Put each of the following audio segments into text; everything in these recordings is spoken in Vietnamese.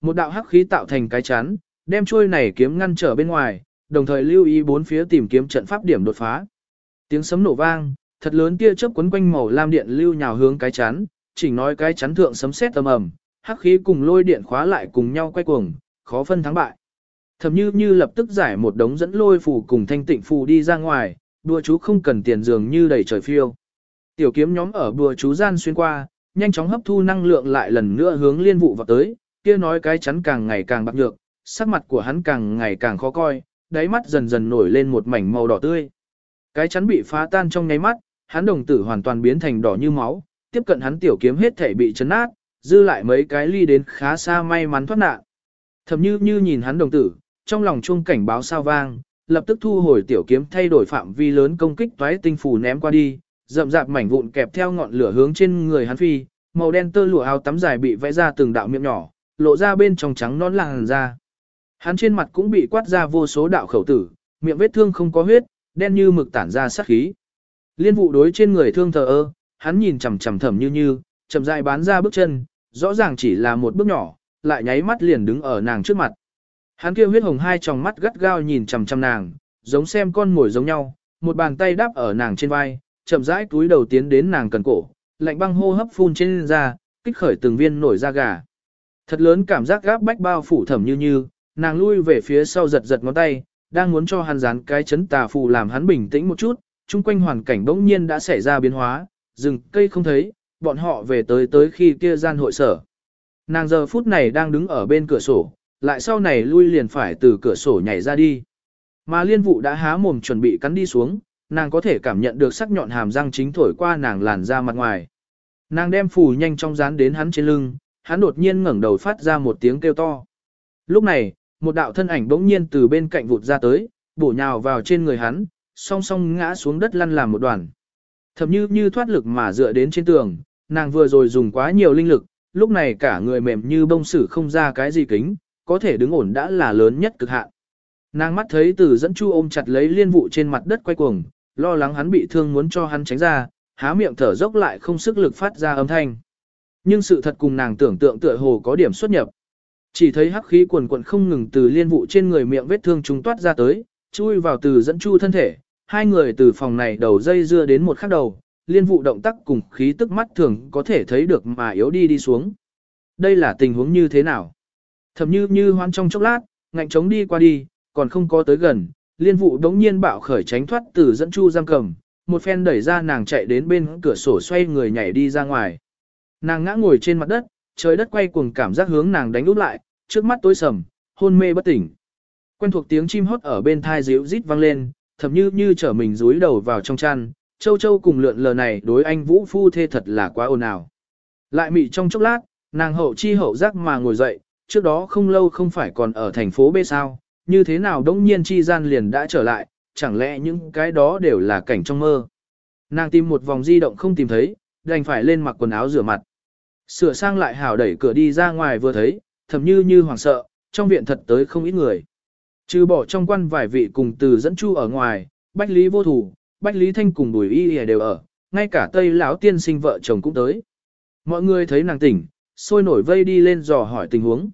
Một đạo hắc khí tạo thành cái chắn, đem chuôi này kiếm ngăn trở bên ngoài, đồng thời lưu ý bốn phía tìm kiếm trận pháp điểm đột phá. Tiếng sấm nổ vang, thật lớn tia chớp quấn quanh màu lam điện lưu nhào hướng cái chắn, chỉnh nói cái chắn thượng sấm sét âm ầm, hắc khí cùng lôi điện khóa lại cùng nhau quay cuồng, khó phân thắng bại. Thẩm Như Như lập tức giải một đống dẫn lôi phù cùng thanh tịnh phù đi ra ngoài, đùa chú không cần tiền dường như đầy trời phiêu. Tiểu kiếm nhóm ở đùa chú gian xuyên qua, nhanh chóng hấp thu năng lượng lại lần nữa hướng liên vụ vào tới, kia nói cái chắn càng ngày càng bạc nhược, sắc mặt của hắn càng ngày càng khó coi, đáy mắt dần dần nổi lên một mảnh màu đỏ tươi. Cái chắn bị phá tan trong nháy mắt, hắn đồng tử hoàn toàn biến thành đỏ như máu, tiếp cận hắn tiểu kiếm hết thể bị chấn nát, dư lại mấy cái ly đến khá xa may mắn thoát nạn. Thầm như như nhìn hắn đồng tử, trong lòng chuông cảnh báo sao vang, lập tức thu hồi tiểu kiếm thay đổi phạm vi lớn công kích toái tinh phủ ném qua đi, rậm rạp mảnh vụn kẹp theo ngọn lửa hướng trên người hắn phi, màu đen tơ lụa áo tắm dài bị vẽ ra từng đạo miệng nhỏ, lộ ra bên trong trắng nón làn da. Hắn trên mặt cũng bị quát ra vô số đạo khẩu tử, miệng vết thương không có huyết, đen như mực tản ra sát khí. Liên vụ đối trên người thương thờ ơ, hắn nhìn chằm chằm thầm như như, chậm rãi bán ra bước chân, rõ ràng chỉ là một bước nhỏ, lại nháy mắt liền đứng ở nàng trước mặt. Hắn kia huyết hồng hai tròng mắt gắt gao nhìn chằm chằm nàng, giống xem con mồi giống nhau, một bàn tay đáp ở nàng trên vai, chậm rãi túi đầu tiến đến nàng cần cổ, lạnh băng hô hấp phun trên da, kích khởi từng viên nổi da gà. Thật lớn cảm giác gáp bách bao phủ thẩm như như, nàng lui về phía sau giật giật ngón tay, đang muốn cho hắn dán cái chấn tà phù làm hắn bình tĩnh một chút, chung quanh hoàn cảnh bỗng nhiên đã xảy ra biến hóa, rừng cây không thấy, bọn họ về tới tới khi kia gian hội sở. Nàng giờ phút này đang đứng ở bên cửa sổ, lại sau này lui liền phải từ cửa sổ nhảy ra đi. Mà liên vụ đã há mồm chuẩn bị cắn đi xuống, nàng có thể cảm nhận được sắc nhọn hàm răng chính thổi qua nàng làn ra mặt ngoài. Nàng đem phù nhanh trong dán đến hắn trên lưng, hắn đột nhiên ngẩng đầu phát ra một tiếng kêu to. Lúc này, một đạo thân ảnh bỗng nhiên từ bên cạnh vụt ra tới, bổ nhào vào trên người hắn, song song ngã xuống đất lăn làm một đoàn. Thậm như như thoát lực mà dựa đến trên tường, nàng vừa rồi dùng quá nhiều linh lực, lúc này cả người mềm như bông sử không ra cái gì kính, có thể đứng ổn đã là lớn nhất cực hạn. Nàng mắt thấy từ dẫn chu ôm chặt lấy liên vụ trên mặt đất quay cuồng, lo lắng hắn bị thương muốn cho hắn tránh ra, há miệng thở dốc lại không sức lực phát ra âm thanh. Nhưng sự thật cùng nàng tưởng tượng tựa hồ có điểm xuất nhập. Chỉ thấy hắc khí quần quần không ngừng từ liên vụ trên người miệng vết thương chúng toát ra tới, chui vào từ dẫn chu thân thể, hai người từ phòng này đầu dây dưa đến một khắc đầu, liên vụ động tác cùng khí tức mắt thường có thể thấy được mà yếu đi đi xuống. Đây là tình huống như thế nào? Thầm như như hoan trong chốc lát, ngạnh chống đi qua đi, còn không có tới gần, liên vụ đống nhiên bạo khởi tránh thoát từ dẫn chu giam cầm, một phen đẩy ra nàng chạy đến bên cửa sổ xoay người nhảy đi ra ngoài. Nàng ngã ngồi trên mặt đất, trời đất quay cuồng cảm giác hướng nàng đánh úp lại, trước mắt tối sầm, hôn mê bất tỉnh. Quen thuộc tiếng chim hót ở bên thai ríu rít vang lên, thầm như như trở mình rúi đầu vào trong chăn, châu châu cùng lượn lờ này đối anh vũ phu thê thật là quá ồn ào. Lại mị trong chốc lát, nàng hậu chi hậu giác mà ngồi dậy, trước đó không lâu không phải còn ở thành phố B sao, như thế nào đống nhiên chi gian liền đã trở lại, chẳng lẽ những cái đó đều là cảnh trong mơ. Nàng tìm một vòng di động không tìm thấy, đành phải lên mặc quần áo rửa mặt. Sửa sang lại hảo đẩy cửa đi ra ngoài vừa thấy, thầm như như hoảng sợ, trong viện thật tới không ít người. Trừ bỏ trong quan vài vị cùng từ dẫn chu ở ngoài, Bách Lý vô thủ, Bách Lý Thanh cùng Bùi Y đều ở, ngay cả Tây lão tiên sinh vợ chồng cũng tới. Mọi người thấy nàng tỉnh, sôi nổi vây đi lên dò hỏi tình huống.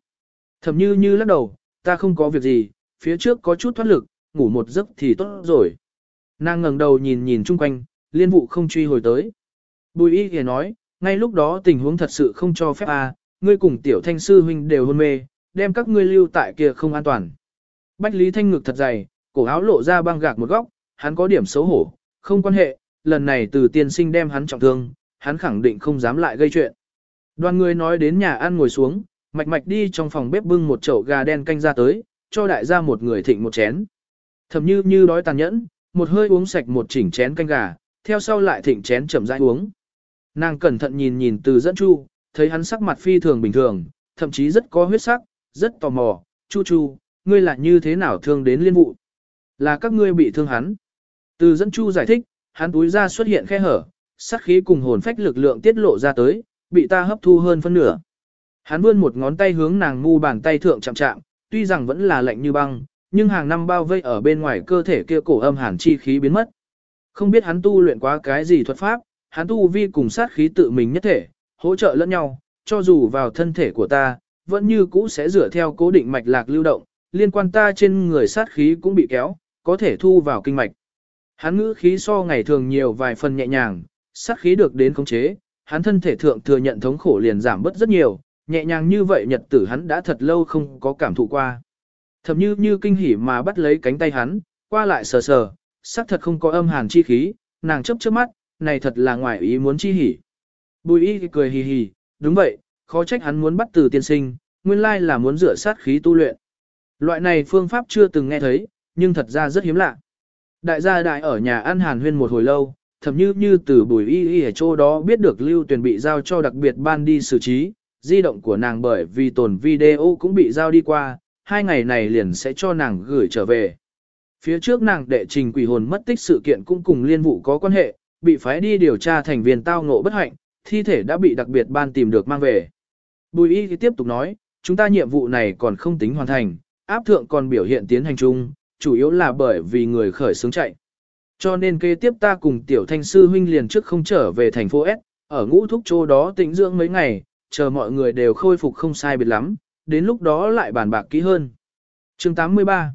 Thầm như như lắc đầu, ta không có việc gì, phía trước có chút thoát lực, ngủ một giấc thì tốt rồi. Nàng ngẩng đầu nhìn nhìn chung quanh, liên vụ không truy hồi tới. Bùi y thì nói, ngay lúc đó tình huống thật sự không cho phép a, à, ngươi cùng tiểu thanh sư huynh đều hôn mê, đem các ngươi lưu tại kia không an toàn. Bách Lý Thanh ngực thật dày, cổ áo lộ ra băng gạc một góc, hắn có điểm xấu hổ, không quan hệ, lần này từ tiên sinh đem hắn trọng thương, hắn khẳng định không dám lại gây chuyện. Đoàn người nói đến nhà ăn ngồi xuống, mạch mạch đi trong phòng bếp bưng một chậu gà đen canh ra tới, cho đại gia một người thịnh một chén. Thầm như như đói tàn nhẫn, một hơi uống sạch một chỉnh chén canh gà, theo sau lại thịnh chén chậm rãi uống. Nàng cẩn thận nhìn nhìn từ dẫn chu, thấy hắn sắc mặt phi thường bình thường, thậm chí rất có huyết sắc, rất tò mò, chu chu, ngươi là như thế nào thương đến liên vụ? Là các ngươi bị thương hắn. Từ dẫn chu giải thích, hắn túi ra xuất hiện khe hở, sát khí cùng hồn phách lực lượng tiết lộ ra tới, bị ta hấp thu hơn phân nửa. Hắn vươn một ngón tay hướng nàng ngu bàn tay thượng chạm chạm, tuy rằng vẫn là lạnh như băng, nhưng hàng năm bao vây ở bên ngoài cơ thể kia cổ âm hàn chi khí biến mất. Không biết hắn tu luyện quá cái gì thuật pháp, hắn tu vi cùng sát khí tự mình nhất thể, hỗ trợ lẫn nhau, cho dù vào thân thể của ta, vẫn như cũ sẽ dựa theo cố định mạch lạc lưu động, liên quan ta trên người sát khí cũng bị kéo, có thể thu vào kinh mạch. Hắn ngữ khí so ngày thường nhiều vài phần nhẹ nhàng, sát khí được đến khống chế, hắn thân thể thượng thừa nhận thống khổ liền giảm bớt rất nhiều, nhẹ nhàng như vậy nhật tử hắn đã thật lâu không có cảm thụ qua. Thậm như như kinh hỉ mà bắt lấy cánh tay hắn, qua lại sờ sờ, sắc thật không có âm hàn chi khí, nàng chấp trước mắt, này thật là ngoài ý muốn chi hỉ. Bùi y cười hì hì, đúng vậy, khó trách hắn muốn bắt từ tiên sinh, nguyên lai là muốn rửa sát khí tu luyện. Loại này phương pháp chưa từng nghe thấy, nhưng thật ra rất hiếm lạ. Đại gia đại ở nhà ăn hàn huyên một hồi lâu, thậm như như từ bùi y y ở chỗ đó biết được lưu tuyển bị giao cho đặc biệt ban đi xử trí, di động của nàng bởi vì tồn video cũng bị giao đi qua, hai ngày này liền sẽ cho nàng gửi trở về. Phía trước nàng đệ trình quỷ hồn mất tích sự kiện cũng cùng liên vụ có quan hệ, bị phái đi điều tra thành viên tao ngộ bất hạnh, thi thể đã bị đặc biệt ban tìm được mang về. Bùi y tiếp tục nói, chúng ta nhiệm vụ này còn không tính hoàn thành, áp thượng còn biểu hiện tiến hành chung, chủ yếu là bởi vì người khởi xướng chạy. Cho nên kế tiếp ta cùng tiểu thanh sư huynh liền trước không trở về thành phố S, ở ngũ thúc chỗ đó tĩnh dưỡng mấy ngày, chờ mọi người đều khôi phục không sai biệt lắm, đến lúc đó lại bàn bạc kỹ hơn. chương 83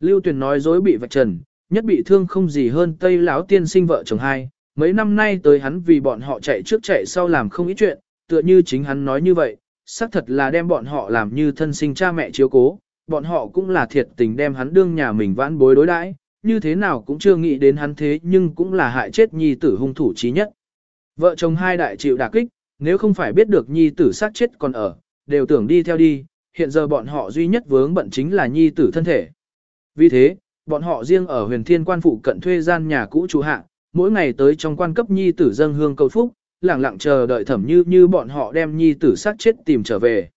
Lưu Tuyền nói dối bị vạch trần, nhất bị thương không gì hơn Tây lão tiên sinh vợ chồng hai, mấy năm nay tới hắn vì bọn họ chạy trước chạy sau làm không ít chuyện, tựa như chính hắn nói như vậy, xác thật là đem bọn họ làm như thân sinh cha mẹ chiếu cố, bọn họ cũng là thiệt tình đem hắn đương nhà mình vãn bối đối đãi, như thế nào cũng chưa nghĩ đến hắn thế nhưng cũng là hại chết nhi tử hung thủ chí nhất. Vợ chồng hai đại chịu đả kích, nếu không phải biết được nhi tử sát chết còn ở, đều tưởng đi theo đi, hiện giờ bọn họ duy nhất vướng bận chính là nhi tử thân thể. Vì thế, bọn họ riêng ở huyền thiên quan phụ cận thuê gian nhà cũ chủ hạ, mỗi ngày tới trong quan cấp nhi tử dâng hương cầu phúc, lặng lặng chờ đợi thẩm như như bọn họ đem nhi tử sát chết tìm trở về.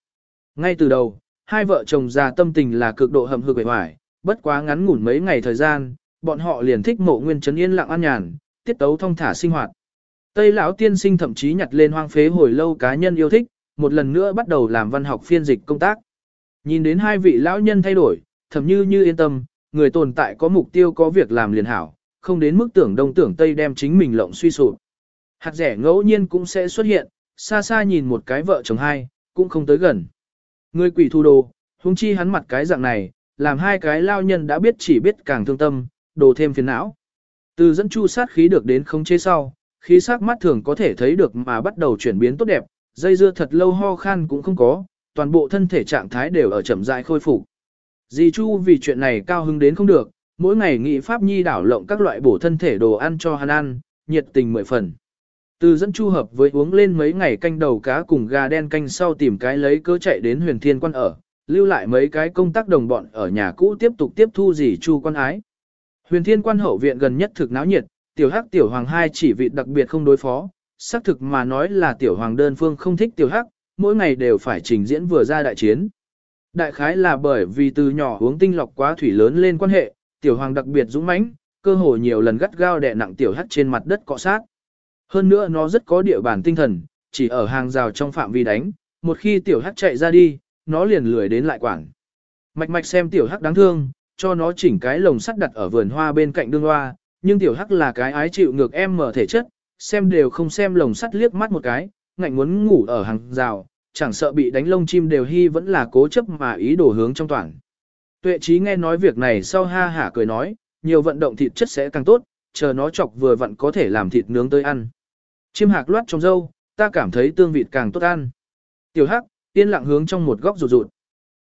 Ngay từ đầu, hai vợ chồng già tâm tình là cực độ hầm hực vẻ hoài, bất quá ngắn ngủn mấy ngày thời gian, bọn họ liền thích mộ nguyên trấn yên lặng an nhàn, tiết tấu thông thả sinh hoạt. Tây lão tiên sinh thậm chí nhặt lên hoang phế hồi lâu cá nhân yêu thích, một lần nữa bắt đầu làm văn học phiên dịch công tác. Nhìn đến hai vị lão nhân thay đổi, thẩm như như yên tâm, người tồn tại có mục tiêu có việc làm liền hảo, không đến mức tưởng đông tưởng tây đem chính mình lộng suy sụp. Hạt rẻ ngẫu nhiên cũng sẽ xuất hiện, xa xa nhìn một cái vợ chồng hai, cũng không tới gần. Người quỷ thu đồ, huống chi hắn mặt cái dạng này, làm hai cái lao nhân đã biết chỉ biết càng thương tâm, đồ thêm phiền não. Từ dẫn chu sát khí được đến không chế sau, khí sắc mắt thường có thể thấy được mà bắt đầu chuyển biến tốt đẹp, dây dưa thật lâu ho khan cũng không có, toàn bộ thân thể trạng thái đều ở chậm rãi khôi phục. Dì Chu vì chuyện này cao hứng đến không được, mỗi ngày nghị pháp nhi đảo lộng các loại bổ thân thể đồ ăn cho hắn ăn, nhiệt tình mười phần. Từ dẫn chu hợp với uống lên mấy ngày canh đầu cá cùng gà đen canh sau tìm cái lấy cớ chạy đến huyền thiên quan ở, lưu lại mấy cái công tác đồng bọn ở nhà cũ tiếp tục tiếp thu dì chu quan ái. Huyền thiên quan hậu viện gần nhất thực náo nhiệt, tiểu hắc tiểu hoàng hai chỉ vị đặc biệt không đối phó, xác thực mà nói là tiểu hoàng đơn phương không thích tiểu hắc, mỗi ngày đều phải trình diễn vừa ra đại chiến. Đại khái là bởi vì từ nhỏ uống tinh lọc quá thủy lớn lên quan hệ, tiểu hoàng đặc biệt dũng mãnh, cơ hồ nhiều lần gắt gao đè nặng tiểu hắc trên mặt đất cọ sát. Hơn nữa nó rất có địa bản tinh thần, chỉ ở hàng rào trong phạm vi đánh, một khi tiểu hắc chạy ra đi, nó liền lười đến lại quản. Mạch mạch xem tiểu hắc đáng thương, cho nó chỉnh cái lồng sắt đặt ở vườn hoa bên cạnh đương hoa, nhưng tiểu hắc là cái ái chịu ngược em mở thể chất, xem đều không xem lồng sắt liếc mắt một cái, ngạnh muốn ngủ ở hàng rào, chẳng sợ bị đánh lông chim đều hy vẫn là cố chấp mà ý đồ hướng trong toàn. Tuệ trí nghe nói việc này sau ha hả cười nói, nhiều vận động thịt chất sẽ càng tốt, chờ nó chọc vừa vặn có thể làm thịt nướng tới ăn. Chim hạc loát trong dâu, ta cảm thấy tương vịt càng tốt ăn. Tiểu hắc, yên lặng hướng trong một góc rụt rụt.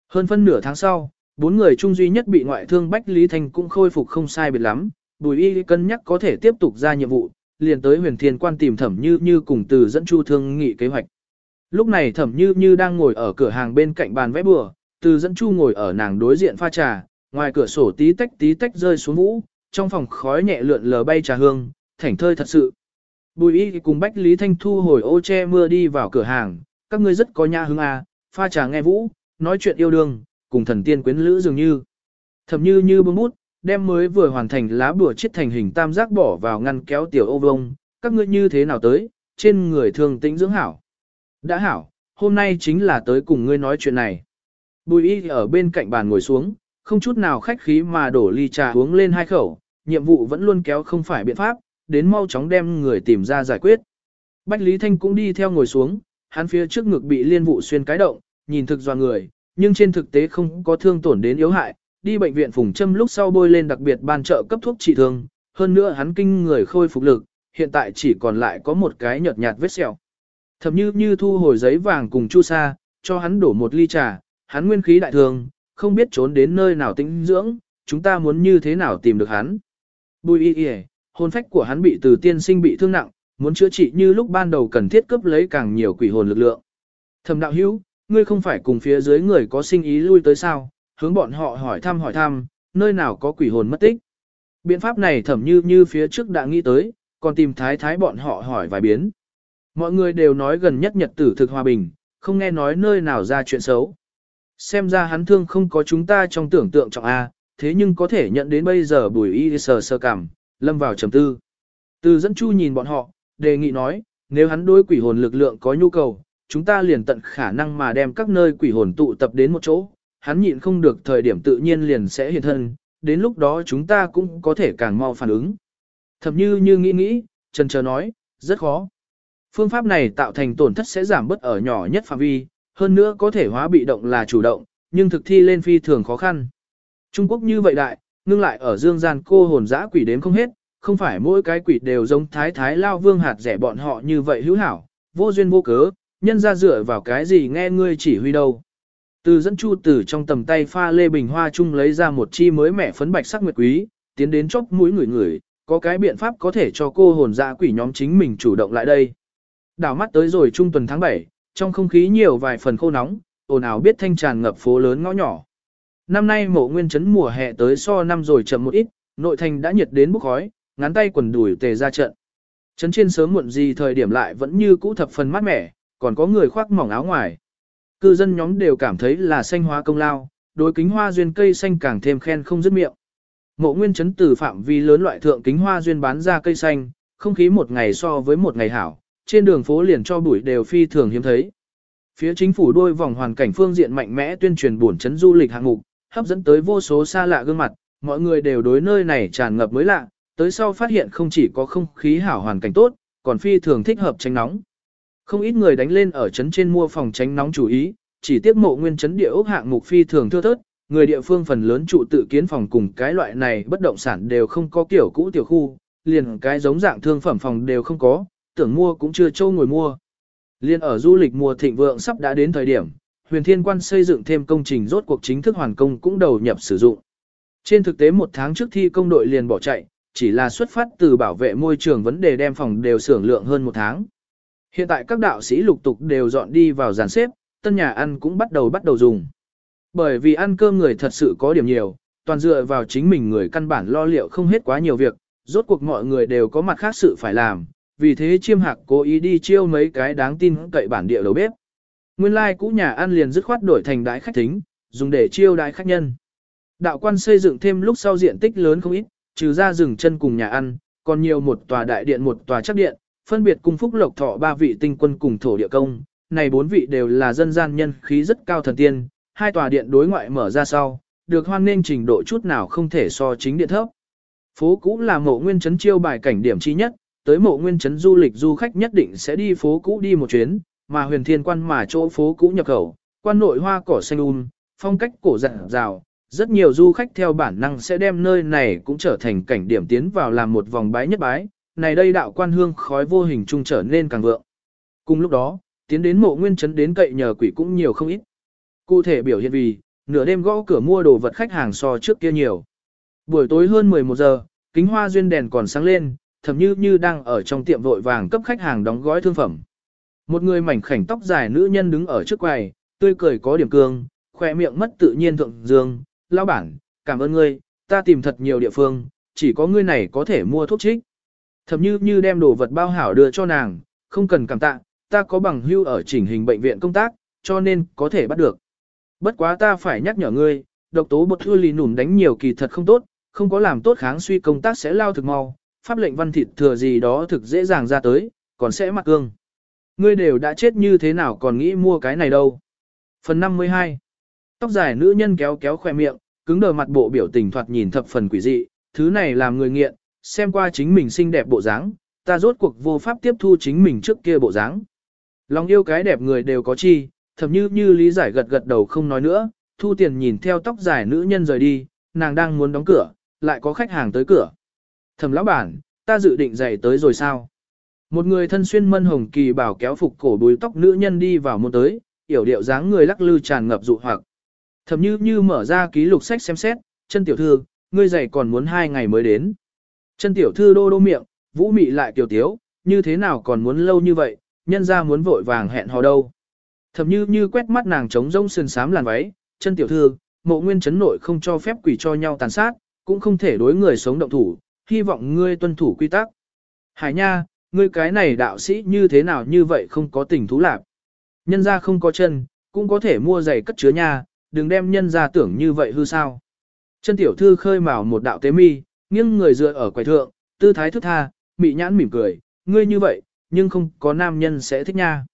Hơn phân nửa tháng sau, bốn người chung duy nhất bị ngoại thương Bách Lý Thành cũng khôi phục không sai biệt lắm, Bùi Y cân nhắc có thể tiếp tục ra nhiệm vụ, liền tới huyền thiên quan tìm thẩm như như cùng từ dẫn chu thương nghị kế hoạch. Lúc này thẩm như như đang ngồi ở cửa hàng bên cạnh bàn vẽ bừa, từ dẫn chu ngồi ở nàng đối diện pha trà, ngoài cửa sổ tí tách tí tách rơi xuống vũ, trong phòng khói nhẹ lượn lờ bay trà hương, thảnh thơi thật sự. Bùi y cùng Bách Lý Thanh thu hồi ô che mưa đi vào cửa hàng, các ngươi rất có nha hương à, pha trà nghe vũ, nói chuyện yêu đương, cùng thần tiên quyến lữ dường như. Thẩm như như bưng bút, đem mới vừa hoàn thành lá bùa chiết thành hình tam giác bỏ vào ngăn kéo tiểu ô vông, các ngươi như thế nào tới, trên người thường tĩnh dưỡng hảo. Đã hảo, hôm nay chính là tới cùng ngươi nói chuyện này. Bùi y ở bên cạnh bàn ngồi xuống, không chút nào khách khí mà đổ ly trà uống lên hai khẩu, nhiệm vụ vẫn luôn kéo không phải biện pháp, đến mau chóng đem người tìm ra giải quyết. Bách Lý Thanh cũng đi theo ngồi xuống, hắn phía trước ngực bị liên vụ xuyên cái động, nhìn thực do người, nhưng trên thực tế không có thương tổn đến yếu hại, đi bệnh viện phùng châm lúc sau bôi lên đặc biệt ban trợ cấp thuốc trị thương, hơn nữa hắn kinh người khôi phục lực, hiện tại chỉ còn lại có một cái nhợt nhạt vết sẹo. Thậm như như thu hồi giấy vàng cùng chu sa, cho hắn đổ một ly trà, hắn nguyên khí đại thường, không biết trốn đến nơi nào tĩnh dưỡng, chúng ta muốn như thế nào tìm được hắn. Bùi y y, hồn phách của hắn bị từ tiên sinh bị thương nặng, muốn chữa trị như lúc ban đầu cần thiết cấp lấy càng nhiều quỷ hồn lực lượng. Thẩm đạo hữu, ngươi không phải cùng phía dưới người có sinh ý lui tới sao, hướng bọn họ hỏi thăm hỏi thăm, nơi nào có quỷ hồn mất tích. Biện pháp này thẩm như như phía trước đã nghĩ tới, còn tìm thái thái bọn họ hỏi vài biến. Mọi người đều nói gần nhất nhật tử thực hòa bình, không nghe nói nơi nào ra chuyện xấu. Xem ra hắn thương không có chúng ta trong tưởng tượng trọng A, thế nhưng có thể nhận đến bây giờ bùi y sờ sơ cảm, lâm vào trầm tư. Từ dẫn chu nhìn bọn họ, đề nghị nói, nếu hắn đối quỷ hồn lực lượng có nhu cầu, chúng ta liền tận khả năng mà đem các nơi quỷ hồn tụ tập đến một chỗ, hắn nhịn không được thời điểm tự nhiên liền sẽ hiện thân, đến lúc đó chúng ta cũng có thể càng mau phản ứng. Thậm như như nghĩ nghĩ, trần chờ nói, rất khó. Phương pháp này tạo thành tổn thất sẽ giảm bớt ở nhỏ nhất phạm vi, hơn nữa có thể hóa bị động là chủ động, nhưng thực thi lên phi thường khó khăn. Trung Quốc như vậy đại, ngưng lại ở dương gian cô hồn dã quỷ đến không hết, không phải mỗi cái quỷ đều giống thái thái lao vương hạt rẻ bọn họ như vậy hữu hảo, vô duyên vô cớ, nhân ra dựa vào cái gì nghe ngươi chỉ huy đâu. Từ dẫn chu tử trong tầm tay pha lê bình hoa chung lấy ra một chi mới mẻ phấn bạch sắc nguyệt quý, tiến đến chốc mũi người người, có cái biện pháp có thể cho cô hồn dã quỷ nhóm chính mình chủ động lại đây. Đảo mắt tới rồi trung tuần tháng 7, trong không khí nhiều vài phần khô nóng, ồn ào biết thanh tràn ngập phố lớn ngõ nhỏ. Năm nay mộ nguyên trấn mùa hè tới so năm rồi chậm một ít, nội thành đã nhiệt đến bốc khói, ngắn tay quần đùi tề ra trận. trấn trên sớm muộn gì thời điểm lại vẫn như cũ thập phần mát mẻ, còn có người khoác mỏng áo ngoài. Cư dân nhóm đều cảm thấy là xanh hóa công lao, đối kính hoa duyên cây xanh càng thêm khen không dứt miệng. Mộ nguyên trấn từ phạm vi lớn loại thượng kính hoa duyên bán ra cây xanh, không khí một ngày so với một ngày hảo, trên đường phố liền cho bụi đều phi thường hiếm thấy. Phía chính phủ đôi vòng hoàn cảnh phương diện mạnh mẽ tuyên truyền buồn chấn du lịch hạng mục, hấp dẫn tới vô số xa lạ gương mặt, mọi người đều đối nơi này tràn ngập mới lạ, tới sau phát hiện không chỉ có không khí hảo hoàn cảnh tốt, còn phi thường thích hợp tránh nóng. Không ít người đánh lên ở trấn trên mua phòng tránh nóng chủ ý, chỉ tiếc mộ nguyên trấn địa ốc hạng mục phi thường thưa thớt, người địa phương phần lớn trụ tự kiến phòng cùng cái loại này bất động sản đều không có kiểu cũ tiểu khu, liền cái giống dạng thương phẩm phòng đều không có, tưởng mua cũng chưa châu ngồi mua. Liên ở du lịch mùa thịnh vượng sắp đã đến thời điểm, huyền thiên quan xây dựng thêm công trình rốt cuộc chính thức hoàn công cũng đầu nhập sử dụng. Trên thực tế một tháng trước thi công đội liền bỏ chạy, chỉ là xuất phát từ bảo vệ môi trường vấn đề đem phòng đều xưởng lượng hơn một tháng. Hiện tại các đạo sĩ lục tục đều dọn đi vào dàn xếp, tân nhà ăn cũng bắt đầu bắt đầu dùng. Bởi vì ăn cơm người thật sự có điểm nhiều, toàn dựa vào chính mình người căn bản lo liệu không hết quá nhiều việc, rốt cuộc mọi người đều có mặt khác sự phải làm, vì thế chiêm hạc cố ý đi chiêu mấy cái đáng tin cậy bản địa đầu bếp. Nguyên lai like cũ nhà ăn liền dứt khoát đổi thành đái khách thính, dùng để chiêu đái khách nhân. Đạo quan xây dựng thêm lúc sau diện tích lớn không ít, trừ ra rừng chân cùng nhà ăn, còn nhiều một tòa đại điện một tòa chắc điện, phân biệt cung phúc lộc thọ ba vị tinh quân cùng thổ địa công. Này bốn vị đều là dân gian nhân khí rất cao thần tiên, hai tòa điện đối ngoại mở ra sau, được hoan nên trình độ chút nào không thể so chính điện thấp. Phố cũ là mộ nguyên trấn chiêu bài cảnh điểm chi nhất, tới mộ nguyên trấn du lịch du khách nhất định sẽ đi phố cũ đi một chuyến, mà huyền thiên quan mà chỗ phố cũ nhập khẩu, quan nội hoa cỏ xanh um, phong cách cổ dặn rào, rất nhiều du khách theo bản năng sẽ đem nơi này cũng trở thành cảnh điểm tiến vào làm một vòng bái nhất bái, này đây đạo quan hương khói vô hình trung trở nên càng vượng. Cùng lúc đó, tiến đến mộ nguyên trấn đến cậy nhờ quỷ cũng nhiều không ít. Cụ thể biểu hiện vì, nửa đêm gõ cửa mua đồ vật khách hàng so trước kia nhiều. Buổi tối hơn 11 giờ, kính hoa duyên đèn còn sáng lên, thầm như như đang ở trong tiệm vội vàng cấp khách hàng đóng gói thương phẩm. Một người mảnh khảnh tóc dài nữ nhân đứng ở trước quầy, tươi cười có điểm cương, khỏe miệng mất tự nhiên thượng dương, lao bản, cảm ơn ngươi, ta tìm thật nhiều địa phương, chỉ có ngươi này có thể mua thuốc trích. Thầm như như đem đồ vật bao hảo đưa cho nàng, không cần cảm tạ, ta có bằng hưu ở chỉnh hình bệnh viện công tác, cho nên có thể bắt được. Bất quá ta phải nhắc nhở ngươi, độc tố bột thư lì nùn đánh nhiều kỳ thật không tốt, không có làm tốt kháng suy công tác sẽ lao thực mau, pháp lệnh văn thịt thừa gì đó thực dễ dàng ra tới, còn sẽ mặc cương. Ngươi đều đã chết như thế nào còn nghĩ mua cái này đâu. Phần 52 Tóc dài nữ nhân kéo kéo khoe miệng, cứng đờ mặt bộ biểu tình thoạt nhìn thập phần quỷ dị, thứ này làm người nghiện, xem qua chính mình xinh đẹp bộ dáng, ta rốt cuộc vô pháp tiếp thu chính mình trước kia bộ dáng. Lòng yêu cái đẹp người đều có chi, thậm như như lý giải gật gật đầu không nói nữa, thu tiền nhìn theo tóc dài nữ nhân rời đi, nàng đang muốn đóng cửa, lại có khách hàng tới cửa. Thẩm lão bản, ta dự định dậy tới rồi sao? Một người thân xuyên mân hồng kỳ bảo kéo phục cổ đuôi tóc nữ nhân đi vào môn tới, yểu điệu dáng người lắc lư tràn ngập dụ hoặc. Thẩm như như mở ra ký lục sách xem xét, chân tiểu thư, ngươi dậy còn muốn hai ngày mới đến. Chân tiểu thư đô đô miệng, vũ mị lại tiểu tiếu, như thế nào còn muốn lâu như vậy, nhân ra muốn vội vàng hẹn hò đâu. Thẩm như như quét mắt nàng trống rông sườn sám làn váy, chân tiểu thư, mộ nguyên chấn nội không cho phép quỷ cho nhau tàn sát, cũng không thể đối người sống động thủ, hy vọng ngươi tuân thủ quy tắc. Hải nha, ngươi cái này đạo sĩ như thế nào như vậy không có tình thú lạc. Nhân ra không có chân, cũng có thể mua giày cất chứa nha, đừng đem nhân ra tưởng như vậy hư sao. Chân tiểu thư khơi mào một đạo tế mi, nghiêng người dựa ở quầy thượng, tư thái thức tha, mị nhãn mỉm cười, ngươi như vậy, nhưng không có nam nhân sẽ thích nha.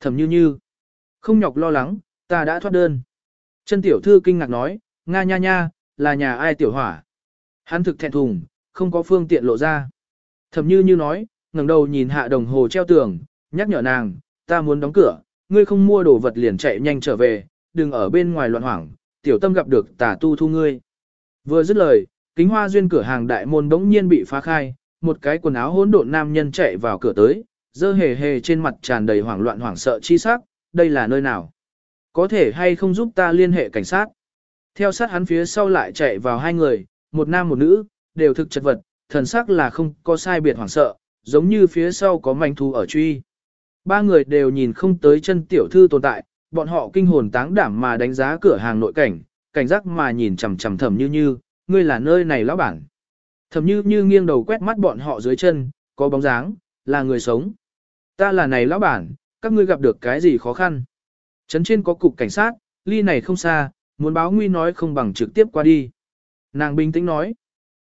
thầm như như, không nhọc lo lắng, ta đã thoát đơn. Chân tiểu thư kinh ngạc nói, nga nha nha, là nhà ai tiểu hỏa. Hắn thực thẹn thùng, không có phương tiện lộ ra. Thẩm như như nói, ngẩng đầu nhìn hạ đồng hồ treo tường, nhắc nhở nàng, ta muốn đóng cửa, ngươi không mua đồ vật liền chạy nhanh trở về, đừng ở bên ngoài loạn hoảng, tiểu tâm gặp được tà tu thu ngươi. Vừa dứt lời, kính hoa duyên cửa hàng đại môn bỗng nhiên bị phá khai, một cái quần áo hỗn độn nam nhân chạy vào cửa tới, dơ hề hề trên mặt tràn đầy hoảng loạn hoảng sợ chi sắc, đây là nơi nào? Có thể hay không giúp ta liên hệ cảnh sát? Theo sát hắn phía sau lại chạy vào hai người, một nam một nữ, đều thực chật vật, thần sắc là không có sai biệt hoảng sợ, giống như phía sau có manh thú ở truy. Ba người đều nhìn không tới chân tiểu thư tồn tại, bọn họ kinh hồn táng đảm mà đánh giá cửa hàng nội cảnh, cảnh giác mà nhìn chằm chằm thầm như như, ngươi là nơi này lão bản. Thầm như như nghiêng đầu quét mắt bọn họ dưới chân, có bóng dáng, là người sống. Ta là này lão bản, các ngươi gặp được cái gì khó khăn. Trấn trên có cục cảnh sát, ly này không xa, muốn báo nguy nói không bằng trực tiếp qua đi. Nàng bình tĩnh nói.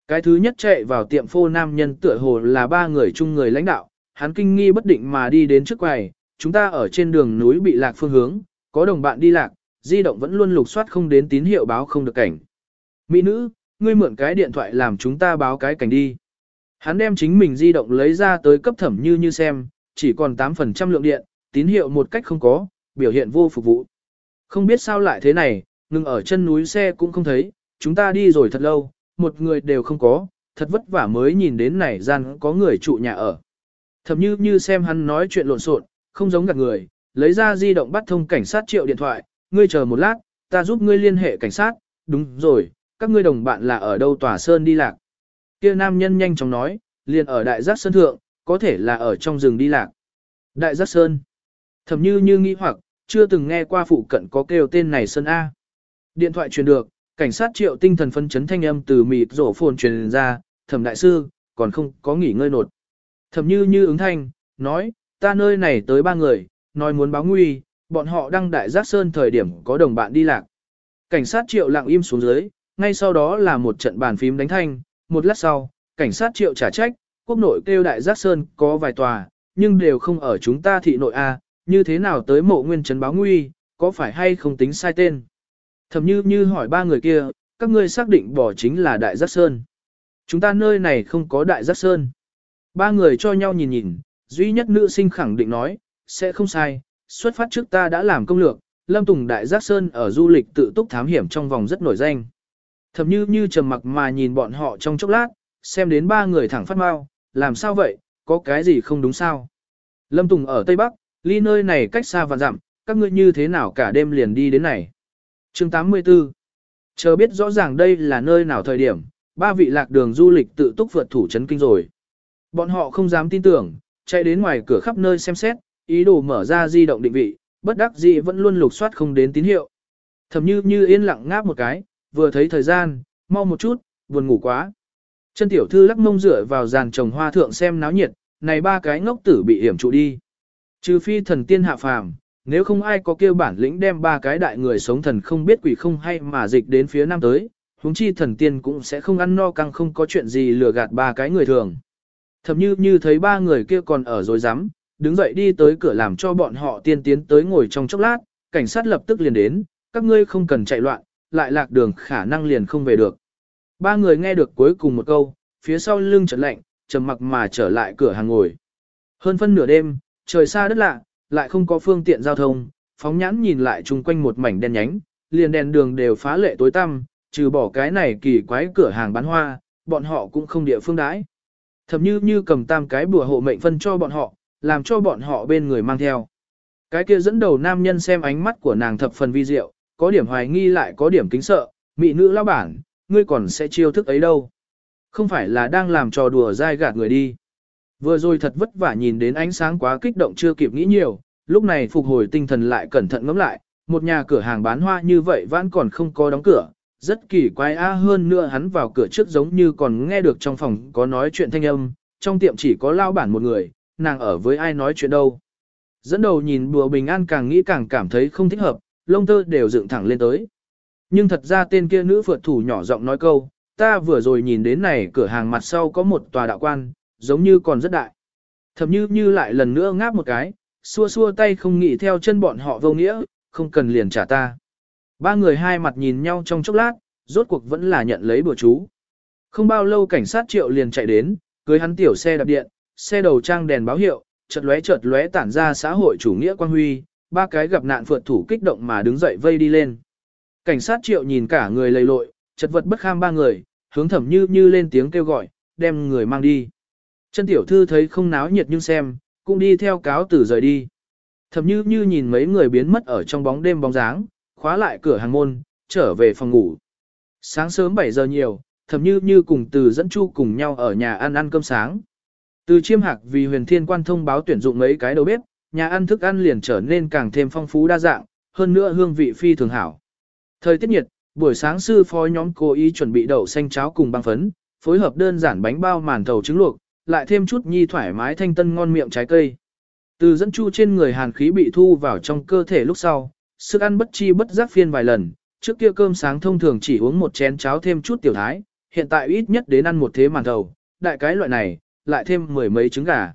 Cái thứ nhất chạy vào tiệm phô nam nhân tựa hồ là ba người chung người lãnh đạo, hắn kinh nghi bất định mà đi đến trước quầy, chúng ta ở trên đường núi bị lạc phương hướng, có đồng bạn đi lạc, di động vẫn luôn lục soát không đến tín hiệu báo không được cảnh. Mỹ nữ, ngươi mượn cái điện thoại làm chúng ta báo cái cảnh đi. Hắn đem chính mình di động lấy ra tới cấp thẩm như như xem, chỉ còn 8% lượng điện, tín hiệu một cách không có, biểu hiện vô phục vụ. Không biết sao lại thế này, ngừng ở chân núi xe cũng không thấy, chúng ta đi rồi thật lâu, một người đều không có, thật vất vả mới nhìn đến này gian có người trụ nhà ở. Thầm như như xem hắn nói chuyện lộn xộn, không giống gạt người, lấy ra di động bắt thông cảnh sát triệu điện thoại, ngươi chờ một lát, ta giúp ngươi liên hệ cảnh sát, đúng rồi, các ngươi đồng bạn là ở đâu tòa sơn đi lạc. Kia nam nhân nhanh chóng nói, liền ở đại giác sơn thượng, có thể là ở trong rừng đi lạc. Đại giác sơn. Thầm như như nghĩ hoặc, chưa từng nghe qua phụ cận có kêu tên này sơn A. Điện thoại truyền được, cảnh sát triệu tinh thần phân chấn thanh âm từ mịt rổ phồn truyền ra, thẩm đại sư, còn không có nghỉ ngơi nột. Thẩm như như ứng thanh, nói, ta nơi này tới ba người, nói muốn báo nguy, bọn họ đang đại giác sơn thời điểm có đồng bạn đi lạc. Cảnh sát triệu lặng im xuống dưới, ngay sau đó là một trận bàn phím đánh thanh, một lát sau, cảnh sát triệu trả trách, quốc nội kêu đại giác sơn có vài tòa, nhưng đều không ở chúng ta thị nội A, như thế nào tới mộ nguyên trấn báo nguy, có phải hay không tính sai tên. Thầm như như hỏi ba người kia, các ngươi xác định bỏ chính là đại giác sơn. Chúng ta nơi này không có đại giác sơn. Ba người cho nhau nhìn nhìn, duy nhất nữ sinh khẳng định nói, sẽ không sai, xuất phát trước ta đã làm công lược, Lâm Tùng Đại Giác Sơn ở du lịch tự túc thám hiểm trong vòng rất nổi danh. Thầm như như trầm mặc mà nhìn bọn họ trong chốc lát, xem đến ba người thẳng phát mau, làm sao vậy, có cái gì không đúng sao. Lâm Tùng ở Tây Bắc, ly nơi này cách xa và dặm, các ngươi như thế nào cả đêm liền đi đến này chương 84 Chờ biết rõ ràng đây là nơi nào thời điểm, ba vị lạc đường du lịch tự túc vượt thủ chấn kinh rồi. Bọn họ không dám tin tưởng, chạy đến ngoài cửa khắp nơi xem xét, ý đồ mở ra di động định vị, bất đắc dĩ vẫn luôn lục soát không đến tín hiệu. Thầm như như yên lặng ngáp một cái, vừa thấy thời gian, mau một chút, buồn ngủ quá. Chân tiểu thư lắc mông rửa vào giàn trồng hoa thượng xem náo nhiệt, này ba cái ngốc tử bị hiểm trụ đi. Trừ phi thần tiên hạ phàm, nếu không ai có kêu bản lĩnh đem ba cái đại người sống thần không biết quỷ không hay mà dịch đến phía nam tới, huống chi thần tiên cũng sẽ không ăn no căng không có chuyện gì lừa gạt ba cái người thường. Thậm như như thấy ba người kia còn ở rồi rắm đứng dậy đi tới cửa làm cho bọn họ tiên tiến tới ngồi trong chốc lát, cảnh sát lập tức liền đến, các ngươi không cần chạy loạn, lại lạc đường khả năng liền không về được. Ba người nghe được cuối cùng một câu, phía sau lưng chợt lạnh, trầm mặc mà trở lại cửa hàng ngồi. Hơn phân nửa đêm, trời xa đất lạ, lại không có phương tiện giao thông, phóng nhãn nhìn lại chung quanh một mảnh đen nhánh, liền đèn đường đều phá lệ tối tăm, trừ bỏ cái này kỳ quái cửa hàng bán hoa, bọn họ cũng không địa phương đãi. Thậm như như cầm tam cái bùa hộ mệnh phân cho bọn họ, làm cho bọn họ bên người mang theo. Cái kia dẫn đầu nam nhân xem ánh mắt của nàng thập phần vi diệu, có điểm hoài nghi lại có điểm kính sợ, mị nữ lao bản, ngươi còn sẽ chiêu thức ấy đâu. Không phải là đang làm trò đùa dai gạt người đi. Vừa rồi thật vất vả nhìn đến ánh sáng quá kích động chưa kịp nghĩ nhiều, lúc này phục hồi tinh thần lại cẩn thận ngẫm lại, một nhà cửa hàng bán hoa như vậy vẫn còn không có đóng cửa, rất kỳ quái a hơn nữa hắn vào cửa trước giống như còn nghe được trong phòng có nói chuyện thanh âm, trong tiệm chỉ có lao bản một người, nàng ở với ai nói chuyện đâu. Dẫn đầu nhìn bùa bình an càng nghĩ càng cảm thấy không thích hợp, lông tơ đều dựng thẳng lên tới. Nhưng thật ra tên kia nữ phượt thủ nhỏ giọng nói câu, ta vừa rồi nhìn đến này cửa hàng mặt sau có một tòa đạo quan, giống như còn rất đại. thầm như như lại lần nữa ngáp một cái, xua xua tay không nghĩ theo chân bọn họ vô nghĩa, không cần liền trả ta. Ba người hai mặt nhìn nhau trong chốc lát, rốt cuộc vẫn là nhận lấy bữa chú. Không bao lâu cảnh sát triệu liền chạy đến, cưới hắn tiểu xe đạp điện, xe đầu trang đèn báo hiệu, chợt lóe chợt lóe tản ra xã hội chủ nghĩa quan huy, ba cái gặp nạn phượt thủ kích động mà đứng dậy vây đi lên. Cảnh sát triệu nhìn cả người lầy lội, chật vật bất kham ba người, hướng thẩm như như lên tiếng kêu gọi, đem người mang đi. Chân tiểu thư thấy không náo nhiệt nhưng xem, cũng đi theo cáo tử rời đi. Thẩm như như nhìn mấy người biến mất ở trong bóng đêm bóng dáng, khóa lại cửa hàng môn, trở về phòng ngủ. Sáng sớm 7 giờ nhiều, thẩm như như cùng từ dẫn chu cùng nhau ở nhà ăn ăn cơm sáng. Từ chiêm hạc vì huyền thiên quan thông báo tuyển dụng mấy cái đầu bếp, nhà ăn thức ăn liền trở nên càng thêm phong phú đa dạng, hơn nữa hương vị phi thường hảo. Thời tiết nhiệt, buổi sáng sư phó nhóm cố ý chuẩn bị đậu xanh cháo cùng băng phấn, phối hợp đơn giản bánh bao màn thầu trứng luộc, lại thêm chút nhi thoải mái thanh tân ngon miệng trái cây. Từ dẫn chu trên người hàn khí bị thu vào trong cơ thể lúc sau, sức ăn bất chi bất giác phiên vài lần, trước kia cơm sáng thông thường chỉ uống một chén cháo thêm chút tiểu thái, hiện tại ít nhất đến ăn một thế màn thầu, đại cái loại này, lại thêm mười mấy trứng gà.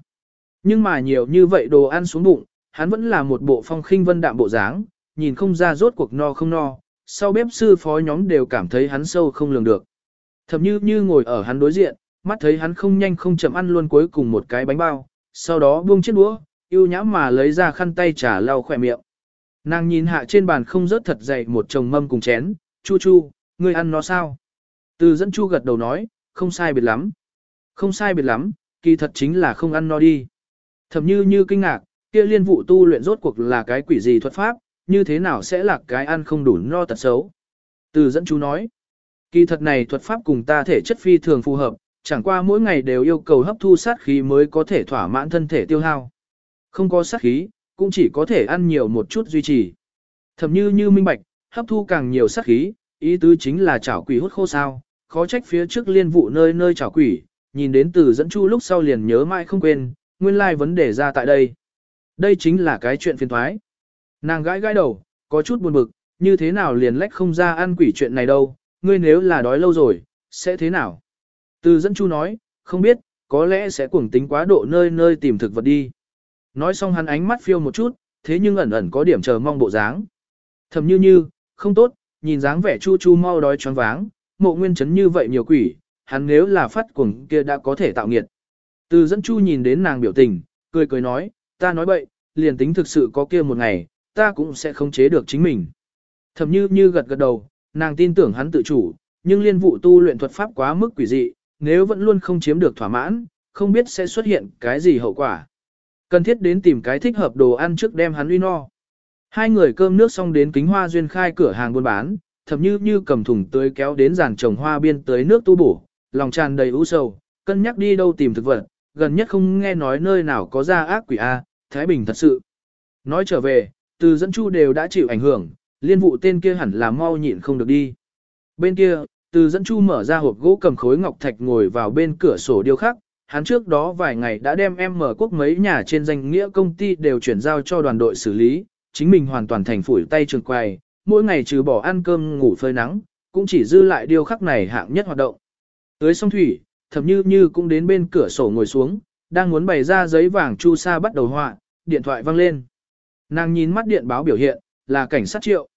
Nhưng mà nhiều như vậy đồ ăn xuống bụng, hắn vẫn là một bộ phong khinh vân đạm bộ dáng, nhìn không ra rốt cuộc no không no, sau bếp sư phó nhóm đều cảm thấy hắn sâu không lường được. Thậm như như ngồi ở hắn đối diện, mắt thấy hắn không nhanh không chậm ăn luôn cuối cùng một cái bánh bao, sau đó buông chiếc đũa, yêu nhã mà lấy ra khăn tay trả lau khỏe miệng. Nàng nhìn hạ trên bàn không rớt thật dày một chồng mâm cùng chén, chu chu, ngươi ăn nó sao? Từ dẫn chu gật đầu nói, không sai biệt lắm. Không sai biệt lắm, kỳ thật chính là không ăn no đi. Thầm như như kinh ngạc, kia liên vụ tu luyện rốt cuộc là cái quỷ gì thuật pháp, như thế nào sẽ là cái ăn không đủ no tật xấu. Từ dẫn chú nói, kỳ thật này thuật pháp cùng ta thể chất phi thường phù hợp, chẳng qua mỗi ngày đều yêu cầu hấp thu sát khí mới có thể thỏa mãn thân thể tiêu hao. Không có sát khí, cũng chỉ có thể ăn nhiều một chút duy trì. Thầm như như minh bạch, hấp thu càng nhiều sát khí, ý tứ chính là chảo quỷ hút khô sao, khó trách phía trước liên vụ nơi nơi chảo quỷ, nhìn đến từ dẫn chu lúc sau liền nhớ mãi không quên, nguyên lai like vấn đề ra tại đây. Đây chính là cái chuyện phiền thoái. Nàng gãi gãi đầu, có chút buồn bực, như thế nào liền lách không ra ăn quỷ chuyện này đâu, ngươi nếu là đói lâu rồi, sẽ thế nào? Từ dẫn chu nói, không biết, có lẽ sẽ cuồng tính quá độ nơi nơi tìm thực vật đi. Nói xong hắn ánh mắt phiêu một chút, thế nhưng ẩn ẩn có điểm chờ mong bộ dáng. Thầm như như, không tốt, nhìn dáng vẻ chu chu mau đói choáng váng, mộ nguyên chấn như vậy nhiều quỷ, hắn nếu là phát cuồng kia đã có thể tạo nghiệt. Từ dẫn chu nhìn đến nàng biểu tình, cười cười nói, ta nói bậy, liền tính thực sự có kia một ngày, ta cũng sẽ không chế được chính mình. Thầm như như gật gật đầu, nàng tin tưởng hắn tự chủ, nhưng liên vụ tu luyện thuật pháp quá mức quỷ dị, nếu vẫn luôn không chiếm được thỏa mãn, không biết sẽ xuất hiện cái gì hậu quả. Cần thiết đến tìm cái thích hợp đồ ăn trước đem hắn uy no. Hai người cơm nước xong đến kính hoa duyên khai cửa hàng buôn bán, thậm như như cầm thùng tưới kéo đến giàn trồng hoa biên tới nước tu bổ, lòng tràn đầy u sầu, cân nhắc đi đâu tìm thực vật, gần nhất không nghe nói nơi nào có ra ác quỷ A, Thái Bình thật sự. Nói trở về, từ dẫn chu đều đã chịu ảnh hưởng, liên vụ tên kia hẳn là mau nhịn không được đi. Bên kia, từ dẫn chu mở ra hộp gỗ cầm khối ngọc thạch ngồi vào bên cửa sổ điêu khắc, hắn trước đó vài ngày đã đem em mở quốc mấy nhà trên danh nghĩa công ty đều chuyển giao cho đoàn đội xử lý, chính mình hoàn toàn thành phủi tay trường quầy, mỗi ngày trừ bỏ ăn cơm ngủ phơi nắng, cũng chỉ dư lại điêu khắc này hạng nhất hoạt động. Tới sông thủy, thầm như như cũng đến bên cửa sổ ngồi xuống, đang muốn bày ra giấy vàng chu sa bắt đầu họa, điện thoại vang lên. Nàng nhìn mắt điện báo biểu hiện, là cảnh sát triệu.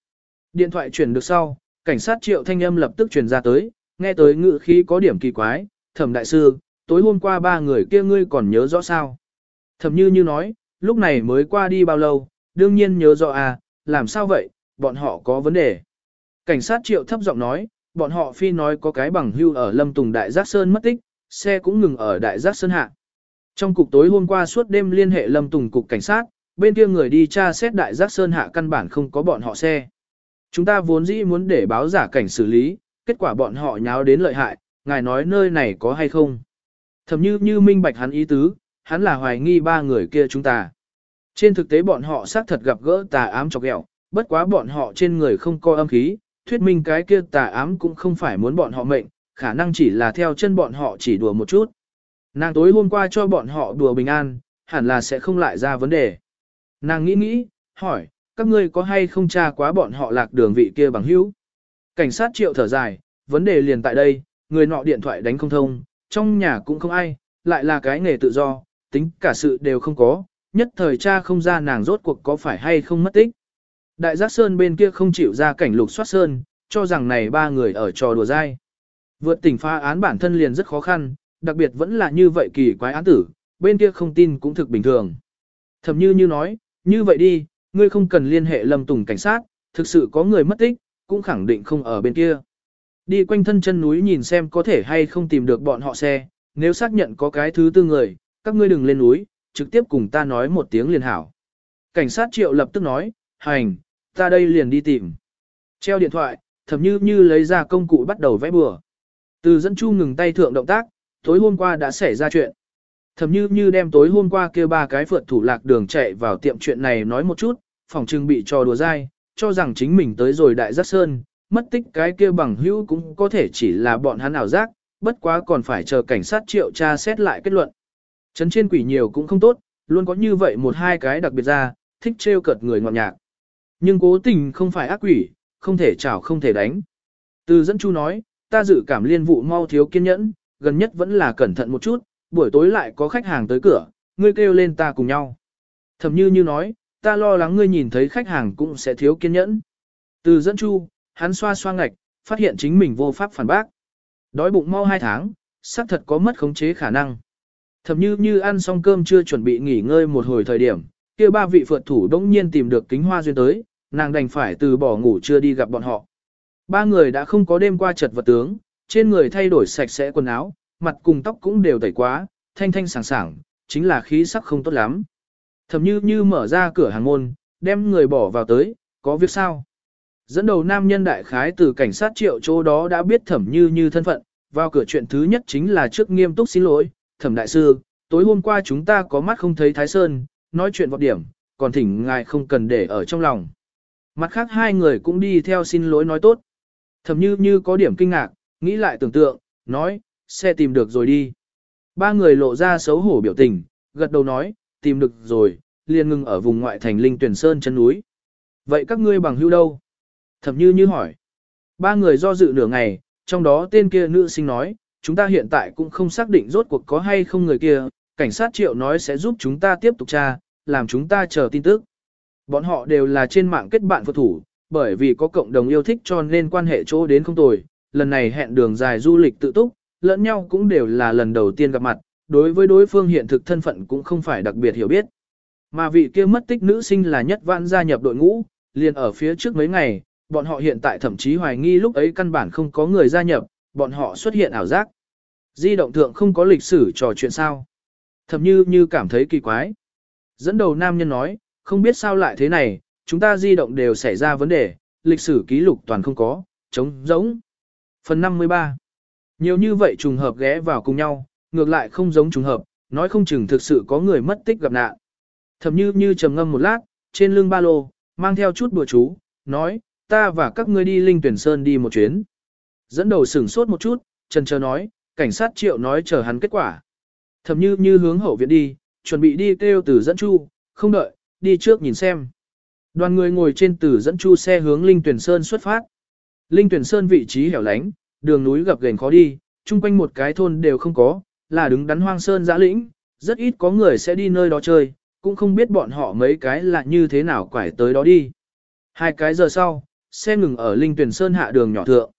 Điện thoại chuyển được sau, cảnh sát triệu thanh âm lập tức truyền ra tới, nghe tới ngữ khí có điểm kỳ quái, thẩm đại sư, tối hôm qua ba người kia ngươi còn nhớ rõ sao. Thẩm như như nói, lúc này mới qua đi bao lâu, đương nhiên nhớ rõ à, làm sao vậy, bọn họ có vấn đề. Cảnh sát triệu thấp giọng nói, bọn họ phi nói có cái bằng hưu ở Lâm Tùng Đại Giác Sơn mất tích, xe cũng ngừng ở Đại Giác Sơn hạ. Trong cục tối hôm qua suốt đêm liên hệ Lâm Tùng cục cảnh sát, bên kia người đi tra xét Đại Giác Sơn hạ căn bản không có bọn họ xe. Chúng ta vốn dĩ muốn để báo giả cảnh xử lý, kết quả bọn họ nháo đến lợi hại, ngài nói nơi này có hay không. Thầm như như minh bạch hắn ý tứ, hắn là hoài nghi ba người kia chúng ta. Trên thực tế bọn họ xác thật gặp gỡ tà ám chọc ghẹo, bất quá bọn họ trên người không có âm khí, thuyết minh cái kia tà ám cũng không phải muốn bọn họ mệnh, khả năng chỉ là theo chân bọn họ chỉ đùa một chút. Nàng tối hôm qua cho bọn họ đùa bình an, hẳn là sẽ không lại ra vấn đề. Nàng nghĩ nghĩ, hỏi, các ngươi có hay không tra quá bọn họ lạc đường vị kia bằng hữu? Cảnh sát triệu thở dài, vấn đề liền tại đây, người nọ điện thoại đánh không thông, trong nhà cũng không ai, lại là cái nghề tự do, tính cả sự đều không có, nhất thời cha không ra nàng rốt cuộc có phải hay không mất tích. Đại giác sơn bên kia không chịu ra cảnh lục soát sơn, cho rằng này ba người ở trò đùa dai. Vượt tỉnh pha án bản thân liền rất khó khăn, đặc biệt vẫn là như vậy kỳ quái án tử, bên kia không tin cũng thực bình thường. Thầm như như nói, như vậy đi, ngươi không cần liên hệ lâm tùng cảnh sát, thực sự có người mất tích, cũng khẳng định không ở bên kia. Đi quanh thân chân núi nhìn xem có thể hay không tìm được bọn họ xe, nếu xác nhận có cái thứ tư người, các ngươi đừng lên núi, trực tiếp cùng ta nói một tiếng liền hảo. Cảnh sát triệu lập tức nói, hành, ta đây liền đi tìm. Treo điện thoại, thầm như như lấy ra công cụ bắt đầu vẽ bừa. Từ dẫn chu ngừng tay thượng động tác, tối hôm qua đã xảy ra chuyện. Thầm như như đem tối hôm qua kêu ba cái phượt thủ lạc đường chạy vào tiệm chuyện này nói một chút, phòng trưng bị trò đùa dai, cho rằng chính mình tới rồi đại giác sơn, mất tích cái kia bằng hữu cũng có thể chỉ là bọn hắn ảo giác, bất quá còn phải chờ cảnh sát triệu tra xét lại kết luận. Trấn trên quỷ nhiều cũng không tốt, luôn có như vậy một hai cái đặc biệt ra, thích trêu cợt người ngọt nhạc. Nhưng cố tình không phải ác quỷ, không thể chảo không thể đánh. Từ dẫn chu nói, ta dự cảm liên vụ mau thiếu kiên nhẫn, gần nhất vẫn là cẩn thận một chút, buổi tối lại có khách hàng tới cửa, ngươi kêu lên ta cùng nhau. Thầm như như nói, ta lo lắng ngươi nhìn thấy khách hàng cũng sẽ thiếu kiên nhẫn. Từ dẫn chu, hắn xoa xoa ngạch, phát hiện chính mình vô pháp phản bác. Đói bụng mau hai tháng, xác thật có mất khống chế khả năng. Thầm như như ăn xong cơm chưa chuẩn bị nghỉ ngơi một hồi thời điểm, kia ba vị phượt thủ đống nhiên tìm được kính hoa duyên tới, nàng đành phải từ bỏ ngủ chưa đi gặp bọn họ. Ba người đã không có đêm qua chật vật tướng, trên người thay đổi sạch sẽ quần áo, mặt cùng tóc cũng đều tẩy quá, thanh thanh sảng sảng, chính là khí sắc không tốt lắm. Thầm như như mở ra cửa hàng môn, đem người bỏ vào tới, có việc sao? Dẫn đầu nam nhân đại khái từ cảnh sát triệu chỗ đó đã biết thẩm như như thân phận, vào cửa chuyện thứ nhất chính là trước nghiêm túc xin lỗi, thẩm đại sư, tối hôm qua chúng ta có mắt không thấy Thái Sơn, nói chuyện vọt điểm, còn thỉnh ngài không cần để ở trong lòng. Mặt khác hai người cũng đi theo xin lỗi nói tốt. Thẩm như như có điểm kinh ngạc, nghĩ lại tưởng tượng, nói, xe tìm được rồi đi. Ba người lộ ra xấu hổ biểu tình, gật đầu nói, tìm được rồi, liền ngừng ở vùng ngoại thành Linh Tuyển Sơn chân núi. Vậy các ngươi bằng hữu đâu? Thẩm như như hỏi. Ba người do dự nửa ngày, trong đó tên kia nữ sinh nói, chúng ta hiện tại cũng không xác định rốt cuộc có hay không người kia, cảnh sát triệu nói sẽ giúp chúng ta tiếp tục tra, làm chúng ta chờ tin tức. Bọn họ đều là trên mạng kết bạn phật thủ, bởi vì có cộng đồng yêu thích cho nên quan hệ chỗ đến không tồi, lần này hẹn đường dài du lịch tự túc, lẫn nhau cũng đều là lần đầu tiên gặp mặt, đối với đối phương hiện thực thân phận cũng không phải đặc biệt hiểu biết. Mà vị kia mất tích nữ sinh là nhất vãn gia nhập đội ngũ, liền ở phía trước mấy ngày, bọn họ hiện tại thậm chí hoài nghi lúc ấy căn bản không có người gia nhập, bọn họ xuất hiện ảo giác. Di động thượng không có lịch sử trò chuyện sao. Thầm như như cảm thấy kỳ quái. Dẫn đầu nam nhân nói, không biết sao lại thế này, chúng ta di động đều xảy ra vấn đề, lịch sử ký lục toàn không có, trống giống. Phần 53 nhiều như vậy trùng hợp ghé vào cùng nhau, ngược lại không giống trùng hợp, nói không chừng thực sự có người mất tích gặp nạn. Thậm như như trầm ngâm một lát, trên lưng ba lô, mang theo chút bùa chú, nói, ta và các ngươi đi Linh Tuyển Sơn đi một chuyến. Dẫn đầu sửng sốt một chút, trần chờ nói, cảnh sát triệu nói chờ hắn kết quả. Thẩm như như hướng hậu viện đi, chuẩn bị đi kêu từ dẫn chu, không đợi, đi trước nhìn xem. Đoàn người ngồi trên từ dẫn chu xe hướng Linh Tuyển Sơn xuất phát. Linh Tuyển Sơn vị trí hẻo lánh, đường núi gập ghềnh khó đi, chung quanh một cái thôn đều không có, là đứng đắn hoang sơn giã lĩnh, rất ít có người sẽ đi nơi đó chơi, cũng không biết bọn họ mấy cái là như thế nào quải tới đó đi. Hai cái giờ sau, xe ngừng ở Linh Tuyển Sơn hạ đường nhỏ thượng.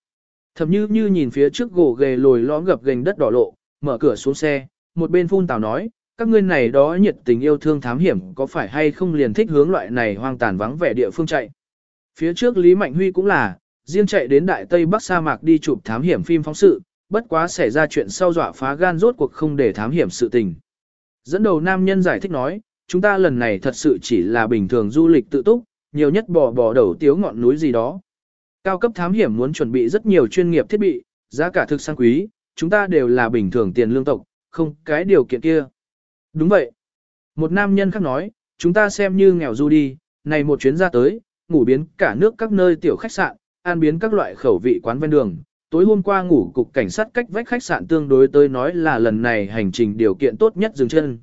Thẩm như như nhìn phía trước gỗ ghề lồi lõm gập ghềnh đất đỏ lộ, mở cửa xuống xe, một bên phun tào nói, các ngươi này đó nhiệt tình yêu thương thám hiểm có phải hay không liền thích hướng loại này hoang tàn vắng vẻ địa phương chạy. Phía trước Lý Mạnh Huy cũng là, riêng chạy đến Đại Tây Bắc sa mạc đi chụp thám hiểm phim phóng sự, bất quá xảy ra chuyện sau dọa phá gan rốt cuộc không để thám hiểm sự tình. Dẫn đầu nam nhân giải thích nói, chúng ta lần này thật sự chỉ là bình thường du lịch tự túc, nhiều nhất bò bò đầu tiếu ngọn núi gì đó. Cao cấp thám hiểm muốn chuẩn bị rất nhiều chuyên nghiệp thiết bị, giá cả thực sang quý, chúng ta đều là bình thường tiền lương tộc, không cái điều kiện kia. Đúng vậy. Một nam nhân khác nói, chúng ta xem như nghèo du đi, này một chuyến ra tới, ngủ biến cả nước các nơi tiểu khách sạn, an biến các loại khẩu vị quán ven đường. Tối hôm qua ngủ cục cảnh sát cách vách khách sạn tương đối tới nói là lần này hành trình điều kiện tốt nhất dừng chân.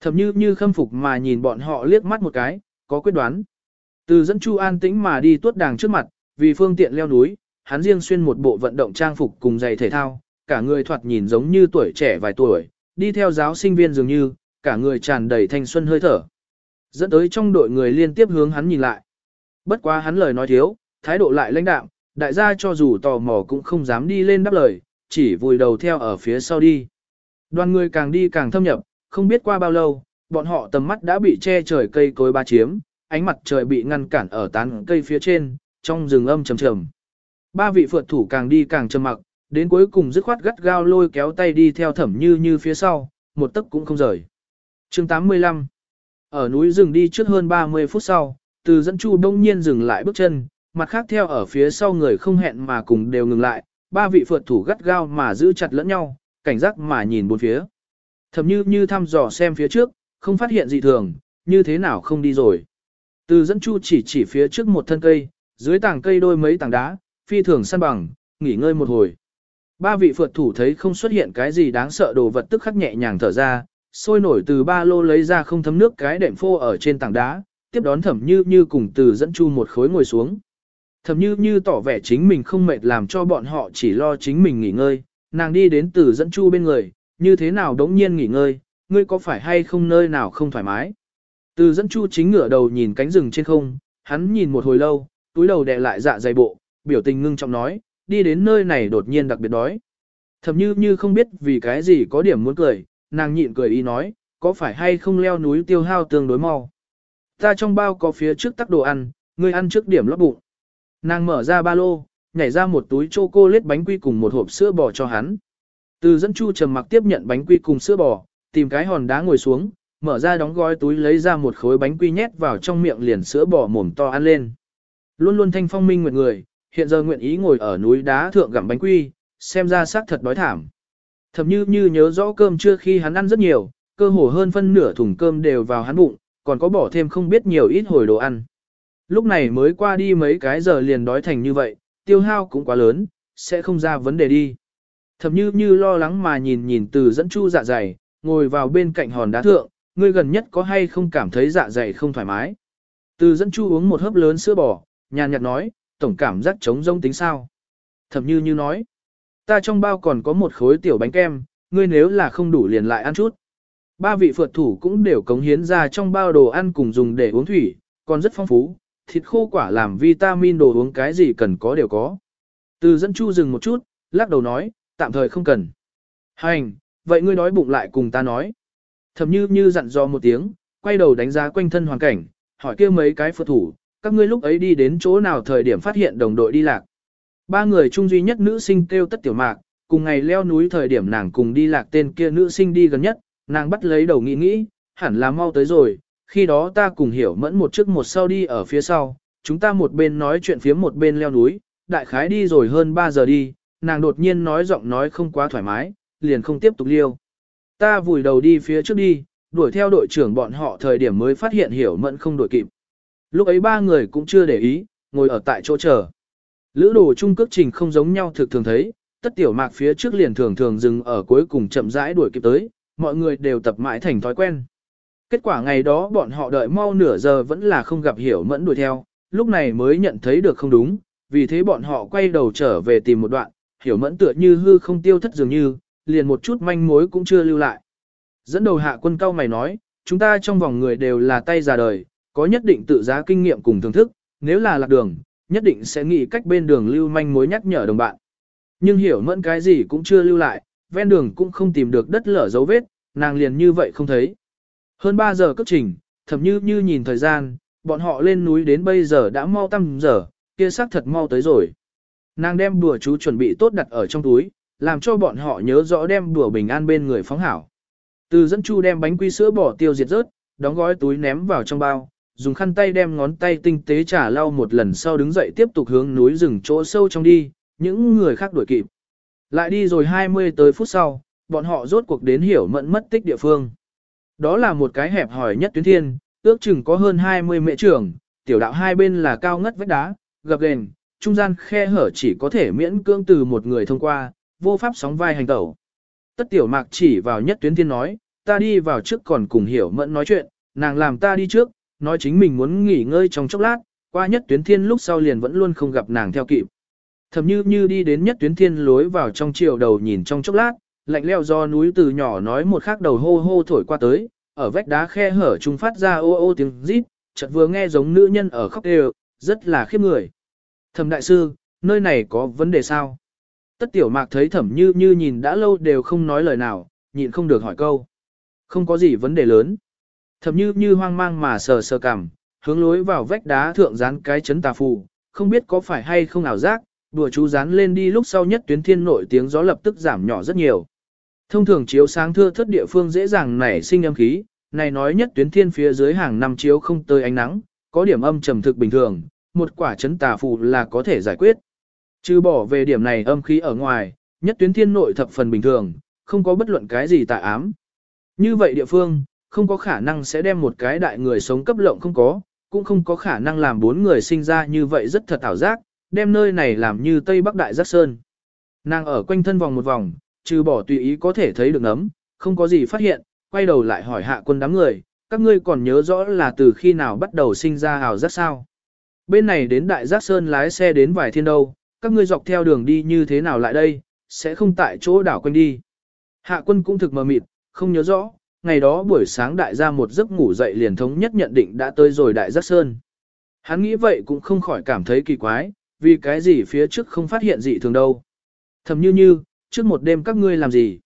Thậm như như khâm phục mà nhìn bọn họ liếc mắt một cái, có quyết đoán. Từ dẫn Chu an tĩnh mà đi tuốt đàng trước mặt, vì phương tiện leo núi, hắn riêng xuyên một bộ vận động trang phục cùng giày thể thao, cả người thoạt nhìn giống như tuổi trẻ vài tuổi, đi theo giáo sinh viên dường như, cả người tràn đầy thanh xuân hơi thở. Dẫn tới trong đội người liên tiếp hướng hắn nhìn lại. Bất quá hắn lời nói thiếu, thái độ lại lãnh đạm, đại gia cho dù tò mò cũng không dám đi lên đáp lời, chỉ vùi đầu theo ở phía sau đi. Đoàn người càng đi càng thâm nhập, không biết qua bao lâu, bọn họ tầm mắt đã bị che trời cây cối ba chiếm, ánh mặt trời bị ngăn cản ở tán cây phía trên, trong rừng âm trầm trầm. Ba vị phượt thủ càng đi càng trầm mặc, đến cuối cùng dứt khoát gắt gao lôi kéo tay đi theo thẩm như như phía sau, một tấc cũng không rời. chương 85 Ở núi rừng đi trước hơn 30 phút sau, từ dẫn chu đông nhiên dừng lại bước chân, mặt khác theo ở phía sau người không hẹn mà cùng đều ngừng lại, ba vị phượt thủ gắt gao mà giữ chặt lẫn nhau, cảnh giác mà nhìn bốn phía. Thẩm như như thăm dò xem phía trước, không phát hiện gì thường, như thế nào không đi rồi. Từ dẫn chu chỉ chỉ phía trước một thân cây, dưới tảng cây đôi mấy tảng đá, phi thường săn bằng, nghỉ ngơi một hồi. Ba vị phượt thủ thấy không xuất hiện cái gì đáng sợ đồ vật tức khắc nhẹ nhàng thở ra, sôi nổi từ ba lô lấy ra không thấm nước cái đệm phô ở trên tảng đá, tiếp đón thẩm như như cùng từ dẫn chu một khối ngồi xuống. Thầm như như tỏ vẻ chính mình không mệt làm cho bọn họ chỉ lo chính mình nghỉ ngơi, nàng đi đến từ dẫn chu bên người, như thế nào đống nhiên nghỉ ngơi, ngươi có phải hay không nơi nào không thoải mái. Từ dẫn chu chính ngửa đầu nhìn cánh rừng trên không, hắn nhìn một hồi lâu, túi đầu đè lại dạ dày bộ, biểu tình ngưng trọng nói, đi đến nơi này đột nhiên đặc biệt đói. Thầm như như không biết vì cái gì có điểm muốn cười, nàng nhịn cười ý nói, có phải hay không leo núi tiêu hao tương đối mau. Ta trong bao có phía trước tắc đồ ăn, ngươi ăn trước điểm lót bụng. Nàng mở ra ba lô, nhảy ra một túi chocolate bánh quy cùng một hộp sữa bò cho hắn. Từ dẫn chu trầm mặc tiếp nhận bánh quy cùng sữa bò, tìm cái hòn đá ngồi xuống, mở ra đóng gói túi lấy ra một khối bánh quy nhét vào trong miệng liền sữa bò mồm to ăn lên. Luôn luôn thanh phong minh nguyện người, hiện giờ nguyện ý ngồi ở núi đá thượng gặm bánh quy, xem ra xác thật đói thảm. Thậm như như nhớ rõ cơm chưa khi hắn ăn rất nhiều, cơ hồ hơn phân nửa thùng cơm đều vào hắn bụng, còn có bỏ thêm không biết nhiều ít hồi đồ ăn. Lúc này mới qua đi mấy cái giờ liền đói thành như vậy, tiêu hao cũng quá lớn, sẽ không ra vấn đề đi. Thậm như như lo lắng mà nhìn nhìn từ dẫn chu dạ dày, ngồi vào bên cạnh hòn đá thượng, ngươi gần nhất có hay không cảm thấy dạ dày không thoải mái. Từ dẫn chu uống một hớp lớn sữa bò, nhàn nhạt nói, tổng cảm giác trống rông tính sao. Thầm như như nói, ta trong bao còn có một khối tiểu bánh kem, ngươi nếu là không đủ liền lại ăn chút. Ba vị phượt thủ cũng đều cống hiến ra trong bao đồ ăn cùng dùng để uống thủy, còn rất phong phú, thịt khô quả làm vitamin đồ uống cái gì cần có đều có. Từ dẫn chu dừng một chút, lắc đầu nói, tạm thời không cần. Hành, vậy ngươi nói bụng lại cùng ta nói. thầm như như dặn dò một tiếng, quay đầu đánh giá quanh thân hoàn cảnh, hỏi kia mấy cái phượt thủ, các ngươi lúc ấy đi đến chỗ nào thời điểm phát hiện đồng đội đi lạc. Ba người chung duy nhất nữ sinh kêu tất tiểu mạc, cùng ngày leo núi thời điểm nàng cùng đi lạc tên kia nữ sinh đi gần nhất, nàng bắt lấy đầu nghĩ nghĩ, hẳn là mau tới rồi, khi đó ta cùng hiểu mẫn một trước một sau đi ở phía sau, chúng ta một bên nói chuyện phía một bên leo núi, đại khái đi rồi hơn 3 giờ đi, nàng đột nhiên nói giọng nói không quá thoải mái, liền không tiếp tục liêu. Ta vùi đầu đi phía trước đi, đuổi theo đội trưởng bọn họ thời điểm mới phát hiện hiểu mẫn không đuổi kịp. Lúc ấy ba người cũng chưa để ý, ngồi ở tại chỗ chờ. Lữ đồ chung cước trình không giống nhau thực thường thấy, tất tiểu mạc phía trước liền thường thường dừng ở cuối cùng chậm rãi đuổi kịp tới, mọi người đều tập mãi thành thói quen. Kết quả ngày đó bọn họ đợi mau nửa giờ vẫn là không gặp hiểu mẫn đuổi theo, lúc này mới nhận thấy được không đúng, vì thế bọn họ quay đầu trở về tìm một đoạn, hiểu mẫn tựa như hư không tiêu thất dường như, liền một chút manh mối cũng chưa lưu lại. Dẫn đầu hạ quân cao mày nói, chúng ta trong vòng người đều là tay già đời, có nhất định tự giá kinh nghiệm cùng thưởng thức, nếu là lạc đường, nhất định sẽ nghĩ cách bên đường lưu manh mối nhắc nhở đồng bạn. Nhưng hiểu mẫn cái gì cũng chưa lưu lại, ven đường cũng không tìm được đất lở dấu vết, nàng liền như vậy không thấy. Hơn 3 giờ cất trình, thậm như như nhìn thời gian, bọn họ lên núi đến bây giờ đã mau tăm giờ, kia xác thật mau tới rồi. Nàng đem bùa chú chuẩn bị tốt đặt ở trong túi, làm cho bọn họ nhớ rõ đem bùa bình an bên người phóng hảo. Từ dẫn chu đem bánh quy sữa bỏ tiêu diệt rớt, đóng gói túi ném vào trong bao, dùng khăn tay đem ngón tay tinh tế trả lau một lần sau đứng dậy tiếp tục hướng núi rừng chỗ sâu trong đi, những người khác đuổi kịp. Lại đi rồi 20 tới phút sau, bọn họ rốt cuộc đến hiểu mẫn mất tích địa phương. Đó là một cái hẹp hỏi nhất tuyến thiên, ước chừng có hơn 20 mệ trưởng, tiểu đạo hai bên là cao ngất vách đá, gập ghềnh, trung gian khe hở chỉ có thể miễn cưỡng từ một người thông qua, vô pháp sóng vai hành tẩu. Tất tiểu mạc chỉ vào nhất tuyến thiên nói, ta đi vào trước còn cùng hiểu mẫn nói chuyện, nàng làm ta đi trước, nói chính mình muốn nghỉ ngơi trong chốc lát, qua nhất tuyến thiên lúc sau liền vẫn luôn không gặp nàng theo kịp. Thầm như như đi đến nhất tuyến thiên lối vào trong chiều đầu nhìn trong chốc lát, lạnh leo do núi từ nhỏ nói một khắc đầu hô hô thổi qua tới, ở vách đá khe hở trung phát ra ô ô tiếng rít, chợt vừa nghe giống nữ nhân ở khóc đều, rất là khiếp người. Thẩm đại sư, nơi này có vấn đề sao? Tất tiểu mạc thấy thẩm như như nhìn đã lâu đều không nói lời nào, nhịn không được hỏi câu. Không có gì vấn đề lớn. Thẩm như như hoang mang mà sờ sờ cằm, hướng lối vào vách đá thượng dán cái chấn tà phù, không biết có phải hay không ảo giác, đùa chú dán lên đi lúc sau nhất tuyến thiên nội tiếng gió lập tức giảm nhỏ rất nhiều. Thông thường chiếu sáng thưa thất địa phương dễ dàng nảy sinh âm khí, này nói nhất tuyến thiên phía dưới hàng năm chiếu không tới ánh nắng, có điểm âm trầm thực bình thường, một quả chấn tà phù là có thể giải quyết. Trừ bỏ về điểm này âm khí ở ngoài, nhất tuyến thiên nội thập phần bình thường, không có bất luận cái gì tà ám. Như vậy địa phương, không có khả năng sẽ đem một cái đại người sống cấp lộng không có, cũng không có khả năng làm bốn người sinh ra như vậy rất thật ảo giác, đem nơi này làm như Tây Bắc Đại Giác Sơn. Nàng ở quanh thân vòng một vòng, trừ bỏ tùy ý có thể thấy được nấm, không có gì phát hiện, quay đầu lại hỏi hạ quân đám người, các ngươi còn nhớ rõ là từ khi nào bắt đầu sinh ra hào giác sao? Bên này đến Đại Giác Sơn lái xe đến vài thiên đâu, các ngươi dọc theo đường đi như thế nào lại đây, sẽ không tại chỗ đảo quanh đi. Hạ quân cũng thực mờ mịt, không nhớ rõ, ngày đó buổi sáng đại gia một giấc ngủ dậy liền thống nhất nhận định đã tới rồi Đại Giác Sơn. Hắn nghĩ vậy cũng không khỏi cảm thấy kỳ quái, vì cái gì phía trước không phát hiện gì thường đâu. Thầm như như, trước một đêm các ngươi làm gì?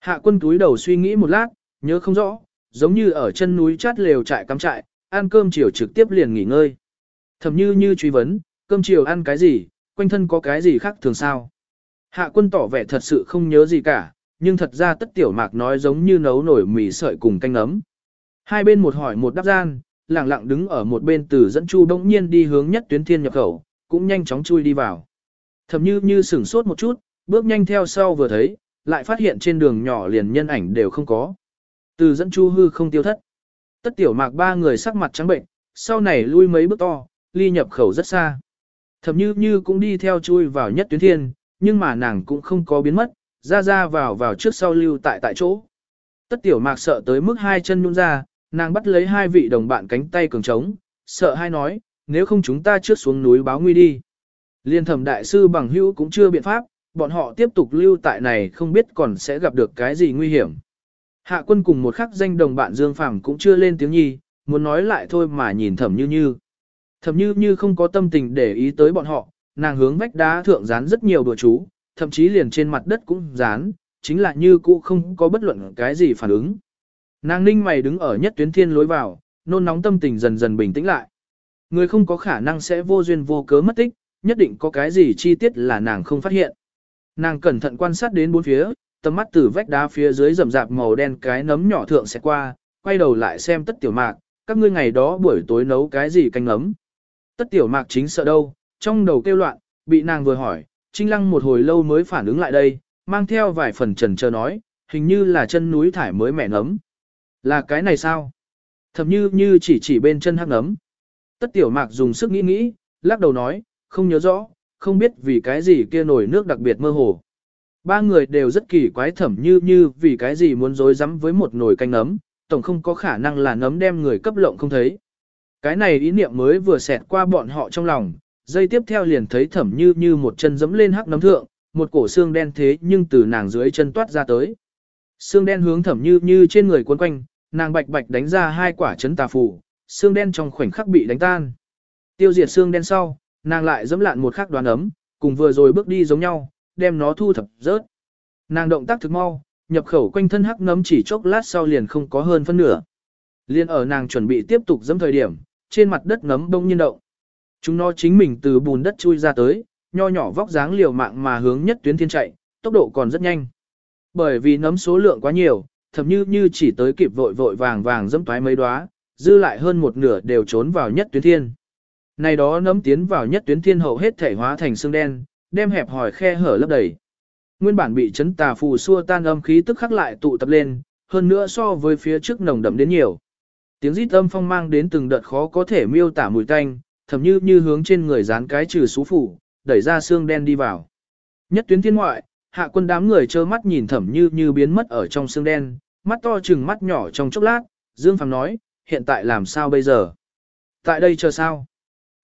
Hạ quân túi đầu suy nghĩ một lát, nhớ không rõ, giống như ở chân núi chát lều trại cắm trại, ăn cơm chiều trực tiếp liền nghỉ ngơi. Thầm như như truy vấn, cơm chiều ăn cái gì, quanh thân có cái gì khác thường sao? Hạ quân tỏ vẻ thật sự không nhớ gì cả, nhưng thật ra tất tiểu mạc nói giống như nấu nổi mì sợi cùng canh ấm. Hai bên một hỏi một đáp gian, lặng lặng đứng ở một bên từ dẫn chu bỗng nhiên đi hướng nhất tuyến thiên nhập khẩu, cũng nhanh chóng chui đi vào. Thầm như như sửng sốt một chút, bước nhanh theo sau vừa thấy, lại phát hiện trên đường nhỏ liền nhân ảnh đều không có. Từ dẫn chu hư không tiêu thất. Tất tiểu mạc ba người sắc mặt trắng bệnh, sau này lui mấy bước to, ly nhập khẩu rất xa. Thầm như như cũng đi theo chui vào nhất tuyến thiên, nhưng mà nàng cũng không có biến mất, ra ra vào vào trước sau lưu tại tại chỗ. Tất tiểu mạc sợ tới mức hai chân nhún ra, nàng bắt lấy hai vị đồng bạn cánh tay cường trống, sợ hai nói, nếu không chúng ta trước xuống núi báo nguy đi. Liên thẩm đại sư bằng hữu cũng chưa biện pháp, bọn họ tiếp tục lưu tại này không biết còn sẽ gặp được cái gì nguy hiểm. Hạ quân cùng một khắc danh đồng bạn Dương Phàm cũng chưa lên tiếng nhi, muốn nói lại thôi mà nhìn thẩm như như. Thẩm như như không có tâm tình để ý tới bọn họ, nàng hướng vách đá thượng dán rất nhiều đùa chú, thậm chí liền trên mặt đất cũng dán, chính là như cũ không có bất luận cái gì phản ứng. Nàng ninh mày đứng ở nhất tuyến thiên lối vào, nôn nóng tâm tình dần dần bình tĩnh lại. Người không có khả năng sẽ vô duyên vô cớ mất tích, nhất định có cái gì chi tiết là nàng không phát hiện. Nàng cẩn thận quan sát đến bốn phía, tầm mắt từ vách đá phía dưới rậm rạp màu đen cái nấm nhỏ thượng sẽ qua, quay đầu lại xem tất tiểu mạc, các ngươi ngày đó buổi tối nấu cái gì canh nấm. Tất tiểu mạc chính sợ đâu, trong đầu kêu loạn, bị nàng vừa hỏi, trinh lăng một hồi lâu mới phản ứng lại đây, mang theo vài phần trần chờ nói, hình như là chân núi thải mới mẹ nấm. Là cái này sao? Thầm như như chỉ chỉ bên chân hắc nấm. Tất tiểu mạc dùng sức nghĩ nghĩ, lắc đầu nói, không nhớ rõ, không biết vì cái gì kia nổi nước đặc biệt mơ hồ. Ba người đều rất kỳ quái thẩm như như vì cái gì muốn dối rắm với một nồi canh nấm, tổng không có khả năng là nấm đem người cấp lộng không thấy. Cái này ý niệm mới vừa xẹt qua bọn họ trong lòng, dây tiếp theo liền thấy thẩm như như một chân dẫm lên hắc nấm thượng, một cổ xương đen thế nhưng từ nàng dưới chân toát ra tới. Xương đen hướng thẩm như như trên người cuốn quanh, nàng bạch bạch đánh ra hai quả chấn tà phù, xương đen trong khoảnh khắc bị đánh tan. Tiêu diệt xương đen sau, nàng lại dẫm lạn một khắc đoán ấm, cùng vừa rồi bước đi giống nhau, đem nó thu thập rớt. Nàng động tác thực mau, nhập khẩu quanh thân hắc nấm chỉ chốc lát sau liền không có hơn phân nửa. Liên ở nàng chuẩn bị tiếp tục dẫm thời điểm, trên mặt đất nấm đông nhiên động. Chúng nó chính mình từ bùn đất chui ra tới, nho nhỏ vóc dáng liều mạng mà hướng nhất tuyến thiên chạy, tốc độ còn rất nhanh. Bởi vì nấm số lượng quá nhiều, thậm như như chỉ tới kịp vội vội vàng vàng dẫm toái mấy đóa, dư lại hơn một nửa đều trốn vào nhất tuyến thiên. Này đó nấm tiến vào nhất tuyến thiên hậu hết thể hóa thành xương đen, đem hẹp hỏi khe hở lấp đầy. Nguyên bản bị chấn tà phù xua tan âm khí tức khắc lại tụ tập lên, hơn nữa so với phía trước nồng đậm đến nhiều. Tiếng rít âm phong mang đến từng đợt khó có thể miêu tả mùi tanh, thậm như như hướng trên người dán cái trừ xú phủ, đẩy ra xương đen đi vào. Nhất tuyến thiên ngoại, hạ quân đám người trơ mắt nhìn thẩm như như biến mất ở trong xương đen, mắt to chừng mắt nhỏ trong chốc lát, Dương Phàm nói, hiện tại làm sao bây giờ? Tại đây chờ sao?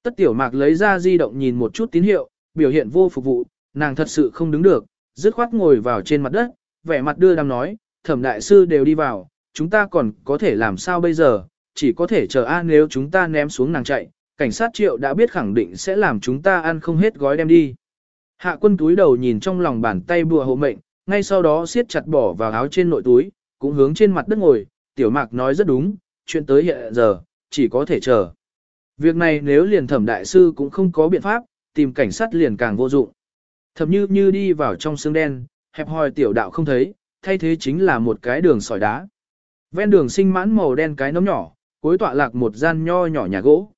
Tất tiểu mạc lấy ra di động nhìn một chút tín hiệu, biểu hiện vô phục vụ, nàng thật sự không đứng được, dứt khoát ngồi vào trên mặt đất, vẻ mặt đưa đam nói, thẩm đại sư đều đi vào, chúng ta còn có thể làm sao bây giờ, chỉ có thể chờ a nếu chúng ta ném xuống nàng chạy, cảnh sát triệu đã biết khẳng định sẽ làm chúng ta ăn không hết gói đem đi. Hạ quân túi đầu nhìn trong lòng bàn tay bùa hộ mệnh, ngay sau đó siết chặt bỏ vào áo trên nội túi, cũng hướng trên mặt đất ngồi, tiểu mạc nói rất đúng, chuyện tới hiện giờ, chỉ có thể chờ. Việc này nếu liền thẩm đại sư cũng không có biện pháp, tìm cảnh sát liền càng vô dụng. Thẩm như như đi vào trong xương đen, hẹp hòi tiểu đạo không thấy, thay thế chính là một cái đường sỏi đá. Ven đường sinh mãn màu đen cái nấm nhỏ, cuối tọa lạc một gian nho nhỏ nhà gỗ.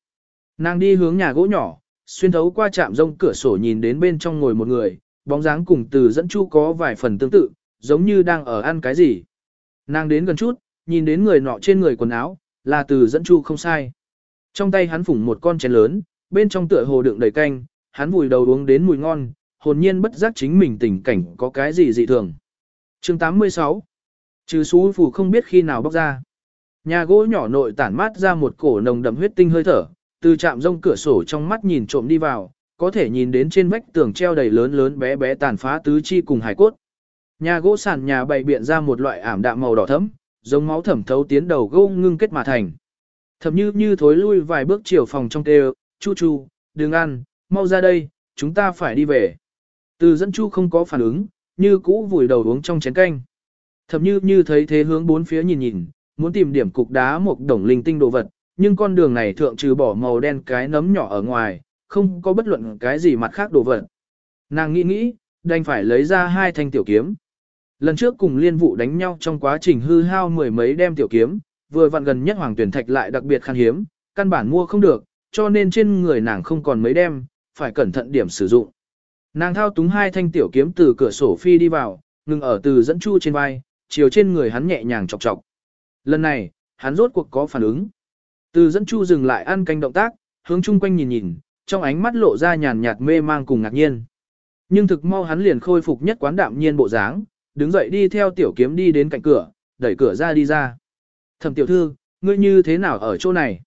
Nàng đi hướng nhà gỗ nhỏ, xuyên thấu qua trạm rông cửa sổ nhìn đến bên trong ngồi một người, bóng dáng cùng từ dẫn chu có vài phần tương tự, giống như đang ở ăn cái gì. Nàng đến gần chút, nhìn đến người nọ trên người quần áo, là từ dẫn chu không sai. Trong tay hắn phủng một con chén lớn, bên trong tựa hồ đựng đầy canh, hắn vùi đầu uống đến mùi ngon, hồn nhiên bất giác chính mình tình cảnh có cái gì dị thường. chương 86 Trừ xú phù không biết khi nào bóc ra. Nhà gỗ nhỏ nội tản mát ra một cổ nồng đậm huyết tinh hơi thở, từ chạm rông cửa sổ trong mắt nhìn trộm đi vào, có thể nhìn đến trên vách tường treo đầy lớn lớn bé bé tàn phá tứ chi cùng hải cốt. Nhà gỗ sàn nhà bày biện ra một loại ảm đạm màu đỏ thẫm, giống máu thẩm thấu tiến đầu gỗ ngưng kết mà thành. Thẩm như như thối lui vài bước chiều phòng trong kêu, chu chu, đừng ăn, mau ra đây, chúng ta phải đi về. Từ dẫn chu không có phản ứng, như cũ vùi đầu uống trong chén canh. Thẩm như như thấy thế hướng bốn phía nhìn nhìn, muốn tìm điểm cục đá một đồng linh tinh đồ vật, nhưng con đường này thượng trừ bỏ màu đen cái nấm nhỏ ở ngoài, không có bất luận cái gì mặt khác đồ vật. Nàng nghĩ nghĩ, đành phải lấy ra hai thanh tiểu kiếm. Lần trước cùng liên vụ đánh nhau trong quá trình hư hao mười mấy đem tiểu kiếm, vừa vặn gần nhất hoàng tuyển thạch lại đặc biệt khan hiếm, căn bản mua không được, cho nên trên người nàng không còn mấy đem, phải cẩn thận điểm sử dụng. Nàng thao túng hai thanh tiểu kiếm từ cửa sổ phi đi vào, ngừng ở từ dẫn chu trên vai, chiều trên người hắn nhẹ nhàng chọc chọc. Lần này, hắn rốt cuộc có phản ứng. Từ dẫn chu dừng lại ăn canh động tác, hướng chung quanh nhìn nhìn, trong ánh mắt lộ ra nhàn nhạt mê mang cùng ngạc nhiên. Nhưng thực mau hắn liền khôi phục nhất quán đạm nhiên bộ dáng, đứng dậy đi theo tiểu kiếm đi đến cạnh cửa, đẩy cửa ra đi ra. Thẩm tiểu thư, ngươi như thế nào ở chỗ này?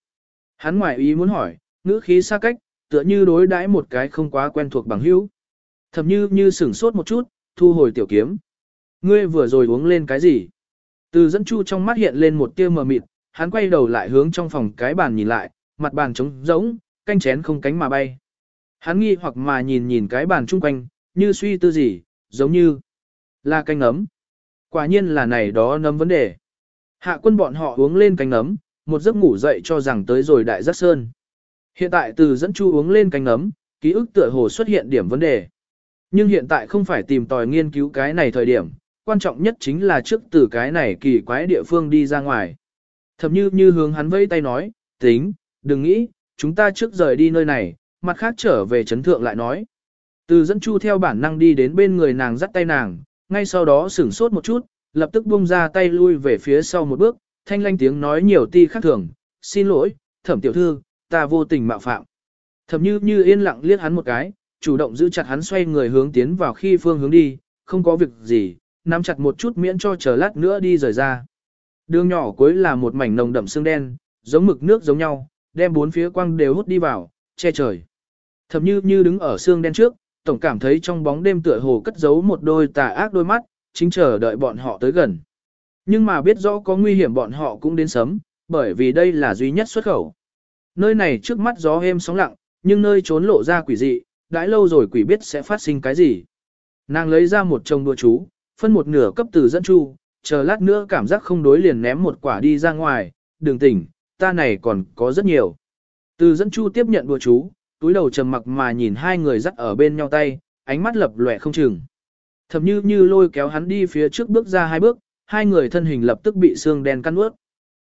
Hắn ngoài ý muốn hỏi, ngữ khí xa cách, tựa như đối đãi một cái không quá quen thuộc bằng hữu. Thẩm như như sửng sốt một chút, thu hồi tiểu kiếm. Ngươi vừa rồi uống lên cái gì? Từ dẫn chu trong mắt hiện lên một tia mờ mịt, hắn quay đầu lại hướng trong phòng cái bàn nhìn lại, mặt bàn trống rỗng, canh chén không cánh mà bay. Hắn nghi hoặc mà nhìn nhìn cái bàn chung quanh, như suy tư gì, giống như là canh nấm. Quả nhiên là này đó nấm vấn đề. Hạ quân bọn họ uống lên canh nấm, một giấc ngủ dậy cho rằng tới rồi đại giác sơn. Hiện tại từ dẫn chu uống lên canh nấm, ký ức tựa hồ xuất hiện điểm vấn đề. Nhưng hiện tại không phải tìm tòi nghiên cứu cái này thời điểm, quan trọng nhất chính là trước từ cái này kỳ quái địa phương đi ra ngoài. Thậm như như hướng hắn vẫy tay nói, tính, đừng nghĩ, chúng ta trước rời đi nơi này, mặt khác trở về chấn thượng lại nói. Từ dẫn chu theo bản năng đi đến bên người nàng dắt tay nàng, ngay sau đó sửng sốt một chút, lập tức buông ra tay lui về phía sau một bước, thanh lanh tiếng nói nhiều ti khác thường, xin lỗi, thẩm tiểu thư, ta vô tình mạo phạm. Thẩm như như yên lặng liếc hắn một cái, chủ động giữ chặt hắn xoay người hướng tiến vào khi phương hướng đi, không có việc gì, nắm chặt một chút miễn cho chờ lát nữa đi rời ra. Đường nhỏ cuối là một mảnh nồng đậm xương đen, giống mực nước giống nhau, đem bốn phía quang đều hút đi vào, che trời. Thẩm như như đứng ở xương đen trước, tổng cảm thấy trong bóng đêm tựa hồ cất giấu một đôi tà ác đôi mắt, chính chờ đợi bọn họ tới gần. Nhưng mà biết rõ có nguy hiểm bọn họ cũng đến sớm, bởi vì đây là duy nhất xuất khẩu. Nơi này trước mắt gió êm sóng lặng, nhưng nơi trốn lộ ra quỷ dị, đãi lâu rồi quỷ biết sẽ phát sinh cái gì. Nàng lấy ra một chồng đùa chú, phân một nửa cấp từ dẫn chu, chờ lát nữa cảm giác không đối liền ném một quả đi ra ngoài, đường tỉnh, ta này còn có rất nhiều. Từ dẫn chu tiếp nhận đùa chú, túi đầu trầm mặc mà nhìn hai người dắt ở bên nhau tay, ánh mắt lập lòe không chừng. Thẩm như như lôi kéo hắn đi phía trước bước ra hai bước, hai người thân hình lập tức bị xương đen căn ướt.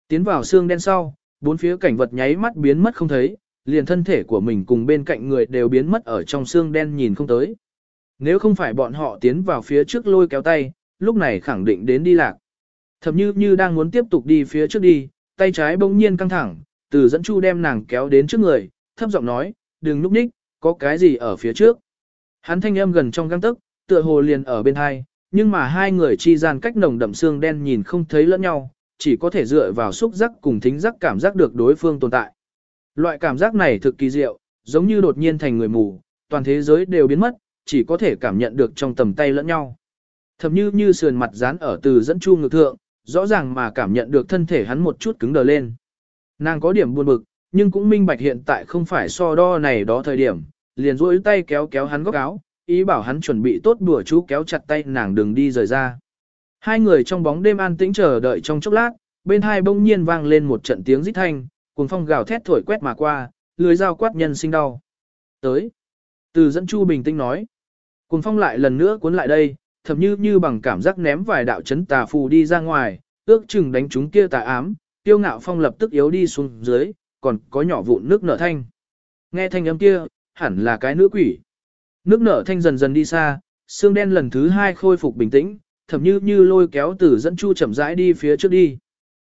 Tiến vào xương đen sau, bốn phía cảnh vật nháy mắt biến mất không thấy, liền thân thể của mình cùng bên cạnh người đều biến mất ở trong xương đen nhìn không tới. Nếu không phải bọn họ tiến vào phía trước lôi kéo tay, lúc này khẳng định đến đi lạc. Thẩm như như đang muốn tiếp tục đi phía trước đi, tay trái bỗng nhiên căng thẳng, từ dẫn chu đem nàng kéo đến trước người, thấp giọng nói, đừng núp ních, có cái gì ở phía trước. Hắn thanh âm gần trong găng tức, tựa hồ liền ở bên hai, nhưng mà hai người chi gian cách nồng đậm xương đen nhìn không thấy lẫn nhau, chỉ có thể dựa vào xúc giác cùng thính giác cảm giác được đối phương tồn tại. Loại cảm giác này thực kỳ diệu, giống như đột nhiên thành người mù, toàn thế giới đều biến mất, chỉ có thể cảm nhận được trong tầm tay lẫn nhau. Thầm như như sườn mặt dán ở từ dẫn chu ngược thượng, rõ ràng mà cảm nhận được thân thể hắn một chút cứng đờ lên. Nàng có điểm buồn bực, nhưng cũng minh bạch hiện tại không phải so đo này đó thời điểm, liền duỗi tay kéo kéo hắn góc áo, ý bảo hắn chuẩn bị tốt đùa chú kéo chặt tay nàng đừng đi rời ra. Hai người trong bóng đêm an tĩnh chờ đợi trong chốc lát, bên hai bỗng nhiên vang lên một trận tiếng rít thanh, cuồng phong gào thét thổi quét mà qua, lưới dao quát nhân sinh đau. Tới. Từ dẫn chu bình tĩnh nói. Cuồng phong lại lần nữa cuốn lại đây, thậm như như bằng cảm giác ném vài đạo chấn tà phù đi ra ngoài, ước chừng đánh chúng kia tà ám, tiêu ngạo phong lập tức yếu đi xuống dưới, còn có nhỏ vụn nước nở thanh. Nghe thanh âm kia, hẳn là cái nữ quỷ. Nước nở thanh dần dần đi xa, xương đen lần thứ hai khôi phục bình tĩnh, thậm như như lôi kéo tử dẫn chu chậm rãi đi phía trước đi.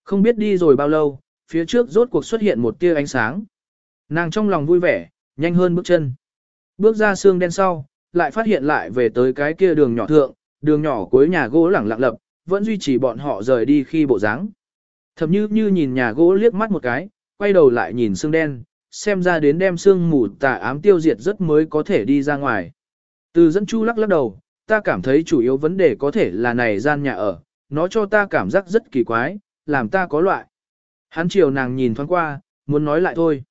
Không biết đi rồi bao lâu, phía trước rốt cuộc xuất hiện một tia ánh sáng. Nàng trong lòng vui vẻ, nhanh hơn bước chân. Bước ra xương đen sau, lại phát hiện lại về tới cái kia đường nhỏ thượng, đường nhỏ cuối nhà gỗ lẳng lặng lập, vẫn duy trì bọn họ rời đi khi bộ dáng. Thậm như như nhìn nhà gỗ liếc mắt một cái, quay đầu lại nhìn xương đen, xem ra đến đem xương mù tà ám tiêu diệt rất mới có thể đi ra ngoài. Từ dẫn chu lắc lắc đầu, ta cảm thấy chủ yếu vấn đề có thể là này gian nhà ở, nó cho ta cảm giác rất kỳ quái, làm ta có loại. Hắn chiều nàng nhìn thoáng qua, muốn nói lại thôi.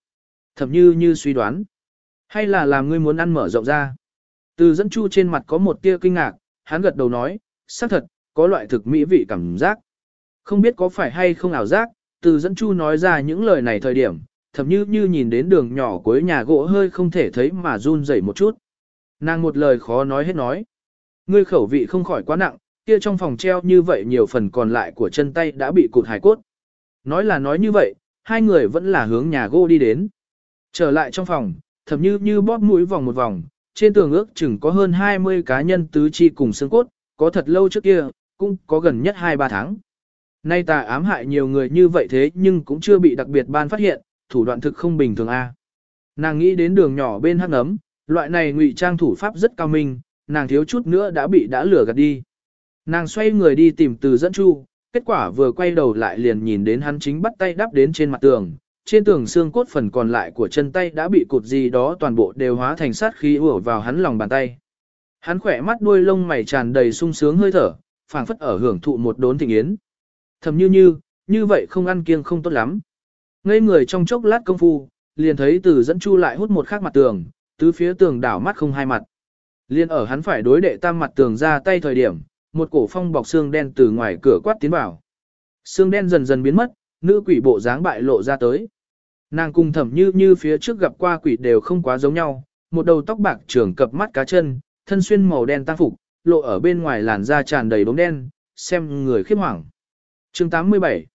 Thậm như như suy đoán. Hay là làm ngươi muốn ăn mở rộng ra. Từ dẫn chu trên mặt có một tia kinh ngạc, hắn gật đầu nói, xác thật, có loại thực mỹ vị cảm giác. Không biết có phải hay không ảo giác, từ dẫn chu nói ra những lời này thời điểm, thậm như như nhìn đến đường nhỏ cuối nhà gỗ hơi không thể thấy mà run rẩy một chút. Nàng một lời khó nói hết nói. Ngươi khẩu vị không khỏi quá nặng, kia trong phòng treo như vậy nhiều phần còn lại của chân tay đã bị cụt hài cốt. Nói là nói như vậy, hai người vẫn là hướng nhà gỗ đi đến. Trở lại trong phòng, thậm như như bóp mũi vòng một vòng, trên tường ước chừng có hơn 20 cá nhân tứ chi cùng xương cốt, có thật lâu trước kia, cũng có gần nhất 2-3 tháng. Nay ta ám hại nhiều người như vậy thế nhưng cũng chưa bị đặc biệt ban phát hiện, thủ đoạn thực không bình thường a. Nàng nghĩ đến đường nhỏ bên hắc ấm, loại này ngụy trang thủ pháp rất cao minh, nàng thiếu chút nữa đã bị đã lừa gạt đi. Nàng xoay người đi tìm từ dẫn chu, kết quả vừa quay đầu lại liền nhìn đến hắn chính bắt tay đắp đến trên mặt tường, trên tường xương cốt phần còn lại của chân tay đã bị cột gì đó toàn bộ đều hóa thành sát khí ùa vào hắn lòng bàn tay. Hắn khỏe mắt đuôi lông mày tràn đầy sung sướng hơi thở, phảng phất ở hưởng thụ một đốn thịnh yến. Thầm như như, như vậy không ăn kiêng không tốt lắm. Ngây người trong chốc lát công phu, liền thấy từ dẫn chu lại hút một khắc mặt tường, tứ phía tường đảo mắt không hai mặt. Liên ở hắn phải đối đệ tam mặt tường ra tay thời điểm, một cổ phong bọc xương đen từ ngoài cửa quát tiến vào. Xương đen dần dần biến mất, nữ quỷ bộ dáng bại lộ ra tới. Nàng cùng thẩm như như phía trước gặp qua quỷ đều không quá giống nhau, một đầu tóc bạc trưởng cập mắt cá chân, thân xuyên màu đen tăng phục, lộ ở bên ngoài làn da tràn đầy đốm đen, xem người khiếp hoảng. Chương 87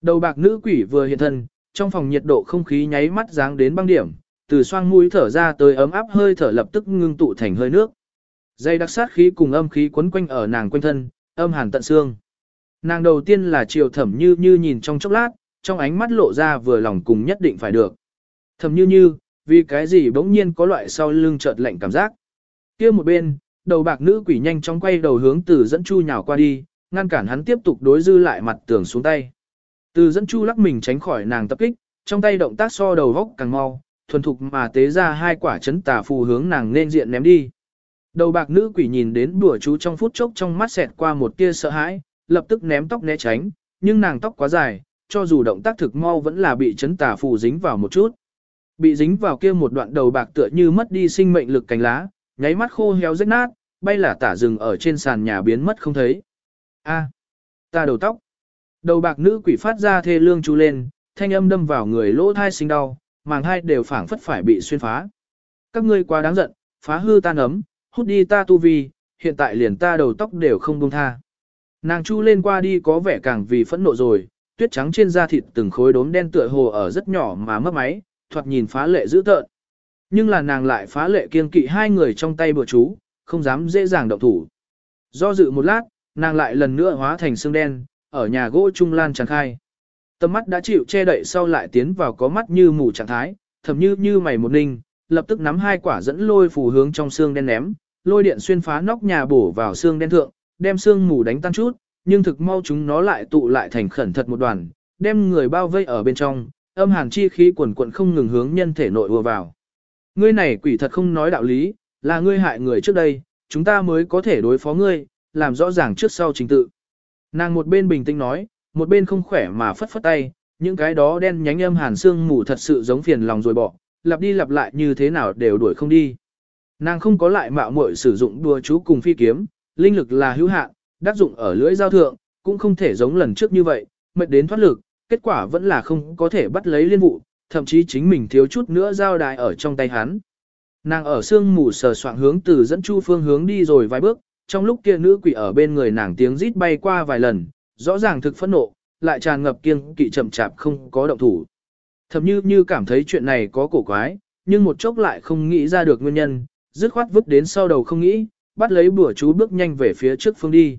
Đầu bạc nữ quỷ vừa hiện thân, trong phòng nhiệt độ không khí nháy mắt dáng đến băng điểm, từ xoang mũi thở ra tới ấm áp hơi thở lập tức ngưng tụ thành hơi nước. Dây đặc sát khí cùng âm khí quấn quanh ở nàng quanh thân, âm hàn tận xương. Nàng đầu tiên là chiều thẩm như như nhìn trong chốc lát, trong ánh mắt lộ ra vừa lòng cùng nhất định phải được. Thẩm như như, vì cái gì bỗng nhiên có loại sau lưng chợt lạnh cảm giác. kia một bên, đầu bạc nữ quỷ nhanh chóng quay đầu hướng từ dẫn chu nhào qua đi, ngăn cản hắn tiếp tục đối dư lại mặt tường xuống tay. Từ dẫn chu lắc mình tránh khỏi nàng tập kích, trong tay động tác so đầu góc càng mau, thuần thục mà tế ra hai quả chấn tà phù hướng nàng nên diện ném đi. Đầu bạc nữ quỷ nhìn đến đùa chú trong phút chốc trong mắt xẹt qua một tia sợ hãi, lập tức ném tóc né tránh, nhưng nàng tóc quá dài, cho dù động tác thực mau vẫn là bị chấn tà phù dính vào một chút. Bị dính vào kia một đoạn đầu bạc tựa như mất đi sinh mệnh lực cánh lá, nháy mắt khô héo rách nát, bay là tả rừng ở trên sàn nhà biến mất không thấy. A, ta đầu tóc. Đầu bạc nữ quỷ phát ra thê lương chú lên, thanh âm đâm vào người lỗ thai sinh đau, màng hai đều phảng phất phải bị xuyên phá. Các ngươi quá đáng giận, phá hư ta nấm, hút đi ta tu vi, hiện tại liền ta đầu tóc đều không buông tha. Nàng chu lên qua đi có vẻ càng vì phẫn nộ rồi, tuyết trắng trên da thịt từng khối đốm đen tựa hồ ở rất nhỏ mà mất máy, thoạt nhìn phá lệ dữ tợn. Nhưng là nàng lại phá lệ kiên kỵ hai người trong tay bữa chú, không dám dễ dàng động thủ. Do dự một lát, nàng lại lần nữa hóa thành xương đen, ở nhà gỗ trung lan tràn khai. Tâm mắt đã chịu che đậy sau lại tiến vào có mắt như mù trạng thái, thầm như như mày một ninh, lập tức nắm hai quả dẫn lôi phù hướng trong xương đen ném, lôi điện xuyên phá nóc nhà bổ vào xương đen thượng, đem xương mù đánh tan chút, nhưng thực mau chúng nó lại tụ lại thành khẩn thật một đoàn, đem người bao vây ở bên trong, âm hàn chi khí quần quận không ngừng hướng nhân thể nội ùa vào. Ngươi này quỷ thật không nói đạo lý, là ngươi hại người trước đây, chúng ta mới có thể đối phó ngươi, làm rõ ràng trước sau trình tự. Nàng một bên bình tĩnh nói, một bên không khỏe mà phất phất tay, những cái đó đen nhánh âm hàn xương mù thật sự giống phiền lòng rồi bỏ, lặp đi lặp lại như thế nào đều đuổi không đi. Nàng không có lại mạo muội sử dụng đùa chú cùng phi kiếm, linh lực là hữu hạn, đắc dụng ở lưỡi giao thượng, cũng không thể giống lần trước như vậy, mệt đến thoát lực, kết quả vẫn là không có thể bắt lấy liên vụ, thậm chí chính mình thiếu chút nữa giao đài ở trong tay hắn. Nàng ở xương mù sờ soạng hướng từ dẫn chu phương hướng đi rồi vài bước, trong lúc kia nữ quỷ ở bên người nàng tiếng rít bay qua vài lần, rõ ràng thực phẫn nộ, lại tràn ngập kiêng kỵ chậm chạp không có động thủ. Thậm như như cảm thấy chuyện này có cổ quái, nhưng một chốc lại không nghĩ ra được nguyên nhân, dứt khoát vứt đến sau đầu không nghĩ, bắt lấy bùa chú bước nhanh về phía trước phương đi.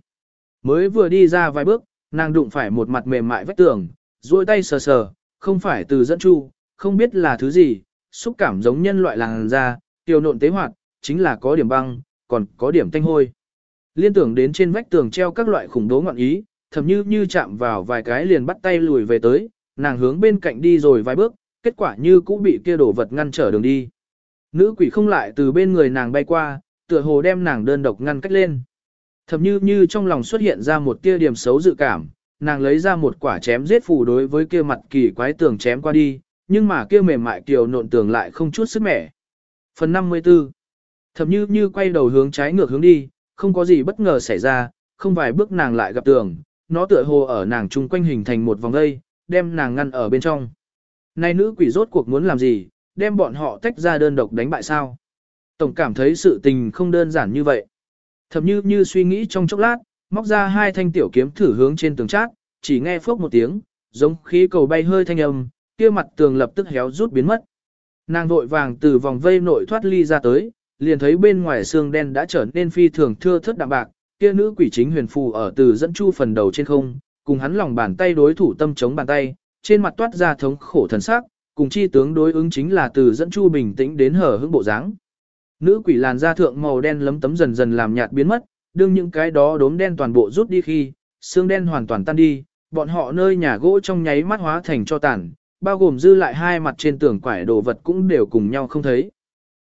Mới vừa đi ra vài bước, nàng đụng phải một mặt mềm mại vách tường, duỗi tay sờ sờ, không phải từ dẫn chu, không biết là thứ gì, xúc cảm giống nhân loại làng da, tiêu nộn tế hoạt, chính là có điểm băng, còn có điểm tanh hôi. Liên tưởng đến trên vách tường treo các loại khủng bố ngọn ý, thầm như như chạm vào vài cái liền bắt tay lùi về tới, nàng hướng bên cạnh đi rồi vài bước, kết quả như cũng bị kia đổ vật ngăn trở đường đi. Nữ quỷ không lại từ bên người nàng bay qua, tựa hồ đem nàng đơn độc ngăn cách lên. Thầm như như trong lòng xuất hiện ra một tia điểm xấu dự cảm, nàng lấy ra một quả chém giết phù đối với kia mặt kỳ quái tường chém qua đi, nhưng mà kia mềm mại kiều nộn tường lại không chút sức mẻ. Phần 54 Thầm như như quay đầu hướng trái ngược hướng đi, không có gì bất ngờ xảy ra, không vài bước nàng lại gặp tường, nó tựa hồ ở nàng chung quanh hình thành một vòng dây, đem nàng ngăn ở bên trong. Này nữ quỷ rốt cuộc muốn làm gì, đem bọn họ tách ra đơn độc đánh bại sao? Tổng cảm thấy sự tình không đơn giản như vậy. Thậm như như suy nghĩ trong chốc lát, móc ra hai thanh tiểu kiếm thử hướng trên tường chát, chỉ nghe phốc một tiếng, giống khí cầu bay hơi thanh âm, kia mặt tường lập tức héo rút biến mất. Nàng vội vàng từ vòng vây nội thoát ly ra tới, liền thấy bên ngoài xương đen đã trở nên phi thường thưa thớt đạm bạc, kia nữ quỷ chính huyền phù ở từ dẫn chu phần đầu trên không, cùng hắn lòng bàn tay đối thủ tâm chống bàn tay, trên mặt toát ra thống khổ thần sắc, cùng chi tướng đối ứng chính là từ dẫn chu bình tĩnh đến hở hững bộ dáng. Nữ quỷ làn da thượng màu đen lấm tấm dần dần làm nhạt biến mất, đương những cái đó đốm đen toàn bộ rút đi khi, xương đen hoàn toàn tan đi, bọn họ nơi nhà gỗ trong nháy mắt hóa thành cho tàn, bao gồm dư lại hai mặt trên tường quải đồ vật cũng đều cùng nhau không thấy.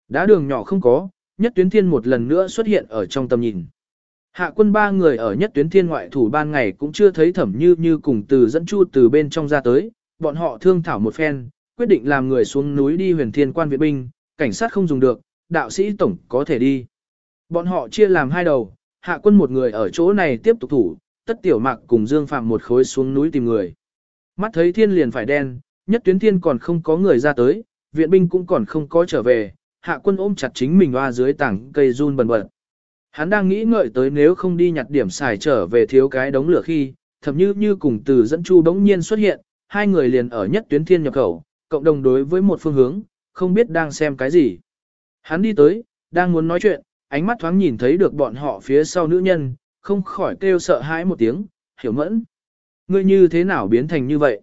Đá đường nhỏ không có, nhất tuyến thiên một lần nữa xuất hiện ở trong tầm nhìn. Hạ quân ba người ở nhất tuyến thiên ngoại thủ ban ngày cũng chưa thấy thẩm như như cùng từ dẫn chu từ bên trong ra tới, bọn họ thương thảo một phen, quyết định làm người xuống núi đi huyền thiên quan viện binh, cảnh sát không dùng được, đạo sĩ tổng có thể đi. Bọn họ chia làm hai đầu, hạ quân một người ở chỗ này tiếp tục thủ, tất tiểu mạc cùng Dương Phạm một khối xuống núi tìm người. Mắt thấy thiên liền phải đen, nhất tuyến thiên còn không có người ra tới, viện binh cũng còn không có trở về, hạ quân ôm chặt chính mình hoa dưới tảng cây run bần bật. Hắn đang nghĩ ngợi tới nếu không đi nhặt điểm xài trở về thiếu cái đống lửa khi, thậm như như cùng từ dẫn chu đống nhiên xuất hiện, hai người liền ở nhất tuyến thiên nhập khẩu, cộng đồng đối với một phương hướng, không biết đang xem cái gì. Hắn đi tới, đang muốn nói chuyện, ánh mắt thoáng nhìn thấy được bọn họ phía sau nữ nhân, không khỏi kêu sợ hãi một tiếng, hiểu mẫn. Ngươi như thế nào biến thành như vậy?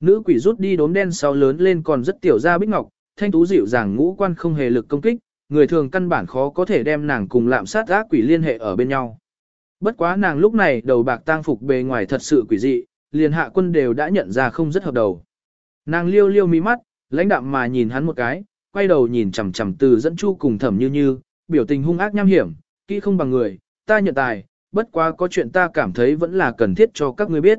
Nữ quỷ rút đi đốm đen sau lớn lên còn rất tiểu ra bích ngọc, thanh tú dịu dàng ngũ quan không hề lực công kích, người thường căn bản khó có thể đem nàng cùng lạm sát ác quỷ liên hệ ở bên nhau. Bất quá nàng lúc này đầu bạc tang phục bề ngoài thật sự quỷ dị, liền hạ quân đều đã nhận ra không rất hợp đầu. Nàng liêu liêu mí mắt, lãnh đạm mà nhìn hắn một cái, quay đầu nhìn chằm chằm từ dẫn chu cùng thẩm như như, biểu tình hung ác nham hiểm, kỹ không bằng người, ta nhận tài, bất quá có chuyện ta cảm thấy vẫn là cần thiết cho các ngươi biết.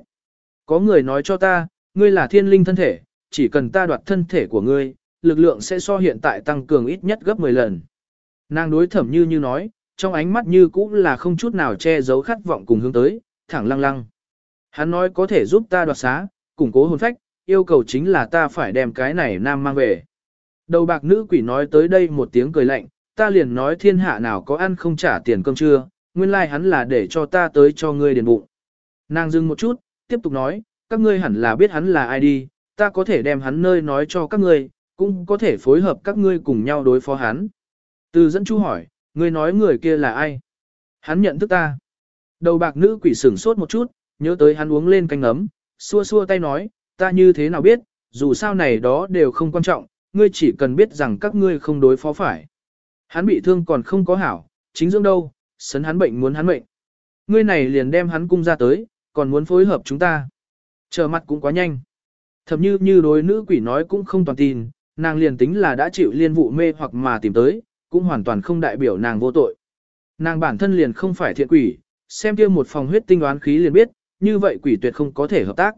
Có người nói cho ta, ngươi là thiên linh thân thể, chỉ cần ta đoạt thân thể của ngươi, lực lượng sẽ so hiện tại tăng cường ít nhất gấp 10 lần. Nàng đối thẩm như như nói, trong ánh mắt như cũ là không chút nào che giấu khát vọng cùng hướng tới, thẳng lăng lăng. Hắn nói có thể giúp ta đoạt xá, củng cố hồn phách, yêu cầu chính là ta phải đem cái này nam mang về. Đầu bạc nữ quỷ nói tới đây một tiếng cười lạnh, ta liền nói thiên hạ nào có ăn không trả tiền cơm trưa, nguyên lai like hắn là để cho ta tới cho ngươi điền bụng. Nàng dừng một chút, tiếp tục nói, các ngươi hẳn là biết hắn là ai đi, ta có thể đem hắn nơi nói cho các ngươi, cũng có thể phối hợp các ngươi cùng nhau đối phó hắn. Từ dẫn chu hỏi, ngươi nói người kia là ai? Hắn nhận thức ta. Đầu bạc nữ quỷ sửng sốt một chút, nhớ tới hắn uống lên canh ấm, xua xua tay nói, ta như thế nào biết, dù sao này đó đều không quan trọng, ngươi chỉ cần biết rằng các ngươi không đối phó phải. Hắn bị thương còn không có hảo, chính dưỡng đâu, sấn hắn bệnh muốn hắn bệnh. Ngươi này liền đem hắn cung ra tới, còn muốn phối hợp chúng ta. Chờ mặt cũng quá nhanh. Thậm như như đối nữ quỷ nói cũng không toàn tin, nàng liền tính là đã chịu liên vụ mê hoặc mà tìm tới, cũng hoàn toàn không đại biểu nàng vô tội. Nàng bản thân liền không phải thiện quỷ, xem kia một phòng huyết tinh đoán khí liền biết, như vậy quỷ tuyệt không có thể hợp tác.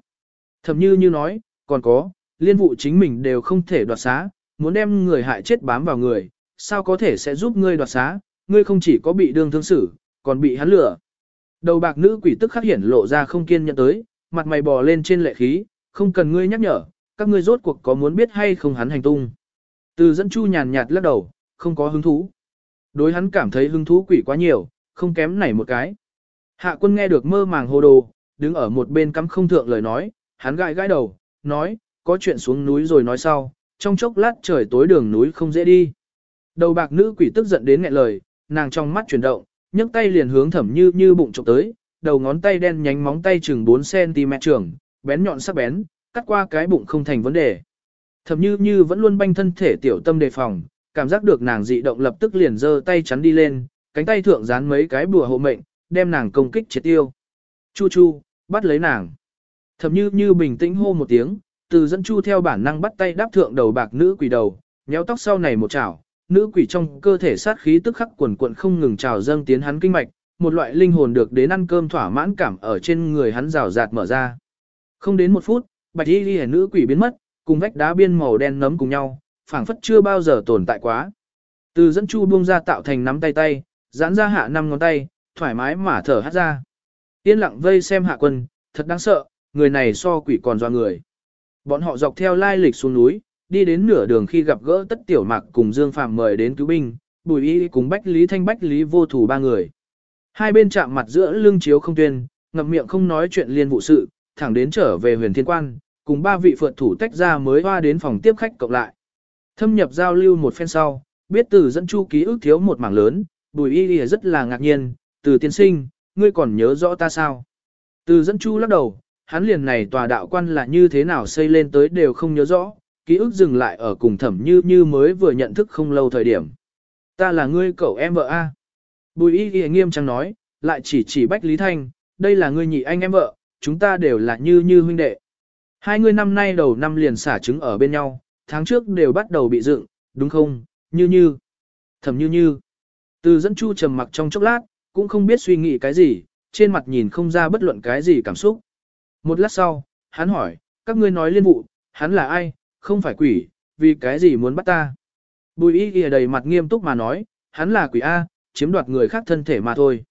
Thậm như như nói, còn có, liên vụ chính mình đều không thể đoạt xá, muốn đem người hại chết bám vào người, sao có thể sẽ giúp ngươi đoạt xá, ngươi không chỉ có bị đương thương xử, còn bị hắn lừa. Đầu bạc nữ quỷ tức khắc hiển lộ ra không kiên nhẫn tới, mặt mày bò lên trên lệ khí, không cần ngươi nhắc nhở, các ngươi rốt cuộc có muốn biết hay không hắn hành tung. Từ dẫn chu nhàn nhạt lắc đầu, không có hứng thú. Đối hắn cảm thấy hứng thú quỷ quá nhiều, không kém này một cái. Hạ quân nghe được mơ màng hồ đồ, đứng ở một bên cắm không thượng lời nói, hắn gãi gãi đầu, nói, có chuyện xuống núi rồi nói sau, trong chốc lát trời tối đường núi không dễ đi. Đầu bạc nữ quỷ tức giận đến nghẹn lời, nàng trong mắt chuyển động, nhấc tay liền hướng thẩm như như bụng trộm tới, đầu ngón tay đen nhánh móng tay chừng 4cm trường, bén nhọn sắc bén, cắt qua cái bụng không thành vấn đề. Thẩm như như vẫn luôn banh thân thể tiểu tâm đề phòng, cảm giác được nàng dị động lập tức liền giơ tay chắn đi lên, cánh tay thượng dán mấy cái bùa hộ mệnh, đem nàng công kích triệt tiêu. Chu chu, bắt lấy nàng. Thẩm như như bình tĩnh hô một tiếng, từ dẫn chu theo bản năng bắt tay đáp thượng đầu bạc nữ quỷ đầu, nhéo tóc sau này một chảo, nữ quỷ trong cơ thể sát khí tức khắc quần cuộn không ngừng trào dâng tiến hắn kinh mạch, một loại linh hồn được đến ăn cơm thỏa mãn cảm ở trên người hắn rào rạt mở ra. Không đến một phút, bạch y ghi nữ quỷ biến mất, cùng vách đá biên màu đen nấm cùng nhau, phảng phất chưa bao giờ tồn tại quá. Từ dẫn chu buông ra tạo thành nắm tay tay, giãn ra hạ năm ngón tay, thoải mái mà thở hát ra. Yên lặng vây xem hạ quân, thật đáng sợ, người này so quỷ còn doa người. Bọn họ dọc theo lai lịch xuống núi, đi đến nửa đường khi gặp gỡ tất tiểu mạc cùng Dương Phạm mời đến cứu binh, bùi y cùng Bách Lý Thanh Bách Lý vô thủ ba người. Hai bên chạm mặt giữa lưng chiếu không tuyên, ngậm miệng không nói chuyện liên vụ sự, thẳng đến trở về huyền thiên quan, cùng ba vị phượt thủ tách ra mới hoa đến phòng tiếp khách cộng lại. Thâm nhập giao lưu một phen sau, biết từ dẫn chu ký ức thiếu một mảng lớn, bùi y y rất là ngạc nhiên, từ tiên sinh, ngươi còn nhớ rõ ta sao? Từ dẫn chu lắc đầu, hắn liền này tòa đạo quan là như thế nào xây lên tới đều không nhớ rõ, ký ức dừng lại ở cùng thẩm như như mới vừa nhận thức không lâu thời điểm. Ta là ngươi cậu em vợ A. Bùi y y nghiêm trang nói, lại chỉ chỉ Bách Lý Thanh, đây là ngươi nhị anh em vợ, chúng ta đều là như như huynh đệ. Hai người năm nay đầu năm liền xả trứng ở bên nhau, tháng trước đều bắt đầu bị dựng, đúng không, như như. thầm như như. Từ dẫn chu trầm mặc trong chốc lát, cũng không biết suy nghĩ cái gì, trên mặt nhìn không ra bất luận cái gì cảm xúc. Một lát sau, hắn hỏi, các ngươi nói liên vụ, hắn là ai, không phải quỷ, vì cái gì muốn bắt ta. Bùi y kìa đầy mặt nghiêm túc mà nói, hắn là quỷ A, chiếm đoạt người khác thân thể mà thôi.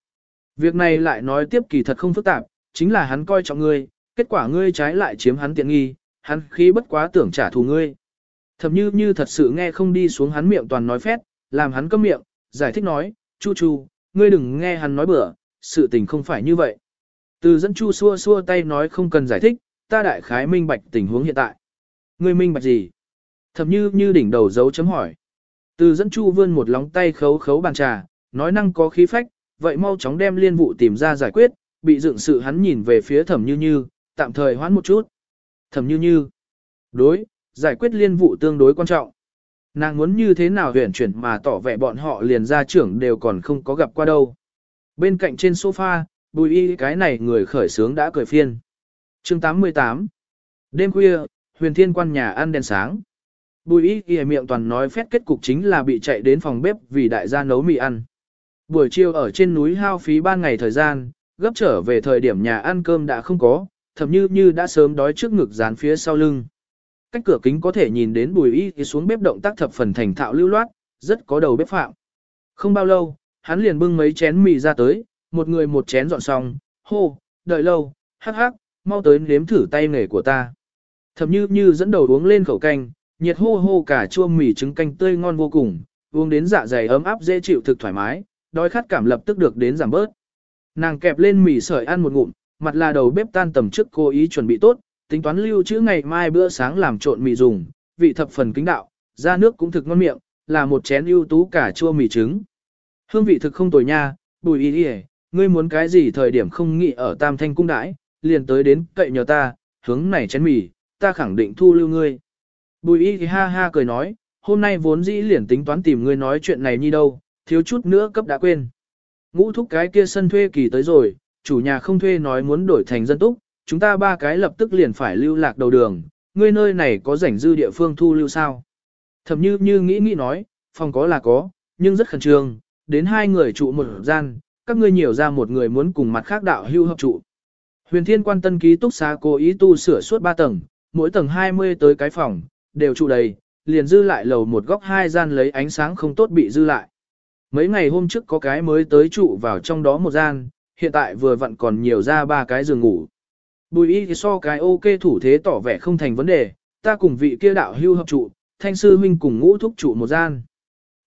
Việc này lại nói tiếp kỳ thật không phức tạp, chính là hắn coi trọng ngươi, kết quả ngươi trái lại chiếm hắn tiện nghi, hắn khí bất quá tưởng trả thù ngươi. Thẩm như như thật sự nghe không đi xuống hắn miệng toàn nói phét, làm hắn câm miệng, giải thích nói, chu chu, ngươi đừng nghe hắn nói bừa, sự tình không phải như vậy. Từ dẫn chu xua xua tay nói không cần giải thích, ta đại khái minh bạch tình huống hiện tại. Ngươi minh bạch gì? Thẩm như như đỉnh đầu dấu chấm hỏi. Từ dẫn chu vươn một lóng tay khấu khấu bàn trà, nói năng có khí phách, vậy mau chóng đem liên vụ tìm ra giải quyết, bị dựng sự hắn nhìn về phía thẩm như như, tạm thời hoãn một chút. Thẩm như như. Đối, giải quyết liên vụ tương đối quan trọng. Nàng muốn như thế nào huyền chuyển mà tỏ vẻ bọn họ liền ra trưởng đều còn không có gặp qua đâu. Bên cạnh trên sofa, bùi y cái này người khởi sướng đã cười phiên. chương 88 Đêm khuya, huyền thiên quan nhà ăn đèn sáng. Bùi y y miệng toàn nói phét kết cục chính là bị chạy đến phòng bếp vì đại gia nấu mì ăn. Buổi chiều ở trên núi hao phí ban ngày thời gian, gấp trở về thời điểm nhà ăn cơm đã không có, thậm như như đã sớm đói trước ngực dán phía sau lưng. Cách cửa kính có thể nhìn đến bùi y thì xuống bếp động tác thập phần thành thạo lưu loát, rất có đầu bếp phạm. Không bao lâu, hắn liền bưng mấy chén mì ra tới, một người một chén dọn xong, hô, đợi lâu, hắc hắc, mau tới nếm thử tay nghề của ta. Thẩm như như dẫn đầu uống lên khẩu canh, nhiệt hô hô cả chua mì trứng canh tươi ngon vô cùng, uống đến dạ dày ấm áp dễ chịu thực thoải mái, đói khát cảm lập tức được đến giảm bớt. Nàng kẹp lên mì sợi ăn một ngụm, mặt là đầu bếp tan tầm trước cố ý chuẩn bị tốt, tính toán lưu trữ ngày mai bữa sáng làm trộn mì dùng, vị thập phần kính đạo, ra nước cũng thực ngon miệng, là một chén ưu tú cả chua mì trứng. Hương vị thực không tồi nha, bùi y đi ngươi muốn cái gì thời điểm không nghĩ ở tam thanh cung đãi, liền tới đến cậy nhờ ta, hướng này chén mì, ta khẳng định thu lưu ngươi. Bùi y thì ha ha cười nói, hôm nay vốn dĩ liền tính toán tìm ngươi nói chuyện này như đâu, thiếu chút nữa cấp đã quên. Ngũ thúc cái kia sân thuê kỳ tới rồi, chủ nhà không thuê nói muốn đổi thành dân túc, chúng ta ba cái lập tức liền phải lưu lạc đầu đường, ngươi nơi này có rảnh dư địa phương thu lưu sao. Thầm như như nghĩ nghĩ nói, phòng có là có, nhưng rất khẩn trương, đến hai người trụ một gian, các ngươi nhiều ra một người muốn cùng mặt khác đạo hưu hợp trụ. Huyền Thiên quan tân ký túc xá cố ý tu sửa suốt ba tầng, mỗi tầng 20 tới cái phòng, đều trụ đầy, liền dư lại lầu một góc hai gian lấy ánh sáng không tốt bị dư lại. Mấy ngày hôm trước có cái mới tới trụ vào trong đó một gian, hiện tại vừa vặn còn nhiều ra ba cái giường ngủ. Bùi y thì so cái ok thủ thế tỏ vẻ không thành vấn đề, ta cùng vị kia đạo hưu hợp trụ, thanh sư huynh cùng ngũ thúc trụ một gian.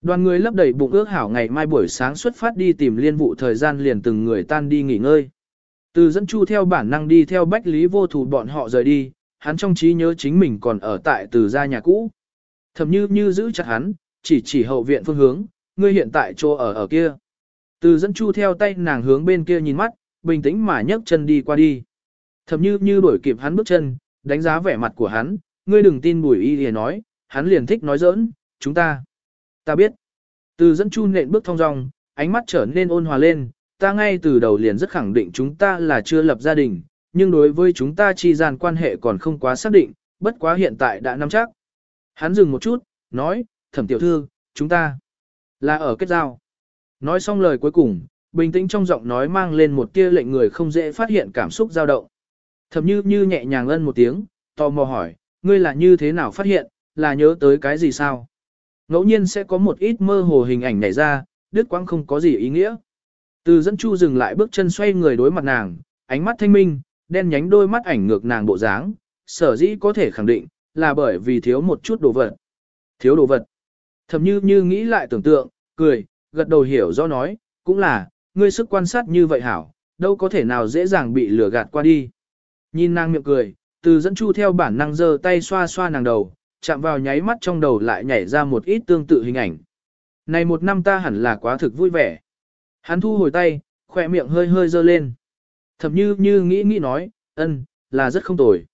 Đoàn người lấp đầy bụng ước hảo ngày mai buổi sáng xuất phát đi tìm liên vụ thời gian liền từng người tan đi nghỉ ngơi. Từ dẫn chu theo bản năng đi theo bách lý vô thủ bọn họ rời đi, hắn trong trí nhớ chính mình còn ở tại từ gia nhà cũ. Thầm như như giữ chặt hắn, chỉ chỉ hậu viện phương hướng, ngươi hiện tại chỗ ở ở kia. Từ dẫn chu theo tay nàng hướng bên kia nhìn mắt, bình tĩnh mà nhấc chân đi qua đi. Thầm như như đuổi kịp hắn bước chân, đánh giá vẻ mặt của hắn, ngươi đừng tin bùi y thì nói, hắn liền thích nói giỡn, chúng ta. Ta biết. Từ dẫn chu nện bước thong dong, ánh mắt trở nên ôn hòa lên, ta ngay từ đầu liền rất khẳng định chúng ta là chưa lập gia đình, nhưng đối với chúng ta chi gian quan hệ còn không quá xác định, bất quá hiện tại đã nắm chắc. Hắn dừng một chút, nói, thẩm tiểu thư, chúng ta là ở kết giao. Nói xong lời cuối cùng, bình tĩnh trong giọng nói mang lên một tia lệnh người không dễ phát hiện cảm xúc dao động. Thẩm như như nhẹ nhàng ân một tiếng, tò mò hỏi, ngươi là như thế nào phát hiện, là nhớ tới cái gì sao? Ngẫu nhiên sẽ có một ít mơ hồ hình ảnh nhảy ra, đứt quãng không có gì ý nghĩa. Từ dẫn chu dừng lại bước chân xoay người đối mặt nàng, ánh mắt thanh minh, đen nhánh đôi mắt ảnh ngược nàng bộ dáng, sở dĩ có thể khẳng định, là bởi vì thiếu một chút đồ vật. Thiếu đồ vật. Thầm như như nghĩ lại tưởng tượng, cười, gật đầu hiểu do nói, cũng là, ngươi sức quan sát như vậy hảo, đâu có thể nào dễ dàng bị lừa gạt qua đi. Nhìn nàng miệng cười, từ dẫn chu theo bản năng giơ tay xoa xoa nàng đầu, chạm vào nháy mắt trong đầu lại nhảy ra một ít tương tự hình ảnh. Này một năm ta hẳn là quá thực vui vẻ. Hắn thu hồi tay, khỏe miệng hơi hơi dơ lên. Thậm như như nghĩ nghĩ nói, ân, là rất không tồi.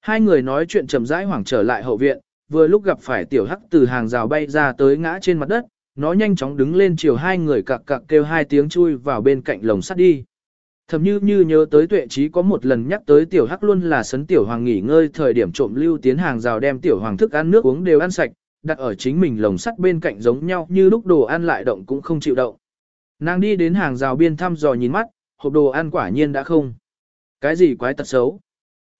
Hai người nói chuyện chậm rãi hoảng trở lại hậu viện, vừa lúc gặp phải tiểu hắc từ hàng rào bay ra tới ngã trên mặt đất, nó nhanh chóng đứng lên chiều hai người cặc cặc kêu hai tiếng chui vào bên cạnh lồng sắt đi. Thầm như như nhớ tới tuệ trí có một lần nhắc tới tiểu hắc luôn là sấn tiểu hoàng nghỉ ngơi thời điểm trộm lưu tiến hàng rào đem tiểu hoàng thức ăn nước uống đều ăn sạch, đặt ở chính mình lồng sắt bên cạnh giống nhau như lúc đồ ăn lại động cũng không chịu động. Nàng đi đến hàng rào biên thăm dò nhìn mắt, hộp đồ ăn quả nhiên đã không. Cái gì quái tật xấu.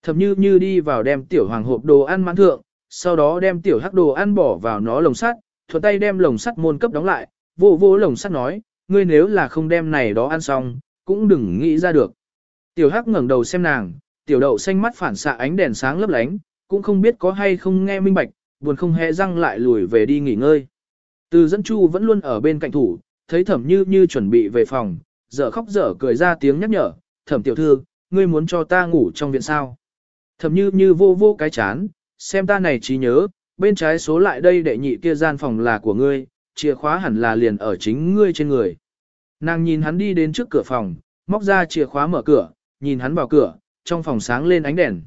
Thầm như như đi vào đem tiểu hoàng hộp đồ ăn mãn thượng, sau đó đem tiểu hắc đồ ăn bỏ vào nó lồng sắt, thuận tay đem lồng sắt môn cấp đóng lại, vô vô lồng sắt nói, ngươi nếu là không đem này đó ăn xong, cũng đừng nghĩ ra được. Tiểu hắc ngẩng đầu xem nàng, tiểu đậu xanh mắt phản xạ ánh đèn sáng lấp lánh, cũng không biết có hay không nghe minh bạch, buồn không hề răng lại lùi về đi nghỉ ngơi. Từ dẫn chu vẫn luôn ở bên cạnh thủ, thấy thẩm như như chuẩn bị về phòng, dở khóc dở cười ra tiếng nhắc nhở, thẩm tiểu thư, ngươi muốn cho ta ngủ trong viện sao. Thẩm như như vô vô cái chán, xem ta này trí nhớ, bên trái số lại đây đệ nhị kia gian phòng là của ngươi, chìa khóa hẳn là liền ở chính ngươi trên người. Nàng nhìn hắn đi đến trước cửa phòng, móc ra chìa khóa mở cửa, nhìn hắn vào cửa, trong phòng sáng lên ánh đèn.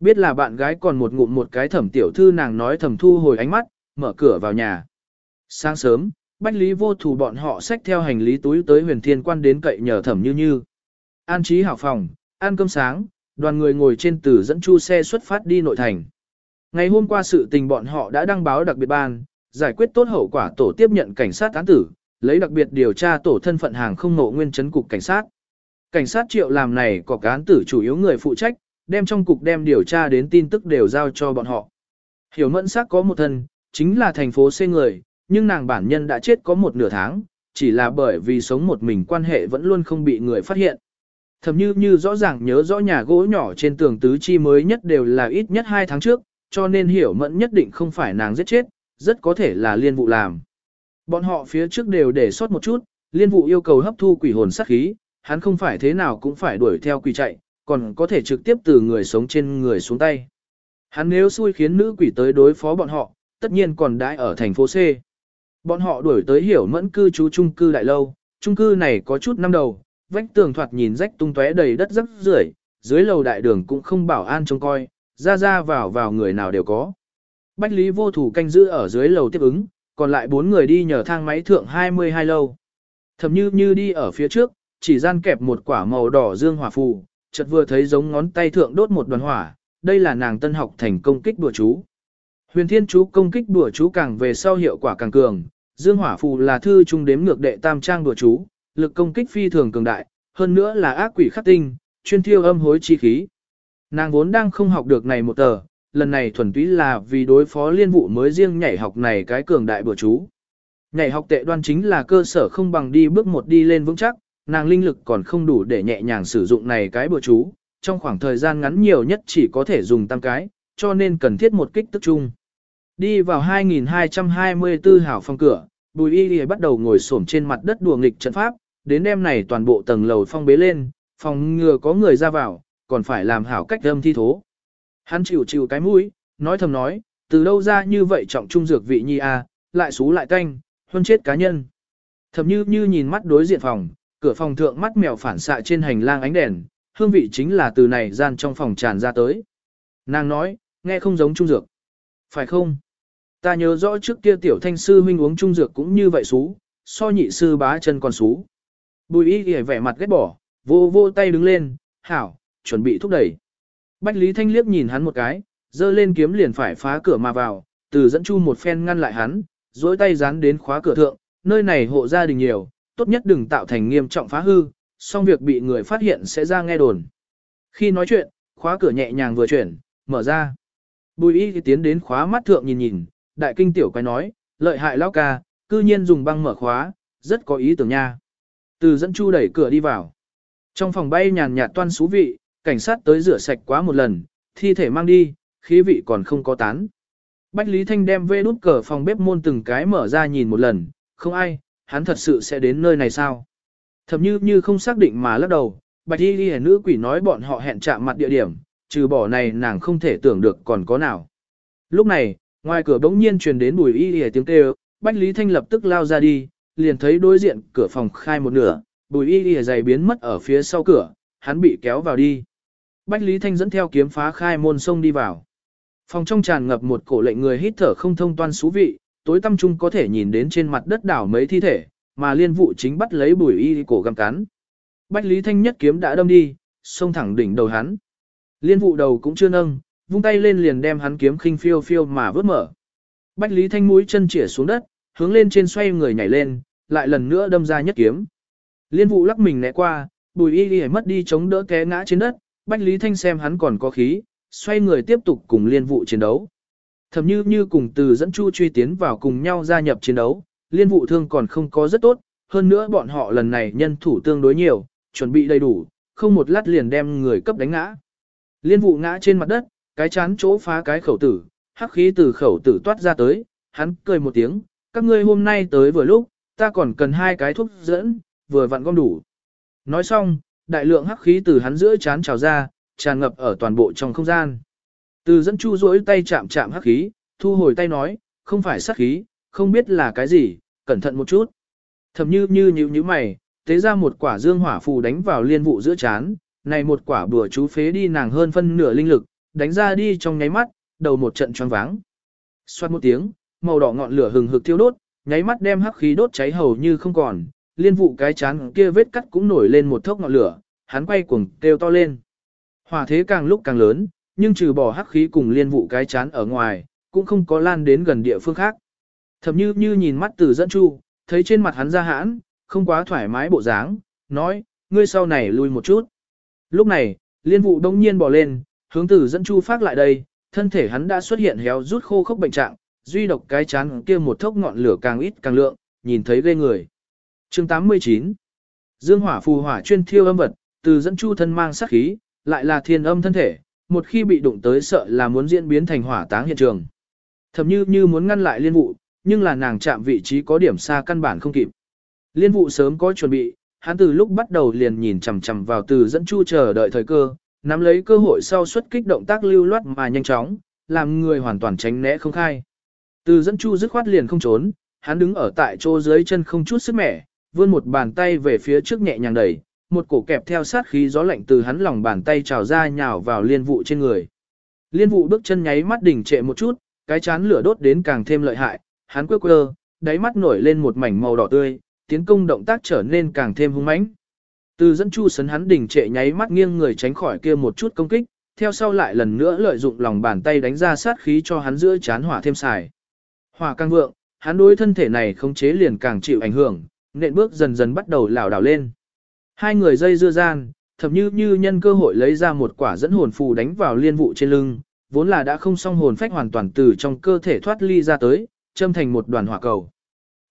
Biết là bạn gái còn một ngụm một cái thẩm tiểu thư nàng nói thầm thu hồi ánh mắt, mở cửa vào nhà. Sáng sớm, Bách Lý vô thủ bọn họ xách theo hành lý túi tới huyền thiên quan đến cậy nhờ thẩm như như. An trí hảo phòng, ăn cơm sáng, đoàn người ngồi trên tử dẫn chu xe xuất phát đi nội thành. Ngày hôm qua sự tình bọn họ đã đăng báo đặc biệt ban, giải quyết tốt hậu quả tổ tiếp nhận cảnh sát án tử, lấy đặc biệt điều tra tổ thân phận hàng không ngộ nguyên chấn cục cảnh sát. Cảnh sát triệu làm này có án tử chủ yếu người phụ trách, đem trong cục đem điều tra đến tin tức đều giao cho bọn họ. Hiểu mẫn sắc có một thân, chính là thành phố C người, nhưng nàng bản nhân đã chết có một nửa tháng, chỉ là bởi vì sống một mình quan hệ vẫn luôn không bị người phát hiện. Thầm như như rõ ràng nhớ rõ nhà gỗ nhỏ trên tường tứ chi mới nhất đều là ít nhất 2 tháng trước, cho nên hiểu mẫn nhất định không phải nàng giết chết, rất có thể là liên vụ làm. Bọn họ phía trước đều để sót một chút, liên vụ yêu cầu hấp thu quỷ hồn sát khí, hắn không phải thế nào cũng phải đuổi theo quỷ chạy, còn có thể trực tiếp từ người sống trên người xuống tay. Hắn nếu xui khiến nữ quỷ tới đối phó bọn họ, tất nhiên còn đãi ở thành phố C. Bọn họ đuổi tới hiểu mẫn cư trú trung cư đại lâu, trung cư này có chút năm đầu, vách tường thoạt nhìn rách tung tóe đầy đất rắc rưởi, dưới lầu đại đường cũng không bảo an trông coi, ra ra vào vào người nào đều có. Bách Lý vô thủ canh giữ ở dưới lầu tiếp ứng, còn lại bốn người đi nhờ thang máy thượng 22 lâu. Thầm như như đi ở phía trước, chỉ gian kẹp một quả màu đỏ dương hỏa phù, chợt vừa thấy giống ngón tay thượng đốt một đoàn hỏa, đây là nàng tân học thành công kích đùa chú. Huyền thiên chú công kích đùa chú càng về sau hiệu quả càng cường, dương hỏa phù là thư trung đếm ngược đệ tam trang đùa chú, lực công kích phi thường cường đại, hơn nữa là ác quỷ khắc tinh, chuyên thiêu âm hối chi khí. Nàng vốn đang không học được này một tờ, lần này thuần túy là vì đối phó liên vụ mới riêng nhảy học này cái cường đại bữa chú. Nhảy học tệ đoan chính là cơ sở không bằng đi bước một đi lên vững chắc, nàng linh lực còn không đủ để nhẹ nhàng sử dụng này cái bữa chú, trong khoảng thời gian ngắn nhiều nhất chỉ có thể dùng tam cái, cho nên cần thiết một kích tức chung. Đi vào 2224 hảo phong cửa, Bùi Y Y bắt đầu ngồi xổm trên mặt đất đùa nghịch trận pháp, đến đêm này toàn bộ tầng lầu phong bế lên, phòng ngừa có người ra vào, còn phải làm hảo cách âm thi thố. Hắn chịu chịu cái mũi, nói thầm nói, từ đâu ra như vậy trọng trung dược vị nhi a, lại xú lại canh, huân chết cá nhân. Thầm như như nhìn mắt đối diện phòng, cửa phòng thượng mắt mèo phản xạ trên hành lang ánh đèn, hương vị chính là từ này gian trong phòng tràn ra tới. Nàng nói, nghe không giống trung dược. Phải không? Ta nhớ rõ trước kia tiểu thanh sư huynh uống trung dược cũng như vậy xú, so nhị sư bá chân còn xú. Bùi y ghề vẻ mặt ghét bỏ, vô vô tay đứng lên, hảo, chuẩn bị thúc đẩy. Bách Lý Thanh liếc nhìn hắn một cái, dơ lên kiếm liền phải phá cửa mà vào, từ dẫn chu một phen ngăn lại hắn, dối tay dán đến khóa cửa thượng, nơi này hộ gia đình nhiều, tốt nhất đừng tạo thành nghiêm trọng phá hư, xong việc bị người phát hiện sẽ ra nghe đồn. Khi nói chuyện, khóa cửa nhẹ nhàng vừa chuyển, mở ra. Bùi y thì tiến đến khóa mắt thượng nhìn nhìn, đại kinh tiểu quái nói, lợi hại lão ca, cư nhiên dùng băng mở khóa, rất có ý tưởng nha. Từ dẫn chu đẩy cửa đi vào. Trong phòng bay nhàn nhạt toan xú vị, cảnh sát tới rửa sạch quá một lần, thi thể mang đi, khí vị còn không có tán. Bách Lý Thanh đem vê đút cờ phòng bếp môn từng cái mở ra nhìn một lần, không ai, hắn thật sự sẽ đến nơi này sao? Thậm như như không xác định mà lắc đầu, Bạch Y Ghi nữ quỷ nói bọn họ hẹn chạm mặt địa điểm, trừ bỏ này nàng không thể tưởng được còn có nào. Lúc này, ngoài cửa bỗng nhiên truyền đến bùi y y tiếng kêu, Bách Lý Thanh lập tức lao ra đi, liền thấy đối diện cửa phòng khai một nửa, bùi y y giày biến mất ở phía sau cửa, hắn bị kéo vào đi. Bách Lý Thanh dẫn theo kiếm phá khai môn sông đi vào. Phòng trong tràn ngập một cổ lệnh người hít thở không thông toan xú vị, tối tâm trung có thể nhìn đến trên mặt đất đảo mấy thi thể, mà liên vụ chính bắt lấy bùi y cổ găm cắn. Bách Lý Thanh nhất kiếm đã đâm đi, xông thẳng đỉnh đầu hắn. Liên vụ đầu cũng chưa nâng, vung tay lên liền đem hắn kiếm khinh phiêu phiêu mà vớt mở. Bách Lý Thanh mũi chân chĩa xuống đất, hướng lên trên xoay người nhảy lên, lại lần nữa đâm ra nhất kiếm. Liên vụ lắc mình né qua, bùi y y mất đi chống đỡ té ngã trên đất, Bách Lý Thanh xem hắn còn có khí, xoay người tiếp tục cùng liên vụ chiến đấu. Thầm như như cùng từ dẫn chu truy tiến vào cùng nhau gia nhập chiến đấu, liên vụ thương còn không có rất tốt, hơn nữa bọn họ lần này nhân thủ tương đối nhiều, chuẩn bị đầy đủ, không một lát liền đem người cấp đánh ngã. Liên vụ ngã trên mặt đất, cái chán chỗ phá cái khẩu tử, hắc khí từ khẩu tử toát ra tới, hắn cười một tiếng, các ngươi hôm nay tới vừa lúc, ta còn cần hai cái thuốc dẫn, vừa vặn gom đủ. Nói xong, đại lượng hắc khí từ hắn giữa chán trào ra, tràn ngập ở toàn bộ trong không gian. Từ dẫn chu rỗi tay chạm chạm hắc khí, thu hồi tay nói, không phải sát khí, không biết là cái gì, cẩn thận một chút. Thầm như như nhíu nhíu mày, tế ra một quả dương hỏa phù đánh vào liên vụ giữa chán, này một quả bùa chú phế đi nàng hơn phân nửa linh lực, đánh ra đi trong nháy mắt, đầu một trận choáng váng. Xoát một tiếng, màu đỏ ngọn lửa hừng hực thiêu đốt, nháy mắt đem hắc khí đốt cháy hầu như không còn, liên vụ cái chán kia vết cắt cũng nổi lên một thốc ngọn lửa, hắn quay cuồng kêu to lên. Hỏa thế càng lúc càng lớn, nhưng trừ bỏ hắc khí cùng liên vụ cái chán ở ngoài, cũng không có lan đến gần địa phương khác. Thẩm như như nhìn mắt từ dẫn chu, thấy trên mặt hắn ra hãn, không quá thoải mái bộ dáng, nói, ngươi sau này lui một chút. Lúc này, liên vụ đông nhiên bỏ lên, hướng từ dẫn chu phát lại đây, thân thể hắn đã xuất hiện héo rút khô khốc bệnh trạng, duy độc cái chán kia một thốc ngọn lửa càng ít càng lượng, nhìn thấy ghê người. Chương 89 Dương hỏa phù hỏa chuyên thiêu âm vật, từ dẫn chu thân mang sát khí, lại là thiên âm thân thể, một khi bị đụng tới sợ là muốn diễn biến thành hỏa táng hiện trường. Thậm như như muốn ngăn lại liên vụ, nhưng là nàng chạm vị trí có điểm xa căn bản không kịp. Liên vụ sớm có chuẩn bị, hắn từ lúc bắt đầu liền nhìn chằm chằm vào từ dẫn chu chờ đợi thời cơ, nắm lấy cơ hội sau xuất kích động tác lưu loát mà nhanh chóng, làm người hoàn toàn tránh né không khai. Từ dẫn chu dứt khoát liền không trốn, hắn đứng ở tại chỗ dưới chân không chút sức mẻ, vươn một bàn tay về phía trước nhẹ nhàng đẩy, một cổ kẹp theo sát khí gió lạnh từ hắn lòng bàn tay trào ra nhào vào liên vụ trên người. Liên vụ bước chân nháy mắt đỉnh trệ một chút, cái chán lửa đốt đến càng thêm lợi hại, hắn quơ quơ, đáy mắt nổi lên một mảnh màu đỏ tươi, tiến công động tác trở nên càng thêm hung mãnh. Từ dẫn chu sấn hắn đỉnh trệ nháy mắt nghiêng người tránh khỏi kia một chút công kích, theo sau lại lần nữa lợi dụng lòng bàn tay đánh ra sát khí cho hắn giữa chán hỏa thêm xài. Hỏa càng vượng, hắn đối thân thể này không chế liền càng chịu ảnh hưởng, nện bước dần dần bắt đầu lảo đảo lên. Hai người dây dưa gian, thậm như như nhân cơ hội lấy ra một quả dẫn hồn phù đánh vào liên vụ trên lưng, vốn là đã không xong hồn phách hoàn toàn từ trong cơ thể thoát ly ra tới, châm thành một đoàn hỏa cầu.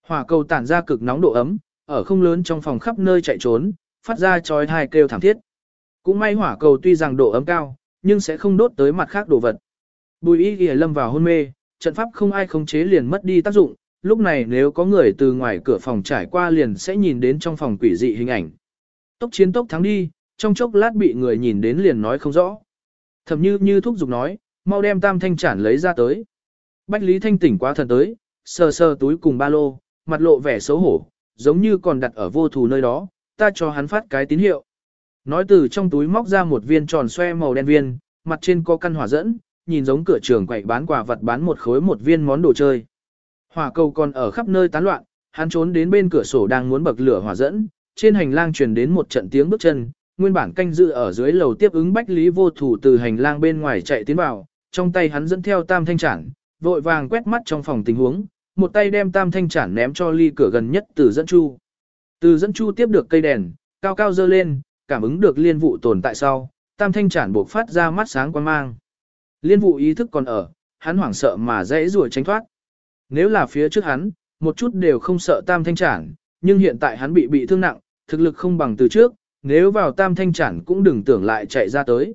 Hỏa cầu tản ra cực nóng độ ấm, ở không lớn trong phòng khắp nơi chạy trốn, phát ra chói tai kêu thảm thiết. Cũng may hỏa cầu tuy rằng độ ấm cao, nhưng sẽ không đốt tới mặt khác đồ vật. Bùi y ghi lâm vào hôn mê, trận pháp không ai khống chế liền mất đi tác dụng, lúc này nếu có người từ ngoài cửa phòng trải qua liền sẽ nhìn đến trong phòng quỷ dị hình ảnh. Tốc chiến tốc thắng đi, trong chốc lát bị người nhìn đến liền nói không rõ. Thẩm như như thúc giục nói, mau đem tam thanh chản lấy ra tới. Bách Lý Thanh tỉnh quá thần tới, sờ sờ túi cùng ba lô, mặt lộ vẻ xấu hổ, giống như còn đặt ở vô thù nơi đó, ta cho hắn phát cái tín hiệu. Nói từ trong túi móc ra một viên tròn xoe màu đen viên, mặt trên có căn hỏa dẫn, nhìn giống cửa trường quậy bán quà vật bán một khối một viên món đồ chơi. Hỏa cầu còn ở khắp nơi tán loạn, hắn trốn đến bên cửa sổ đang muốn bậc lửa hỏa dẫn, trên hành lang truyền đến một trận tiếng bước chân, nguyên bản canh dự ở dưới lầu tiếp ứng bách lý vô thủ từ hành lang bên ngoài chạy tiến vào, trong tay hắn dẫn theo tam thanh trản, vội vàng quét mắt trong phòng tình huống, một tay đem tam thanh trản ném cho ly cửa gần nhất từ dẫn chu. Từ dẫn chu tiếp được cây đèn, cao cao dơ lên, cảm ứng được liên vụ tồn tại sau, tam thanh trản buộc phát ra mắt sáng quan mang. Liên vụ ý thức còn ở, hắn hoảng sợ mà dễ rùa tránh thoát. Nếu là phía trước hắn, một chút đều không sợ tam thanh trản, nhưng hiện tại hắn bị bị thương nặng, thực lực không bằng từ trước, nếu vào tam thanh trản cũng đừng tưởng lại chạy ra tới.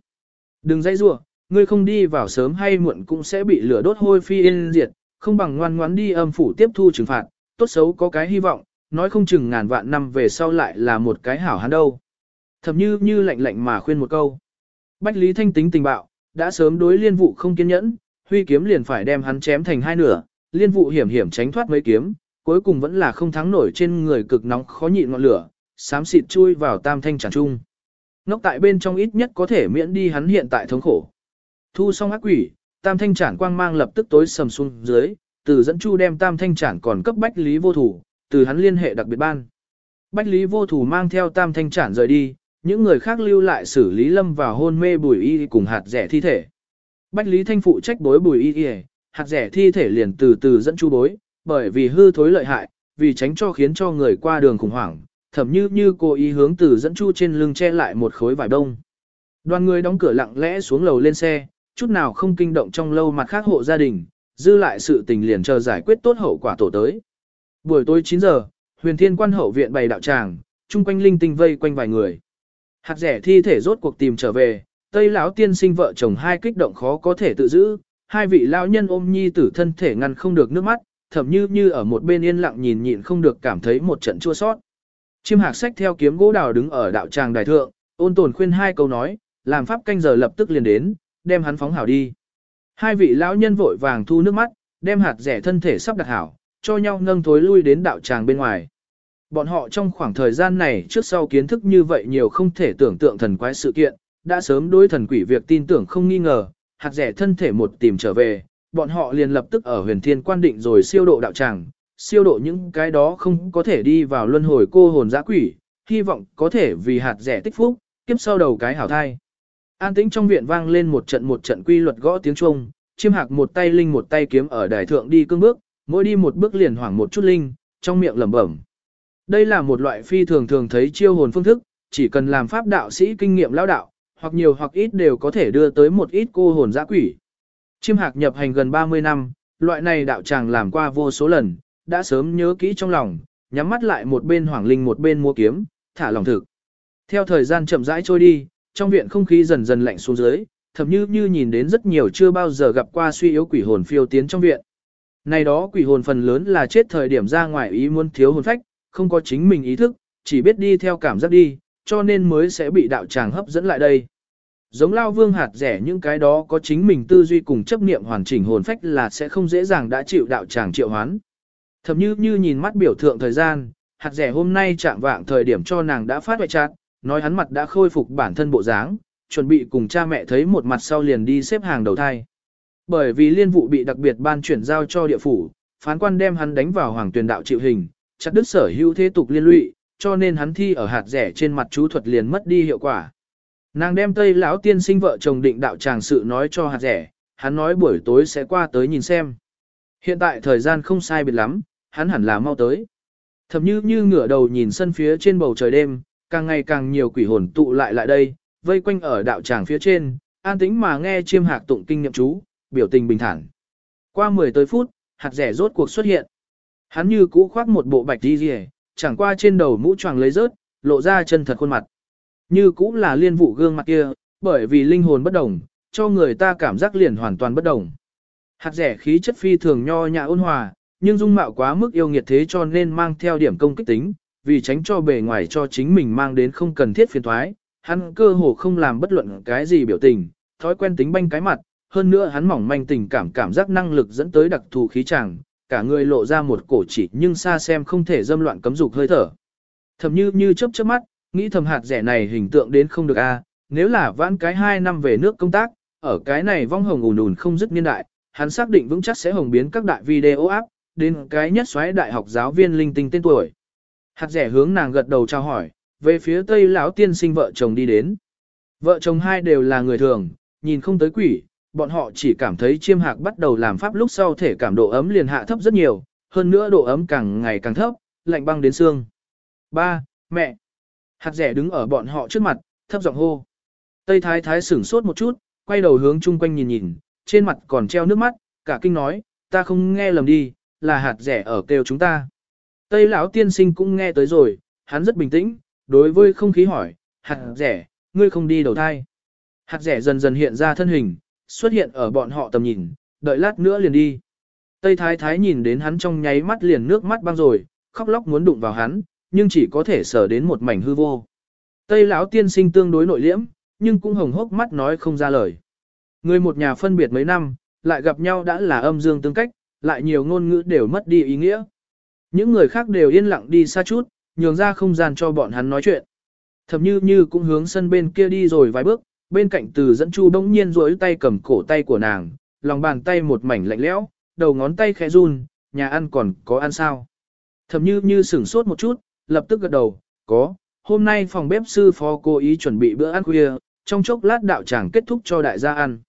Đừng dãy rủa, ngươi không đi vào sớm hay muộn cũng sẽ bị lửa đốt hôi phi yên diệt, không bằng ngoan ngoãn đi âm phủ tiếp thu trừng phạt, tốt xấu có cái hy vọng, nói không chừng ngàn vạn năm về sau lại là một cái hảo hắn đâu. Thậm như như lạnh lạnh mà khuyên một câu. Bách Lý Thanh tính tình bạo, đã sớm đối liên vụ không kiên nhẫn, huy kiếm liền phải đem hắn chém thành hai nửa, liên vụ hiểm hiểm tránh thoát mấy kiếm, cuối cùng vẫn là không thắng nổi trên người cực nóng khó nhịn ngọn lửa, xám xịt chui vào tam thanh tràn trung. Ngốc tại bên trong ít nhất có thể miễn đi hắn hiện tại thống khổ. Thu xong ác quỷ, tam thanh chản quang mang lập tức tối sầm xuống dưới, từ dẫn chu đem tam thanh chản còn cấp bách lý vô thủ, từ hắn liên hệ đặc biệt ban. Bách lý vô thủ mang theo tam thanh chản rời đi, những người khác lưu lại xử lý lâm vào hôn mê bùi y cùng hạt rẻ thi thể. Bách lý thanh phụ trách bối bùi y hạt rẻ thi thể liền từ từ dẫn chu bối, bởi vì hư thối lợi hại, vì tránh cho khiến cho người qua đường khủng hoảng, thậm như như cô ý hướng từ dẫn chu trên lưng che lại một khối vải đông. Đoàn người đóng cửa lặng lẽ xuống lầu lên xe, chút nào không kinh động trong lâu mặt khác hộ gia đình, dư lại sự tình liền chờ giải quyết tốt hậu quả tổ tới. Buổi tối 9 giờ, huyền thiên quan hậu viện bày đạo tràng, chung quanh linh tinh vây quanh vài người. Hạt rẻ thi thể rốt cuộc tìm trở về, tây lão tiên sinh vợ chồng hai kích động khó có thể tự giữ, hai vị lão nhân ôm nhi tử thân thể ngăn không được nước mắt, thậm như như ở một bên yên lặng nhìn nhịn không được cảm thấy một trận chua sót. Chim hạc sách theo kiếm gỗ đào đứng ở đạo tràng đài thượng, ôn tồn khuyên hai câu nói, làm pháp canh giờ lập tức liền đến, đem hắn phóng hảo đi. Hai vị lão nhân vội vàng thu nước mắt, đem hạt rẻ thân thể sắp đặt hảo, cho nhau nâng thối lui đến đạo tràng bên ngoài. Bọn họ trong khoảng thời gian này trước sau kiến thức như vậy nhiều không thể tưởng tượng thần quái sự kiện, đã sớm đối thần quỷ việc tin tưởng không nghi ngờ, hạt rẻ thân thể một tìm trở về, bọn họ liền lập tức ở huyền thiên quan định rồi siêu độ đạo tràng, siêu độ những cái đó không có thể đi vào luân hồi cô hồn giã quỷ, hy vọng có thể vì hạt rẻ tích phúc, kiếp sau đầu cái hảo thai. An tĩnh trong viện vang lên một trận một trận quy luật gõ tiếng chuông, chiêm hạc một tay linh một tay kiếm ở đài thượng đi cương bước, mỗi đi một bước liền hoảng một chút linh, trong miệng lẩm bẩm. Đây là một loại phi thường thường thấy chiêu hồn phương thức, chỉ cần làm pháp đạo sĩ kinh nghiệm lão đạo, hoặc nhiều hoặc ít đều có thể đưa tới một ít cô hồn dã quỷ. Chiêm hạc nhập hành gần 30 năm, loại này đạo tràng làm qua vô số lần, đã sớm nhớ kỹ trong lòng, nhắm mắt lại một bên hoảng linh một bên mua kiếm, thả lòng thực. Theo thời gian chậm rãi trôi đi, trong viện không khí dần dần lạnh xuống dưới, thậm như như nhìn đến rất nhiều chưa bao giờ gặp qua suy yếu quỷ hồn phiêu tiến trong viện. Này đó quỷ hồn phần lớn là chết thời điểm ra ngoài ý muốn thiếu hồn phách, không có chính mình ý thức, chỉ biết đi theo cảm giác đi, cho nên mới sẽ bị đạo tràng hấp dẫn lại đây. Giống lao vương hạt rẻ những cái đó có chính mình tư duy cùng chấp niệm hoàn chỉnh hồn phách là sẽ không dễ dàng đã chịu đạo tràng triệu hoán. Thậm như như nhìn mắt biểu thượng thời gian, hạt rẻ hôm nay chạm vạng thời điểm cho nàng đã phát hoại chát, nói hắn mặt đã khôi phục bản thân bộ dáng, chuẩn bị cùng cha mẹ thấy một mặt sau liền đi xếp hàng đầu thai. Bởi vì liên vụ bị đặc biệt ban chuyển giao cho địa phủ, phán quan đem hắn đánh vào hoàng tuyển đạo chịu hình, chặt đứt sở hữu thế tục liên lụy, cho nên hắn thi ở hạt rẻ trên mặt chú thuật liền mất đi hiệu quả. Nàng đem Tây lão tiên sinh vợ chồng định đạo tràng sự nói cho hạt rẻ, hắn nói buổi tối sẽ qua tới nhìn xem. Hiện tại thời gian không sai biệt lắm, hắn hẳn là mau tới. Thầm như như ngửa đầu nhìn sân phía trên bầu trời đêm, càng ngày càng nhiều quỷ hồn tụ lại lại đây, vây quanh ở đạo tràng phía trên, an tĩnh mà nghe chiêm hạc tụng kinh nghiệm chú, biểu tình bình thản. Qua 10 tới phút, hạt rẻ rốt cuộc xuất hiện. Hắn như cũ khoác một bộ bạch đi rìa, chẳng qua trên đầu mũ choàng lấy rớt, lộ ra chân thật khuôn mặt. Như cũng là liên vụ gương mặt kia, bởi vì linh hồn bất đồng, cho người ta cảm giác liền hoàn toàn bất đồng. Hạt rẻ khí chất phi thường nho nhã ôn hòa, nhưng dung mạo quá mức yêu nghiệt thế cho nên mang theo điểm công kích tính, vì tránh cho bề ngoài cho chính mình mang đến không cần thiết phiền thoái, hắn cơ hồ không làm bất luận cái gì biểu tình, thói quen tính banh cái mặt, hơn nữa hắn mỏng manh tình cảm cảm giác năng lực dẫn tới đặc thù khí chàng, cả người lộ ra một cổ chỉ nhưng xa xem không thể dâm loạn cấm dục hơi thở. Thầm như như chớp chớp mắt, nghĩ thầm hạt rẻ này hình tượng đến không được a, nếu là vãn cái 2 năm về nước công tác, ở cái này vong hồng ùn ùn không dứt niên đại, hắn xác định vững chắc sẽ hồng biến các đại video áp, đến cái nhất xoáy đại học giáo viên linh tinh tên tuổi. Hạt rẻ hướng nàng gật đầu chào hỏi, về phía tây lão tiên sinh vợ chồng đi đến. Vợ chồng hai đều là người thường, nhìn không tới quỷ, bọn họ chỉ cảm thấy chiêm hạc bắt đầu làm pháp lúc sau thể cảm độ ấm liền hạ thấp rất nhiều, hơn nữa độ ấm càng ngày càng thấp, lạnh băng đến xương. Ba, mẹ. Hạt rẻ đứng ở bọn họ trước mặt, thấp giọng hô. Tây thái thái sửng sốt một chút, quay đầu hướng chung quanh nhìn nhìn, trên mặt còn treo nước mắt, cả kinh nói, ta không nghe lầm đi, là hạt rẻ ở kêu chúng ta. Tây lão tiên sinh cũng nghe tới rồi, hắn rất bình tĩnh, đối với không khí hỏi, hạt rẻ, ngươi không đi đầu thai. Hạt rẻ dần dần hiện ra thân hình, xuất hiện ở bọn họ tầm nhìn, đợi lát nữa liền đi. Tây thái thái nhìn đến hắn trong nháy mắt liền nước mắt băng rồi, khóc lóc muốn đụng vào hắn, nhưng chỉ có thể sở đến một mảnh hư vô. Tây lão tiên sinh tương đối nội liễm, nhưng cũng hồng hốc mắt nói không ra lời. Người một nhà phân biệt mấy năm, lại gặp nhau đã là âm dương tương cách, lại nhiều ngôn ngữ đều mất đi ý nghĩa. Những người khác đều yên lặng đi xa chút, nhường ra không gian cho bọn hắn nói chuyện. Thẩm như như cũng hướng sân bên kia đi rồi vài bước, bên cạnh từ dẫn chu bỗng nhiên duỗi tay cầm cổ tay của nàng, lòng bàn tay một mảnh lạnh lẽo, đầu ngón tay khẽ run, nhà ăn còn có ăn sao. Thẩm như như sửng sốt một chút, lập tức gật đầu, có, hôm nay phòng bếp sư phó cố ý chuẩn bị bữa ăn khuya, trong chốc lát đạo tràng kết thúc cho đại gia ăn.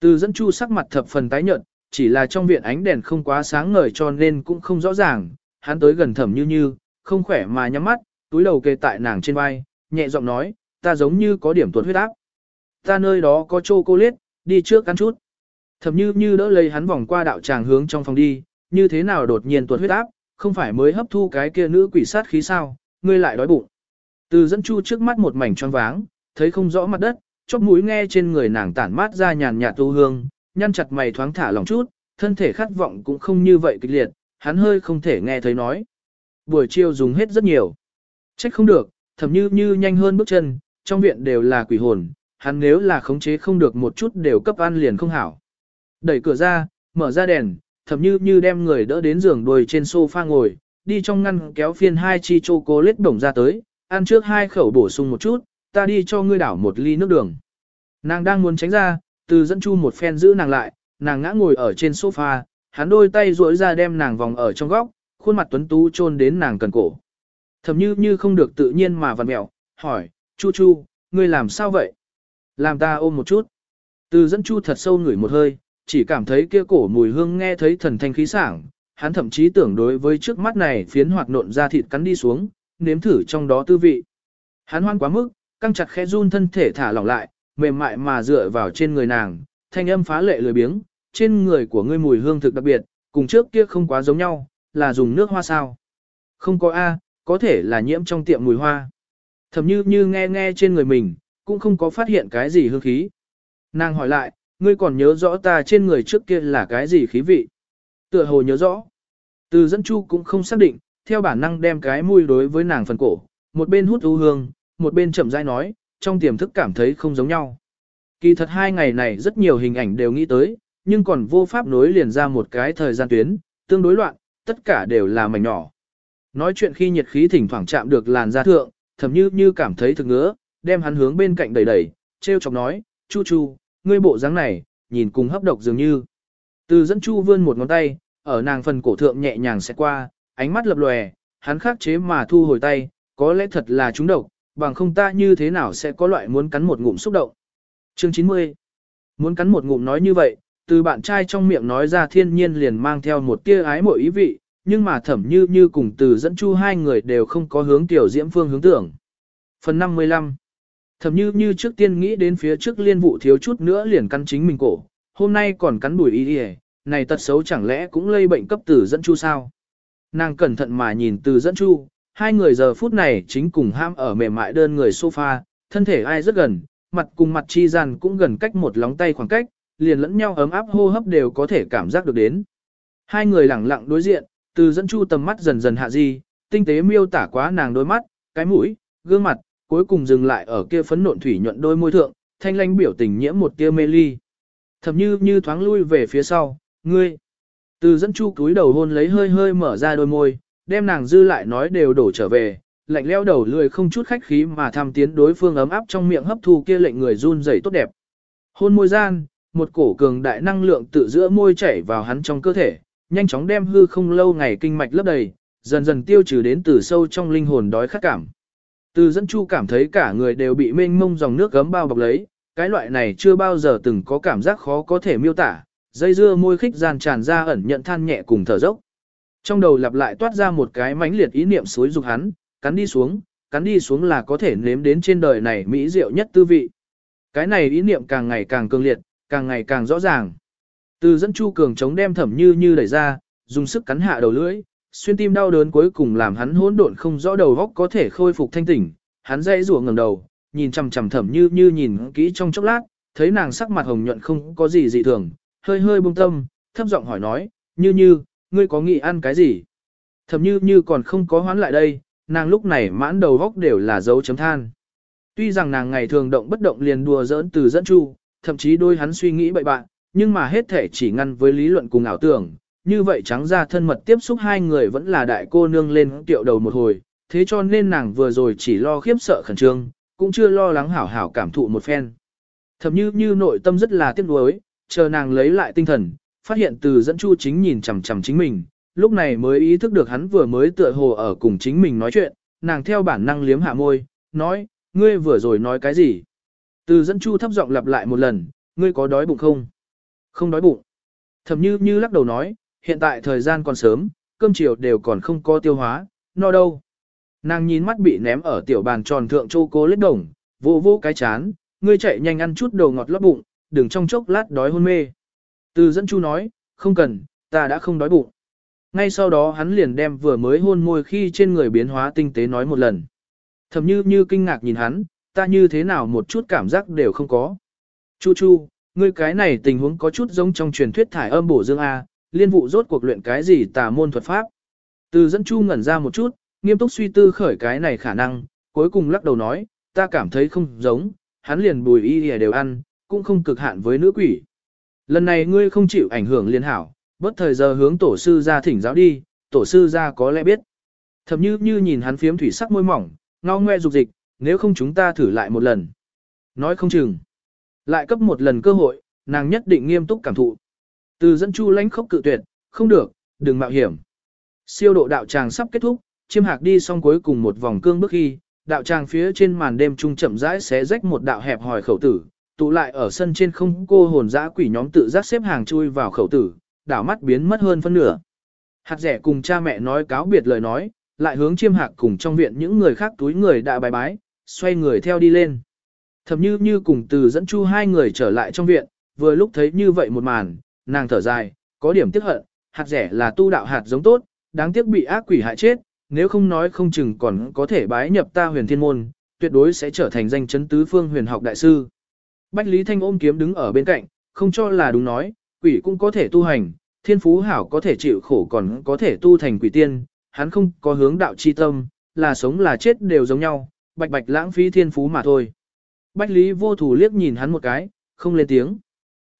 Từ dẫn chu sắc mặt thập phần tái nhợt, chỉ là trong viện ánh đèn không quá sáng ngời cho nên cũng không rõ ràng, hắn tới gần thẩm như như, không khỏe mà nhắm mắt, túi đầu kề tại nàng trên vai, nhẹ giọng nói, ta giống như có điểm tuột huyết áp. Ta nơi đó có chô cô liết, đi trước ăn chút. Thẩm như như đỡ lấy hắn vòng qua đạo tràng hướng trong phòng đi, như thế nào đột nhiên tuột huyết áp, không phải mới hấp thu cái kia nữ quỷ sát khí sao, ngươi lại đói bụng. Từ dẫn chu trước mắt một mảnh tròn váng, thấy không rõ mặt đất, chóp mũi nghe trên người nàng tản mát ra nhàn nhạt tu hương, nhăn chặt mày thoáng thả lòng chút, thân thể khát vọng cũng không như vậy kịch liệt, hắn hơi không thể nghe thấy nói. Buổi chiều dùng hết rất nhiều. Trách không được, thầm như như nhanh hơn bước chân, trong viện đều là quỷ hồn, hắn nếu là khống chế không được một chút đều cấp ăn liền không hảo. Đẩy cửa ra, mở ra đèn, thậm như như đem người đỡ đến giường đuôi trên sofa ngồi, đi trong ngăn kéo phiên hai chi chocolate đồng ra tới, ăn trước hai khẩu bổ sung một chút, ta đi cho ngươi đảo một ly nước đường. Nàng đang muốn tránh ra, từ dẫn chu một phen giữ nàng lại, nàng ngã ngồi ở trên sofa, hắn đôi tay duỗi ra đem nàng vòng ở trong góc, khuôn mặt tuấn tú chôn đến nàng cần cổ. Thầm như như không được tự nhiên mà vặn mẹo, hỏi, chu chu, ngươi làm sao vậy? Làm ta ôm một chút. Từ dẫn chu thật sâu ngửi một hơi, chỉ cảm thấy kia cổ mùi hương nghe thấy thần thanh khí sảng, hắn thậm chí tưởng đối với trước mắt này phiến hoạt nộn ra thịt cắn đi xuống, nếm thử trong đó tư vị. Hắn hoan quá mức, căng chặt khẽ run thân thể thả lỏng lại, mềm mại mà dựa vào trên người nàng, thanh âm phá lệ lười biếng, trên người của ngươi mùi hương thực đặc biệt, cùng trước kia không quá giống nhau, là dùng nước hoa sao. Không có A, có thể là nhiễm trong tiệm mùi hoa. Thầm như như nghe nghe trên người mình, cũng không có phát hiện cái gì hương khí. Nàng hỏi lại, ngươi còn nhớ rõ ta trên người trước kia là cái gì khí vị? Tựa hồ nhớ rõ. Từ dẫn chu cũng không xác định, theo bản năng đem cái mùi đối với nàng phần cổ, một bên hút u hương, một bên chậm rãi nói, trong tiềm thức cảm thấy không giống nhau. Kỳ thật hai ngày này rất nhiều hình ảnh đều nghĩ tới, nhưng còn vô pháp nối liền ra một cái thời gian tuyến, tương đối loạn, tất cả đều là mảnh nhỏ. Nói chuyện khi nhiệt khí thỉnh thoảng chạm được làn da thượng, thầm như như cảm thấy thực ngứa, đem hắn hướng bên cạnh đẩy đẩy, treo chọc nói, chu chu, ngươi bộ dáng này, nhìn cùng hấp độc dường như. Từ dẫn chu vươn một ngón tay, ở nàng phần cổ thượng nhẹ nhàng sẽ qua, ánh mắt lập lòe, hắn khắc chế mà thu hồi tay, có lẽ thật là chúng độc, bằng không ta như thế nào sẽ có loại muốn cắn một ngụm xúc động. Chương 90 Muốn cắn một ngụm nói như vậy, từ bạn trai trong miệng nói ra thiên nhiên liền mang theo một tia ái mộ ý vị, nhưng mà thẩm như như cùng từ dẫn chu hai người đều không có hướng tiểu diễm phương hướng tưởng. Phần 55 Thầm như như trước tiên nghĩ đến phía trước liên vụ thiếu chút nữa liền cắn chính mình cổ, hôm nay còn cắn đùi y y này tật xấu chẳng lẽ cũng lây bệnh cấp từ dẫn chu sao? Nàng cẩn thận mà nhìn từ dẫn chu, hai người giờ phút này chính cùng ham ở mềm mại đơn người sofa, thân thể ai rất gần, mặt cùng mặt chi gian cũng gần cách một lóng tay khoảng cách, liền lẫn nhau ấm áp hô hấp đều có thể cảm giác được đến. Hai người lẳng lặng đối diện, từ dẫn chu tầm mắt dần dần hạ di, tinh tế miêu tả quá nàng đôi mắt, cái mũi, gương mặt, cuối cùng dừng lại ở kia phấn nộn thủy nhuận đôi môi thượng, thanh lanh biểu tình nhiễm một tia mê ly. Thầm như như thoáng lui về phía sau, ngươi. Từ dẫn chu cúi đầu hôn lấy hơi hơi mở ra đôi môi, đem nàng dư lại nói đều đổ trở về, lạnh leo đầu lười không chút khách khí mà tham tiến đối phương ấm áp trong miệng hấp thu kia lệnh người run rẩy tốt đẹp. Hôn môi gian, một cổ cường đại năng lượng tự giữa môi chảy vào hắn trong cơ thể, nhanh chóng đem hư không lâu ngày kinh mạch lấp đầy, dần dần tiêu trừ đến từ sâu trong linh hồn đói khát cảm. Từ dẫn chu cảm thấy cả người đều bị mênh mông dòng nước gấm bao bọc lấy, cái loại này chưa bao giờ từng có cảm giác khó có thể miêu tả, dây dưa môi khích gian tràn ra ẩn nhận than nhẹ cùng thở dốc. Trong đầu lặp lại toát ra một cái mãnh liệt ý niệm suối dục hắn, cắn đi xuống, cắn đi xuống là có thể nếm đến trên đời này mỹ diệu nhất tư vị. Cái này ý niệm càng ngày càng cường liệt, càng ngày càng rõ ràng. Từ dẫn chu cường chống đem thẩm như như đẩy ra, dùng sức cắn hạ đầu lưỡi, xuyên tim đau đớn cuối cùng làm hắn hỗn độn không rõ đầu óc có thể khôi phục thanh tỉnh, hắn dãy rủa ngẩng đầu, nhìn chằm chằm thẩm như như nhìn kỹ trong chốc lát, thấy nàng sắc mặt hồng nhuận không có gì dị thường, hơi hơi buông tâm, thấp giọng hỏi nói, như như, ngươi có nghĩ ăn cái gì? Thẩm như như còn không có hoán lại đây, nàng lúc này mãn đầu góc đều là dấu chấm than. Tuy rằng nàng ngày thường động bất động liền đùa giỡn từ dẫn chu, thậm chí đôi hắn suy nghĩ bậy bạn, nhưng mà hết thể chỉ ngăn với lý luận cùng ảo tưởng, như vậy trắng ra thân mật tiếp xúc hai người vẫn là đại cô nương lên tiệu đầu một hồi, thế cho nên nàng vừa rồi chỉ lo khiếp sợ khẩn trương, cũng chưa lo lắng hảo hảo cảm thụ một phen. Thậm như như nội tâm rất là tiếc nuối, chờ nàng lấy lại tinh thần, phát hiện từ dẫn chu chính nhìn chằm chằm chính mình, lúc này mới ý thức được hắn vừa mới tựa hồ ở cùng chính mình nói chuyện, nàng theo bản năng liếm hạ môi, nói, ngươi vừa rồi nói cái gì? Từ dẫn chu thấp giọng lặp lại một lần, ngươi có đói bụng không? Không đói bụng. Thẩm như như lắc đầu nói, hiện tại thời gian còn sớm, cơm chiều đều còn không có tiêu hóa, no đâu. Nàng nhìn mắt bị ném ở tiểu bàn tròn thượng châu cố lết đồng, vô vô cái chán, ngươi chạy nhanh ăn chút đồ ngọt lót bụng, đừng trong chốc lát đói hôn mê. Từ dẫn chu nói, không cần, ta đã không đói bụng. Ngay sau đó hắn liền đem vừa mới hôn môi khi trên người biến hóa tinh tế nói một lần. Thầm như như kinh ngạc nhìn hắn, ta như thế nào một chút cảm giác đều không có. Chu chu, ngươi cái này tình huống có chút giống trong truyền thuyết thải âm bổ dương A, liên vụ rốt cuộc luyện cái gì tà môn thuật pháp. Từ dẫn chu ngẩn ra một chút, nghiêm túc suy tư khởi cái này khả năng, cuối cùng lắc đầu nói, ta cảm thấy không giống, hắn liền bùi y đều ăn, cũng không cực hạn với nữ quỷ. Lần này ngươi không chịu ảnh hưởng liên hảo, bất thời giờ hướng tổ sư ra thỉnh giáo đi, tổ sư ra có lẽ biết. Thậm như như nhìn hắn phiếm thủy sắc môi mỏng, ngao ngoe dục dịch, nếu không chúng ta thử lại một lần. Nói không chừng. Lại cấp một lần cơ hội, nàng nhất định nghiêm túc cảm thụ. Từ dẫn chu lãnh khốc cự tuyệt, không được, đừng mạo hiểm. Siêu độ đạo tràng sắp kết thúc, chiêm hạc đi xong cuối cùng một vòng cương bước khi, đạo tràng phía trên màn đêm trung chậm rãi xé rách một đạo hẹp hòi khẩu tử, tụ lại ở sân trên không cô hồn dã quỷ nhóm tự giác xếp hàng chui vào khẩu tử, đảo mắt biến mất hơn phân nửa. Hạt rẻ cùng cha mẹ nói cáo biệt lời nói, lại hướng chiêm hạc cùng trong viện những người khác túi người đã bài bái, xoay người theo đi lên. Thầm như như cùng từ dẫn chu hai người trở lại trong viện, vừa lúc thấy như vậy một màn, nàng thở dài, có điểm tiếc hận, hạt rẻ là tu đạo hạt giống tốt, đáng tiếc bị ác quỷ hại chết, nếu không nói không chừng còn có thể bái nhập ta huyền thiên môn, tuyệt đối sẽ trở thành danh chấn tứ phương huyền học đại sư. Bách Lý Thanh ôm kiếm đứng ở bên cạnh, không cho là đúng nói, quỷ cũng có thể tu hành, thiên phú hảo có thể chịu khổ còn có thể tu thành quỷ tiên, hắn không có hướng đạo chi tâm, là sống là chết đều giống nhau, bạch bạch lãng phí thiên phú mà thôi. Bách Lý vô thủ liếc nhìn hắn một cái, không lên tiếng.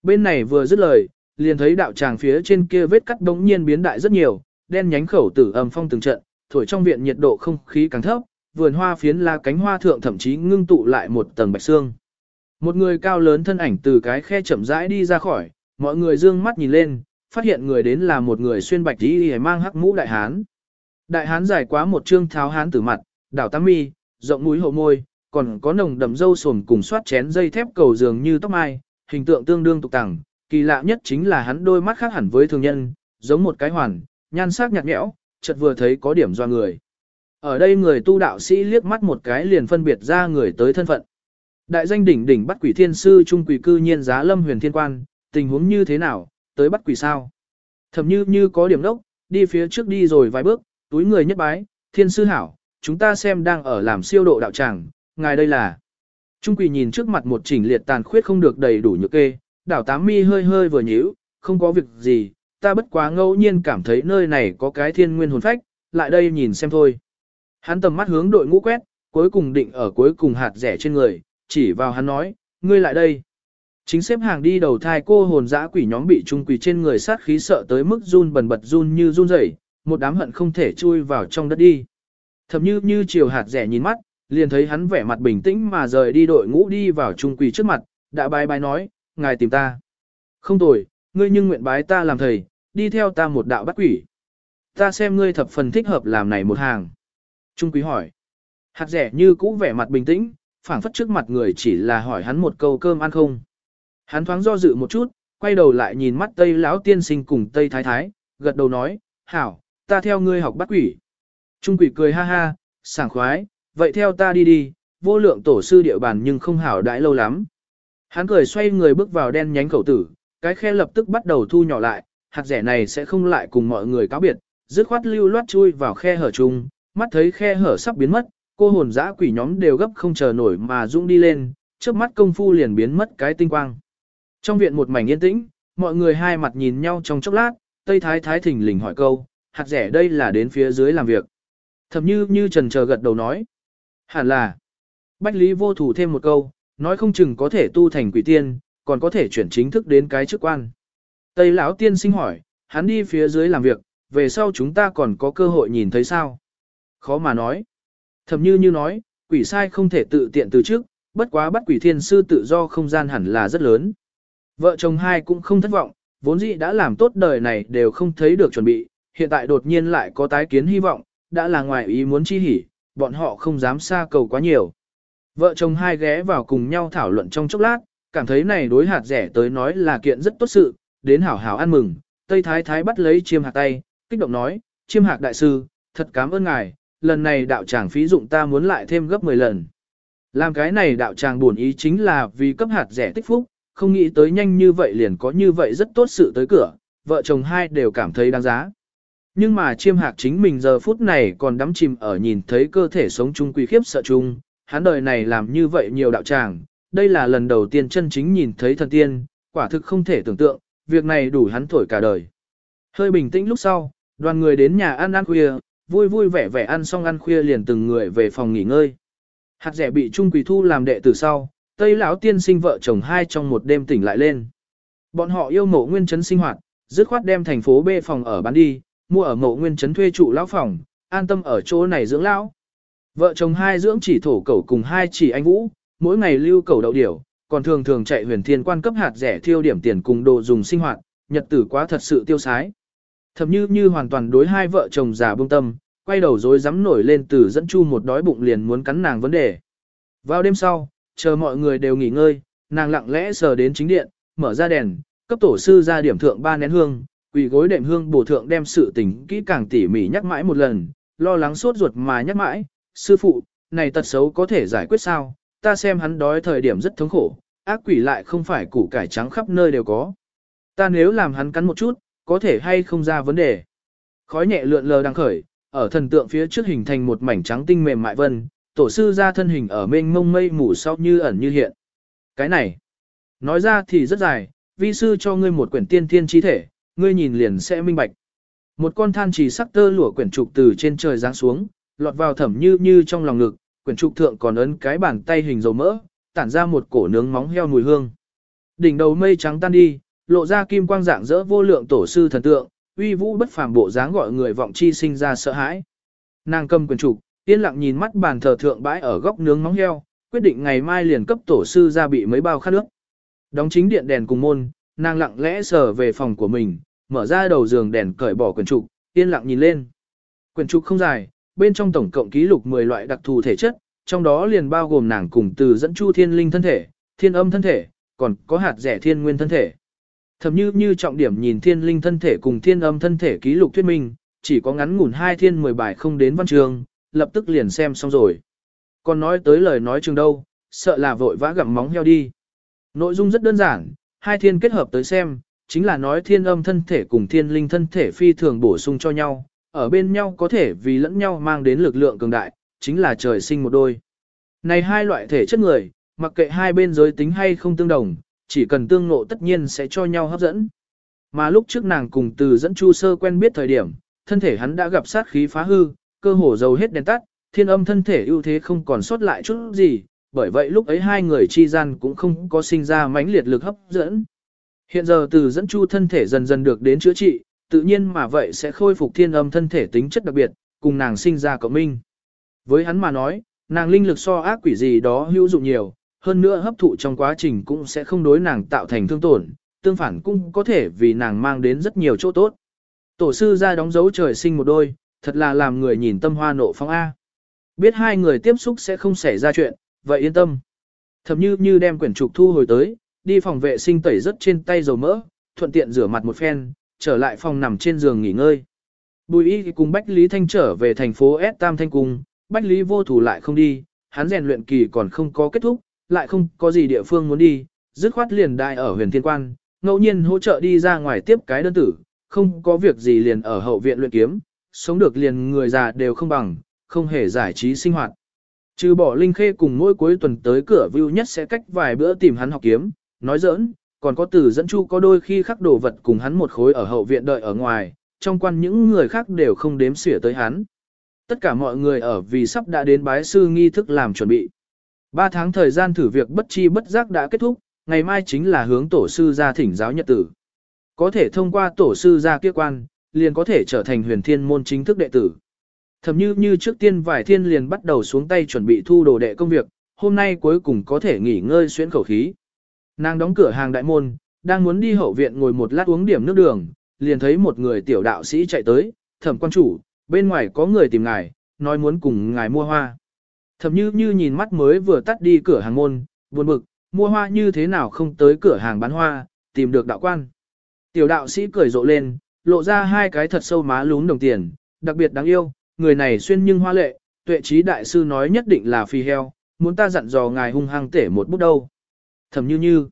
Bên này vừa dứt lời, liền thấy đạo tràng phía trên kia vết cắt đống nhiên biến đại rất nhiều, đen nhánh khẩu tử ầm phong từng trận, thổi trong viện nhiệt độ không khí càng thấp, vườn hoa phiến la cánh hoa thượng thậm chí ngưng tụ lại một tầng bạch xương. Một người cao lớn thân ảnh từ cái khe chậm rãi đi ra khỏi, mọi người dương mắt nhìn lên, phát hiện người đến là một người xuyên bạch y mang hắc mũ đại hán. Đại hán dài quá một trương tháo hán tử mặt, đảo tam mi, rộng mũi hậu môi, còn có nồng đậm râu sồn cùng xoát chén dây thép cầu dường như tóc mai, hình tượng tương đương tục tẳng. Kỳ lạ nhất chính là hắn đôi mắt khác hẳn với thường nhân, giống một cái hoàn, nhan sắc nhạt nhẽo, chợt vừa thấy có điểm do người. Ở đây người tu đạo sĩ liếc mắt một cái liền phân biệt ra người tới thân phận. Đại danh đỉnh đỉnh bắt quỷ thiên sư trung quỷ cư nhiên giá lâm huyền thiên quan, tình huống như thế nào, tới bắt quỷ sao? Thầm như như có điểm đốc, đi phía trước đi rồi vài bước, túi người nhất bái, thiên sư hảo, chúng ta xem đang ở làm siêu độ đạo tràng, ngài đây là. Trung quỷ nhìn trước mặt một chỉnh liệt tàn khuyết không được đầy đủ nhược kê, đảo tám mi hơi hơi vừa nhíu, không có việc gì, ta bất quá ngẫu nhiên cảm thấy nơi này có cái thiên nguyên hồn phách, lại đây nhìn xem thôi. Hắn tầm mắt hướng đội ngũ quét, cuối cùng định ở cuối cùng hạt rẻ trên người, chỉ vào hắn nói, ngươi lại đây. Chính xếp hàng đi đầu thai cô hồn dã quỷ nhóm bị trung quỷ trên người sát khí sợ tới mức run bần bật run như run rẩy, một đám hận không thể chui vào trong đất đi. Thầm như như chiều hạt rẻ nhìn mắt, liền thấy hắn vẻ mặt bình tĩnh mà rời đi đội ngũ đi vào trung quỷ trước mặt, đã bài bài nói, ngài tìm ta. Không tồi, ngươi nhưng nguyện bái ta làm thầy, đi theo ta một đạo bắt quỷ. Ta xem ngươi thập phần thích hợp làm này một hàng. Trung quý hỏi. Hạt rẻ như cũ vẻ mặt bình tĩnh, phảng phất trước mặt người chỉ là hỏi hắn một câu cơm ăn không. Hắn thoáng do dự một chút, quay đầu lại nhìn mắt Tây lão tiên sinh cùng Tây Thái Thái, gật đầu nói, hảo, ta theo ngươi học bắt quỷ. Trung quỷ cười ha ha, sảng khoái, vậy theo ta đi đi, vô lượng tổ sư địa bàn nhưng không hảo đãi lâu lắm. Hắn cười xoay người bước vào đen nhánh khẩu tử, cái khe lập tức bắt đầu thu nhỏ lại, hạt rẻ này sẽ không lại cùng mọi người cáo biệt, dứt khoát lưu loát chui vào khe hở chung, mắt thấy khe hở sắp biến mất, cô hồn dã quỷ nhóm đều gấp không chờ nổi mà dũng đi lên, trước mắt công phu liền biến mất cái tinh quang. Trong viện một mảnh yên tĩnh, mọi người hai mặt nhìn nhau trong chốc lát, Tây Thái Thái thỉnh lình hỏi câu, hạt rẻ đây là đến phía dưới làm việc. Thầm như như trần chờ gật đầu nói. Hẳn là. Bách Lý vô thủ thêm một câu, nói không chừng có thể tu thành quỷ tiên, còn có thể chuyển chính thức đến cái chức quan. Tây lão tiên sinh hỏi, hắn đi phía dưới làm việc, về sau chúng ta còn có cơ hội nhìn thấy sao? Khó mà nói. Thầm như như nói, quỷ sai không thể tự tiện từ trước, bất quá bắt quỷ thiên sư tự do không gian hẳn là rất lớn. Vợ chồng hai cũng không thất vọng, vốn dĩ đã làm tốt đời này đều không thấy được chuẩn bị, hiện tại đột nhiên lại có tái kiến hy vọng, đã là ngoài ý muốn chi hỉ, bọn họ không dám xa cầu quá nhiều. Vợ chồng hai ghé vào cùng nhau thảo luận trong chốc lát, cảm thấy này đối hạt rẻ tới nói là kiện rất tốt sự, đến hảo hảo ăn mừng, Tây Thái Thái bắt lấy chiêm hạt tay, kích động nói, chiêm hạt đại sư, thật cảm ơn ngài, lần này đạo tràng phí dụng ta muốn lại thêm gấp 10 lần. Làm cái này đạo tràng buồn ý chính là vì cấp hạt rẻ tích phúc, không nghĩ tới nhanh như vậy liền có như vậy rất tốt sự tới cửa, vợ chồng hai đều cảm thấy đáng giá. Nhưng mà chiêm hạc chính mình giờ phút này còn đắm chìm ở nhìn thấy cơ thể sống chung quy khiếp sợ chung, hắn đời này làm như vậy nhiều đạo tràng, đây là lần đầu tiên chân chính nhìn thấy thần tiên, quả thực không thể tưởng tượng, việc này đủ hắn thổi cả đời. Hơi bình tĩnh lúc sau, đoàn người đến nhà ăn ăn khuya, vui vui vẻ vẻ ăn xong ăn khuya liền từng người về phòng nghỉ ngơi. Hạt rẻ bị Trung Quỳ Thu làm đệ tử sau, Tây lão tiên sinh vợ chồng hai trong một đêm tỉnh lại lên. Bọn họ yêu mộ nguyên trấn sinh hoạt, dứt khoát đem thành phố B phòng ở bán đi, mua ở mộ nguyên trấn thuê trụ lão phòng, an tâm ở chỗ này dưỡng lão. Vợ chồng hai dưỡng chỉ thổ cẩu cùng hai chỉ anh vũ, mỗi ngày lưu cẩu đậu điểu, còn thường thường chạy huyền thiên quan cấp hạt rẻ thiêu điểm tiền cùng đồ dùng sinh hoạt, nhật tử quá thật sự tiêu sái. Thậm như như hoàn toàn đối hai vợ chồng già bông tâm, quay đầu dối dám nổi lên từ dẫn chu một đói bụng liền muốn cắn nàng vấn đề. Vào đêm sau, chờ mọi người đều nghỉ ngơi, nàng lặng lẽ sờ đến chính điện, mở ra đèn, cấp tổ sư ra điểm thượng ba nén hương, quỳ gối đệm hương bổ thượng đem sự tình kỹ càng tỉ mỉ nhắc mãi một lần, lo lắng suốt ruột mà nhắc mãi, sư phụ, này tật xấu có thể giải quyết sao, ta xem hắn đói thời điểm rất thống khổ, ác quỷ lại không phải củ cải trắng khắp nơi đều có. Ta nếu làm hắn cắn một chút, có thể hay không ra vấn đề. Khói nhẹ lượn lờ đang khởi, ở thần tượng phía trước hình thành một mảnh trắng tinh mềm mại vân, tổ sư ra thân hình ở mênh mông mây mù sau như ẩn như hiện. Cái này, nói ra thì rất dài, vi sư cho ngươi một quyển tiên thiên chi thể, ngươi nhìn liền sẽ minh bạch. Một con than chỉ sắc tơ lụa quyển trục từ trên trời giáng xuống, lọt vào thẩm như như trong lòng ngực, quyển trục thượng còn ấn cái bàn tay hình dầu mỡ, tản ra một cổ nướng móng heo mùi hương. Đỉnh đầu mây trắng tan đi, lộ ra kim quang dạng dỡ vô lượng tổ sư thần tượng, uy vũ bất phàm bộ dáng gọi người vọng chi sinh ra sợ hãi. Nàng cầm quyển trục, yên lặng nhìn mắt bàn thờ thượng bãi ở góc nướng móng heo, quyết định ngày mai liền cấp tổ sư ra bị mấy bao khát nước. Đóng chính điện đèn cùng môn, nàng lặng lẽ sờ về phòng của mình, mở ra đầu giường đèn cởi bỏ quyển trục, yên lặng nhìn lên. Quyển trục không dài, bên trong tổng cộng ký lục 10 loại đặc thù thể chất, trong đó liền bao gồm nàng cùng từ dẫn chu thiên linh thân thể, thiên âm thân thể, còn có hạt rẻ thiên nguyên thân thể. Thầm như như trọng điểm nhìn thiên linh thân thể cùng thiên âm thân thể ký lục thuyết minh, chỉ có ngắn ngủn hai thiên 10 bài không đến văn trường, lập tức liền xem xong rồi. Còn nói tới lời nói trường đâu, sợ là vội vã gặm móng heo đi. Nội dung rất đơn giản, hai thiên kết hợp tới xem, chính là nói thiên âm thân thể cùng thiên linh thân thể phi thường bổ sung cho nhau, ở bên nhau có thể vì lẫn nhau mang đến lực lượng cường đại, chính là trời sinh một đôi. Này hai loại thể chất người, mặc kệ hai bên giới tính hay không tương đồng, chỉ cần tương ngộ tất nhiên sẽ cho nhau hấp dẫn. Mà lúc trước nàng cùng từ dẫn chu sơ quen biết thời điểm, thân thể hắn đã gặp sát khí phá hư, cơ hồ dầu hết đèn tắt, thiên âm thân thể ưu thế không còn sót lại chút gì, bởi vậy lúc ấy hai người chi gian cũng không có sinh ra mãnh liệt lực hấp dẫn. Hiện giờ từ dẫn chu thân thể dần dần được đến chữa trị, tự nhiên mà vậy sẽ khôi phục thiên âm thân thể tính chất đặc biệt, cùng nàng sinh ra cộng minh. Với hắn mà nói, nàng linh lực so ác quỷ gì đó hữu dụng nhiều, hơn nữa hấp thụ trong quá trình cũng sẽ không đối nàng tạo thành thương tổn, tương phản cũng có thể vì nàng mang đến rất nhiều chỗ tốt. Tổ sư ra đóng dấu trời sinh một đôi, thật là làm người nhìn tâm hoa nộ phong A. Biết hai người tiếp xúc sẽ không xảy ra chuyện, vậy yên tâm. Thầm như như đem quyển trục thu hồi tới, đi phòng vệ sinh tẩy rất trên tay dầu mỡ, thuận tiện rửa mặt một phen, trở lại phòng nằm trên giường nghỉ ngơi. Bùi y cùng Bách Lý Thanh trở về thành phố S Tam Thanh Cung, Bách Lý vô thủ lại không đi, hắn rèn luyện kỳ còn không có kết thúc, lại không có gì địa phương muốn đi, dứt khoát liền đại ở huyền thiên quan, ngẫu nhiên hỗ trợ đi ra ngoài tiếp cái đơn tử, không có việc gì liền ở hậu viện luyện kiếm, sống được liền người già đều không bằng, không hề giải trí sinh hoạt. Trừ bỏ Linh Khê cùng mỗi cuối tuần tới cửa view nhất sẽ cách vài bữa tìm hắn học kiếm, nói giỡn, còn có từ dẫn chu có đôi khi khắc đồ vật cùng hắn một khối ở hậu viện đợi ở ngoài, trong quan những người khác đều không đếm xỉa tới hắn. Tất cả mọi người ở vì sắp đã đến bái sư nghi thức làm chuẩn bị. Ba tháng thời gian thử việc bất chi bất giác đã kết thúc, ngày mai chính là hướng tổ sư ra thỉnh giáo nhật tử. Có thể thông qua tổ sư ra kia quan, liền có thể trở thành huyền thiên môn chính thức đệ tử. Thầm như như trước tiên vài thiên liền bắt đầu xuống tay chuẩn bị thu đồ đệ công việc, hôm nay cuối cùng có thể nghỉ ngơi xuyến khẩu khí. Nàng đóng cửa hàng đại môn, đang muốn đi hậu viện ngồi một lát uống điểm nước đường, liền thấy một người tiểu đạo sĩ chạy tới, thẩm quan chủ, bên ngoài có người tìm ngài, nói muốn cùng ngài mua hoa. Thẩm như như nhìn mắt mới vừa tắt đi cửa hàng môn, buồn bực, mua hoa như thế nào không tới cửa hàng bán hoa, tìm được đạo quan. Tiểu đạo sĩ cười rộ lên, lộ ra hai cái thật sâu má lún đồng tiền, đặc biệt đáng yêu, người này xuyên nhưng hoa lệ, tuệ trí đại sư nói nhất định là phi heo, muốn ta dặn dò ngài hung hăng tể một bút đâu. Thẩm như như,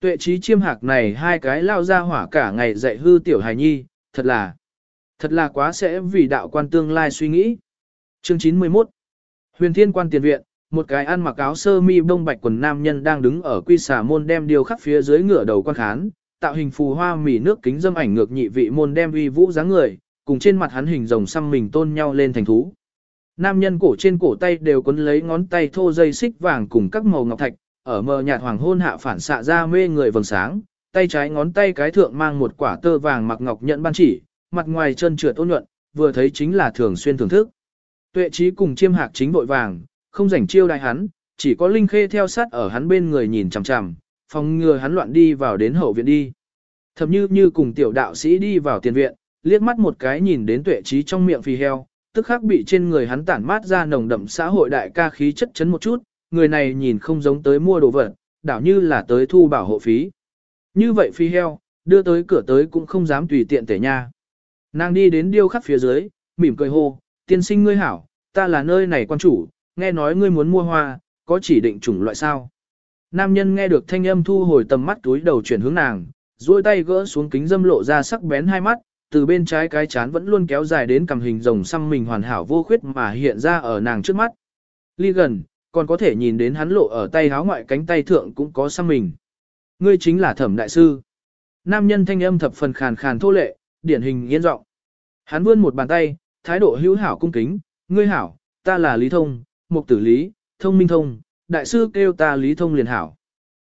tuệ trí chiêm hạc này hai cái lao ra hỏa cả ngày dạy hư tiểu hài nhi, thật là, thật là quá sẽ vì đạo quan tương lai suy nghĩ. Chương 91 Huyền thiên quan tiền viện, một cái ăn mặc áo sơ mi bông bạch quần nam nhân đang đứng ở quy xà môn đem điều khắc phía dưới ngửa đầu quan khán, tạo hình phù hoa mỉ nước kính dâm ảnh ngược nhị vị môn đem uy vũ dáng người, cùng trên mặt hắn hình rồng xăm mình tôn nhau lên thành thú. Nam nhân cổ trên cổ tay đều quấn lấy ngón tay thô dây xích vàng cùng các màu ngọc thạch, ở mờ nhạt hoàng hôn hạ phản xạ ra mê người vầng sáng, tay trái ngón tay cái thượng mang một quả tơ vàng mặc ngọc nhận ban chỉ, mặt ngoài chân trượt ôn nhuận, vừa thấy chính là thường xuyên thưởng thức. Tuệ trí cùng chiêm hạc chính vội vàng, không rảnh chiêu đại hắn, chỉ có Linh Khê theo sát ở hắn bên người nhìn chằm chằm, phòng ngừa hắn loạn đi vào đến hậu viện đi. Thậm như như cùng tiểu đạo sĩ đi vào tiền viện, liếc mắt một cái nhìn đến tuệ trí trong miệng phi heo, tức khắc bị trên người hắn tản mát ra nồng đậm xã hội đại ca khí chất chấn một chút, người này nhìn không giống tới mua đồ vật, đảo như là tới thu bảo hộ phí. Như vậy phi heo, đưa tới cửa tới cũng không dám tùy tiện tể nha. Nàng đi đến điêu khắc phía dưới, mỉm cười hô, tiên sinh ngươi hảo, ta là nơi này quan chủ, nghe nói ngươi muốn mua hoa, có chỉ định chủng loại sao. Nam nhân nghe được thanh âm thu hồi tầm mắt túi đầu chuyển hướng nàng, duỗi tay gỡ xuống kính dâm lộ ra sắc bén hai mắt, từ bên trái cái chán vẫn luôn kéo dài đến cầm hình rồng xăm mình hoàn hảo vô khuyết mà hiện ra ở nàng trước mắt. Ly gần, còn có thể nhìn đến hắn lộ ở tay háo ngoại cánh tay thượng cũng có xăm mình. Ngươi chính là thẩm đại sư. Nam nhân thanh âm thập phần khàn khàn thô lệ, điển hình yên giọng. Hắn vươn một bàn tay, thái độ hữu hảo cung kính, ngươi hảo, ta là Lý Thông, mục tử Lý, thông minh thông, đại sư kêu ta Lý Thông liền hảo.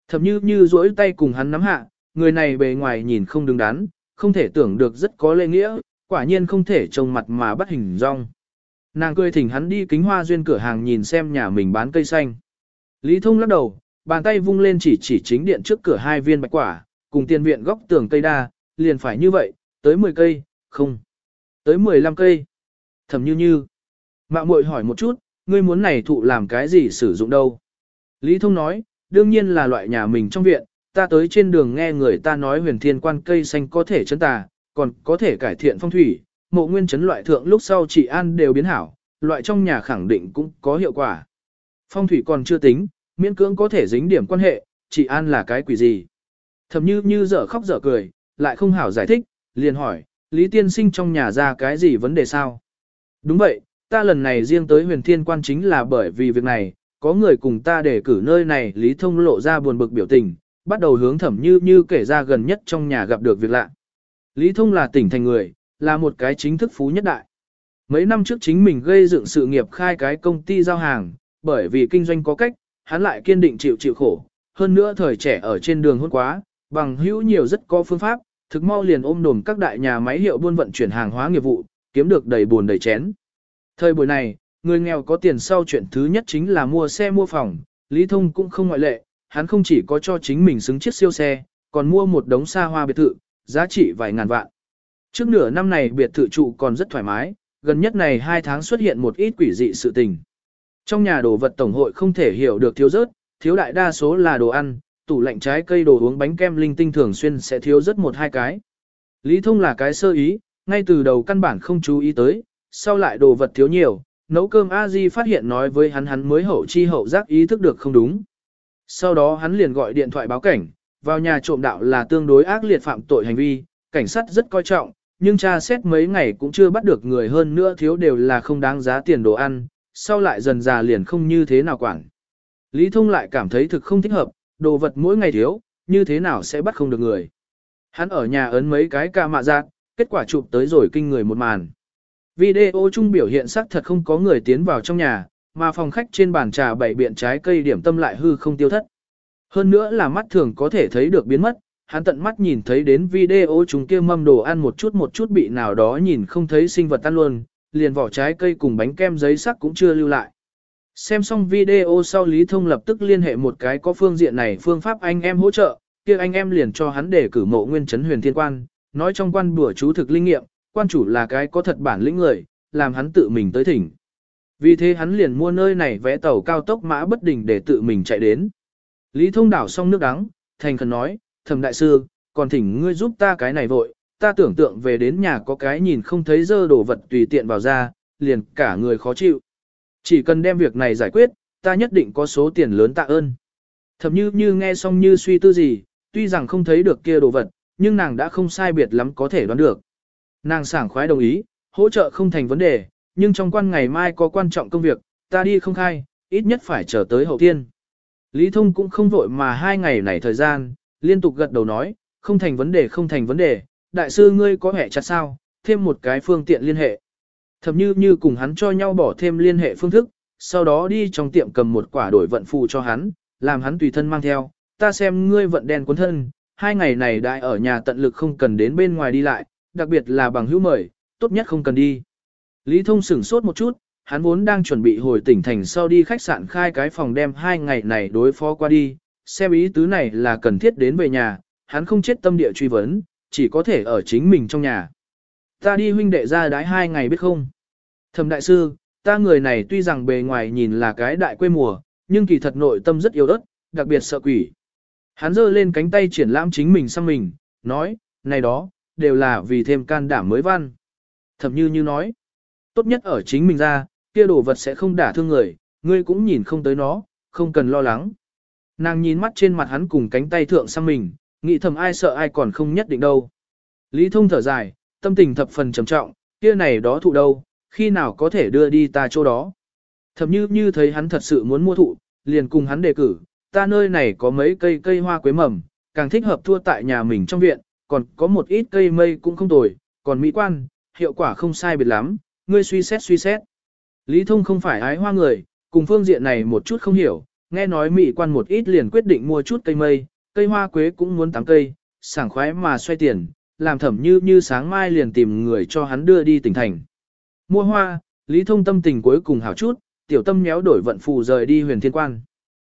Thẩm như như duỗi tay cùng hắn nắm hạ, người này bề ngoài nhìn không đứng đắn, không thể tưởng được rất có lễ nghĩa, quả nhiên không thể trông mặt mà bắt hình rong. Nàng cười thỉnh hắn đi kính hoa duyên cửa hàng nhìn xem nhà mình bán cây xanh. Lý Thông lắc đầu, bàn tay vung lên chỉ chỉ chính điện trước cửa hai viên bạch quả, cùng tiền viện góc tường cây đa, liền phải như vậy, tới 10 cây, không, tới 15 cây. Thẩm như như. mạ muội hỏi một chút, ngươi muốn này thụ làm cái gì sử dụng đâu? Lý Thông nói, đương nhiên là loại nhà mình trong viện, ta tới trên đường nghe người ta nói huyền thiên quan cây xanh có thể chấn tà, còn có thể cải thiện phong thủy, mộ nguyên chấn loại thượng lúc sau chị an đều biến hảo, loại trong nhà khẳng định cũng có hiệu quả. Phong thủy còn chưa tính, miễn cưỡng có thể dính điểm quan hệ, chị an là cái quỷ gì. Thầm như như dở khóc dở cười, lại không hảo giải thích, liền hỏi, Lý Tiên Sinh trong nhà ra cái gì vấn đề sao? Đúng vậy, ta lần này riêng tới huyền thiên quan chính là bởi vì việc này, có người cùng ta để cử nơi này Lý Thông lộ ra buồn bực biểu tình, bắt đầu hướng thẩm như như kể ra gần nhất trong nhà gặp được việc lạ. Lý Thông là tỉnh thành người, là một cái chính thức phú nhất đại. Mấy năm trước chính mình gây dựng sự nghiệp khai cái công ty giao hàng, bởi vì kinh doanh có cách, hắn lại kiên định chịu chịu khổ, hơn nữa thời trẻ ở trên đường hôn quá, bằng hữu nhiều rất có phương pháp, thực mau liền ôm đồm các đại nhà máy hiệu buôn vận chuyển hàng hóa nghiệp vụ, kiếm được đầy buồn đầy chén. Thời buổi này, người nghèo có tiền sau chuyện thứ nhất chính là mua xe mua phòng, Lý Thông cũng không ngoại lệ, hắn không chỉ có cho chính mình xứng chiếc siêu xe, còn mua một đống xa hoa biệt thự, giá trị vài ngàn vạn. Trước nửa năm này biệt thự trụ còn rất thoải mái, gần nhất này hai tháng xuất hiện một ít quỷ dị sự tình. Trong nhà đồ vật tổng hội không thể hiểu được thiếu rớt, thiếu đại đa số là đồ ăn, tủ lạnh trái cây đồ uống bánh kem linh tinh thường xuyên sẽ thiếu rất một hai cái. Lý thông là cái sơ ý, ngay từ đầu căn bản không chú ý tới, sau lại đồ vật thiếu nhiều, nấu cơm a di phát hiện nói với hắn hắn mới hậu chi hậu giác ý thức được không đúng. Sau đó hắn liền gọi điện thoại báo cảnh, vào nhà trộm đạo là tương đối ác liệt phạm tội hành vi, cảnh sát rất coi trọng, nhưng tra xét mấy ngày cũng chưa bắt được người hơn nữa thiếu đều là không đáng giá tiền đồ ăn, sau lại dần già liền không như thế nào quản. Lý Thông lại cảm thấy thực không thích hợp, đồ vật mỗi ngày thiếu, như thế nào sẽ bắt không được người. Hắn ở nhà ấn mấy cái ca mạ giác, kết quả chụp tới rồi kinh người một màn. Video chung biểu hiện xác thật không có người tiến vào trong nhà, mà phòng khách trên bàn trà bảy biện trái cây điểm tâm lại hư không tiêu thất. Hơn nữa là mắt thường có thể thấy được biến mất, hắn tận mắt nhìn thấy đến video chúng kia mâm đồ ăn một chút một chút bị nào đó nhìn không thấy sinh vật tan luôn, liền vỏ trái cây cùng bánh kem giấy sắc cũng chưa lưu lại. Xem xong video sau Lý Thông lập tức liên hệ một cái có phương diện này phương pháp anh em hỗ trợ, kia anh em liền cho hắn để cử mộ nguyên chấn huyền thiên quan, nói trong quan bùa chú thực linh nghiệm, quan chủ là cái có thật bản lĩnh người, làm hắn tự mình tới thỉnh. Vì thế hắn liền mua nơi này vẽ tàu cao tốc mã bất đình để tự mình chạy đến. Lý thông đảo xong nước đắng, thành khẩn nói, thầm đại sư, còn thỉnh ngươi giúp ta cái này vội, ta tưởng tượng về đến nhà có cái nhìn không thấy dơ đồ vật tùy tiện vào ra, liền cả người khó chịu. Chỉ cần đem việc này giải quyết, ta nhất định có số tiền lớn tạ ơn. Thầm như như nghe xong như suy tư gì, tuy rằng không thấy được kia đồ vật, nhưng nàng đã không sai biệt lắm có thể đoán được. Nàng sảng khoái đồng ý, hỗ trợ không thành vấn đề, nhưng trong quan ngày mai có quan trọng công việc, ta đi không khai, ít nhất phải chờ tới hậu tiên. Lý Thông cũng không vội mà hai ngày này thời gian, liên tục gật đầu nói, không thành vấn đề không thành vấn đề, đại sư ngươi có hệ chặt sao, thêm một cái phương tiện liên hệ. Thậm như như cùng hắn cho nhau bỏ thêm liên hệ phương thức, sau đó đi trong tiệm cầm một quả đổi vận phù cho hắn, làm hắn tùy thân mang theo, ta xem ngươi vận đen cuốn thân, hai ngày này đại ở nhà tận lực không cần đến bên ngoài đi lại, đặc biệt là bằng hữu mời, tốt nhất không cần đi. Lý Thông sửng sốt một chút, hắn vốn đang chuẩn bị hồi tỉnh thành sau đi khách sạn khai cái phòng đem hai ngày này đối phó qua đi, xem ý tứ này là cần thiết đến về nhà, hắn không chết tâm địa truy vấn, chỉ có thể ở chính mình trong nhà. Ta đi huynh đệ ra đái hai ngày biết không? Thầm đại sư, ta người này tuy rằng bề ngoài nhìn là cái đại quê mùa, nhưng kỳ thật nội tâm rất yếu ớt, đặc biệt sợ quỷ. Hắn giơ lên cánh tay triển lãm chính mình sang mình, nói, này đó, đều là vì thêm can đảm mới văn. Thầm như như nói, tốt nhất ở chính mình ra, kia đồ vật sẽ không đả thương người, ngươi cũng nhìn không tới nó, không cần lo lắng. Nàng nhìn mắt trên mặt hắn cùng cánh tay thượng sang mình, nghĩ thầm ai sợ ai còn không nhất định đâu. Lý thông thở dài, tâm tình thập phần trầm trọng, kia này đó thụ đâu, khi nào có thể đưa đi ta chỗ đó. Thậm như như thấy hắn thật sự muốn mua thụ, liền cùng hắn đề cử, ta nơi này có mấy cây cây hoa quế mầm, càng thích hợp thua tại nhà mình trong viện, còn có một ít cây mây cũng không tồi, còn mỹ quan, hiệu quả không sai biệt lắm, ngươi suy xét suy xét. Lý Thông không phải ái hoa người, cùng phương diện này một chút không hiểu, nghe nói mỹ quan một ít liền quyết định mua chút cây mây, cây hoa quế cũng muốn tám cây, sảng khoái mà xoay tiền, làm thẩm như như sáng mai liền tìm người cho hắn đưa đi tỉnh thành. Mua hoa, Lý Thông tâm tình cuối cùng hảo chút, tiểu tâm méo đổi vận phù rời đi huyền thiên quan.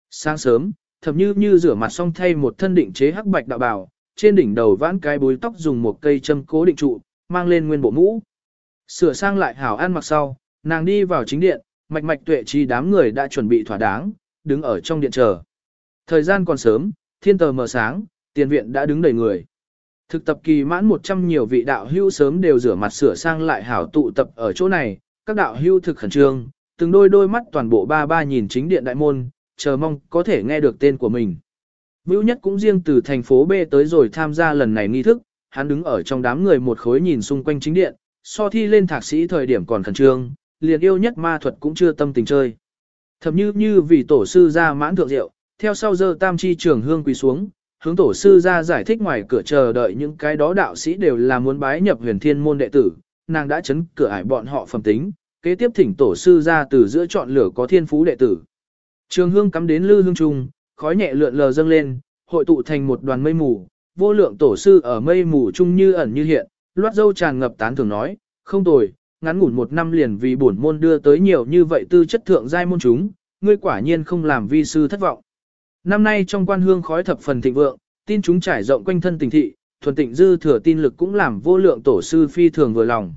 Sáng sớm, thẩm như như rửa mặt xong thay một thân định chế hắc bạch đạo bào, trên đỉnh đầu vãn cái búi tóc dùng một cây châm cố định trụ, mang lên nguyên bộ mũ. Sửa sang lại hảo ăn mặc sau, nàng đi vào chính điện, mạch mạch tuệ chi đám người đã chuẩn bị thỏa đáng, đứng ở trong điện chờ. Thời gian còn sớm, thiên tờ mờ sáng, tiền viện đã đứng đầy người. Thực tập kỳ mãn 100 nhiều vị đạo hưu sớm đều rửa mặt sửa sang lại hảo tụ tập ở chỗ này, các đạo hưu thực khẩn trương, từng đôi đôi mắt toàn bộ ba ba nhìn chính điện đại môn, chờ mong có thể nghe được tên của mình. Vưu nhất cũng riêng từ thành phố B tới rồi tham gia lần này nghi thức, hắn đứng ở trong đám người một khối nhìn xung quanh chính điện, so thi lên thạc sĩ thời điểm còn khẩn trương, liền yêu nhất ma thuật cũng chưa tâm tình chơi. Thậm như như vì tổ sư ra mãn thượng rượu, theo sau giờ tam chi trường hương quỳ xuống, hướng tổ sư ra giải thích ngoài cửa chờ đợi những cái đó đạo sĩ đều là muốn bái nhập huyền thiên môn đệ tử, nàng đã chấn cửa ải bọn họ phẩm tính, kế tiếp thỉnh tổ sư ra từ giữa chọn lửa có thiên phú đệ tử. Trường hương cắm đến lư hương trung, khói nhẹ lượn lờ dâng lên, hội tụ thành một đoàn mây mù, vô lượng tổ sư ở mây mù trung như ẩn như hiện, loát dâu tràn ngập tán thường nói, không tồi, ngắn ngủn một năm liền vì bổn môn đưa tới nhiều như vậy tư chất thượng giai môn chúng, ngươi quả nhiên không làm vi sư thất vọng. Năm nay trong quan hương khói thập phần thịnh vượng, tin chúng trải rộng quanh thân tình thị, thuần tịnh dư thừa tin lực cũng làm vô lượng tổ sư phi thường vừa lòng.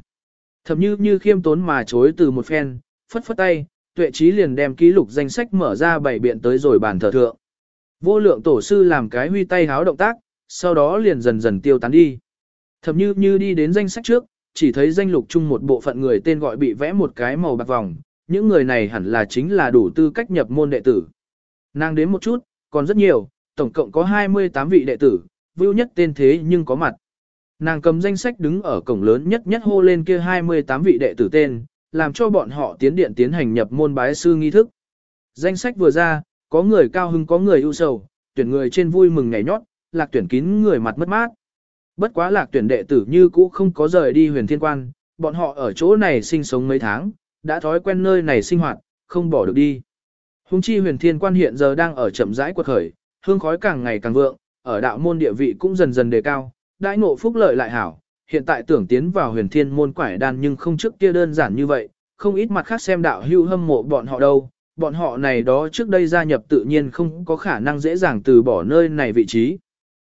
Thậm như như khiêm tốn mà chối từ một phen, phất phất tay, tuệ trí liền đem ký lục danh sách mở ra bảy biện tới rồi bàn thờ thượng. Vô lượng tổ sư làm cái huy tay háo động tác, sau đó liền dần dần tiêu tán đi. Thậm như như đi đến danh sách trước, chỉ thấy danh lục chung một bộ phận người tên gọi bị vẽ một cái màu bạc vòng, những người này hẳn là chính là đủ tư cách nhập môn đệ tử. Nàng đến một chút, còn rất nhiều, tổng cộng có 28 vị đệ tử, vưu nhất tên thế nhưng có mặt. Nàng cầm danh sách đứng ở cổng lớn nhất nhất hô lên kia 28 vị đệ tử tên, làm cho bọn họ tiến điện tiến hành nhập môn bái sư nghi thức. Danh sách vừa ra, có người cao hưng có người ưu sầu, tuyển người trên vui mừng ngày nhót, lạc tuyển kín người mặt mất mát. Bất quá lạc tuyển đệ tử như cũ không có rời đi huyền thiên quan, bọn họ ở chỗ này sinh sống mấy tháng, đã thói quen nơi này sinh hoạt, không bỏ được đi. Hùng chi huyền thiên quan hiện giờ đang ở chậm rãi quật khởi, hương khói càng ngày càng vượng, ở đạo môn địa vị cũng dần dần đề cao, đãi ngộ phúc lợi lại hảo, hiện tại tưởng tiến vào huyền thiên môn quải đan nhưng không trước kia đơn giản như vậy, không ít mặt khác xem đạo hưu hâm mộ bọn họ đâu, bọn họ này đó trước đây gia nhập tự nhiên không có khả năng dễ dàng từ bỏ nơi này vị trí.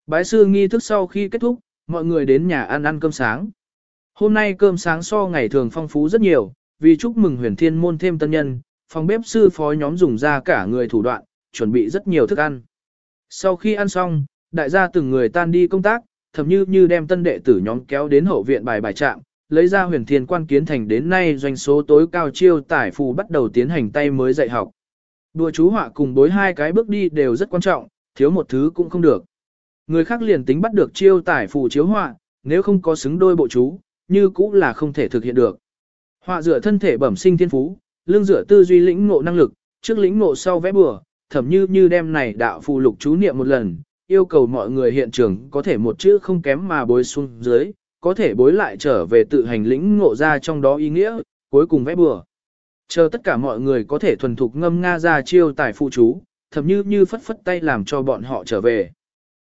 Bái sư nghi thức sau khi kết thúc, mọi người đến nhà ăn ăn cơm sáng. Hôm nay cơm sáng so ngày thường phong phú rất nhiều, vì chúc mừng huyền thiên môn thêm tân nhân, phòng bếp sư phó nhóm dùng ra cả người thủ đoạn, chuẩn bị rất nhiều thức ăn. Sau khi ăn xong, đại gia từng người tan đi công tác, thậm như như đem tân đệ tử nhóm kéo đến hậu viện bài bài trạm, lấy ra huyền thiên quan kiến thành đến nay doanh số tối cao chiêu tải phù bắt đầu tiến hành tay mới dạy học. Đùa chú họa cùng đối hai cái bước đi đều rất quan trọng, thiếu một thứ cũng không được. Người khác liền tính bắt được chiêu tải phù chiếu họa, nếu không có xứng đôi bộ chú, như cũng là không thể thực hiện được. Họa dựa thân thể bẩm sinh thiên phú, lương dựa tư duy lĩnh ngộ năng lực, trước lĩnh ngộ sau vẽ bừa, thẩm như như đem này đạo phù lục chú niệm một lần, yêu cầu mọi người hiện trường có thể một chữ không kém mà bối xuống dưới, có thể bối lại trở về tự hành lĩnh ngộ ra trong đó ý nghĩa, cuối cùng vẽ bừa. Chờ tất cả mọi người có thể thuần thục ngâm nga ra chiêu tài phụ chú, thậm như như phất phất tay làm cho bọn họ trở về.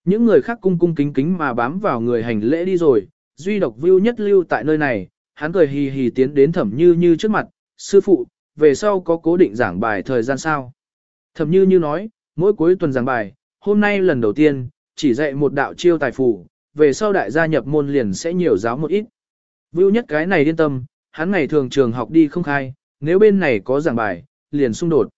Những người khác cung cung kính kính mà bám vào người hành lễ đi rồi, duy độc view nhất lưu tại nơi này, hắn cười hì hì tiến đến thẩm như như trước mặt, sư phụ, về sau có cố định giảng bài thời gian sao. Thẩm như như nói, mỗi cuối tuần giảng bài, hôm nay lần đầu tiên, chỉ dạy một đạo chiêu tài phủ, về sau đại gia nhập môn liền sẽ nhiều giáo một ít. Vưu nhất cái này yên tâm, hắn ngày thường trường học đi không khai, nếu bên này có giảng bài, liền xung đột.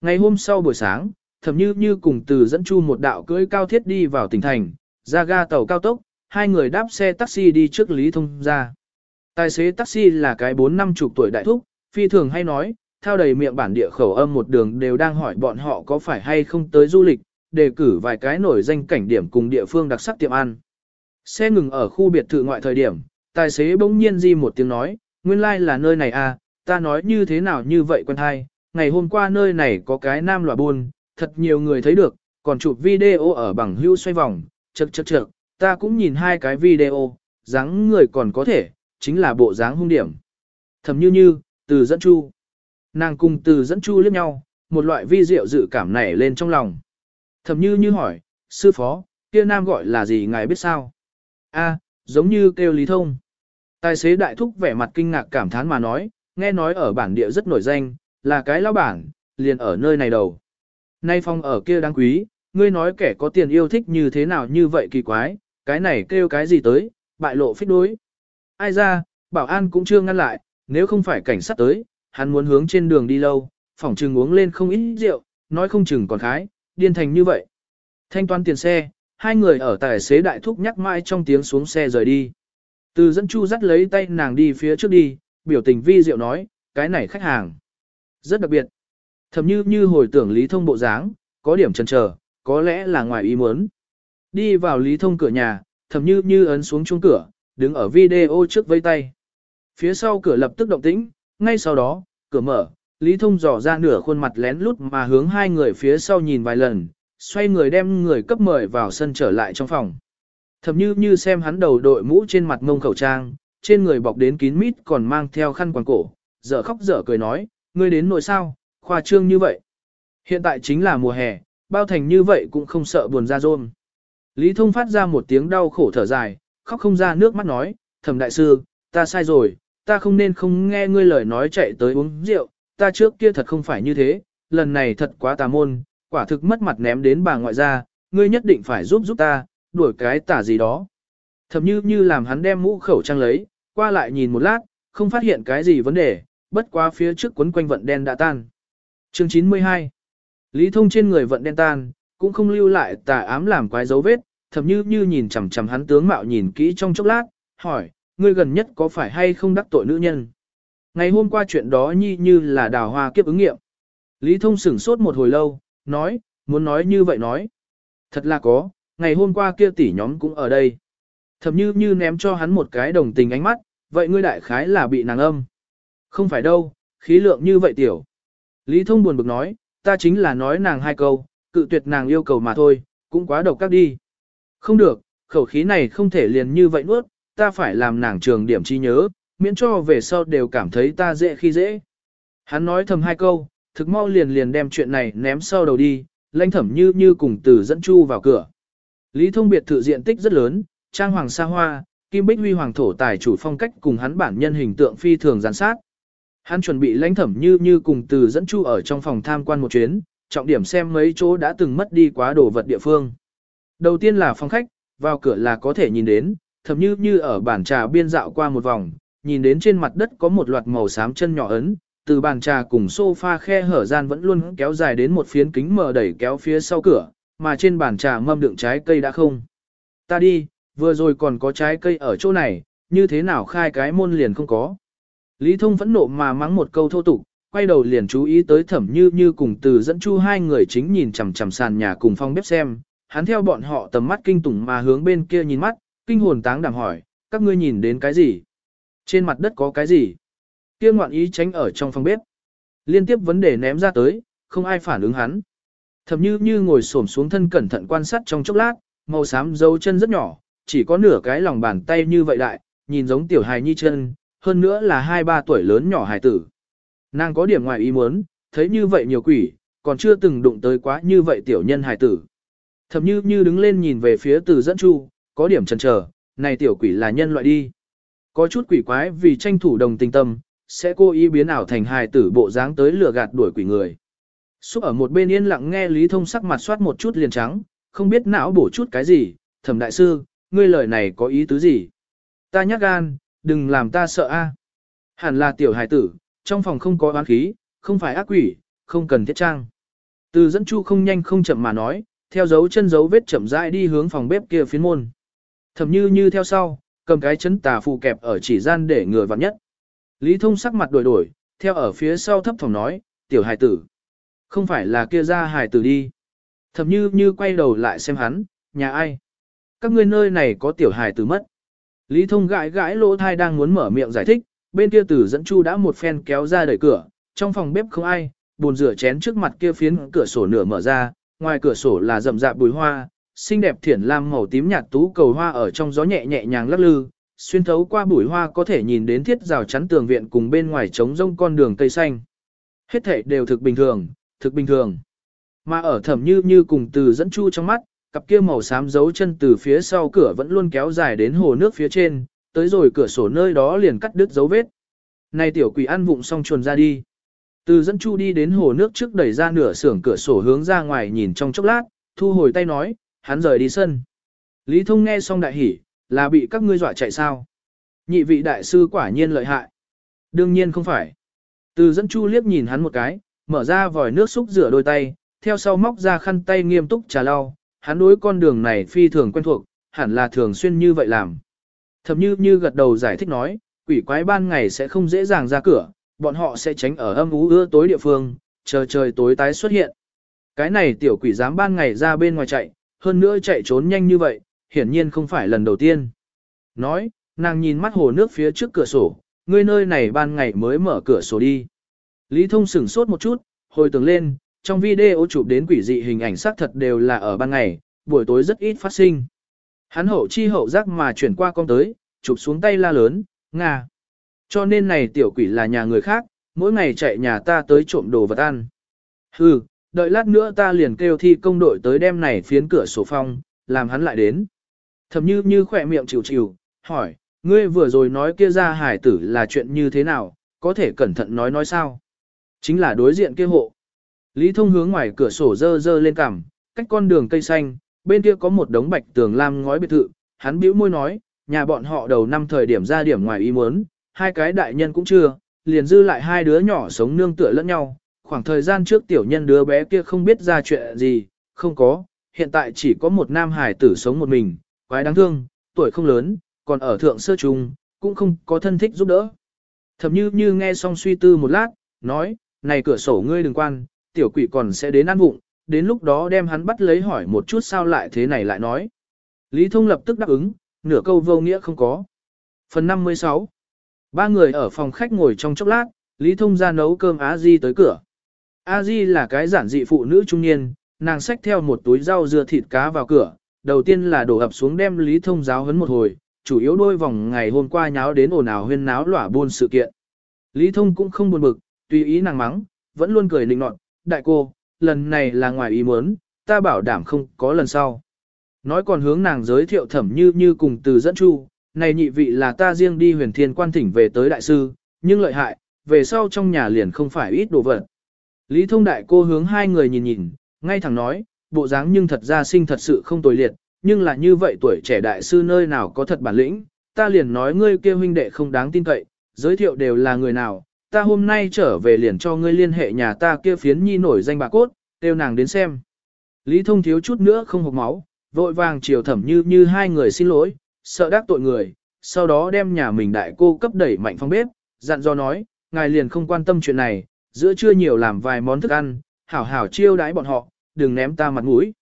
Ngày hôm sau buổi sáng, thậm như như cùng từ dẫn chu một đạo cưỡi cao thiết đi vào tỉnh thành, ra ga tàu cao tốc, hai người đáp xe taxi đi trước Lý Thông ra. Tài xế taxi là cái bốn năm chục tuổi đại thúc, phi thường hay nói, theo đầy miệng bản địa khẩu âm một đường đều đang hỏi bọn họ có phải hay không tới du lịch, đề cử vài cái nổi danh cảnh điểm cùng địa phương đặc sắc tiệm ăn. Xe ngừng ở khu biệt thự ngoại thời điểm, tài xế bỗng nhiên di một tiếng nói, nguyên lai like là nơi này à, ta nói như thế nào như vậy quen hay, ngày hôm qua nơi này có cái nam lòa buôn, thật nhiều người thấy được, còn chụp video ở bằng hưu xoay vòng, chật chật chật, ta cũng nhìn hai cái video, dáng người còn có thể, chính là bộ dáng hung điểm. Thầm như như, từ dẫn chu. Nàng cùng từ dẫn chu liếc nhau, một loại vi diệu dự cảm nảy lên trong lòng. Thầm như như hỏi, sư phó, kia nam gọi là gì ngài biết sao? A, giống như kêu Lý Thông. Tài xế đại thúc vẻ mặt kinh ngạc cảm thán mà nói, nghe nói ở bản địa rất nổi danh, là cái lao bản, liền ở nơi này đầu. Nay phong ở kia đáng quý, ngươi nói kẻ có tiền yêu thích như thế nào như vậy kỳ quái, cái này kêu cái gì tới, bại lộ phích đối. Ai ra, bảo an cũng chưa ngăn lại, nếu không phải cảnh sát tới, hắn muốn hướng trên đường đi lâu, phỏng trừng uống lên không ít rượu, nói không chừng còn khái, điên thành như vậy. Thanh toán tiền xe, hai người ở tài xế đại thúc nhắc mãi trong tiếng xuống xe rời đi. Từ dẫn chu dắt lấy tay nàng đi phía trước đi, biểu tình vi diệu nói, cái này khách hàng. Rất đặc biệt. Thầm như như hồi tưởng Lý Thông bộ dáng, có điểm chần chờ, có lẽ là ngoài ý muốn. Đi vào Lý Thông cửa nhà, thầm như như ấn xuống chuông cửa, đứng ở video trước vây tay. Phía sau cửa lập tức động tĩnh, ngay sau đó, cửa mở, Lý Thông dò ra nửa khuôn mặt lén lút mà hướng hai người phía sau nhìn vài lần, xoay người đem người cấp mời vào sân trở lại trong phòng. Thầm như như xem hắn đầu đội mũ trên mặt ngông khẩu trang, trên người bọc đến kín mít còn mang theo khăn quàng cổ, dở khóc dở cười nói, ngươi đến nội sao, khoa trương như vậy. Hiện tại chính là mùa hè, bao thành như vậy cũng không sợ buồn ra rôm. Lý Thông phát ra một tiếng đau khổ thở dài, khóc không ra nước mắt nói, thầm đại sư, ta sai rồi, ta không nên không nghe ngươi lời nói chạy tới uống rượu, ta trước kia thật không phải như thế, lần này thật quá tà môn, quả thực mất mặt ném đến bà ngoại ra. ngươi nhất định phải giúp giúp ta, đuổi cái tả gì đó. Thầm như như làm hắn đem mũ khẩu trang lấy, qua lại nhìn một lát, không phát hiện cái gì vấn đề, bất quá phía trước quấn quanh vận đen đã tan. Chương 92 Lý thông trên người vận đen tan, cũng không lưu lại tà ám làm quái dấu vết, thậm như như nhìn chằm chằm hắn tướng mạo nhìn kỹ trong chốc lát, hỏi, ngươi gần nhất có phải hay không đắc tội nữ nhân? Ngày hôm qua chuyện đó nhi như là đào hoa kiếp ứng nghiệm. Lý thông sửng sốt một hồi lâu, nói, muốn nói như vậy nói. Thật là có, ngày hôm qua kia tỷ nhóm cũng ở đây. Thậm như như ném cho hắn một cái đồng tình ánh mắt, vậy ngươi đại khái là bị nàng âm. Không phải đâu, khí lượng như vậy tiểu. Lý thông buồn bực nói, ta chính là nói nàng hai câu, cự tuyệt nàng yêu cầu mà thôi, cũng quá độc các đi. Không được, khẩu khí này không thể liền như vậy nuốt, ta phải làm nàng trường điểm chi nhớ, miễn cho về sau đều cảm thấy ta dễ khi dễ. Hắn nói thầm hai câu, thực mau liền liền đem chuyện này ném sau đầu đi, lãnh thẩm như như cùng từ dẫn chu vào cửa. Lý thông biệt thự diện tích rất lớn, trang hoàng xa hoa, kim bích huy hoàng thổ tài chủ phong cách cùng hắn bản nhân hình tượng phi thường gián sát. Hắn chuẩn bị lãnh thẩm như như cùng từ dẫn chu ở trong phòng tham quan một chuyến, trọng điểm xem mấy chỗ đã từng mất đi quá đồ vật địa phương. Đầu tiên là phòng khách, vào cửa là có thể nhìn đến, thẩm như như ở bàn trà biên dạo qua một vòng, nhìn đến trên mặt đất có một loạt màu xám chân nhỏ ấn, từ bàn trà cùng sofa khe hở gian vẫn luôn kéo dài đến một phiến kính mờ đẩy kéo phía sau cửa, mà trên bàn trà mâm đựng trái cây đã không. Ta đi, vừa rồi còn có trái cây ở chỗ này, như thế nào khai cái môn liền không có. Lý Thông vẫn nộ mà mắng một câu thô tục, quay đầu liền chú ý tới thẩm như như cùng từ dẫn chu hai người chính nhìn chằm chằm sàn nhà cùng phong bếp xem, hắn theo bọn họ tầm mắt kinh tủng mà hướng bên kia nhìn mắt, kinh hồn táng đảm hỏi, các ngươi nhìn đến cái gì? Trên mặt đất có cái gì? Kia ngoạn ý tránh ở trong phòng bếp. Liên tiếp vấn đề ném ra tới, không ai phản ứng hắn. Thẩm như như ngồi xổm xuống thân cẩn thận quan sát trong chốc lát, màu xám dấu chân rất nhỏ, chỉ có nửa cái lòng bàn tay như vậy đại, nhìn giống tiểu hài nhi chân, hơn nữa là hai ba tuổi lớn nhỏ hài tử. Nàng có điểm ngoài ý muốn, thấy như vậy nhiều quỷ, còn chưa từng đụng tới quá như vậy tiểu nhân hài tử. Thầm như như đứng lên nhìn về phía từ dẫn chu, có điểm chần chờ, này tiểu quỷ là nhân loại đi. Có chút quỷ quái vì tranh thủ đồng tình tâm, sẽ cố ý biến ảo thành hài tử bộ dáng tới lừa gạt đuổi quỷ người. Xúc ở một bên yên lặng nghe Lý Thông sắc mặt soát một chút liền trắng, không biết não bổ chút cái gì, thẩm đại sư, ngươi lời này có ý tứ gì? Ta nhắc gan, đừng làm ta sợ a. Hẳn là tiểu hài tử, trong phòng không có oán khí, không phải ác quỷ, không cần thiết trang. Từ dẫn chu không nhanh không chậm mà nói, theo dấu chân dấu vết chậm rãi đi hướng phòng bếp kia phiến môn. Thẩm như như theo sau, cầm cái chấn tà phù kẹp ở chỉ gian để người vặn nhất. Lý thông sắc mặt đổi đổi, theo ở phía sau thấp phòng nói, tiểu hài tử. Không phải là kia ra hài tử đi. Thẩm như như quay đầu lại xem hắn, nhà ai. Các ngươi nơi này có tiểu hài tử mất. Lý Thông gãi gãi lỗ thai đang muốn mở miệng giải thích, bên kia tử dẫn chu đã một phen kéo ra đẩy cửa, trong phòng bếp không ai, bồn rửa chén trước mặt kia phiến cửa sổ nửa mở ra, ngoài cửa sổ là rậm rạp bùi hoa, xinh đẹp thiển lam màu tím nhạt tú cầu hoa ở trong gió nhẹ nhẹ nhàng lắc lư, xuyên thấu qua bùi hoa có thể nhìn đến thiết rào chắn tường viện cùng bên ngoài trống rông con đường cây xanh. Hết thảy đều thực bình thường, thực bình thường. Mà ở thẩm như như cùng từ dẫn chu trong mắt, cặp kia màu xám dấu chân từ phía sau cửa vẫn luôn kéo dài đến hồ nước phía trên, tới rồi cửa sổ nơi đó liền cắt đứt dấu vết. Này tiểu quỷ ăn vụng xong chuồn ra đi. Từ dẫn chu đi đến hồ nước trước đẩy ra nửa xưởng cửa sổ hướng ra ngoài nhìn trong chốc lát, thu hồi tay nói, hắn rời đi sân. Lý thông nghe xong đại hỉ, là bị các ngươi dọa chạy sao? Nhị vị đại sư quả nhiên lợi hại. Đương nhiên không phải. Từ dẫn chu liếc nhìn hắn một cái, mở ra vòi nước xúc rửa đôi tay, theo sau móc ra khăn tay nghiêm túc trà lau, hắn đối con đường này phi thường quen thuộc, hẳn là thường xuyên như vậy làm. Thậm như như gật đầu giải thích nói, quỷ quái ban ngày sẽ không dễ dàng ra cửa, bọn họ sẽ tránh ở âm ú ưa tối địa phương, chờ trời tối tái xuất hiện. Cái này tiểu quỷ dám ban ngày ra bên ngoài chạy, hơn nữa chạy trốn nhanh như vậy, hiển nhiên không phải lần đầu tiên. Nói, nàng nhìn mắt hồ nước phía trước cửa sổ, ngươi nơi này ban ngày mới mở cửa sổ đi. Lý thông sửng sốt một chút, hồi tưởng lên, trong video chụp đến quỷ dị hình ảnh xác thật đều là ở ban ngày, buổi tối rất ít phát sinh. Hắn hậu chi hậu giác mà chuyển qua con tới, chụp xuống tay la lớn, Nga. Cho nên này tiểu quỷ là nhà người khác, mỗi ngày chạy nhà ta tới trộm đồ vật ăn. Hừ, đợi lát nữa ta liền kêu thi công đội tới đem này phiến cửa sổ phong, làm hắn lại đến. Thầm như như khỏe miệng chịu chịu, hỏi, ngươi vừa rồi nói kia ra hải tử là chuyện như thế nào, có thể cẩn thận nói nói sao? Chính là đối diện kia hộ. Lý thông hướng ngoài cửa sổ dơ dơ lên cằm, cách con đường cây xanh, bên kia có một đống bạch tường lam ngói biệt thự, hắn bĩu môi nói, nhà bọn họ đầu năm thời điểm ra điểm ngoài ý muốn, hai cái đại nhân cũng chưa, liền dư lại hai đứa nhỏ sống nương tựa lẫn nhau, khoảng thời gian trước tiểu nhân đứa bé kia không biết ra chuyện gì, không có, hiện tại chỉ có một nam hải tử sống một mình, quái đáng thương, tuổi không lớn, còn ở thượng sơ trung, cũng không có thân thích giúp đỡ. Thầm như như nghe xong suy tư một lát, nói, này cửa sổ ngươi đừng quan, tiểu quỷ còn sẽ đến ăn vụng, đến lúc đó đem hắn bắt lấy hỏi một chút sao lại thế này lại nói. Lý Thông lập tức đáp ứng, nửa câu vô nghĩa không có. Phần 56 Ba người ở phòng khách ngồi trong chốc lát, Lý Thông ra nấu cơm Á Di tới cửa. A Di là cái giản dị phụ nữ trung niên, nàng xách theo một túi rau dưa thịt cá vào cửa, đầu tiên là đổ ập xuống đem Lý Thông giáo hấn một hồi, chủ yếu đôi vòng ngày hôm qua nháo đến ồn ào huyên náo lỏa buôn sự kiện. Lý Thông cũng không buồn bực, tùy ý nàng mắng, vẫn luôn cười lịnh nọt, đại cô, lần này là ngoài ý muốn, ta bảo đảm không có lần sau. Nói còn hướng nàng giới thiệu thẩm như như cùng từ dẫn chu, này nhị vị là ta riêng đi huyền thiên quan thỉnh về tới đại sư, nhưng lợi hại, về sau trong nhà liền không phải ít đồ vật. Lý thông đại cô hướng hai người nhìn nhìn, ngay thẳng nói, bộ dáng nhưng thật ra sinh thật sự không tồi liệt, nhưng là như vậy tuổi trẻ đại sư nơi nào có thật bản lĩnh, ta liền nói ngươi kia huynh đệ không đáng tin cậy, giới thiệu đều là người nào, ta hôm nay trở về liền cho ngươi liên hệ nhà ta kia phiến nhi nổi danh bà cốt, kêu nàng đến xem. Lý thông thiếu chút nữa không hộc máu, vội vàng chiều thẩm như như hai người xin lỗi, sợ đắc tội người, sau đó đem nhà mình đại cô cấp đẩy mạnh phong bếp, dặn do nói, ngài liền không quan tâm chuyện này, giữa trưa nhiều làm vài món thức ăn, hảo hảo chiêu đãi bọn họ, đừng ném ta mặt mũi.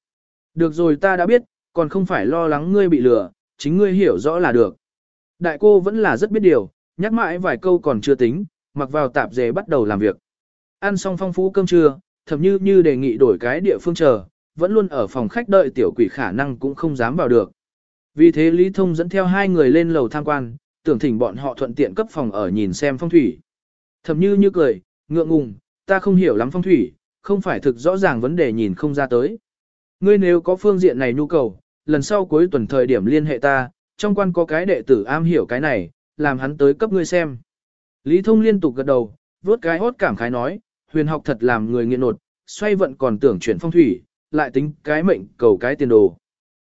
Được rồi ta đã biết, còn không phải lo lắng ngươi bị lừa, chính ngươi hiểu rõ là được. Đại cô vẫn là rất biết điều, nhắc mãi vài câu còn chưa tính, mặc vào tạp dề bắt đầu làm việc. Ăn xong phong phú cơm trưa, thậm như như đề nghị đổi cái địa phương chờ, vẫn luôn ở phòng khách đợi tiểu quỷ khả năng cũng không dám vào được. Vì thế Lý Thông dẫn theo hai người lên lầu tham quan, tưởng thỉnh bọn họ thuận tiện cấp phòng ở nhìn xem phong thủy. Thậm như như cười, ngượng ngùng, ta không hiểu lắm phong thủy, không phải thực rõ ràng vấn đề nhìn không ra tới. Ngươi nếu có phương diện này nhu cầu, lần sau cuối tuần thời điểm liên hệ ta, trong quan có cái đệ tử am hiểu cái này, làm hắn tới cấp ngươi xem. Lý Thông liên tục gật đầu, vuốt cái hốt cảm khái nói, huyền học thật làm người nghiện nột, xoay vận còn tưởng chuyển phong thủy, lại tính cái mệnh cầu cái tiền đồ.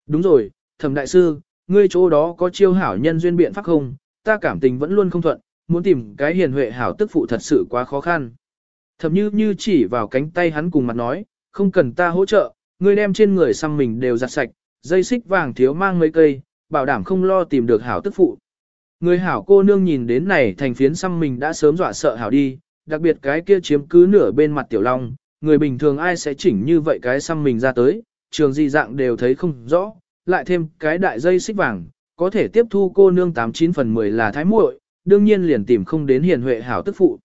Đúng rồi, thẩm đại sư, ngươi chỗ đó có chiêu hảo nhân duyên biện pháp không, ta cảm tình vẫn luôn không thuận, muốn tìm cái hiền huệ hảo tức phụ thật sự quá khó khăn. Thẩm như như chỉ vào cánh tay hắn cùng mặt nói, không cần ta hỗ trợ, ngươi đem trên người xăm mình đều giặt sạch, dây xích vàng thiếu mang mấy cây, bảo đảm không lo tìm được hảo tức phụ. Người hảo cô nương nhìn đến này thành phiến xăm mình đã sớm dọa sợ hảo đi, đặc biệt cái kia chiếm cứ nửa bên mặt tiểu long, người bình thường ai sẽ chỉnh như vậy cái xăm mình ra tới, trường gì dạng đều thấy không rõ, lại thêm cái đại dây xích vàng, có thể tiếp thu cô nương 89 phần 10 là thái muội, đương nhiên liền tìm không đến hiền huệ hảo tức phụ.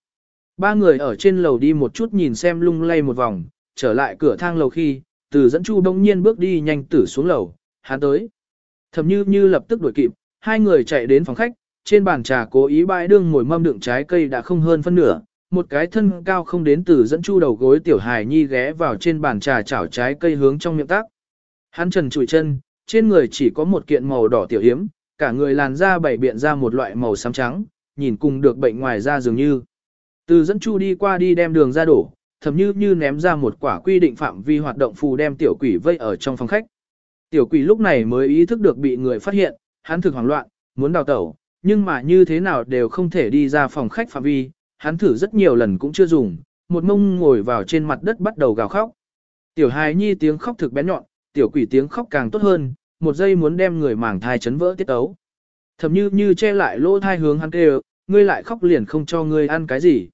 Ba người ở trên lầu đi một chút nhìn xem lung lay một vòng, trở lại cửa thang lầu khi, từ dẫn chu đông nhiên bước đi nhanh tử xuống lầu, hắn tới. Thầm như như lập tức đuổi kịp, hai người chạy đến phòng khách, trên bàn trà cố ý bãi đương ngồi mâm đựng trái cây đã không hơn phân nửa, một cái thân cao không đến từ dẫn chu đầu gối tiểu hài nhi ghé vào trên bàn trà chảo trái cây hướng trong miệng tác. Hắn trần trụi chân, trên người chỉ có một kiện màu đỏ tiểu hiếm, cả người làn da bảy biện ra một loại màu xám trắng, nhìn cùng được bệnh ngoài da dường như. Từ dẫn chu đi qua đi đem đường ra đổ, thầm như như ném ra một quả quy định phạm vi hoạt động phù đem tiểu quỷ vây ở trong phòng khách. Tiểu quỷ lúc này mới ý thức được bị người phát hiện, hắn thực hoảng loạn, muốn đào tẩu, nhưng mà như thế nào đều không thể đi ra phòng khách phạm vi, hắn thử rất nhiều lần cũng chưa dùng, một mông ngồi vào trên mặt đất bắt đầu gào khóc. Tiểu hài nhi tiếng khóc thực bén nhọn, tiểu quỷ tiếng khóc càng tốt hơn, một giây muốn đem người màng thai chấn vỡ tiết ấu. Thầm như như che lại lỗ thai hướng hắn kêu, ngươi lại khóc liền không cho ngươi ăn cái gì.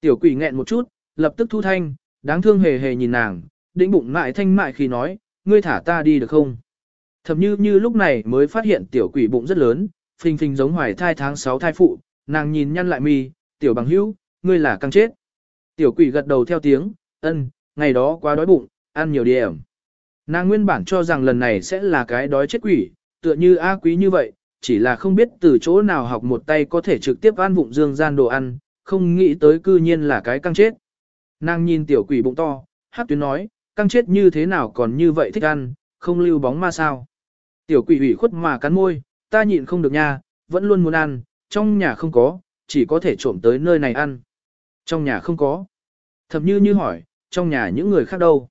Tiểu quỷ nghẹn một chút, lập tức thu thanh, đáng thương hề hề nhìn nàng, đĩnh bụng mại thanh mại khi nói, ngươi thả ta đi được không? Thầm như như lúc này mới phát hiện tiểu quỷ bụng rất lớn, phình phình giống hoài thai tháng 6 thai phụ, nàng nhìn nhăn lại mi, tiểu bằng hữu, ngươi là căng chết. Tiểu quỷ gật đầu theo tiếng, ân, ngày đó quá đói bụng, ăn nhiều điểm. Nàng nguyên bản cho rằng lần này sẽ là cái đói chết quỷ, tựa như A quý như vậy, chỉ là không biết từ chỗ nào học một tay có thể trực tiếp ăn vụng dương gian đồ ăn, không nghĩ tới cư nhiên là cái căng chết. Nàng nhìn tiểu quỷ bụng to, hát tuyến nói, căng chết như thế nào còn như vậy thích ăn, không lưu bóng ma sao. Tiểu quỷ ủy khuất mà cắn môi, ta nhịn không được nha, vẫn luôn muốn ăn, trong nhà không có, chỉ có thể trộm tới nơi này ăn. Trong nhà không có. Thậm như như hỏi, trong nhà những người khác đâu?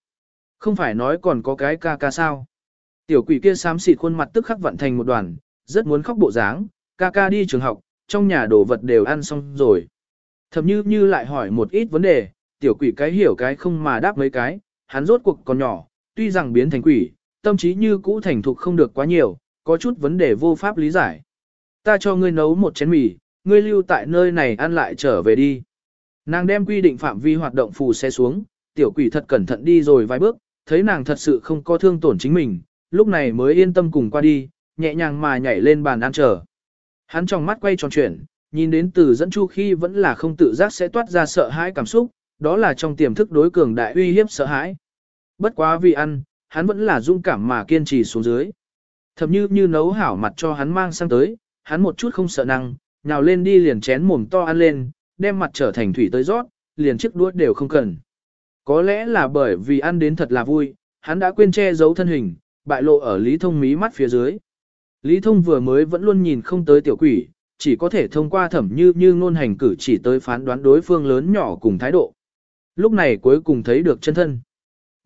Không phải nói còn có cái ca ca sao? Tiểu quỷ kia xám xịt khuôn mặt tức khắc vận thành một đoàn, rất muốn khóc bộ dáng, ca ca đi trường học, trong nhà đồ vật đều ăn xong rồi. Thậm như như lại hỏi một ít vấn đề, tiểu quỷ cái hiểu cái không mà đáp mấy cái, hắn rốt cuộc còn nhỏ, tuy rằng biến thành quỷ, tâm trí như cũ thành thục không được quá nhiều, có chút vấn đề vô pháp lý giải. Ta cho ngươi nấu một chén mì, ngươi lưu tại nơi này ăn lại trở về đi. Nàng đem quy định phạm vi hoạt động phù xe xuống, tiểu quỷ thật cẩn thận đi rồi vài bước, thấy nàng thật sự không có thương tổn chính mình, lúc này mới yên tâm cùng qua đi, nhẹ nhàng mà nhảy lên bàn ăn chờ. Hắn trong mắt quay tròn chuyển, nhìn đến từ dẫn chu khi vẫn là không tự giác sẽ toát ra sợ hãi cảm xúc, đó là trong tiềm thức đối cường đại uy hiếp sợ hãi. Bất quá vì ăn, hắn vẫn là dung cảm mà kiên trì xuống dưới. Thậm như như nấu hảo mặt cho hắn mang sang tới, hắn một chút không sợ năng, nhào lên đi liền chén mồm to ăn lên, đem mặt trở thành thủy tới rót, liền chiếc đuốt đều không cần. Có lẽ là bởi vì ăn đến thật là vui, hắn đã quên che giấu thân hình, bại lộ ở Lý Thông mí mắt phía dưới. Lý Thông vừa mới vẫn luôn nhìn không tới tiểu quỷ, chỉ có thể thông qua thẩm như như ngôn hành cử chỉ tới phán đoán đối phương lớn nhỏ cùng thái độ. Lúc này cuối cùng thấy được chân thân.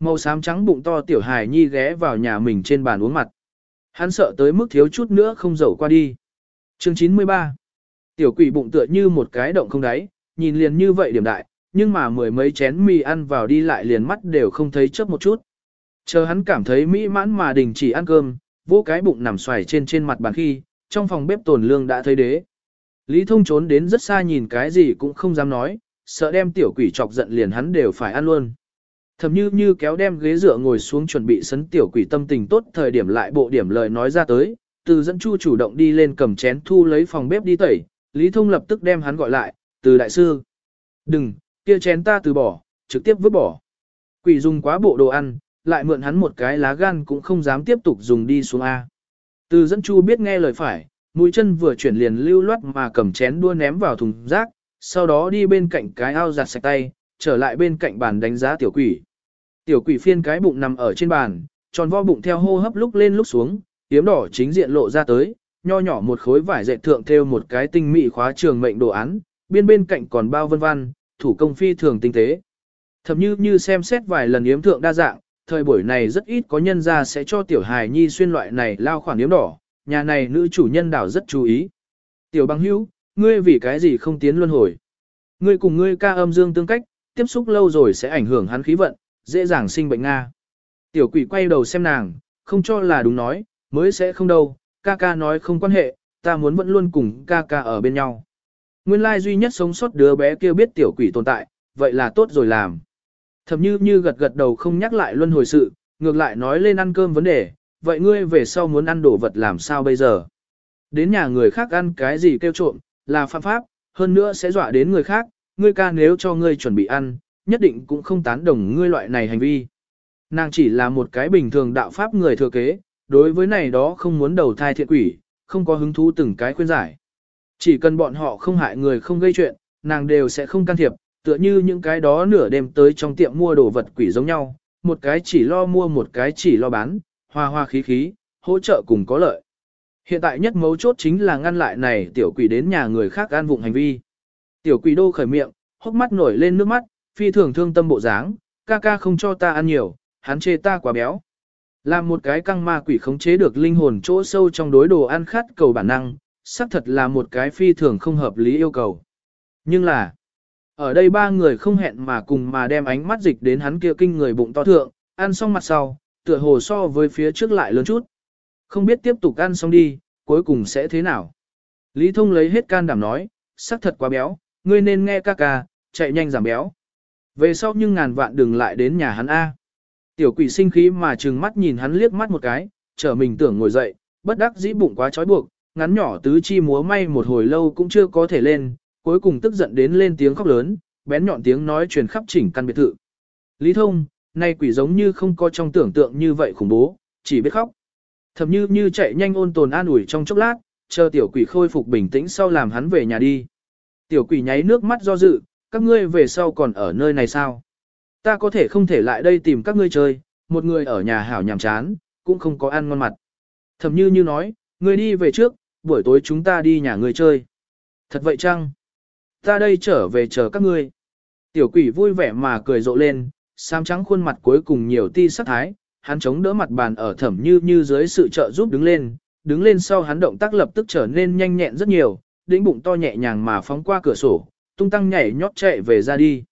Màu xám trắng bụng to tiểu hài nhi ghé vào nhà mình trên bàn uống mặt. Hắn sợ tới mức thiếu chút nữa không dẫu qua đi. Chương 93 Tiểu quỷ bụng tựa như một cái động không đáy, nhìn liền như vậy điểm đại, nhưng mà mười mấy chén mì ăn vào đi lại liền mắt đều không thấy chớp một chút. Chờ hắn cảm thấy mỹ mãn mà đình chỉ ăn cơm, vô cái bụng nằm xoài trên trên mặt bàn khi, trong phòng bếp tồn lương đã thấy đế. Lý thông trốn đến rất xa nhìn cái gì cũng không dám nói, sợ đem tiểu quỷ chọc giận liền hắn đều phải ăn luôn. Thầm như như kéo đem ghế dựa ngồi xuống chuẩn bị sấn tiểu quỷ tâm tình tốt thời điểm lại bộ điểm lời nói ra tới, từ dẫn chu chủ động đi lên cầm chén thu lấy phòng bếp đi tẩy, Lý Thông lập tức đem hắn gọi lại, từ đại sư. Đừng, kia chén ta từ bỏ, trực tiếp vứt bỏ. Quỷ dùng quá bộ đồ ăn, lại mượn hắn một cái lá gan cũng không dám tiếp tục dùng đi xuống A. Từ dẫn chu biết nghe lời phải, mũi chân vừa chuyển liền lưu loát mà cầm chén đua ném vào thùng rác, sau đó đi bên cạnh cái ao giặt sạch tay, trở lại bên cạnh bàn đánh giá tiểu quỷ. Tiểu quỷ phiên cái bụng nằm ở trên bàn, tròn vo bụng theo hô hấp lúc lên lúc xuống, yếm đỏ chính diện lộ ra tới, nho nhỏ một khối vải dệt thượng theo một cái tinh mỹ khóa trường mệnh đồ án, Bên bên cạnh còn bao vân văn, thủ công phi thường tinh tế. Thậm như như xem xét vài lần yếm thượng đa dạng, thời buổi này rất ít có nhân ra sẽ cho tiểu hài nhi xuyên loại này lao khoản yếm đỏ, nhà này nữ chủ nhân đảo rất chú ý. Tiểu băng hữu, ngươi vì cái gì không tiến luân hồi? Ngươi cùng ngươi ca âm dương tương cách, tiếp xúc lâu rồi sẽ ảnh hưởng hắn khí vận, dễ dàng sinh bệnh Nga. Tiểu quỷ quay đầu xem nàng, không cho là đúng nói, mới sẽ không đâu, ca ca nói không quan hệ, ta muốn vẫn luôn cùng ca ca ở bên nhau. Nguyên lai duy nhất sống sót đứa bé kia biết tiểu quỷ tồn tại, vậy là tốt rồi làm. Thậm như như gật gật đầu không nhắc lại luân hồi sự, ngược lại nói lên ăn cơm vấn đề, vậy ngươi về sau muốn ăn đồ vật làm sao bây giờ? Đến nhà người khác ăn cái gì kêu trộm, là phạm pháp, hơn nữa sẽ dọa đến người khác, ngươi ca nếu cho ngươi chuẩn bị ăn, nhất định cũng không tán đồng ngươi loại này hành vi. Nàng chỉ là một cái bình thường đạo pháp người thừa kế, đối với này đó không muốn đầu thai thiện quỷ, không có hứng thú từng cái khuyên giải. Chỉ cần bọn họ không hại người không gây chuyện, nàng đều sẽ không can thiệp, tựa như những cái đó nửa đêm tới trong tiệm mua đồ vật quỷ giống nhau, một cái chỉ lo mua một cái chỉ lo bán, hoa hoa khí khí, hỗ trợ cùng có lợi. Hiện tại nhất mấu chốt chính là ngăn lại này tiểu quỷ đến nhà người khác an vụng hành vi. Tiểu quỷ đô khởi miệng, hốc mắt nổi lên nước mắt, phi thường thương tâm bộ dáng, ca ca không cho ta ăn nhiều, hắn chê ta quá béo. Làm một cái căng ma quỷ khống chế được linh hồn chỗ sâu trong đối đồ ăn khát cầu bản năng, xác thật là một cái phi thường không hợp lý yêu cầu. Nhưng là, ở đây ba người không hẹn mà cùng mà đem ánh mắt dịch đến hắn kia kinh người bụng to thượng, ăn xong mặt sau, tựa hồ so với phía trước lại lớn chút. Không biết tiếp tục ăn xong đi, cuối cùng sẽ thế nào. Lý Thông lấy hết can đảm nói, xác thật quá béo, ngươi nên nghe ca ca, chạy nhanh giảm béo. Về sau nhưng ngàn vạn đừng lại đến nhà hắn A. Tiểu quỷ sinh khí mà trừng mắt nhìn hắn liếc mắt một cái, trở mình tưởng ngồi dậy, bất đắc dĩ bụng quá trói buộc, ngắn nhỏ tứ chi múa may một hồi lâu cũng chưa có thể lên, cuối cùng tức giận đến lên tiếng khóc lớn, bén nhọn tiếng nói truyền khắp chỉnh căn biệt thự. Lý thông, nay quỷ giống như không có trong tưởng tượng như vậy khủng bố, chỉ biết khóc. Thầm như như chạy nhanh ôn tồn an ủi trong chốc lát, chờ tiểu quỷ khôi phục bình tĩnh sau làm hắn về nhà đi. Tiểu quỷ nháy nước mắt do dự, các ngươi về sau còn ở nơi này sao? Ta có thể không thể lại đây tìm các ngươi chơi, một người ở nhà hảo nhàm chán, cũng không có ăn ngon mặt. Thầm như như nói, ngươi đi về trước, buổi tối chúng ta đi nhà ngươi chơi. Thật vậy chăng? Ta đây trở về chờ các ngươi. Tiểu quỷ vui vẻ mà cười rộ lên, sam trắng khuôn mặt cuối cùng nhiều ti sắc thái, hắn chống đỡ mặt bàn ở thẩm như như dưới sự trợ giúp đứng lên, đứng lên sau hắn động tác lập tức trở nên nhanh nhẹn rất nhiều, đĩnh bụng to nhẹ nhàng mà phóng qua cửa sổ, tung tăng nhảy nhót chạy về ra đi.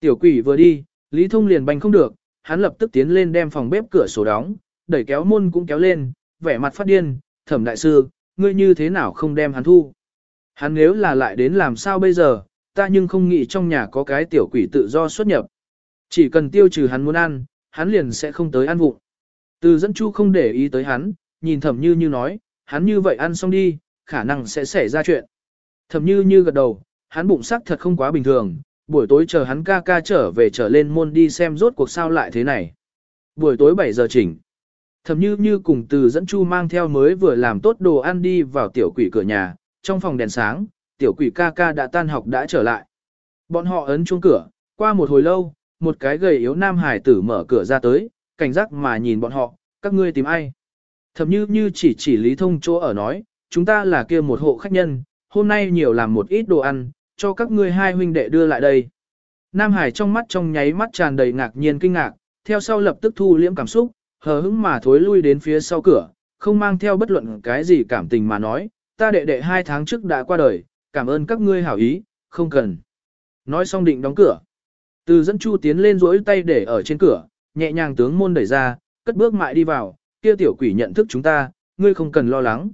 Tiểu quỷ vừa đi, Lý Thông liền banh không được, hắn lập tức tiến lên đem phòng bếp cửa sổ đóng, đẩy kéo môn cũng kéo lên, vẻ mặt phát điên, thẩm đại sư, ngươi như thế nào không đem hắn thu. Hắn nếu là lại đến làm sao bây giờ, ta nhưng không nghĩ trong nhà có cái tiểu quỷ tự do xuất nhập. Chỉ cần tiêu trừ hắn muốn ăn, hắn liền sẽ không tới ăn vụng. Từ dẫn chu không để ý tới hắn, nhìn thẩm như như nói, hắn như vậy ăn xong đi, khả năng sẽ xảy ra chuyện. Thẩm như như gật đầu, hắn bụng sắc thật không quá bình thường, buổi tối chờ hắn ca ca trở về trở lên môn đi xem rốt cuộc sao lại thế này. Buổi tối 7 giờ chỉnh. Thẩm như như cùng từ dẫn chu mang theo mới vừa làm tốt đồ ăn đi vào tiểu quỷ cửa nhà, trong phòng đèn sáng, tiểu quỷ ca ca đã tan học đã trở lại. Bọn họ ấn chuông cửa, qua một hồi lâu, một cái gầy yếu nam hải tử mở cửa ra tới, cảnh giác mà nhìn bọn họ, các ngươi tìm ai. Thẩm như như chỉ chỉ lý thông chỗ ở nói, chúng ta là kia một hộ khách nhân, hôm nay nhiều làm một ít đồ ăn, cho các ngươi hai huynh đệ đưa lại đây. Nam Hải trong mắt trong nháy mắt tràn đầy ngạc nhiên kinh ngạc, theo sau lập tức thu liễm cảm xúc, hờ hững mà thối lui đến phía sau cửa, không mang theo bất luận cái gì cảm tình mà nói, ta đệ đệ hai tháng trước đã qua đời, cảm ơn các ngươi hảo ý, không cần. Nói xong định đóng cửa. Từ dẫn chu tiến lên rỗi tay để ở trên cửa, nhẹ nhàng tướng môn đẩy ra, cất bước mại đi vào, kia tiểu quỷ nhận thức chúng ta, ngươi không cần lo lắng.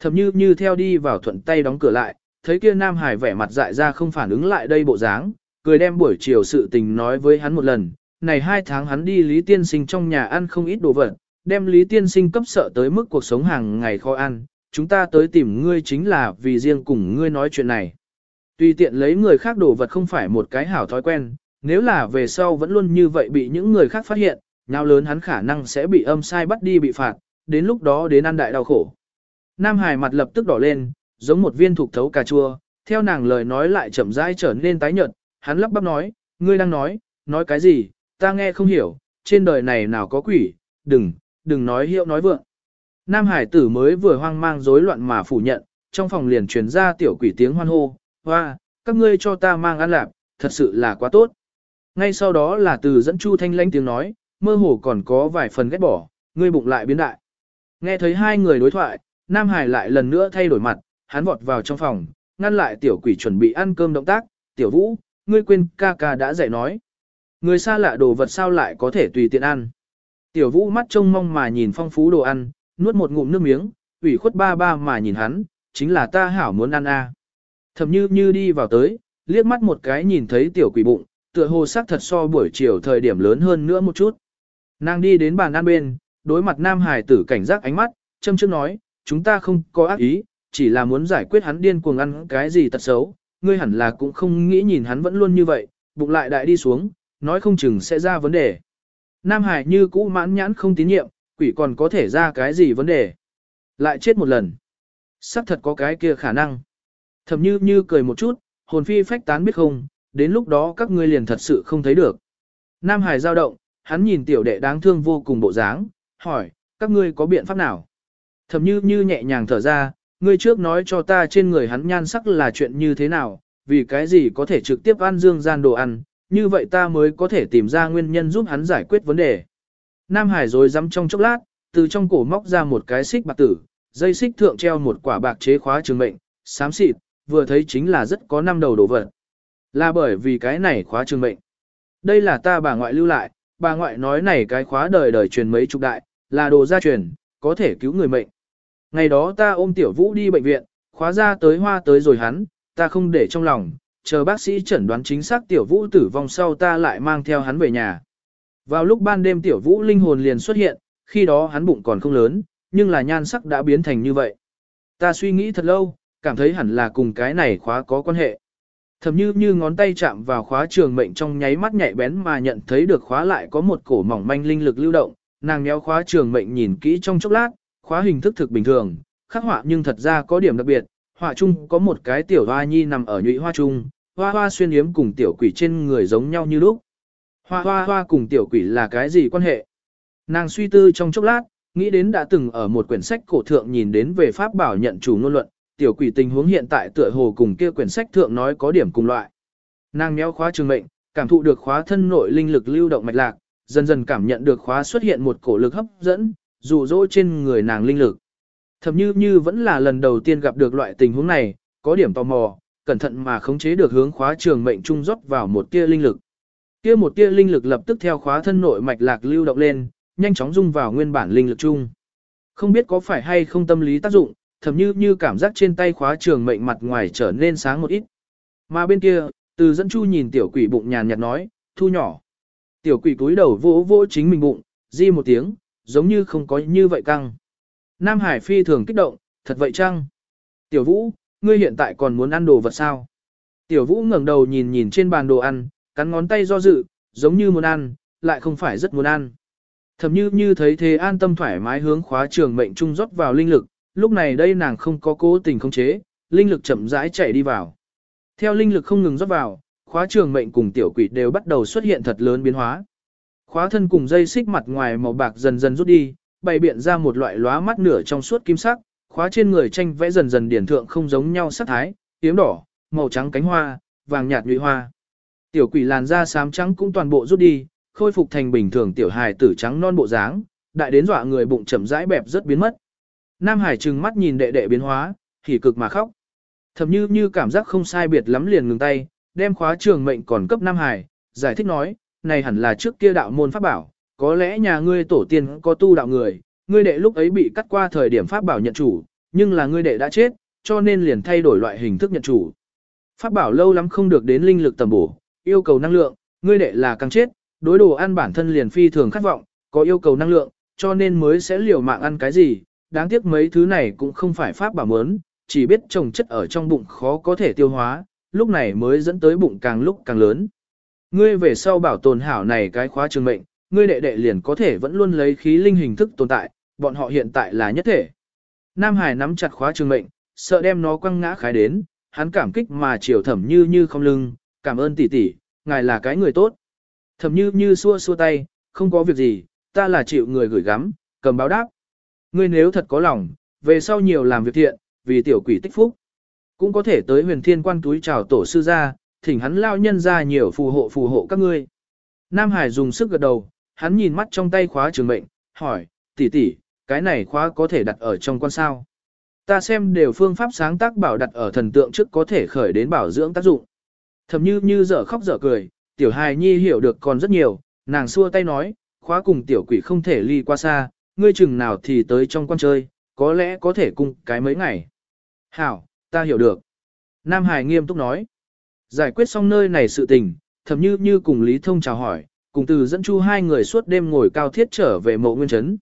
Thầm như như theo đi vào thuận tay đóng cửa lại, thấy kia Nam Hải vẻ mặt dại ra không phản ứng lại đây bộ dáng, cười đem buổi chiều sự tình nói với hắn một lần. Này hai tháng hắn đi Lý Tiên Sinh trong nhà ăn không ít đồ vật, đem Lý Tiên Sinh cấp sợ tới mức cuộc sống hàng ngày khó ăn, chúng ta tới tìm ngươi chính là vì riêng cùng ngươi nói chuyện này. Tùy tiện lấy người khác đồ vật không phải một cái hảo thói quen, nếu là về sau vẫn luôn như vậy bị những người khác phát hiện, nhau lớn hắn khả năng sẽ bị âm sai bắt đi bị phạt, đến lúc đó đến ăn đại đau khổ. Nam Hải mặt lập tức đỏ lên, giống một viên thuộc thấu cà chua, theo nàng lời nói lại chậm rãi trở nên tái nhợt, hắn lắp bắp nói, ngươi đang nói, nói cái gì, ta nghe không hiểu, trên đời này nào có quỷ, đừng, đừng nói hiệu nói vượng. Nam Hải tử mới vừa hoang mang rối loạn mà phủ nhận, trong phòng liền truyền ra tiểu quỷ tiếng hoan hô, hoa, các ngươi cho ta mang ăn lạp, thật sự là quá tốt. Ngay sau đó là từ dẫn Chu Thanh lãnh tiếng nói, mơ hồ còn có vài phần ghét bỏ, ngươi bụng lại biến đại. Nghe thấy hai người đối thoại, Nam Hải lại lần nữa thay đổi mặt, hắn vọt vào trong phòng, ngăn lại tiểu quỷ chuẩn bị ăn cơm động tác, tiểu vũ, ngươi quên ca ca đã dạy nói. Người xa lạ đồ vật sao lại có thể tùy tiện ăn. Tiểu vũ mắt trông mong mà nhìn phong phú đồ ăn, nuốt một ngụm nước miếng, ủy khuất ba ba mà nhìn hắn, chính là ta hảo muốn ăn a. À. Thầm như như đi vào tới, liếc mắt một cái nhìn thấy tiểu quỷ bụng, tựa hồ sắc thật so buổi chiều thời điểm lớn hơn nữa một chút. Nàng đi đến bàn ăn bên, đối mặt nam hải tử cảnh giác ánh mắt, châm trước nói, chúng ta không có ác ý, chỉ là muốn giải quyết hắn điên cuồng ăn cái gì tật xấu, ngươi hẳn là cũng không nghĩ nhìn hắn vẫn luôn như vậy, bụng lại đại đi xuống, nói không chừng sẽ ra vấn đề. Nam Hải như cũ mãn nhãn không tín nhiệm, quỷ còn có thể ra cái gì vấn đề. Lại chết một lần. Sắc thật có cái kia khả năng. Thầm như như cười một chút, hồn phi phách tán biết không, đến lúc đó các ngươi liền thật sự không thấy được. Nam Hải giao động, hắn nhìn tiểu đệ đáng thương vô cùng bộ dáng, hỏi, các ngươi có biện pháp nào? Thầm như như nhẹ nhàng thở ra, ngươi trước nói cho ta trên người hắn nhan sắc là chuyện như thế nào, vì cái gì có thể trực tiếp ăn dương gian đồ ăn, như vậy ta mới có thể tìm ra nguyên nhân giúp hắn giải quyết vấn đề. Nam Hải rồi dám trong chốc lát, từ trong cổ móc ra một cái xích bạc tử, dây xích thượng treo một quả bạc chế khóa trường mệnh, xám xịt, vừa thấy chính là rất có năm đầu đồ vật. Là bởi vì cái này khóa trường mệnh. Đây là ta bà ngoại lưu lại, bà ngoại nói này cái khóa đời đời truyền mấy chục đại, là đồ gia truyền, có thể cứu người mệnh. Ngày đó ta ôm tiểu vũ đi bệnh viện, khóa ra tới hoa tới rồi hắn, ta không để trong lòng, chờ bác sĩ chẩn đoán chính xác tiểu vũ tử vong sau ta lại mang theo hắn về nhà. Vào lúc ban đêm tiểu vũ linh hồn liền xuất hiện, khi đó hắn bụng còn không lớn, nhưng là nhan sắc đã biến thành như vậy. Ta suy nghĩ thật lâu, cảm thấy hẳn là cùng cái này khóa có quan hệ. Thầm như như ngón tay chạm vào khóa trường mệnh trong nháy mắt nhạy bén mà nhận thấy được khóa lại có một cổ mỏng manh linh lực lưu động, nàng méo khóa trường mệnh nhìn kỹ trong chốc lát, khóa hình thức thực bình thường, khắc họa nhưng thật ra có điểm đặc biệt, họa chung có một cái tiểu hoa nhi nằm ở nhụy hoa chung, hoa hoa xuyên yếm cùng tiểu quỷ trên người giống nhau như lúc. Hoa hoa hoa cùng tiểu quỷ là cái gì quan hệ? Nàng suy tư trong chốc lát, nghĩ đến đã từng ở một quyển sách cổ thượng nhìn đến về pháp bảo nhận chủ ngôn luận, tiểu quỷ tình huống hiện tại tựa hồ cùng kia quyển sách thượng nói có điểm cùng loại. Nàng méo khóa trường mệnh, cảm thụ được khóa thân nội linh lực lưu động mạch lạc, dần dần cảm nhận được khóa xuất hiện một cổ lực hấp dẫn, dụ dỗ trên người nàng linh lực. Thậm như như vẫn là lần đầu tiên gặp được loại tình huống này, có điểm tò mò, cẩn thận mà khống chế được hướng khóa trường mệnh trung rót vào một tia linh lực. Kia một tia linh lực lập tức theo khóa thân nội mạch lạc lưu động lên, nhanh chóng dung vào nguyên bản linh lực chung. Không biết có phải hay không tâm lý tác dụng, thậm như như cảm giác trên tay khóa trường mệnh mặt ngoài trở nên sáng một ít. Mà bên kia, từ dẫn chu nhìn tiểu quỷ bụng nhàn nhạt nói, thu nhỏ. Tiểu quỷ cúi đầu vỗ vỗ chính mình bụng, di một tiếng, giống như không có như vậy căng. Nam Hải phi thường kích động, thật vậy chăng? Tiểu Vũ, ngươi hiện tại còn muốn ăn đồ vật sao? Tiểu Vũ ngẩng đầu nhìn nhìn trên bàn đồ ăn, cắn ngón tay do dự, giống như muốn ăn, lại không phải rất muốn ăn. Thầm như như thấy thế an tâm thoải mái hướng khóa trường mệnh trung rót vào linh lực, lúc này đây nàng không có cố tình khống chế, linh lực chậm rãi chạy đi vào. Theo linh lực không ngừng rót vào, khóa trường mệnh cùng tiểu quỷ đều bắt đầu xuất hiện thật lớn biến hóa. Khóa thân cùng dây xích mặt ngoài màu bạc dần dần rút đi, bày biện ra một loại lóa mắt nửa trong suốt kim sắc, khóa trên người tranh vẽ dần dần điển thượng không giống nhau sắc thái, tím đỏ, màu trắng cánh hoa, vàng nhạt nhụy hoa. Tiểu quỷ làn da xám trắng cũng toàn bộ rút đi, khôi phục thành bình thường tiểu hài tử trắng non bộ dáng, đại đến dọa người bụng chậm rãi bẹp rất biến mất. Nam Hải trừng mắt nhìn đệ đệ biến hóa, thì cực mà khóc. Thầm như như cảm giác không sai biệt lắm liền ngừng tay, đem khóa trường mệnh còn cấp Nam Hải, giải thích nói, này hẳn là trước kia đạo môn pháp bảo, có lẽ nhà ngươi tổ tiên có tu đạo người, ngươi đệ lúc ấy bị cắt qua thời điểm pháp bảo nhận chủ, nhưng là ngươi đệ đã chết, cho nên liền thay đổi loại hình thức nhận chủ. Pháp bảo lâu lắm không được đến linh lực tầm bổ, yêu cầu năng lượng, ngươi đệ là càng chết, đối đồ ăn bản thân liền phi thường khát vọng, có yêu cầu năng lượng, cho nên mới sẽ liều mạng ăn cái gì, đáng tiếc mấy thứ này cũng không phải pháp bảo mớn, chỉ biết trồng chất ở trong bụng khó có thể tiêu hóa, lúc này mới dẫn tới bụng càng lúc càng lớn. Ngươi về sau bảo tồn hảo này cái khóa trường mệnh, ngươi đệ đệ liền có thể vẫn luôn lấy khí linh hình thức tồn tại, bọn họ hiện tại là nhất thể. Nam Hải nắm chặt khóa trường mệnh, sợ đem nó quăng ngã khái đến, hắn cảm kích mà chiều thẩm như như không lưng, cảm ơn tỷ tỷ, ngài là cái người tốt. Thẩm như như xua xua tay, không có việc gì, ta là chịu người gửi gắm, cầm báo đáp. Ngươi nếu thật có lòng, về sau nhiều làm việc thiện, vì tiểu quỷ tích phúc. Cũng có thể tới huyền thiên quan túi chào tổ sư ra, thỉnh hắn lao nhân ra nhiều phù hộ phù hộ các ngươi. Nam Hải dùng sức gật đầu, hắn nhìn mắt trong tay khóa trường mệnh, hỏi, tỷ tỷ, cái này khóa có thể đặt ở trong quan sao? Ta xem đều phương pháp sáng tác bảo đặt ở thần tượng trước có thể khởi đến bảo dưỡng tác dụng. Thầm như như dở khóc dở cười, tiểu hài nhi hiểu được còn rất nhiều, nàng xua tay nói, khóa cùng tiểu quỷ không thể ly qua xa, ngươi chừng nào thì tới trong quan chơi, có lẽ có thể cùng cái mấy ngày. Hảo, ta hiểu được. Nam Hải nghiêm túc nói. Giải quyết xong nơi này sự tình, thầm như như cùng Lý Thông chào hỏi, cùng từ dẫn chu hai người suốt đêm ngồi cao thiết trở về mộ nguyên trấn.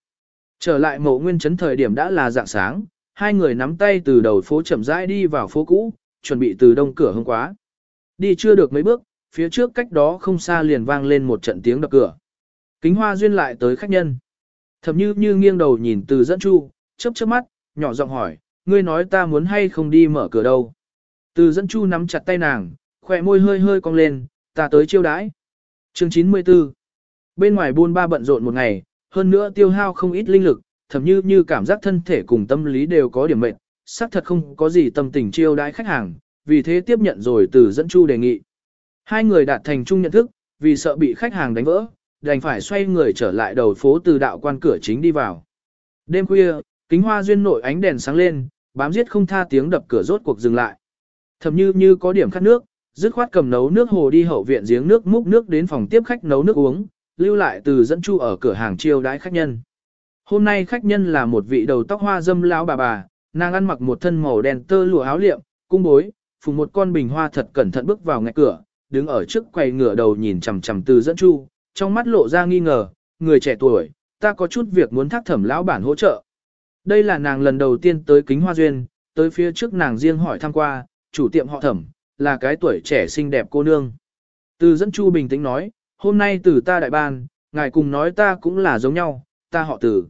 Trở lại mộ nguyên trấn thời điểm đã là dạng sáng, hai người nắm tay từ đầu phố chậm rãi đi vào phố cũ, chuẩn bị từ đông cửa hôm quá. Đi chưa được mấy bước, phía trước cách đó không xa liền vang lên một trận tiếng đập cửa. Kính hoa duyên lại tới khách nhân. Thầm như như nghiêng đầu nhìn từ dẫn chu, chớp chớp mắt, nhỏ giọng hỏi, ngươi nói ta muốn hay không đi mở cửa đâu. Từ dẫn chu nắm chặt tay nàng, khỏe môi hơi hơi cong lên, ta tới chiêu đãi. Chương 94 Bên ngoài buôn ba bận rộn một ngày, hơn nữa tiêu hao không ít linh lực, thậm như như cảm giác thân thể cùng tâm lý đều có điểm mệnh, xác thật không có gì tâm tình chiêu đãi khách hàng, vì thế tiếp nhận rồi từ dẫn chu đề nghị. Hai người đạt thành chung nhận thức, vì sợ bị khách hàng đánh vỡ, đành phải xoay người trở lại đầu phố từ đạo quan cửa chính đi vào. Đêm khuya, kính hoa duyên nội ánh đèn sáng lên, bám giết không tha tiếng đập cửa rốt cuộc dừng lại. Thậm như như có điểm khát nước, dứt khoát cầm nấu nước hồ đi hậu viện giếng nước múc nước đến phòng tiếp khách nấu nước uống, lưu lại từ dẫn chu ở cửa hàng chiêu đãi khách nhân. Hôm nay khách nhân là một vị đầu tóc hoa dâm lão bà bà, nàng ăn mặc một thân màu đen tơ lụa áo liệm, cung bối, phùng một con bình hoa thật cẩn thận bước vào ngay cửa, đứng ở trước quầy ngửa đầu nhìn chằm chằm từ dẫn chu, trong mắt lộ ra nghi ngờ, người trẻ tuổi, ta có chút việc muốn thác thẩm lão bản hỗ trợ. Đây là nàng lần đầu tiên tới kính hoa duyên, tới phía trước nàng riêng hỏi thăm qua, chủ tiệm họ thẩm, là cái tuổi trẻ xinh đẹp cô nương. Từ dẫn chu bình tĩnh nói, hôm nay từ ta đại ban, ngài cùng nói ta cũng là giống nhau, ta họ từ.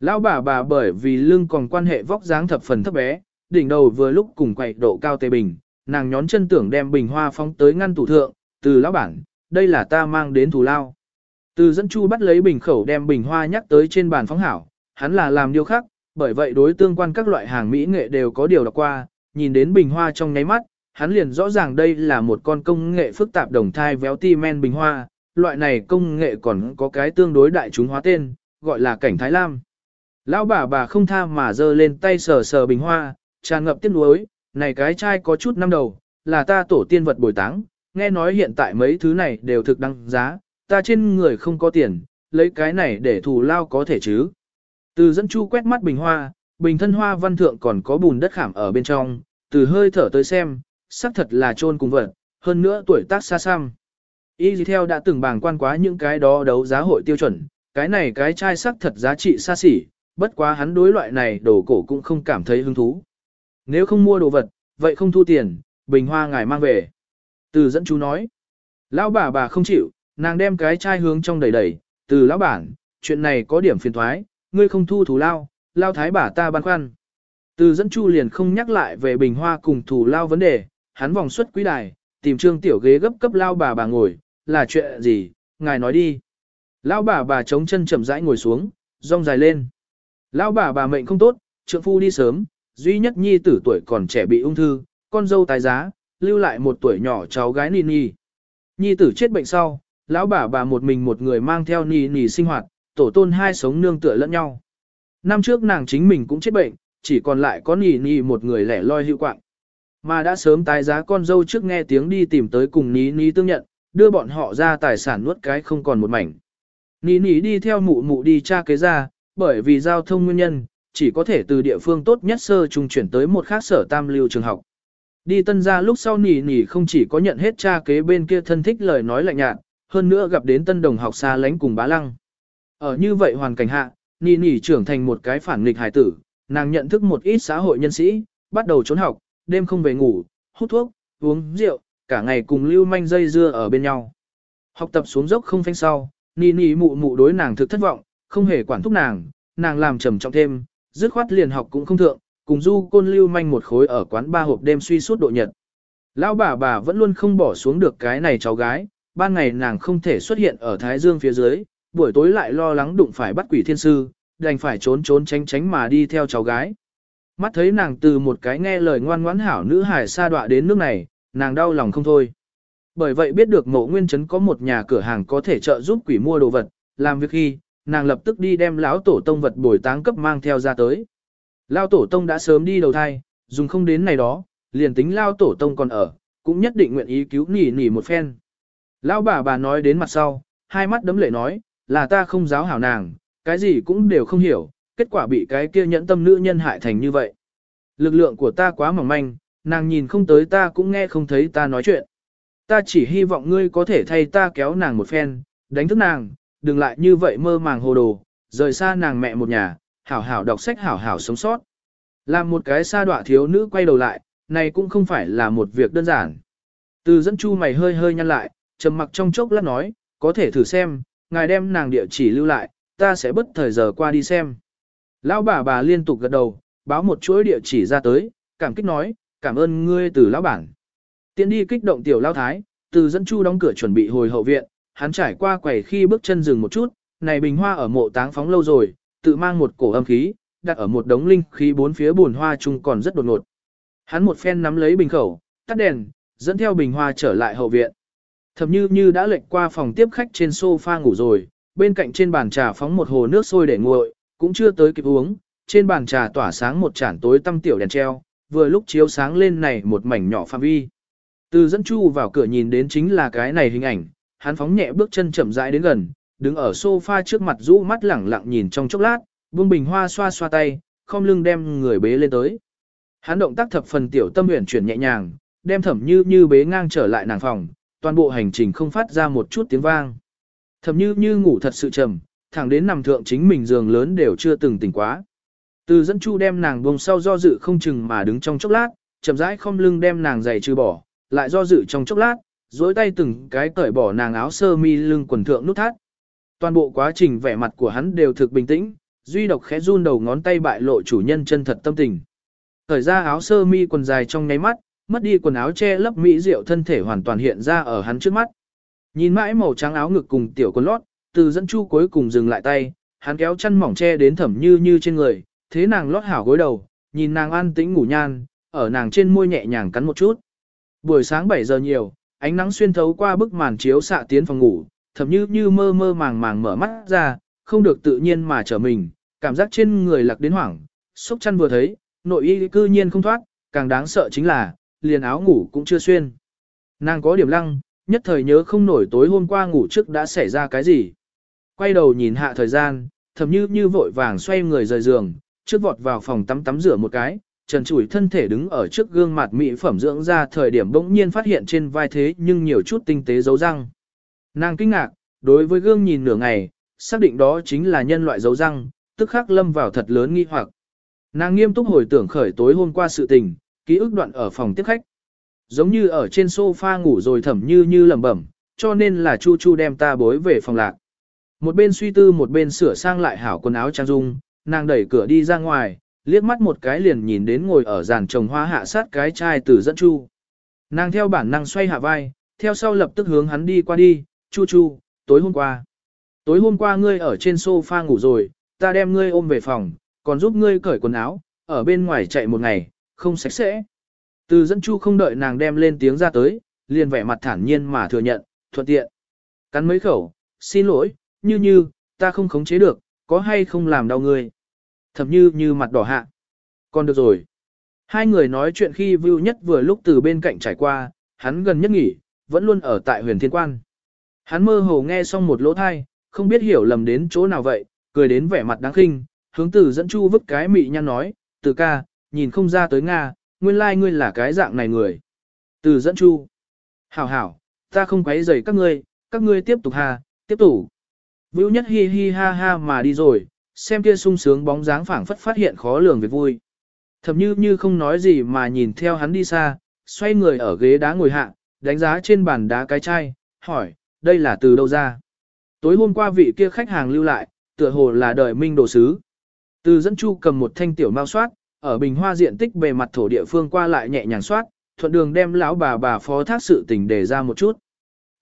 Lão bà bà bởi vì lưng còn quan hệ vóc dáng thập phần thấp bé, đỉnh đầu vừa lúc cùng quậy độ cao tề bình, nàng nhón chân tưởng đem bình hoa phóng tới ngăn tủ thượng, từ lão bản, đây là ta mang đến thủ lao. Từ dẫn chu bắt lấy bình khẩu đem bình hoa nhắc tới trên bàn phóng hảo, hắn là làm điều khác, bởi vậy đối tương quan các loại hàng mỹ nghệ đều có điều đọc qua, nhìn đến bình hoa trong nháy mắt, hắn liền rõ ràng đây là một con công nghệ phức tạp đồng thai véo ti men bình hoa, loại này công nghệ còn có cái tương đối đại chúng hóa tên, gọi là cảnh Thái Lam. Lão bà bà không tha mà giơ lên tay sờ sờ bình hoa, tràn ngập tiếc nuối, này cái chai có chút năm đầu, là ta tổ tiên vật bồi táng, nghe nói hiện tại mấy thứ này đều thực đăng giá, ta trên người không có tiền, lấy cái này để thù lao có thể chứ. Từ dẫn chu quét mắt bình hoa, bình thân hoa văn thượng còn có bùn đất khảm ở bên trong, từ hơi thở tới xem, xác thật là trôn cùng vật, hơn nữa tuổi tác xa xăm. Y gì theo đã từng bàng quan quá những cái đó đấu giá hội tiêu chuẩn, cái này cái chai sắc thật giá trị xa xỉ, bất quá hắn đối loại này đồ cổ cũng không cảm thấy hứng thú. Nếu không mua đồ vật, vậy không thu tiền, bình hoa ngài mang về. Từ dẫn chú nói, lão bà bà không chịu, nàng đem cái chai hướng trong đầy đầy, từ lão bản, chuyện này có điểm phiền thoái, ngươi không thu thủ lao, lao thái bà ta băn khoăn. Từ dẫn chu liền không nhắc lại về bình hoa cùng thủ lao vấn đề, hắn vòng xuất quý đài, tìm trương tiểu ghế gấp cấp lao bà bà ngồi, là chuyện gì, ngài nói đi. Lão bà bà chống chân chậm rãi ngồi xuống, rong dài lên. Lão bà bà mệnh không tốt, trượng phu đi sớm, duy nhất nhi tử tuổi còn trẻ bị ung thư, con dâu tái giá, lưu lại một tuổi nhỏ cháu gái Nì Nì. Nhi tử chết bệnh sau, lão bà bà một mình một người mang theo Nì Nì sinh hoạt, tổ tôn hai sống nương tựa lẫn nhau. Năm trước nàng chính mình cũng chết bệnh, chỉ còn lại có Nì Nì một người lẻ loi hữu quạng. Mà đã sớm tái giá con dâu trước nghe tiếng đi tìm tới cùng ní ní tương nhận, đưa bọn họ ra tài sản nuốt cái không còn một mảnh. Ní ní đi theo mụ mụ đi tra kế ra, bởi vì giao thông nguyên nhân, chỉ có thể từ địa phương tốt nhất sơ trung chuyển tới một khác sở tam lưu trường học. Đi tân gia lúc sau nỉ nỉ không chỉ có nhận hết cha kế bên kia thân thích lời nói lạnh nhạt, hơn nữa gặp đến tân đồng học xa lánh cùng bá lăng. Ở như vậy hoàn cảnh hạ, nỉ nỉ trưởng thành một cái phản nghịch hài tử, nàng nhận thức một ít xã hội nhân sĩ, bắt đầu trốn học, đêm không về ngủ, hút thuốc, uống rượu, cả ngày cùng lưu manh dây dưa ở bên nhau. Học tập xuống dốc không phanh sau, nỉ nỉ mụ mụ đối nàng thực thất vọng, không hề quản thúc nàng, nàng làm trầm trọng thêm, dứt khoát liền học cũng không thượng, cùng du côn lưu manh một khối ở quán ba hộp đêm suy suốt độ nhật. Lão bà bà vẫn luôn không bỏ xuống được cái này cháu gái, ban ngày nàng không thể xuất hiện ở Thái Dương phía dưới, buổi tối lại lo lắng đụng phải bắt quỷ thiên sư, đành phải trốn trốn tránh tránh mà đi theo cháu gái. Mắt thấy nàng từ một cái nghe lời ngoan ngoãn hảo nữ hải xa đọa đến nước này, nàng đau lòng không thôi. Bởi vậy biết được mộ nguyên trấn có một nhà cửa hàng có thể trợ giúp quỷ mua đồ vật, làm việc khi, nàng lập tức đi đem lão tổ tông vật bồi táng cấp mang theo ra tới. Lão tổ tông đã sớm đi đầu thai, dùng không đến này đó, liền tính lão tổ tông còn ở, cũng nhất định nguyện ý cứu nỉ nỉ một phen. Lão bà bà nói đến mặt sau, hai mắt đấm lệ nói, là ta không giáo hảo nàng, cái gì cũng đều không hiểu, kết quả bị cái kia nhẫn tâm nữ nhân hại thành như vậy. Lực lượng của ta quá mỏng manh, nàng nhìn không tới ta cũng nghe không thấy ta nói chuyện. Ta chỉ hy vọng ngươi có thể thay ta kéo nàng một phen, đánh thức nàng, đừng lại như vậy mơ màng hồ đồ, rời xa nàng mẹ một nhà, hảo hảo đọc sách hảo hảo sống sót. Làm một cái sa đọa thiếu nữ quay đầu lại, này cũng không phải là một việc đơn giản. Từ dẫn chu mày hơi hơi nhăn lại, trầm mặc trong chốc lát nói, có thể thử xem, ngài đem nàng địa chỉ lưu lại, ta sẽ bất thời giờ qua đi xem. Lão bà bà liên tục gật đầu, báo một chuỗi địa chỉ ra tới, cảm kích nói, cảm ơn ngươi từ lão bản. Tiến đi kích động tiểu lao thái, từ dẫn chu đóng cửa chuẩn bị hồi hậu viện, hắn trải qua quầy khi bước chân dừng một chút, này bình hoa ở mộ táng phóng lâu rồi, tự mang một cổ âm khí, đặt ở một đống linh khí bốn phía buồn hoa chung còn rất đột ngột. Hắn một phen nắm lấy bình khẩu, tắt đèn, dẫn theo bình hoa trở lại hậu viện. Thẩm như như đã lệch qua phòng tiếp khách trên sofa ngủ rồi, bên cạnh trên bàn trà phóng một hồ nước sôi để nguội, cũng chưa tới kịp uống, trên bàn trà tỏa sáng một chản tối tăm tiểu đèn treo, vừa lúc chiếu sáng lên này một mảnh nhỏ phạm vi. Từ dẫn chu vào cửa nhìn đến chính là cái này hình ảnh, hắn phóng nhẹ bước chân chậm rãi đến gần, đứng ở sofa trước mặt rũ mắt lẳng lặng nhìn trong chốc lát, buông bình hoa xoa xoa tay, không lưng đem người bế lên tới. Hắn động tác thập phần tiểu tâm huyền chuyển nhẹ nhàng, đem thẩm như như bế ngang trở lại nàng phòng, toàn bộ hành trình không phát ra một chút tiếng vang. Thẩm như như ngủ thật sự trầm, thẳng đến nằm thượng chính mình giường lớn đều chưa từng tỉnh quá. Từ dẫn chu đem nàng buông sau do dự không chừng mà đứng trong chốc lát, chậm rãi không lưng đem nàng giày trừ bỏ, lại do dự trong chốc lát, duỗi tay từng cái cởi bỏ nàng áo sơ mi lưng quần thượng nút thắt. Toàn bộ quá trình vẻ mặt của hắn đều thực bình tĩnh, duy độc khẽ run đầu ngón tay bại lộ chủ nhân chân thật tâm tình. Thời ra áo sơ mi quần dài trong nháy mắt, mất đi quần áo che lấp mỹ rượu thân thể hoàn toàn hiện ra ở hắn trước mắt. Nhìn mãi màu trắng áo ngực cùng tiểu quần lót, từ dẫn chu cuối cùng dừng lại tay, hắn kéo chân mỏng che đến thẩm như như trên người, thế nàng lót hảo gối đầu, nhìn nàng an tĩnh ngủ nhan, ở nàng trên môi nhẹ nhàng cắn một chút. Buổi sáng 7 giờ nhiều, ánh nắng xuyên thấu qua bức màn chiếu xạ tiến phòng ngủ, thẩm như như mơ mơ màng màng mở mắt ra, không được tự nhiên mà trở mình, cảm giác trên người lạc đến hoảng, xúc chăn vừa thấy, nội y cư nhiên không thoát, càng đáng sợ chính là, liền áo ngủ cũng chưa xuyên. Nàng có điểm lăng, nhất thời nhớ không nổi tối hôm qua ngủ trước đã xảy ra cái gì. Quay đầu nhìn hạ thời gian, thầm như như vội vàng xoay người rời giường, trước vọt vào phòng tắm tắm rửa một cái, trần trụi thân thể đứng ở trước gương mặt mỹ phẩm dưỡng ra thời điểm bỗng nhiên phát hiện trên vai thế nhưng nhiều chút tinh tế dấu răng. Nàng kinh ngạc, đối với gương nhìn nửa ngày, xác định đó chính là nhân loại dấu răng, tức khắc lâm vào thật lớn nghi hoặc. Nàng nghiêm túc hồi tưởng khởi tối hôm qua sự tình, ký ức đoạn ở phòng tiếp khách. Giống như ở trên sofa ngủ rồi thẩm như như lẩm bẩm, cho nên là Chu Chu đem ta bối về phòng lạc. Một bên suy tư một bên sửa sang lại hảo quần áo trang dung, nàng đẩy cửa đi ra ngoài, liếc mắt một cái liền nhìn đến ngồi ở giàn trồng hoa hạ sát cái chai từ dẫn Chu. Nàng theo bản năng xoay hạ vai, theo sau lập tức hướng hắn đi qua đi, Chu Chu, tối hôm qua. Tối hôm qua ngươi ở trên sofa ngủ rồi, ta đem ngươi ôm về phòng, còn giúp ngươi cởi quần áo, ở bên ngoài chạy một ngày, không sạch sẽ. Từ dẫn chu không đợi nàng đem lên tiếng ra tới, liền vẻ mặt thản nhiên mà thừa nhận, thuận tiện. Cắn mấy khẩu, xin lỗi, như như, ta không khống chế được, có hay không làm đau ngươi. Thẩm như như mặt đỏ hạ. Còn được rồi. Hai người nói chuyện khi Vưu nhất vừa lúc từ bên cạnh trải qua, hắn gần nhất nghỉ, vẫn luôn ở tại huyền thiên quan. Hắn mơ hồ nghe xong một lỗ thai, không biết hiểu lầm đến chỗ nào vậy, cười đến vẻ mặt đáng khinh, hướng từ dẫn chu vứt cái mị nhăn nói, từ ca, nhìn không ra tới Nga, nguyên lai like ngươi là cái dạng này người. Từ dẫn chu. Hảo hảo, ta không quấy rầy các ngươi, các ngươi tiếp tục hà, tiếp tục. Vưu nhất hi hi ha ha mà đi rồi, xem kia sung sướng bóng dáng phảng phất phát hiện khó lường việc vui. Thầm như như không nói gì mà nhìn theo hắn đi xa, xoay người ở ghế đá ngồi hạ, đánh giá trên bàn đá cái chai, hỏi, đây là từ đâu ra? Tối hôm qua vị kia khách hàng lưu lại, tựa hồ là đời minh đồ sứ. Từ dẫn chu cầm một thanh tiểu mao soát, ở bình hoa diện tích bề mặt thổ địa phương qua lại nhẹ nhàng soát, thuận đường đem lão bà bà phó thác sự tình để ra một chút.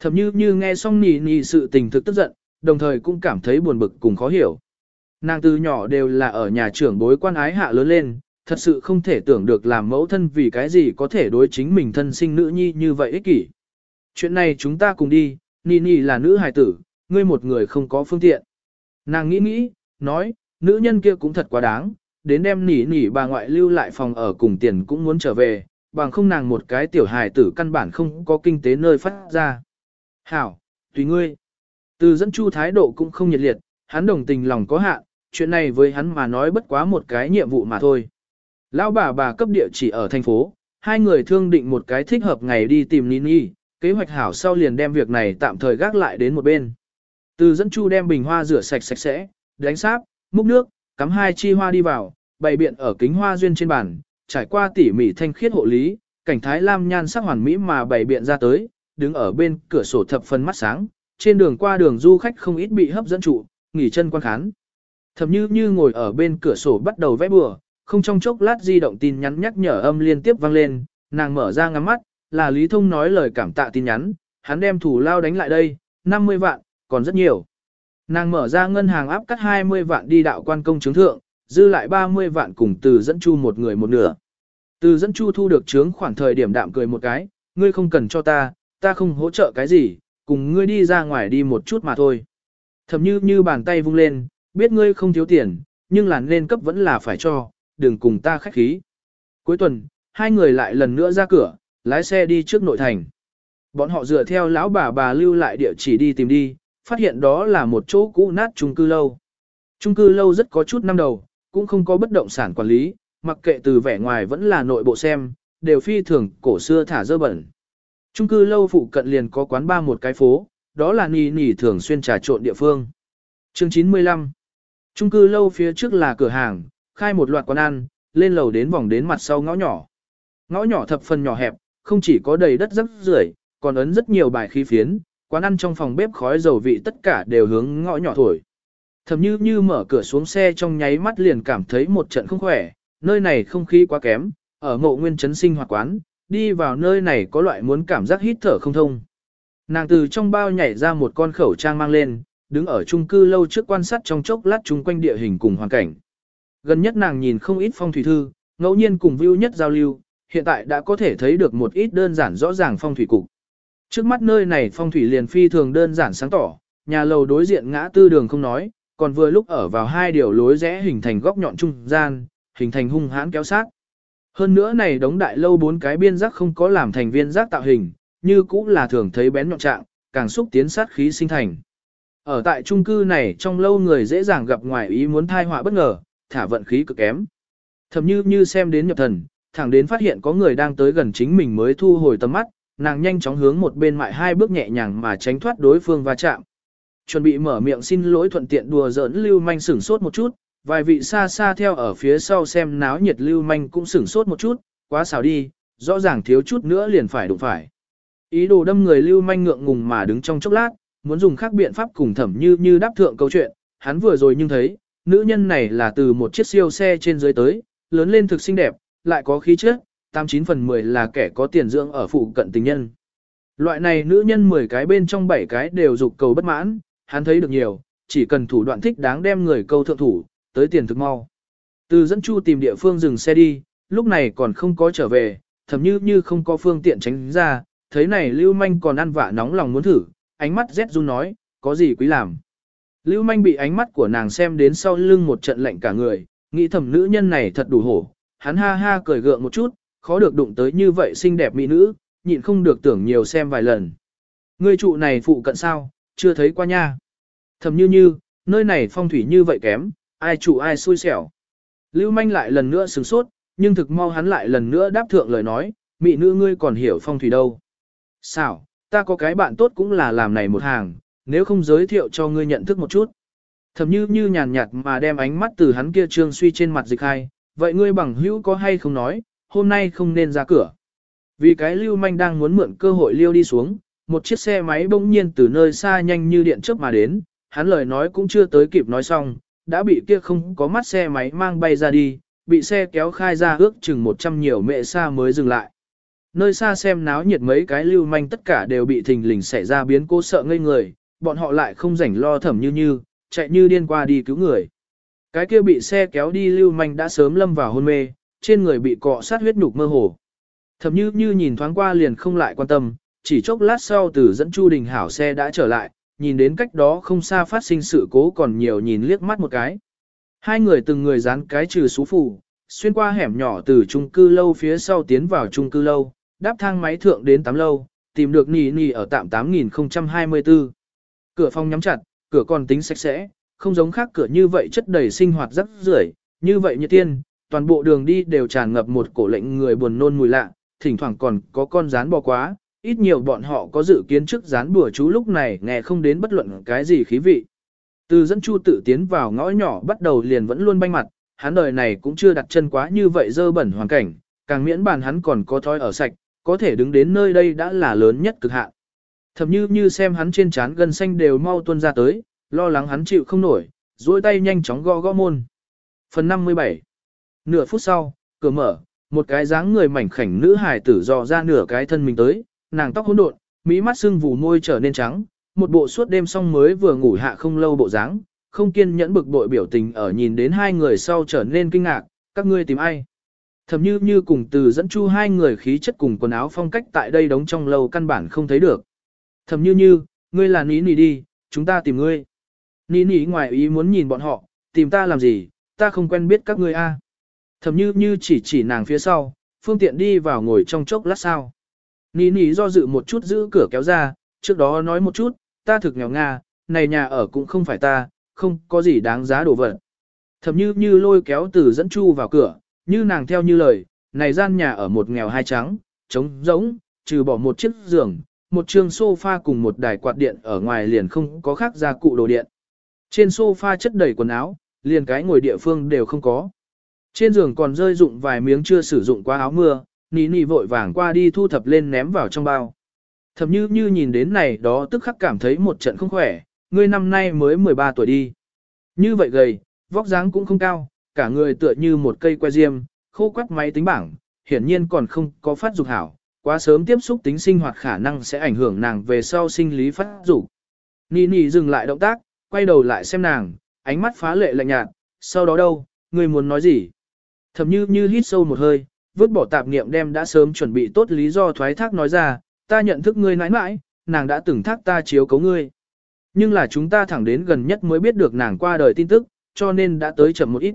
Thầm như như nghe xong nì nì sự tình thực tức giận, đồng thời cũng cảm thấy buồn bực cùng khó hiểu. Nàng từ nhỏ đều là ở nhà trưởng bối quan ái hạ lớn lên, thật sự không thể tưởng được làm mẫu thân vì cái gì có thể đối chính mình thân sinh nữ nhi như vậy ích kỷ. Chuyện này chúng ta cùng đi, nì nì là nữ hài tử, ngươi một người không có phương tiện. Nàng nghĩ nghĩ, nói, nữ nhân kia cũng thật quá đáng, đến đem nỉ nỉ bà ngoại lưu lại phòng ở cùng tiền cũng muốn trở về, bằng không nàng một cái tiểu hài tử căn bản không có kinh tế nơi phát ra. Hảo, tùy ngươi. Từ dẫn chu thái độ cũng không nhiệt liệt, hắn đồng tình lòng có hạn, chuyện này với hắn mà nói bất quá một cái nhiệm vụ mà thôi. Lão bà bà cấp địa chỉ ở thành phố, hai người thương định một cái thích hợp ngày đi tìm Nini, kế hoạch hảo sau liền đem việc này tạm thời gác lại đến một bên. Từ dẫn chu đem bình hoa rửa sạch sạch sẽ, đánh sáp, múc nước, cắm hai chi hoa đi vào, bày biện ở kính hoa duyên trên bàn, trải qua tỉ mỉ thanh khiết hộ lý, cảnh thái lam nhan sắc hoàn mỹ mà bày biện ra tới, đứng ở bên cửa sổ thập phần mắt sáng, trên đường qua đường du khách không ít bị hấp dẫn trụ, nghỉ chân quan khán. Thậm như như ngồi ở bên cửa sổ bắt đầu vẽ bừa, không trong chốc lát di động tin nhắn nhắc nhở âm liên tiếp vang lên, nàng mở ra ngắm mắt, là Lý Thông nói lời cảm tạ tin nhắn, hắn đem thủ lao đánh lại đây, 50 vạn, còn rất nhiều. Nàng mở ra ngân hàng áp cắt 20 vạn đi đạo quan công chứng thượng, dư lại 30 vạn cùng từ dẫn chu một người một nửa. Từ dẫn chu thu được chứng khoảng thời điểm đạm cười một cái, ngươi không cần cho ta, ta không hỗ trợ cái gì, cùng ngươi đi ra ngoài đi một chút mà thôi. Thầm như như bàn tay vung lên, biết ngươi không thiếu tiền, nhưng là nên cấp vẫn là phải cho, đừng cùng ta khách khí. Cuối tuần, hai người lại lần nữa ra cửa, lái xe đi trước nội thành. Bọn họ dựa theo lão bà bà lưu lại địa chỉ đi tìm đi, phát hiện đó là một chỗ cũ nát chung cư lâu. Chung cư lâu rất có chút năm đầu, cũng không có bất động sản quản lý, mặc kệ từ vẻ ngoài vẫn là nội bộ xem, đều phi thường cổ xưa thả dơ bẩn. Chung cư lâu phụ cận liền có quán ba một cái phố, đó là nì nì thường xuyên trà trộn địa phương. Chương 95 Chung cư lâu phía trước là cửa hàng, khai một loạt quán ăn, lên lầu đến vòng đến mặt sau ngõ nhỏ. Ngõ nhỏ thập phần nhỏ hẹp, không chỉ có đầy đất rắc rưởi, còn ấn rất nhiều bài khí phiến, quán ăn trong phòng bếp khói dầu vị tất cả đều hướng ngõ nhỏ thổi. Thầm như như mở cửa xuống xe trong nháy mắt liền cảm thấy một trận không khỏe, nơi này không khí quá kém, ở mộ nguyên trấn sinh hoạt quán, đi vào nơi này có loại muốn cảm giác hít thở không thông. Nàng từ trong bao nhảy ra một con khẩu trang mang lên, đứng ở chung cư lâu trước quan sát trong chốc lát chung quanh địa hình cùng hoàn cảnh. Gần nhất nàng nhìn không ít phong thủy thư, ngẫu nhiên cùng view nhất giao lưu, hiện tại đã có thể thấy được một ít đơn giản rõ ràng phong thủy cục. Trước mắt nơi này phong thủy liền phi thường đơn giản sáng tỏ, nhà lầu đối diện ngã tư đường không nói, còn vừa lúc ở vào hai điều lối rẽ hình thành góc nhọn trung gian, hình thành hung hãn kéo sát. Hơn nữa này đống đại lâu bốn cái biên giác không có làm thành viên giác tạo hình, như cũng là thường thấy bén nhọn trạng, càng xúc tiến sát khí sinh thành. Ở tại trung cư này trong lâu người dễ dàng gặp ngoài ý muốn thai họa bất ngờ, thả vận khí cực kém. Thầm như như xem đến nhập thần, thẳng đến phát hiện có người đang tới gần chính mình mới thu hồi tầm mắt, nàng nhanh chóng hướng một bên mại hai bước nhẹ nhàng mà tránh thoát đối phương va chạm. Chuẩn bị mở miệng xin lỗi thuận tiện đùa giỡn lưu manh sửng sốt một chút, vài vị xa xa theo ở phía sau xem náo nhiệt lưu manh cũng sửng sốt một chút, quá xào đi, rõ ràng thiếu chút nữa liền phải đụng phải. Ý đồ đâm người lưu manh ngượng ngùng mà đứng trong chốc lát, muốn dùng khác biện pháp cùng thẩm như như đáp thượng câu chuyện, hắn vừa rồi nhưng thấy, nữ nhân này là từ một chiếc siêu xe trên dưới tới, lớn lên thực xinh đẹp, lại có khí chất, 89 phần 10 là kẻ có tiền dưỡng ở phụ cận tình nhân. Loại này nữ nhân 10 cái bên trong 7 cái đều dục cầu bất mãn, hắn thấy được nhiều, chỉ cần thủ đoạn thích đáng đem người câu thượng thủ, tới tiền thực mau. Từ dẫn chu tìm địa phương dừng xe đi, lúc này còn không có trở về, thầm như như không có phương tiện tránh ra, thấy này lưu manh còn ăn vạ nóng lòng muốn thử, ánh mắt rét run nói, có gì quý làm. Lưu manh bị ánh mắt của nàng xem đến sau lưng một trận lạnh cả người, nghĩ thầm nữ nhân này thật đủ hổ, hắn ha ha cười gượng một chút, khó được đụng tới như vậy xinh đẹp mỹ nữ, nhịn không được tưởng nhiều xem vài lần. Người trụ này phụ cận sao, chưa thấy qua nha. Thầm như như, nơi này phong thủy như vậy kém, ai chủ ai xui xẻo. Lưu manh lại lần nữa sửng sốt, nhưng thực mau hắn lại lần nữa đáp thượng lời nói, mị nữ ngươi còn hiểu phong thủy đâu. Xảo, ta có cái bạn tốt cũng là làm này một hàng, nếu không giới thiệu cho ngươi nhận thức một chút. Thầm như như nhàn nhạt mà đem ánh mắt từ hắn kia trương suy trên mặt dịch hai, vậy ngươi bằng hữu có hay không nói, hôm nay không nên ra cửa. Vì cái lưu manh đang muốn mượn cơ hội liêu đi xuống, một chiếc xe máy bỗng nhiên từ nơi xa nhanh như điện chớp mà đến, hắn lời nói cũng chưa tới kịp nói xong, đã bị kia không có mắt xe máy mang bay ra đi, bị xe kéo khai ra ước chừng 100 nhiều mẹ xa mới dừng lại. Nơi xa xem náo nhiệt mấy cái lưu manh tất cả đều bị thình lình xảy ra biến cố sợ ngây người, bọn họ lại không rảnh lo thẩm như như, chạy như điên qua đi cứu người. Cái kia bị xe kéo đi lưu manh đã sớm lâm vào hôn mê, trên người bị cọ sát huyết nhục mơ hồ. Thẩm như như nhìn thoáng qua liền không lại quan tâm, chỉ chốc lát sau từ dẫn Chu Đình Hảo xe đã trở lại, nhìn đến cách đó không xa phát sinh sự cố còn nhiều nhìn liếc mắt một cái. Hai người từng người dán cái trừ số phủ, xuyên qua hẻm nhỏ từ trung cư lâu phía sau tiến vào trung cư lâu, đáp thang máy thượng đến 8 lâu, tìm được nì nì ở tạm 8024. Cửa phòng nhắm chặt, cửa còn tính sạch sẽ, không giống khác cửa như vậy chất đầy sinh hoạt rất rưởi, như vậy như tiên, toàn bộ đường đi đều tràn ngập một cổ lệnh người buồn nôn mùi lạ, thỉnh thoảng còn có con rán bò quá, ít nhiều bọn họ có dự kiến trước dán bùa chú lúc này nghe không đến bất luận cái gì khí vị. Từ dẫn chu tự tiến vào ngõ nhỏ bắt đầu liền vẫn luôn banh mặt, hắn đời này cũng chưa đặt chân quá như vậy dơ bẩn hoàn cảnh, càng miễn bàn hắn còn có thói ở sạch, có thể đứng đến nơi đây đã là lớn nhất cực hạn. Thậm như như xem hắn trên trán gân xanh đều mau tuôn ra tới, lo lắng hắn chịu không nổi, duỗi tay nhanh chóng gõ gõ môn. Phần 57 Nửa phút sau, cửa mở, một cái dáng người mảnh khảnh nữ hài tử dò ra nửa cái thân mình tới, nàng tóc hỗn độn, mỹ mắt sưng vù môi trở nên trắng, một bộ suốt đêm xong mới vừa ngủ hạ không lâu bộ dáng, không kiên nhẫn bực bội biểu tình ở nhìn đến hai người sau trở nên kinh ngạc, các ngươi tìm ai? Thẩm như như cùng từ dẫn chu hai người khí chất cùng quần áo phong cách tại đây đóng trong lâu căn bản không thấy được. Thẩm như như, ngươi là ní Ní đi, chúng ta tìm ngươi. Ní Ní ngoài ý muốn nhìn bọn họ, tìm ta làm gì, ta không quen biết các ngươi a. À. Thẩm như như chỉ chỉ nàng phía sau, phương tiện đi vào ngồi trong chốc lát sao. Ní nỉ do dự một chút giữ cửa kéo ra, trước đó nói một chút, ta thực nghèo nga, này nhà ở cũng không phải ta, không có gì đáng giá đổ vật. Thầm như như lôi kéo từ dẫn chu vào cửa, như nàng theo như lời, này gian nhà ở một nghèo hai trắng, trống rỗng, trừ bỏ một chiếc giường, một trường sofa cùng một đài quạt điện ở ngoài liền không có khác gia cụ đồ điện. Trên sofa chất đầy quần áo, liền cái ngồi địa phương đều không có. Trên giường còn rơi dụng vài miếng chưa sử dụng qua áo mưa, Nị nị vội vàng qua đi thu thập lên ném vào trong bao. Thẩm như như nhìn đến này đó tức khắc cảm thấy một trận không khỏe, ngươi năm nay mới 13 tuổi đi. Như vậy gầy, vóc dáng cũng không cao, cả người tựa như một cây que diêm, khô quắt máy tính bảng, hiển nhiên còn không có phát dục hảo, quá sớm tiếp xúc tính sinh hoạt khả năng sẽ ảnh hưởng nàng về sau sinh lý phát dục. Nị nị dừng lại động tác, quay đầu lại xem nàng, ánh mắt phá lệ lạnh nhạt, sau đó đâu, ngươi muốn nói gì? Thẩm như như hít sâu một hơi, vứt bỏ tạp niệm đem đã sớm chuẩn bị tốt lý do thoái thác nói ra, ta nhận thức ngươi nãi nãi, nàng đã từng thác ta chiếu cấu ngươi. Nhưng là chúng ta thẳng đến gần nhất mới biết được nàng qua đời tin tức, cho nên đã tới chậm một ít.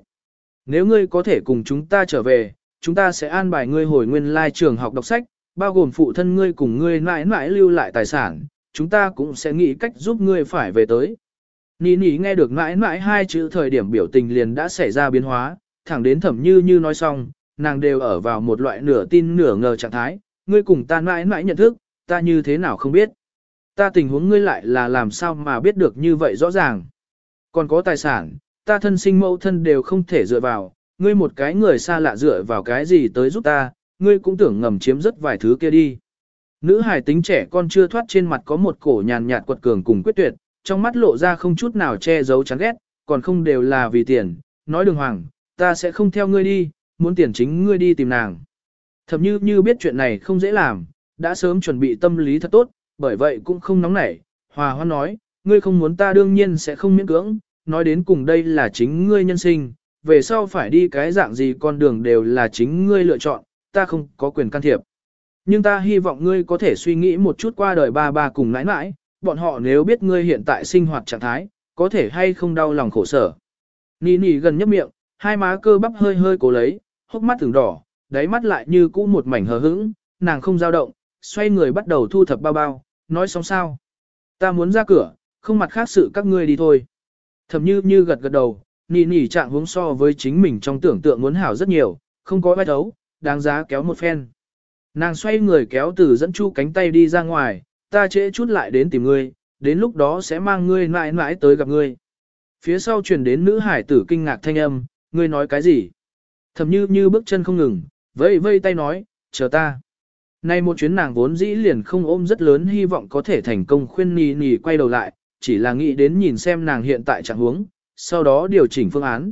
Nếu ngươi có thể cùng chúng ta trở về, chúng ta sẽ an bài ngươi hồi nguyên lai trường học đọc sách, bao gồm phụ thân ngươi cùng ngươi mãi mãi lưu lại tài sản, chúng ta cũng sẽ nghĩ cách giúp ngươi phải về tới. Nì nì nghe được mãi mãi hai chữ thời điểm biểu tình liền đã xảy ra biến hóa, thẳng đến thẩm như như nói xong, nàng đều ở vào một loại nửa tin nửa ngờ trạng thái, ngươi cùng ta mãi mãi nhận thức, ta như thế nào không biết. Ta tình huống ngươi lại là làm sao mà biết được như vậy rõ ràng. Còn có tài sản, ta thân sinh mẫu thân đều không thể dựa vào, ngươi một cái người xa lạ dựa vào cái gì tới giúp ta, ngươi cũng tưởng ngầm chiếm rất vài thứ kia đi. Nữ hài tính trẻ con chưa thoát trên mặt có một cổ nhàn nhạt quật cường cùng quyết tuyệt, trong mắt lộ ra không chút nào che giấu chán ghét, còn không đều là vì tiền, nói đường hoàng, ta sẽ không theo ngươi đi, muốn tiền chính ngươi đi tìm nàng. Thậm như như biết chuyện này không dễ làm, đã sớm chuẩn bị tâm lý thật tốt, bởi vậy cũng không nóng nảy, hòa hoan nói, ngươi không muốn ta đương nhiên sẽ không miễn cưỡng, nói đến cùng đây là chính ngươi nhân sinh, về sau phải đi cái dạng gì con đường đều là chính ngươi lựa chọn, ta không có quyền can thiệp. Nhưng ta hy vọng ngươi có thể suy nghĩ một chút qua đời ba ba cùng nãi nãi, bọn họ nếu biết ngươi hiện tại sinh hoạt trạng thái, có thể hay không đau lòng khổ sở. Nì nì gần nhấp miệng, hai má cơ bắp hơi hơi cố lấy, hốc mắt thường đỏ, đáy mắt lại như cũ một mảnh hờ hững, nàng không dao động, xoay người bắt đầu thu thập bao bao, nói xong sao. Ta muốn ra cửa, không mặt khác sự các ngươi đi thôi. Thầm như như gật gật đầu, nỉ nỉ trạng hướng so với chính mình trong tưởng tượng muốn hảo rất nhiều, không có vai đấu, đáng giá kéo một phen. Nàng xoay người kéo từ dẫn chu cánh tay đi ra ngoài, ta trễ chút lại đến tìm ngươi, đến lúc đó sẽ mang ngươi mãi mãi tới gặp ngươi. Phía sau truyền đến nữ hải tử kinh ngạc thanh âm, ngươi nói cái gì? Thầm như như bước chân không ngừng, vây vây tay nói, chờ ta. Nay một chuyến nàng vốn dĩ liền không ôm rất lớn hy vọng có thể thành công khuyên nì nì quay đầu lại, chỉ là nghĩ đến nhìn xem nàng hiện tại trạng huống, sau đó điều chỉnh phương án.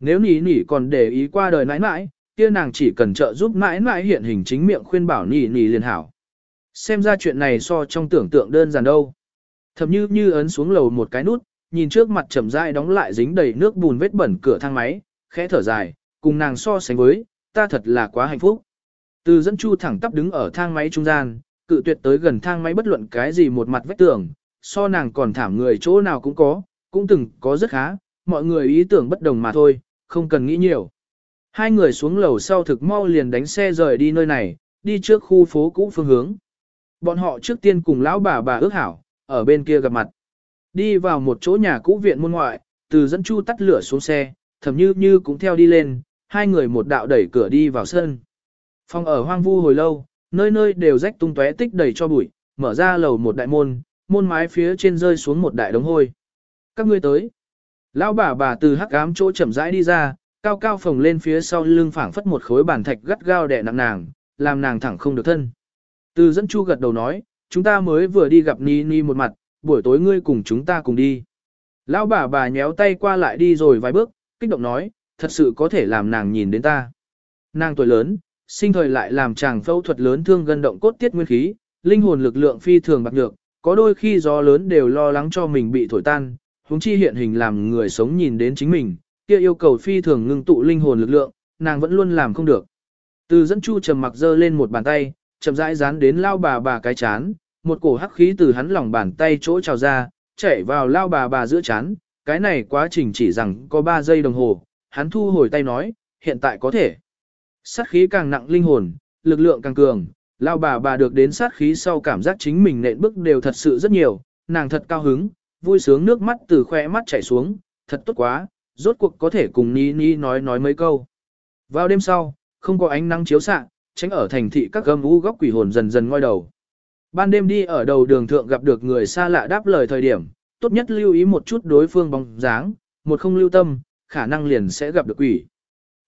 Nếu nì nì còn để ý qua đời mãi mãi, kia nàng chỉ cần trợ giúp mãi mãi hiện hình chính miệng khuyên bảo nì nì liền hảo. Xem ra chuyện này so trong tưởng tượng đơn giản đâu. Thầm như như ấn xuống lầu một cái nút, nhìn trước mặt chậm rãi đóng lại dính đầy nước bùn vết bẩn cửa thang máy, khẽ thở dài, cùng nàng so sánh với, ta thật là quá hạnh phúc. Từ dẫn chu thẳng tắp đứng ở thang máy trung gian, cự tuyệt tới gần thang máy bất luận cái gì một mặt vách tường, so nàng còn thảm người chỗ nào cũng có, cũng từng có rất khá, mọi người ý tưởng bất đồng mà thôi, không cần nghĩ nhiều. Hai người xuống lầu sau thực mau liền đánh xe rời đi nơi này, đi trước khu phố cũ phương hướng. Bọn họ trước tiên cùng lão bà bà ước hảo, ở bên kia gặp mặt. Đi vào một chỗ nhà cũ viện môn ngoại, từ dẫn chu tắt lửa xuống xe, thầm như như cũng theo đi lên, hai người một đạo đẩy cửa đi vào sân. Phòng ở hoang vu hồi lâu, nơi nơi đều rách tung tóe tích đầy cho bụi, mở ra lầu một đại môn, môn mái phía trên rơi xuống một đại đống hôi. Các ngươi tới. Lão bà bà từ hắc ám chỗ chậm rãi đi ra, cao cao phồng lên phía sau lưng phảng phất một khối bàn thạch gắt gao đè nặng nàng, làm nàng thẳng không được thân. Từ dẫn chu gật đầu nói, chúng ta mới vừa đi gặp Ni Ni một mặt, buổi tối ngươi cùng chúng ta cùng đi. Lão bà bà nhéo tay qua lại đi rồi vài bước, kích động nói, thật sự có thể làm nàng nhìn đến ta. Nàng tuổi lớn, sinh thời lại làm chàng phẫu thuật lớn thương gân động cốt tiết nguyên khí, linh hồn lực lượng phi thường bạc nhược, có đôi khi gió lớn đều lo lắng cho mình bị thổi tan, huống chi hiện hình làm người sống nhìn đến chính mình, kia yêu cầu phi thường ngưng tụ linh hồn lực lượng, nàng vẫn luôn làm không được. Từ dẫn chu trầm mặc giơ lên một bàn tay, chậm rãi dán đến lao bà bà cái chán, một cổ hắc khí từ hắn lòng bàn tay chỗ trào ra, chạy vào lao bà bà giữa chán, cái này quá trình chỉ rằng có 3 giây đồng hồ, hắn thu hồi tay nói, hiện tại có thể. Sát khí càng nặng linh hồn, lực lượng càng cường, lao bà bà được đến sát khí sau cảm giác chính mình nện bước đều thật sự rất nhiều, nàng thật cao hứng, vui sướng nước mắt từ khoe mắt chảy xuống, thật tốt quá, rốt cuộc có thể cùng Ni Ni nói nói mấy câu. Vào đêm sau, không có ánh nắng chiếu xạ, tránh ở thành thị các gâm u góc quỷ hồn dần dần ngoi đầu. Ban đêm đi ở đầu đường thượng gặp được người xa lạ đáp lời thời điểm, tốt nhất lưu ý một chút đối phương bóng dáng, một không lưu tâm, khả năng liền sẽ gặp được quỷ.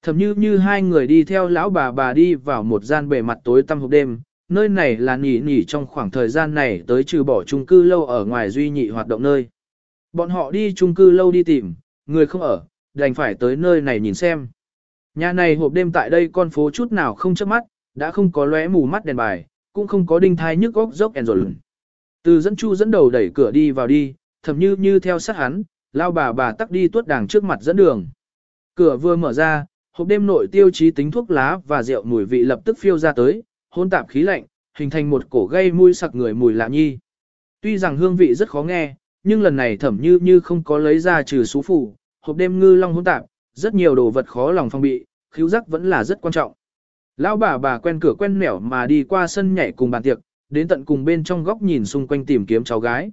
Thầm như như hai người đi theo lão bà bà đi vào một gian bề mặt tối tăm hộp đêm, nơi này là nghỉ nghỉ trong khoảng thời gian này tới trừ bỏ chung cư lâu ở ngoài duy nhị hoạt động nơi. Bọn họ đi chung cư lâu đi tìm, người không ở, đành phải tới nơi này nhìn xem. Nhà này hộp đêm tại đây con phố chút nào không chớp mắt, đã không có lóe mù mắt đèn bài, cũng không có đinh thai nhức góc dốc rồi. Từ dẫn chu dẫn đầu đẩy cửa đi vào đi, thầm như như theo sát hắn, lao bà bà tắc đi tuốt đàng trước mặt dẫn đường. Cửa vừa mở ra, hộp đêm nội tiêu chí tính thuốc lá và rượu mùi vị lập tức phiêu ra tới, hôn tạp khí lạnh, hình thành một cổ gây mùi sặc người mùi lạ nhi. Tuy rằng hương vị rất khó nghe, nhưng lần này thẩm như như không có lấy ra trừ số phủ, hộp đêm ngư long hôn tạp, rất nhiều đồ vật khó lòng phong bị, khiếu giác vẫn là rất quan trọng. Lão bà bà quen cửa quen nẻo mà đi qua sân nhảy cùng bàn tiệc, đến tận cùng bên trong góc nhìn xung quanh tìm kiếm cháu gái.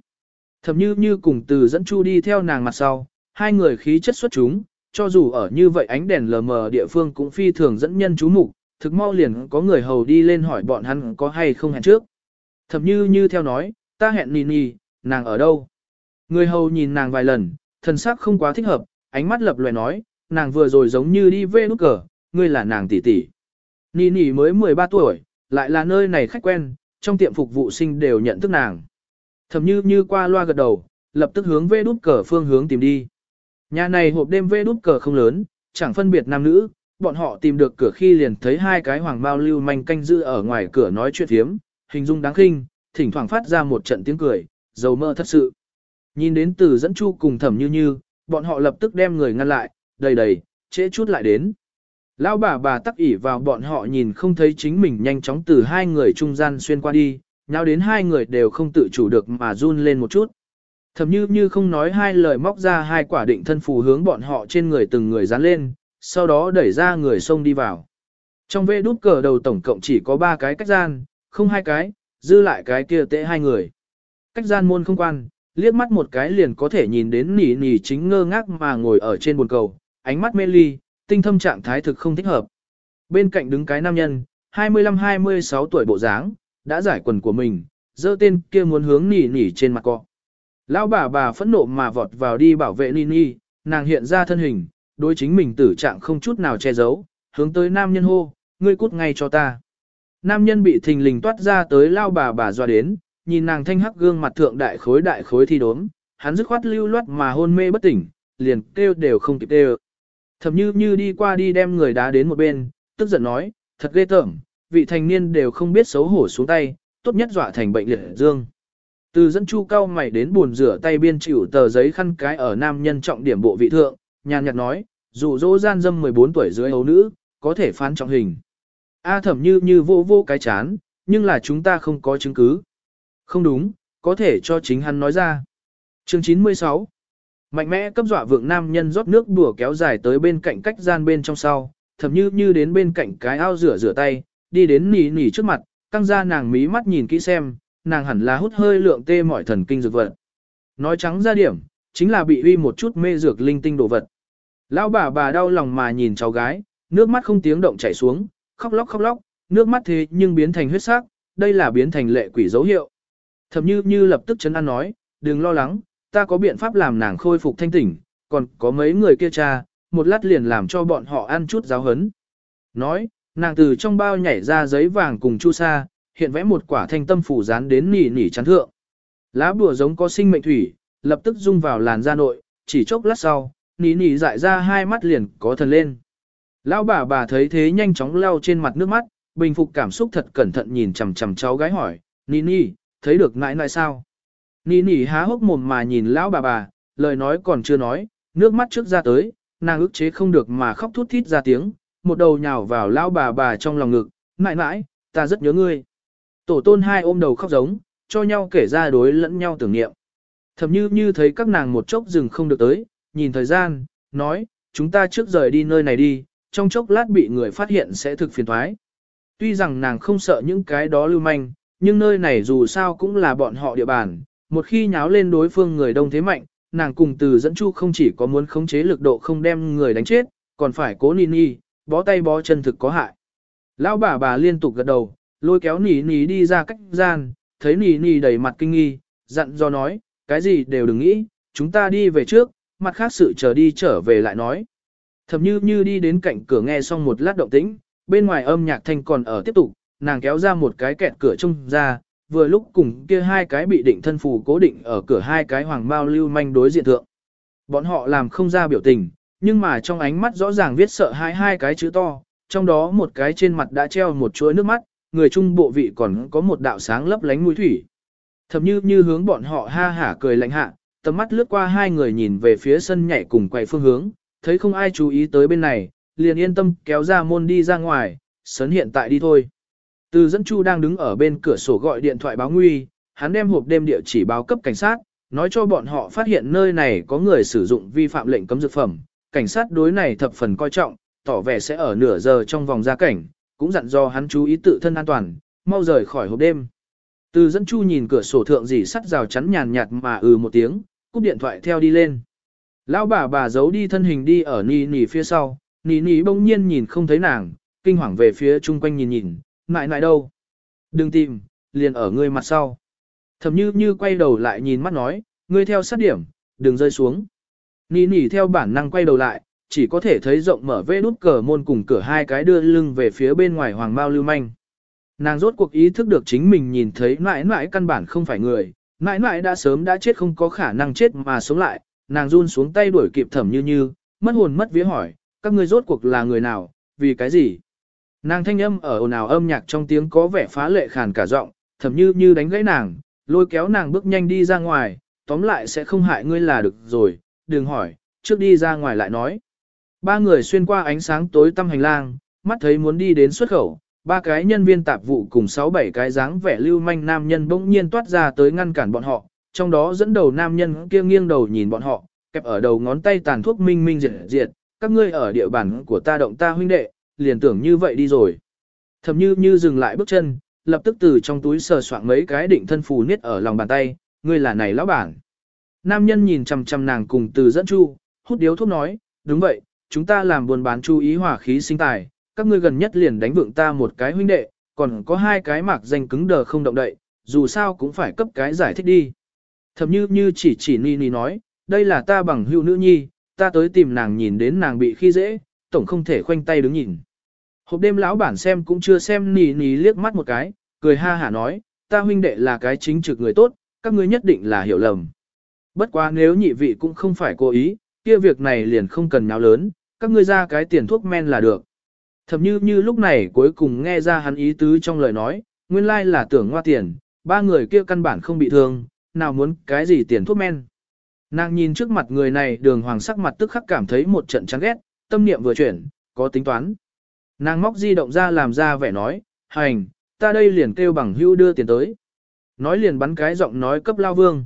Thẩm như như cùng từ dẫn chu đi theo nàng mặt sau, hai người khí chất xuất chúng, cho dù ở như vậy ánh đèn lờ mờ địa phương cũng phi thường dẫn nhân chú mục, thực mau liền có người hầu đi lên hỏi bọn hắn có hay không hẹn trước. Thẩm như như theo nói, ta hẹn nì nì, nàng ở đâu? Người hầu nhìn nàng vài lần, thần sắc không quá thích hợp, ánh mắt lập loè nói, nàng vừa rồi giống như đi về nút cờ, ngươi là nàng tỷ tỷ. Nì nì mới 13 tuổi, lại là nơi này khách quen, trong tiệm phục vụ sinh đều nhận thức nàng. Thẩm như như qua loa gật đầu, lập tức hướng về đút cờ phương hướng tìm đi. Nhà này hộp đêm về đút cờ không lớn, chẳng phân biệt nam nữ, bọn họ tìm được cửa khi liền thấy hai cái hoàng bao lưu manh canh giữ ở ngoài cửa nói chuyện thiếm, hình dung đáng khinh, thỉnh thoảng phát ra một trận tiếng cười, dầu mơ thật sự. Nhìn đến từ dẫn chu cùng thẩm như như, bọn họ lập tức đem người ngăn lại, đầy đầy, trễ chút lại đến. Lão bà bà tắc ỉ vào bọn họ nhìn không thấy chính mình nhanh chóng từ hai người trung gian xuyên qua đi, nhau đến hai người đều không tự chủ được mà run lên một chút. thầm như như không nói hai lời móc ra hai quả định thân phù hướng bọn họ trên người từng người dán lên, sau đó đẩy ra người xông đi vào. Trong vê đút cờ đầu tổng cộng chỉ có ba cái cách gian, không hai cái, dư lại cái kia tệ hai người. Cách gian môn không quan, liếc mắt một cái liền có thể nhìn đến nỉ nỉ chính ngơ ngác mà ngồi ở trên bồn cầu, ánh mắt mê ly, tinh thâm trạng thái thực không thích hợp. Bên cạnh đứng cái nam nhân, 25-26 tuổi bộ dáng, đã giải quần của mình, dơ tên kia muốn hướng nỉ nỉ trên mặt cọ. Lão bà bà phẫn nộ mà vọt vào đi bảo vệ Nini, nàng hiện ra thân hình, đối chính mình tử trạng không chút nào che giấu, hướng tới nam nhân hô, ngươi cút ngay cho ta. Nam nhân bị thình lình toát ra tới lao bà bà doa đến, nhìn nàng thanh hắc gương mặt thượng đại khối đại khối thi đốm, hắn dứt khoát lưu loát mà hôn mê bất tỉnh, liền kêu đều không kịp kêu. Thẩm như như đi qua đi đem người đá đến một bên, tức giận nói, thật ghê tởm, vị thành niên đều không biết xấu hổ xuống tay, tốt nhất dọa thành bệnh liệt dương. Từ dẫn chu cao mày đến buồn rửa tay biên chịu tờ giấy khăn cái ở nam nhân trọng điểm bộ vị thượng, nhàn nhạt nói, dù dỗ gian dâm 14 tuổi dưới ấu nữ, có thể phán trọng hình. A thẩm như như vô vô cái chán, nhưng là chúng ta không có chứng cứ. Không đúng, có thể cho chính hắn nói ra. Chương 96 Mạnh mẽ cấp dọa vượng nam nhân rót nước đùa kéo dài tới bên cạnh cách gian bên trong sau, thậm như như đến bên cạnh cái ao rửa rửa tay, đi đến nỉ nỉ trước mặt, căng ra nàng mí mắt nhìn kỹ xem, nàng hẳn là hút hơi lượng tê mọi thần kinh dược vật. Nói trắng ra điểm, chính là bị uy một chút mê dược linh tinh đồ vật. Lão bà bà đau lòng mà nhìn cháu gái, nước mắt không tiếng động chảy xuống, khóc lóc khóc lóc, nước mắt thế nhưng biến thành huyết sắc, đây là biến thành lệ quỷ dấu hiệu. Thẩm như như lập tức chấn an nói, đừng lo lắng, ta có biện pháp làm nàng khôi phục thanh tỉnh, còn có mấy người kia cha, một lát liền làm cho bọn họ ăn chút giáo hấn. Nói, nàng từ trong bao nhảy ra giấy vàng cùng chu sa, hiện vẽ một quả thanh tâm phủ dán đến nỉ nỉ chắn thượng. Lá bùa giống có sinh mệnh thủy, lập tức dung vào làn da nội, chỉ chốc lát sau, nỉ nỉ dại ra hai mắt liền có thần lên. Lão bà bà thấy thế nhanh chóng lau trên mặt nước mắt, bình phục cảm xúc thật cẩn thận nhìn chằm chằm cháu gái hỏi, nỉ nỉ, thấy được nãi nãi sao? Nỉ nỉ há hốc mồm mà nhìn lão bà bà, lời nói còn chưa nói, nước mắt trước ra tới, nàng ức chế không được mà khóc thút thít ra tiếng, một đầu nhào vào lão bà bà trong lòng ngực, mãi mãi ta rất nhớ ngươi. Tổ tôn hai ôm đầu khóc giống, cho nhau kể ra đối lẫn nhau tưởng niệm. Thầm như như thấy các nàng một chốc dừng không được tới, nhìn thời gian, nói, chúng ta trước rời đi nơi này đi, trong chốc lát bị người phát hiện sẽ thực phiền thoái. Tuy rằng nàng không sợ những cái đó lưu manh, nhưng nơi này dù sao cũng là bọn họ địa bàn, một khi nháo lên đối phương người đông thế mạnh, nàng cùng từ dẫn chu không chỉ có muốn khống chế lực độ không đem người đánh chết, còn phải cố nì nì, bó tay bó chân thực có hại. Lão bà bà liên tục gật đầu, lôi kéo nì nì đi ra cách gian, thấy nì nì đầy mặt kinh nghi, dặn do nói, cái gì đều đừng nghĩ, chúng ta đi về trước, mặt khác sự chờ đi trở về lại nói. Thầm như như đi đến cạnh cửa nghe xong một lát động tĩnh, bên ngoài âm nhạc thanh còn ở tiếp tục, nàng kéo ra một cái kẹt cửa trông ra, vừa lúc cùng kia hai cái bị định thân phù cố định ở cửa hai cái hoàng bao lưu manh đối diện thượng. Bọn họ làm không ra biểu tình, nhưng mà trong ánh mắt rõ ràng viết sợ hai hai cái chữ to, trong đó một cái trên mặt đã treo một chuỗi nước mắt, người trung bộ vị còn có một đạo sáng lấp lánh mũi thủy. Thầm như như hướng bọn họ ha hả cười lạnh hạ, tầm mắt lướt qua hai người nhìn về phía sân nhảy cùng quay phương hướng, thấy không ai chú ý tới bên này, liền yên tâm kéo ra môn đi ra ngoài, sấn hiện tại đi thôi. Từ dẫn chu đang đứng ở bên cửa sổ gọi điện thoại báo nguy, hắn đem hộp đêm địa chỉ báo cấp cảnh sát, nói cho bọn họ phát hiện nơi này có người sử dụng vi phạm lệnh cấm dược phẩm. Cảnh sát đối này thập phần coi trọng, tỏ vẻ sẽ ở nửa giờ trong vòng ra cảnh, cũng dặn do hắn chú ý tự thân an toàn, mau rời khỏi hộp đêm. Từ dẫn chu nhìn cửa sổ thượng dì sắt rào chắn nhàn nhạt mà ừ một tiếng, cúp điện thoại theo đi lên. Lão bà bà giấu đi thân hình đi ở nì nì phía sau, nì nì bỗng nhiên nhìn không thấy nàng, kinh hoàng về phía chung quanh nhìn nhìn, nại nại đâu. Đừng tìm, liền ở ngươi mặt sau. Thầm như như quay đầu lại nhìn mắt nói, ngươi theo sát điểm, đừng rơi xuống. Nỉ nỉ theo bản năng quay đầu lại, chỉ có thể thấy rộng mở vê nút cờ môn cùng cửa hai cái đưa lưng về phía bên ngoài hoàng mao lưu manh. Nàng rốt cuộc ý thức được chính mình nhìn thấy mãi mãi căn bản không phải người, mãi mãi đã sớm đã chết không có khả năng chết mà sống lại, nàng run xuống tay đuổi kịp thẩm như như, mất hồn mất vía hỏi, các ngươi rốt cuộc là người nào, vì cái gì? Nàng thanh âm ở ồn ào âm nhạc trong tiếng có vẻ phá lệ khàn cả giọng, thậm như như đánh gãy nàng, lôi kéo nàng bước nhanh đi ra ngoài, tóm lại sẽ không hại ngươi là được rồi, đừng hỏi, trước đi ra ngoài lại nói. Ba người xuyên qua ánh sáng tối tăm hành lang, mắt thấy muốn đi đến xuất khẩu, ba cái nhân viên tạp vụ cùng sáu bảy cái dáng vẻ lưu manh nam nhân bỗng nhiên toát ra tới ngăn cản bọn họ, trong đó dẫn đầu nam nhân kia nghiêng đầu nhìn bọn họ, kẹp ở đầu ngón tay tàn thuốc minh minh diệt diệt, các ngươi ở địa bàn của ta động ta huynh đệ, liền tưởng như vậy đi rồi. Thầm như như dừng lại bước chân, lập tức từ trong túi sờ soạn mấy cái định thân phù niết ở lòng bàn tay, ngươi là này lão bản. Nam nhân nhìn chằm chằm nàng cùng từ dẫn chu, hút điếu thuốc nói, đúng vậy, chúng ta làm buôn bán chú ý hỏa khí sinh tài, các ngươi gần nhất liền đánh vượng ta một cái huynh đệ, còn có hai cái mạc danh cứng đờ không động đậy, dù sao cũng phải cấp cái giải thích đi. Thầm như như chỉ chỉ ni ni nói, đây là ta bằng hữu nữ nhi, ta tới tìm nàng nhìn đến nàng bị khi dễ, tổng không thể khoanh tay đứng nhìn. Hộp đêm lão bản xem cũng chưa xem nì nì liếc mắt một cái, cười ha hả nói, ta huynh đệ là cái chính trực người tốt, các ngươi nhất định là hiểu lầm. Bất quá nếu nhị vị cũng không phải cố ý, kia việc này liền không cần nháo lớn, các ngươi ra cái tiền thuốc men là được. Thậm như như lúc này cuối cùng nghe ra hắn ý tứ trong lời nói, nguyên lai là tưởng ngoa tiền, ba người kia căn bản không bị thương, nào muốn cái gì tiền thuốc men. Nàng nhìn trước mặt người này đường hoàng sắc mặt tức khắc cảm thấy một trận chán ghét, tâm niệm vừa chuyển, có tính toán. Nàng móc di động ra làm ra vẻ nói, hành, ta đây liền kêu bằng hưu đưa tiền tới. Nói liền bắn cái giọng nói cấp lao vương.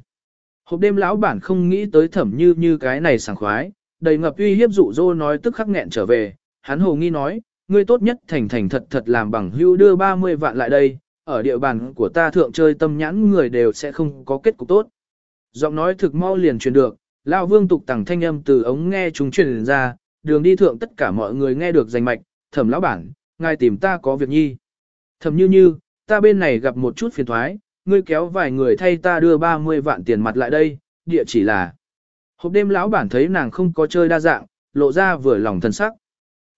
Hộp đêm lão bản không nghĩ tới thẩm như như cái này sảng khoái, đầy ngập uy hiếp dụ dỗ nói tức khắc nghẹn trở về, hắn hồ nghi nói, ngươi tốt nhất thành thành thật thật làm bằng hưu đưa 30 vạn lại đây, ở địa bàn của ta thượng chơi tâm nhãn người đều sẽ không có kết cục tốt. Giọng nói thực mau liền truyền được, lão vương tục tẳng thanh âm từ ống nghe chúng truyền ra, đường đi thượng tất cả mọi người nghe được danh mạch, thẩm lão bản, ngài tìm ta có việc nhi. Thẩm như như, ta bên này gặp một chút phiền thoái, ngươi kéo vài người thay ta đưa 30 vạn tiền mặt lại đây, địa chỉ là. Hộp đêm lão bản thấy nàng không có chơi đa dạng, lộ ra vừa lòng thân sắc.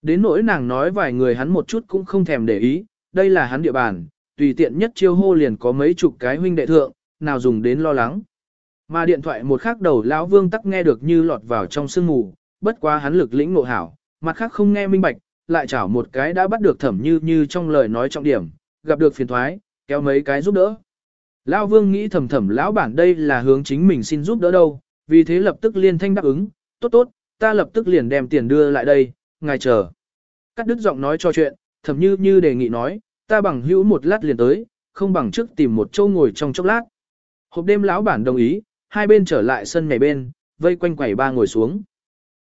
Đến nỗi nàng nói vài người hắn một chút cũng không thèm để ý, đây là hắn địa bàn, tùy tiện nhất chiêu hô liền có mấy chục cái huynh đệ thượng, nào dùng đến lo lắng. Mà điện thoại một khắc đầu lão vương tắc nghe được như lọt vào trong sương mù, bất quá hắn lực lĩnh ngộ hảo, mặt khác không nghe minh bạch, lại chảo một cái đã bắt được thẩm như như trong lời nói trọng điểm, gặp được phiền thoái, kéo mấy cái giúp đỡ. Lão vương nghĩ thầm thầm lão bản đây là hướng chính mình xin giúp đỡ đâu, vì thế lập tức liên thanh đáp ứng, tốt tốt, ta lập tức liền đem tiền đưa lại đây, ngài chờ. Cắt đứt giọng nói cho chuyện, thầm như như đề nghị nói, ta bằng hữu một lát liền tới, không bằng trước tìm một chỗ ngồi trong chốc lát. Hộp đêm lão bản đồng ý, hai bên trở lại sân nhảy bên, vây quanh quầy ba ngồi xuống.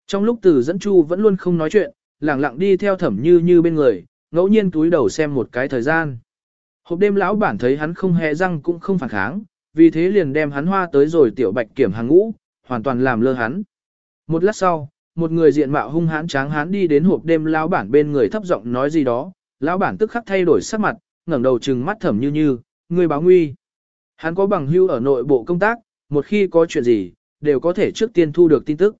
Trong lúc từ dẫn chu vẫn luôn không nói chuyện, lặng lặng đi theo thẩm như như bên người, ngẫu nhiên túi đầu xem một cái thời gian. Hộp đêm lão bản thấy hắn không hề răng cũng không phản kháng, vì thế liền đem hắn hoa tới rồi tiểu bạch kiểm hàng ngũ, hoàn toàn làm lơ hắn. Một lát sau, một người diện mạo hung hãn tráng hán đi đến hộp đêm lão bản bên người thấp giọng nói gì đó, lão bản tức khắc thay đổi sắc mặt, ngẩng đầu trừng mắt thẩm như như, người báo nguy. Hắn có bằng hưu ở nội bộ công tác, một khi có chuyện gì, đều có thể trước tiên thu được tin tức.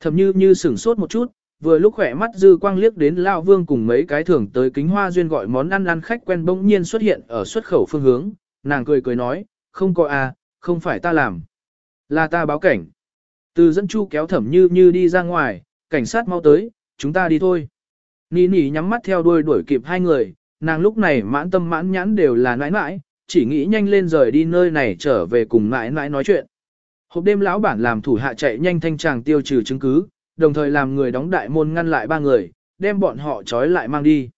Thẩm như như sửng sốt một chút, vừa lúc khỏe mắt dư quang liếc đến lao Vương cùng mấy cái thưởng tới kính hoa duyên gọi món ăn ăn khách quen bỗng nhiên xuất hiện ở xuất khẩu phương hướng, nàng cười cười nói, không có à, không phải ta làm. Là ta báo cảnh. Từ dẫn chu kéo thẩm như như đi ra ngoài, cảnh sát mau tới, chúng ta đi thôi. nỉ nỉ nhắm mắt theo đuôi đuổi kịp hai người, nàng lúc này mãn tâm mãn nhãn đều là nãi nãi, chỉ nghĩ nhanh lên rời đi nơi này trở về cùng nãi nãi nói chuyện. Hộp đêm lão bản làm thủ hạ chạy nhanh thanh tràng tiêu trừ chứng cứ, đồng thời làm người đóng đại môn ngăn lại ba người, đem bọn họ trói lại mang đi.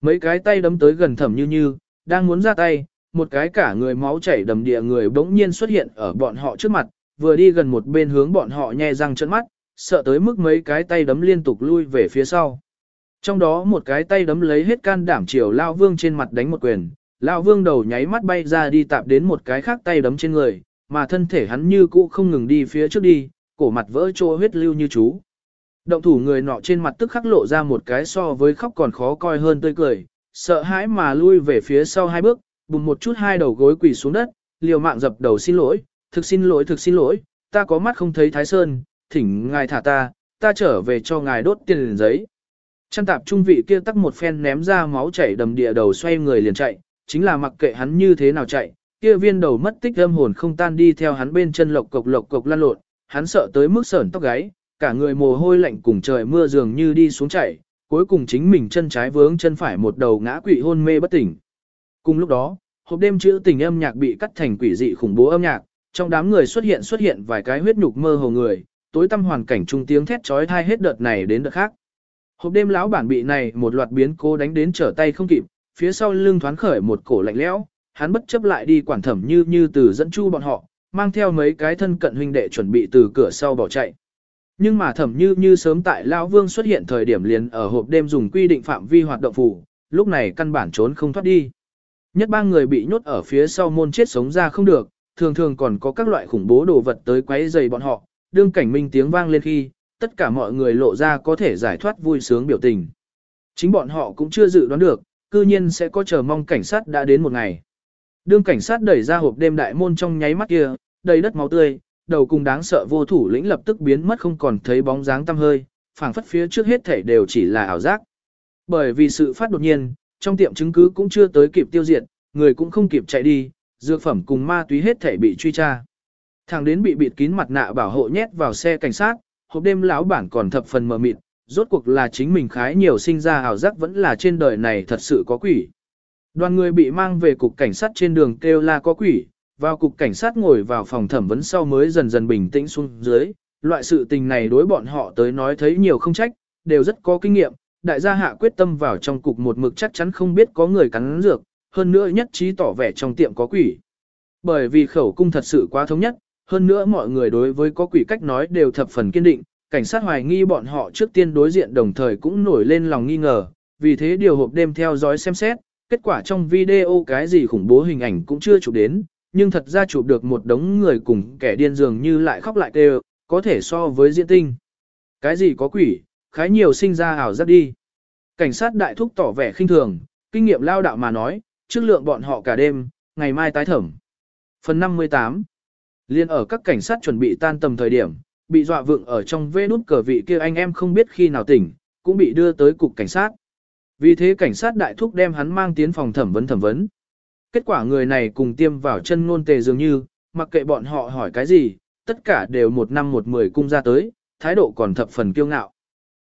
Mấy cái tay đấm tới gần thẩm như như, đang muốn ra tay, một cái cả người máu chảy đầm địa người bỗng nhiên xuất hiện ở bọn họ trước mặt, vừa đi gần một bên hướng bọn họ nhe răng trợn mắt, sợ tới mức mấy cái tay đấm liên tục lui về phía sau. Trong đó một cái tay đấm lấy hết can đảm chiều Lao Vương trên mặt đánh một quyền, Lao Vương đầu nháy mắt bay ra đi tạp đến một cái khác tay đấm trên người, mà thân thể hắn như cũ không ngừng đi phía trước đi, cổ mặt vỡ trô huyết lưu như chú. Động thủ người nọ trên mặt tức khắc lộ ra một cái so với khóc còn khó coi hơn tươi cười, sợ hãi mà lui về phía sau hai bước, bùng một chút hai đầu gối quỳ xuống đất, liều mạng dập đầu xin lỗi, thực xin lỗi thực xin lỗi, ta có mắt không thấy thái sơn, thỉnh ngài thả ta, ta trở về cho ngài đốt tiền giấy. Chăn tạp trung vị kia tắc một phen ném ra máu chảy đầm địa đầu xoay người liền chạy, chính là mặc kệ hắn như thế nào chạy, kia viên đầu mất tích âm hồn không tan đi theo hắn bên chân lộc cộc lộc cộc lăn lộn, hắn sợ tới mức sởn tóc gáy, cả người mồ hôi lạnh cùng trời mưa dường như đi xuống chảy. cuối cùng chính mình chân trái vướng chân phải một đầu ngã quỵ hôn mê bất tỉnh. Cùng lúc đó, hộp đêm chữ tình âm nhạc bị cắt thành quỷ dị khủng bố âm nhạc, trong đám người xuất hiện xuất hiện vài cái huyết nhục mơ hồ người, tối tăm hoàn cảnh trung tiếng thét chói tai hết đợt này đến đợt khác. Hộp đêm lão bản bị này một loạt biến cố đánh đến trở tay không kịp, phía sau lưng thoáng khởi một cổ lạnh lẽo, hắn bất chấp lại đi quản thẩm như như từ dẫn chu bọn họ, mang theo mấy cái thân cận huynh đệ chuẩn bị từ cửa sau bỏ chạy. Nhưng mà thẩm như như sớm tại lão vương xuất hiện thời điểm liền ở hộp đêm dùng quy định phạm vi hoạt động phủ, lúc này căn bản trốn không thoát đi. Nhất ba người bị nhốt ở phía sau môn chết sống ra không được, thường thường còn có các loại khủng bố đồ vật tới quấy dày bọn họ, đương cảnh minh tiếng vang lên khi, tất cả mọi người lộ ra có thể giải thoát vui sướng biểu tình. Chính bọn họ cũng chưa dự đoán được, cư nhiên sẽ có chờ mong cảnh sát đã đến một ngày. Đương cảnh sát đẩy ra hộp đêm đại môn trong nháy mắt kia, đầy đất máu tươi, đầu cùng đáng sợ vô thủ lĩnh lập tức biến mất không còn thấy bóng dáng tăm hơi, phảng phất phía trước hết thể đều chỉ là ảo giác. Bởi vì sự phát đột nhiên, trong tiệm chứng cứ cũng chưa tới kịp tiêu diệt, người cũng không kịp chạy đi, dược phẩm cùng ma túy hết thể bị truy tra. Thằng đến bị bịt kín mặt nạ bảo hộ nhét vào xe cảnh sát, hộp đêm lão bản còn thập phần mờ mịt, rốt cuộc là chính mình khái nhiều sinh ra ảo giác vẫn là trên đời này thật sự có quỷ. Đoàn người bị mang về cục cảnh sát trên đường kêu là có quỷ, vào cục cảnh sát ngồi vào phòng thẩm vấn sau mới dần dần bình tĩnh xuống dưới, loại sự tình này đối bọn họ tới nói thấy nhiều không trách, đều rất có kinh nghiệm, đại gia hạ quyết tâm vào trong cục một mực chắc chắn không biết có người cắn dược, hơn nữa nhất trí tỏ vẻ trong tiệm có quỷ. Bởi vì khẩu cung thật sự quá thống nhất, hơn nữa mọi người đối với có quỷ cách nói đều thập phần kiên định, cảnh sát hoài nghi bọn họ trước tiên đối diện đồng thời cũng nổi lên lòng nghi ngờ, vì thế điều hộp đêm theo dõi xem xét, kết quả trong video cái gì khủng bố hình ảnh cũng chưa chụp đến, nhưng thật ra chụp được một đống người cùng kẻ điên dường như lại khóc lại kêu, có thể so với diễn tinh. Cái gì có quỷ, khái nhiều sinh ra ảo giác đi. Cảnh sát đại thúc tỏ vẻ khinh thường, kinh nghiệm lao đạo mà nói, trước lượng bọn họ cả đêm, ngày mai tái thẩm. Phần 58 Liên ở các cảnh sát chuẩn bị tan tầm thời điểm, bị dọa vượng ở trong vê nút cờ vị kia anh em không biết khi nào tỉnh, cũng bị đưa tới cục cảnh sát. Vì thế cảnh sát đại thúc đem hắn mang tiến phòng thẩm vấn thẩm vấn. Kết quả người này cùng tiêm vào chân ngôn tề dường như, mặc kệ bọn họ hỏi cái gì, tất cả đều một năm một mười cung ra tới, thái độ còn thập phần kiêu ngạo.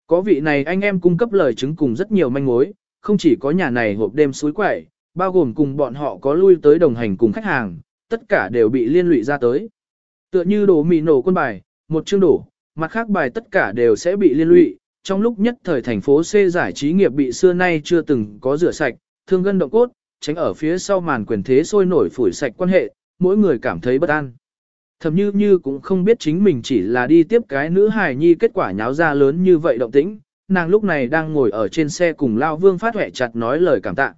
Có vị này anh em cung cấp lời chứng cùng rất nhiều manh mối, không chỉ có nhà này hộp đêm suối quẩy, bao gồm cùng bọn họ có lui tới đồng hành cùng khách hàng, tất cả đều bị liên lụy ra tới. Tựa như đổ mì nổ quân bài, một chương đổ, mặt khác bài tất cả đều sẽ bị liên lụy. Trong lúc nhất thời thành phố C giải trí nghiệp bị xưa nay chưa từng có rửa sạch, thương gân động cốt, tránh ở phía sau màn quyền thế sôi nổi phủi sạch quan hệ, mỗi người cảm thấy bất an. Thầm như như cũng không biết chính mình chỉ là đi tiếp cái nữ hài nhi kết quả nháo ra lớn như vậy động tĩnh, nàng lúc này đang ngồi ở trên xe cùng Lão Vương phát hỏe chặt nói lời cảm tạ.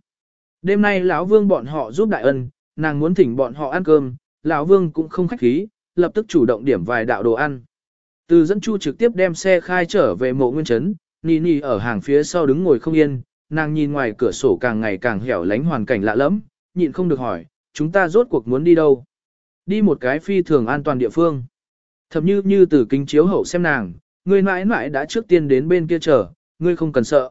Đêm nay lão Vương bọn họ giúp đại ân, nàng muốn thỉnh bọn họ ăn cơm, lão Vương cũng không khách khí, lập tức chủ động điểm vài đạo đồ ăn. Từ dẫn chu trực tiếp đem xe khai trở về mộ nguyên trấn, nini ở hàng phía sau đứng ngồi không yên, nàng nhìn ngoài cửa sổ càng ngày càng hẻo lánh hoàn cảnh lạ lẫm, nhịn không được hỏi, chúng ta rốt cuộc muốn đi đâu? Đi một cái phi thường an toàn địa phương. Thậm như như từ kính chiếu hậu xem nàng, ngươi mãi mãi đã trước tiên đến bên kia chờ, ngươi không cần sợ.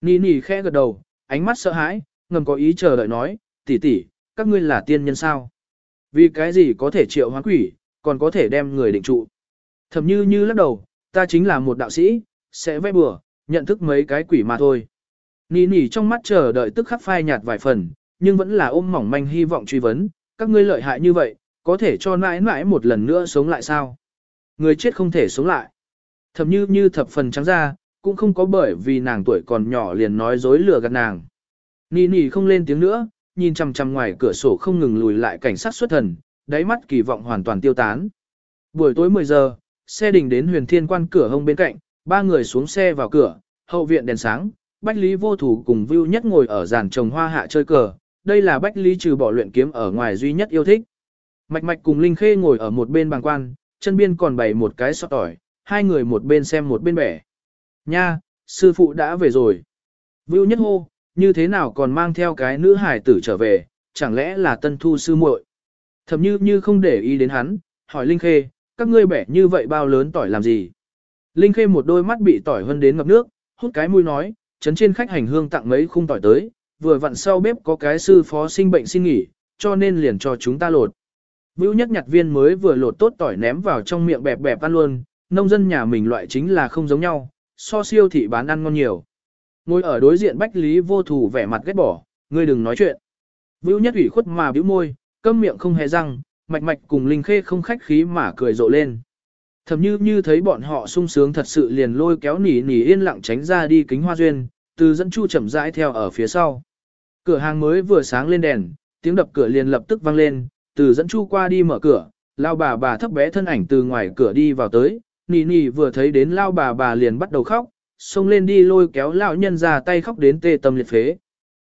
Nì nì khẽ gật đầu, ánh mắt sợ hãi, ngầm có ý chờ đợi nói, tỷ tỷ, các ngươi là tiên nhân sao? Vì cái gì có thể triệu hoán quỷ, còn có thể đem người định trụ? Thậm như như lắc đầu, ta chính là một đạo sĩ, sẽ vẽ bừa, nhận thức mấy cái quỷ mà thôi. Nỉ nỉ trong mắt chờ đợi tức khắc phai nhạt vài phần, nhưng vẫn là ôm mỏng manh hy vọng truy vấn, các ngươi lợi hại như vậy, có thể cho mãi mãi một lần nữa sống lại sao? Người chết không thể sống lại. Thậm như như thập phần trắng ra, cũng không có bởi vì nàng tuổi còn nhỏ liền nói dối lừa gạt nàng. Nỉ nỉ không lên tiếng nữa, nhìn chằm chằm ngoài cửa sổ không ngừng lùi lại cảnh sát xuất thần, đáy mắt kỳ vọng hoàn toàn tiêu tán. Buổi tối 10 giờ, xe đình đến huyền thiên quan cửa hông bên cạnh, ba người xuống xe vào cửa, hậu viện đèn sáng, Bách Lý vô thủ cùng Vưu Nhất ngồi ở giàn trồng hoa hạ chơi cờ, đây là Bách Lý trừ bỏ luyện kiếm ở ngoài duy nhất yêu thích. Mạch Mạch cùng Linh Khê ngồi ở một bên bàn quan, chân biên còn bày một cái sọt tỏi, hai người một bên xem một bên bẻ. Nha, sư phụ đã về rồi. Vưu Nhất hô, như thế nào còn mang theo cái nữ hải tử trở về, chẳng lẽ là tân thu sư muội? Thầm như như không để ý đến hắn, hỏi Linh Khê, các ngươi bẻ như vậy bao lớn tỏi làm gì? Linh Khê một đôi mắt bị tỏi hơn đến ngập nước, hút cái mũi nói, chấn trên khách hành hương tặng mấy khung tỏi tới, vừa vặn sau bếp có cái sư phó sinh bệnh xin nghỉ, cho nên liền cho chúng ta lột. Vưu nhất nhặt viên mới vừa lột tốt tỏi ném vào trong miệng bẹp bẹp ăn luôn, nông dân nhà mình loại chính là không giống nhau, so siêu thị bán ăn ngon nhiều. Ngồi ở đối diện Bách Lý vô thủ vẻ mặt ghét bỏ, ngươi đừng nói chuyện. Vưu nhất ủy khuất mà bĩu môi, câm miệng không hề răng, mạch mạch cùng Linh Khê không khách khí mà cười rộ lên. Thầm như như thấy bọn họ sung sướng thật sự liền lôi kéo nỉ nỉ yên lặng tránh ra đi kính hoa duyên, từ dẫn chu chậm rãi theo ở phía sau. Cửa hàng mới vừa sáng lên đèn, tiếng đập cửa liền lập tức vang lên, từ dẫn chu qua đi mở cửa, lao bà bà thấp bé thân ảnh từ ngoài cửa đi vào tới, nì nì vừa thấy đến lao bà bà liền bắt đầu khóc, xông lên đi lôi kéo lão nhân ra tay khóc đến tê tâm liệt phế.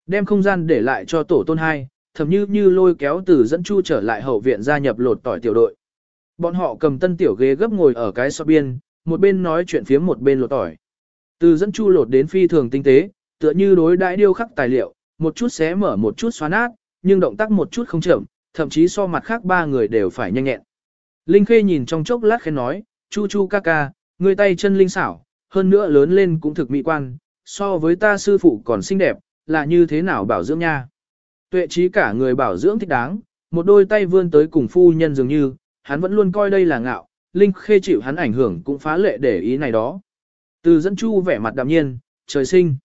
Đem không gian để lại cho tổ tôn hai, thầm như như lôi kéo từ dẫn chu trở lại hậu viện gia nhập lột tỏi tiểu đội. Bọn họ cầm tân tiểu ghế gấp ngồi ở cái so biên, một bên nói chuyện phía một bên lột tỏi. Từ dẫn chu lột đến phi thường tinh tế, tựa như đối đãi điêu khắc tài liệu, một chút xé mở một chút xóa nát, nhưng động tác một chút không chậm, thậm chí so mặt khác ba người đều phải nhanh nhẹn. Linh Khê nhìn trong chốc lát khen nói, chu chu ca ca, người tay chân linh xảo, hơn nữa lớn lên cũng thực mỹ quan, so với ta sư phụ còn xinh đẹp, là như thế nào bảo dưỡng nha. Tuệ trí cả người bảo dưỡng thích đáng, một đôi tay vươn tới cùng phu nhân dường như, hắn vẫn luôn coi đây là ngạo, Linh Khê chịu hắn ảnh hưởng cũng phá lệ để ý này đó. Từ dẫn chu vẻ mặt đạm nhiên, trời sinh.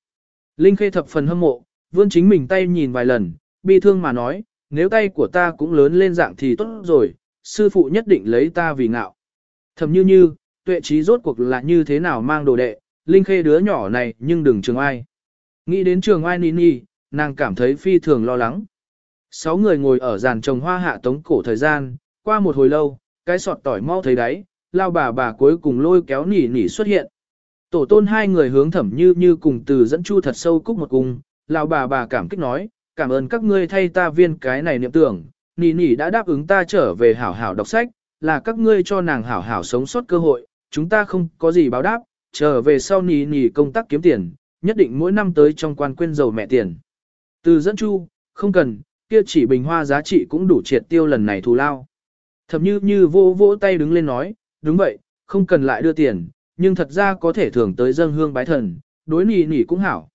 Linh Khê thập phần hâm mộ, vươn chính mình tay nhìn vài lần, bi thương mà nói, nếu tay của ta cũng lớn lên dạng thì tốt rồi, sư phụ nhất định lấy ta vì ngạo. Thầm như như, tuệ trí rốt cuộc là như thế nào mang đồ đệ, Linh Khê đứa nhỏ này nhưng đừng trường ai. Nghĩ đến trường ai nini, nàng cảm thấy phi thường lo lắng. Sáu người ngồi ở giàn trồng hoa hạ tống cổ thời gian, qua một hồi lâu, cái sọt tỏi mau thấy đáy, lao bà bà cuối cùng lôi kéo nỉ nỉ xuất hiện. Tổ tôn hai người hướng thẩm như như cùng từ dẫn chu thật sâu cúc một cung, lão bà bà cảm kích nói, cảm ơn các ngươi thay ta viên cái này niệm tưởng, nỉ nỉ đã đáp ứng ta trở về hảo hảo đọc sách, là các ngươi cho nàng hảo hảo sống sót cơ hội, chúng ta không có gì báo đáp, trở về sau nỉ nỉ công tác kiếm tiền, nhất định mỗi năm tới trong quan quên dầu mẹ tiền. Từ dẫn chu, không cần, kia chỉ bình hoa giá trị cũng đủ triệt tiêu lần này thù lao. thẩm như như vô vỗ tay đứng lên nói, đúng vậy, không cần lại đưa tiền, nhưng thật ra có thể thường tới dân hương bái thần, đối nỉ nỉ cũng hảo.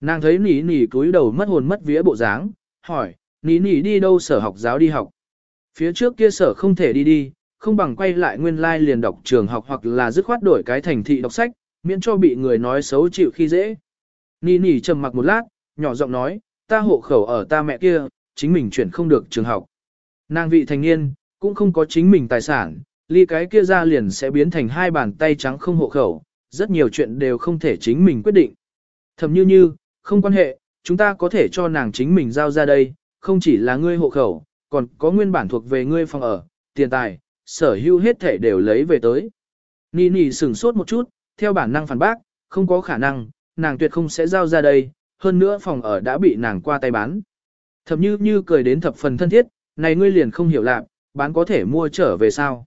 Nàng thấy nỉ nỉ cúi đầu mất hồn mất vía bộ dáng, hỏi, nỉ nỉ đi đâu sở học giáo đi học. Phía trước kia sở không thể đi đi, không bằng quay lại nguyên lai like liền đọc trường học hoặc là dứt khoát đổi cái thành thị đọc sách, miễn cho bị người nói xấu chịu khi dễ. Nỉ nỉ trầm mặc một lát, nhỏ giọng nói, ta hộ khẩu ở ta mẹ kia, chính mình chuyển không được trường học. Nàng vị thành niên, cũng không có chính mình tài sản, ly cái kia ra liền sẽ biến thành hai bàn tay trắng không hộ khẩu, rất nhiều chuyện đều không thể chính mình quyết định. Thầm như như, không quan hệ, chúng ta có thể cho nàng chính mình giao ra đây, không chỉ là ngươi hộ khẩu, còn có nguyên bản thuộc về ngươi phòng ở, tiền tài, sở hữu hết thể đều lấy về tới. Nì nì sửng sốt một chút, theo bản năng phản bác, không có khả năng, nàng tuyệt không sẽ giao ra đây, hơn nữa phòng ở đã bị nàng qua tay bán. Thầm như như cười đến thập phần thân thiết, này ngươi liền không hiểu lạc, bán có thể mua trở về sao.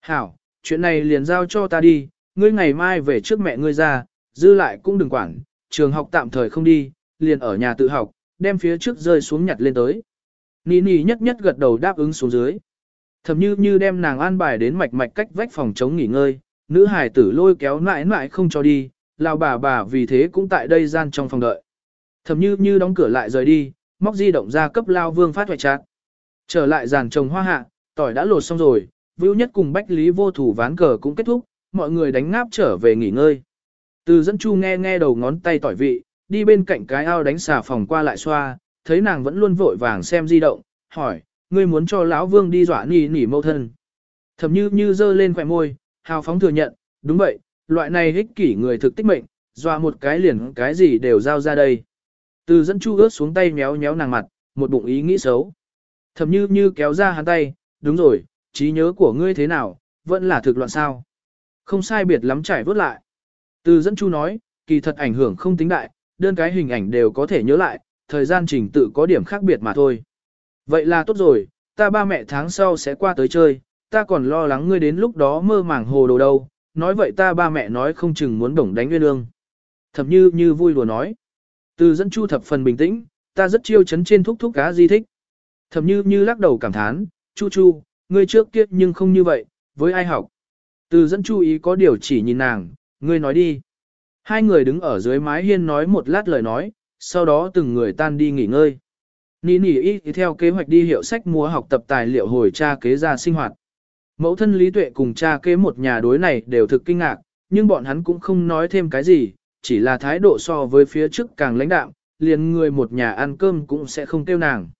Hảo, chuyện này liền giao cho ta đi, ngươi ngày mai về trước mẹ ngươi ra, dư lại cũng đừng quản, trường học tạm thời không đi, liền ở nhà tự học, đem phía trước rơi xuống nhặt lên tới. Nì nì nhất nhất gật đầu đáp ứng xuống dưới. Thầm như như đem nàng an bài đến mạch mạch cách vách phòng chống nghỉ ngơi, nữ Hải tử lôi kéo mãi mãi không cho đi, lao bà bà vì thế cũng tại đây gian trong phòng đợi. Thầm như như đóng cửa lại rời đi, móc di động ra cấp lao vương phát hoại chát. Trở lại giàn trồng hoa hạ, tỏi đã lột xong rồi, Vưu Nhất cùng Bách Lý vô thủ ván cờ cũng kết thúc, mọi người đánh ngáp trở về nghỉ ngơi. Từ dẫn chu nghe nghe đầu ngón tay tỏi vị, đi bên cạnh cái ao đánh xà phòng qua lại xoa, thấy nàng vẫn luôn vội vàng xem di động, hỏi, ngươi muốn cho lão vương đi dọa nỉ nỉ mâu thân. Thầm như như dơ lên khỏe môi, hào phóng thừa nhận, đúng vậy, loại này ích kỷ người thực tích mệnh, dọa một cái liền cái gì đều giao ra đây. Từ dẫn chu ướt xuống tay méo méo nàng mặt, một bụng ý nghĩ xấu. Thầm như như kéo ra hắn tay, đúng rồi, trí nhớ của ngươi thế nào, vẫn là thực loạn sao. Không sai biệt lắm trải vớt lại. Từ dẫn chu nói, kỳ thật ảnh hưởng không tính đại, đơn cái hình ảnh đều có thể nhớ lại, thời gian trình tự có điểm khác biệt mà thôi. Vậy là tốt rồi, ta ba mẹ tháng sau sẽ qua tới chơi, ta còn lo lắng ngươi đến lúc đó mơ màng hồ đồ đâu, nói vậy ta ba mẹ nói không chừng muốn bổng đánh nguyên lương. thầm như như vui đùa nói. Từ dẫn chu thập phần bình tĩnh, ta rất chiêu chấn trên thúc thúc cá di thích. thầm như như lắc đầu cảm thán, chu chu, ngươi trước kia nhưng không như vậy, với ai học. Từ dẫn chú ý có điều chỉ nhìn nàng, ngươi nói đi. Hai người đứng ở dưới mái hiên nói một lát lời nói, sau đó từng người tan đi nghỉ ngơi. Nỉ nỉ ý theo kế hoạch đi hiệu sách mua học tập tài liệu hồi cha kế ra sinh hoạt. Mẫu thân Lý Tuệ cùng cha kế một nhà đối này đều thực kinh ngạc, nhưng bọn hắn cũng không nói thêm cái gì, chỉ là thái độ so với phía trước càng lãnh đạm, liền người một nhà ăn cơm cũng sẽ không kêu nàng.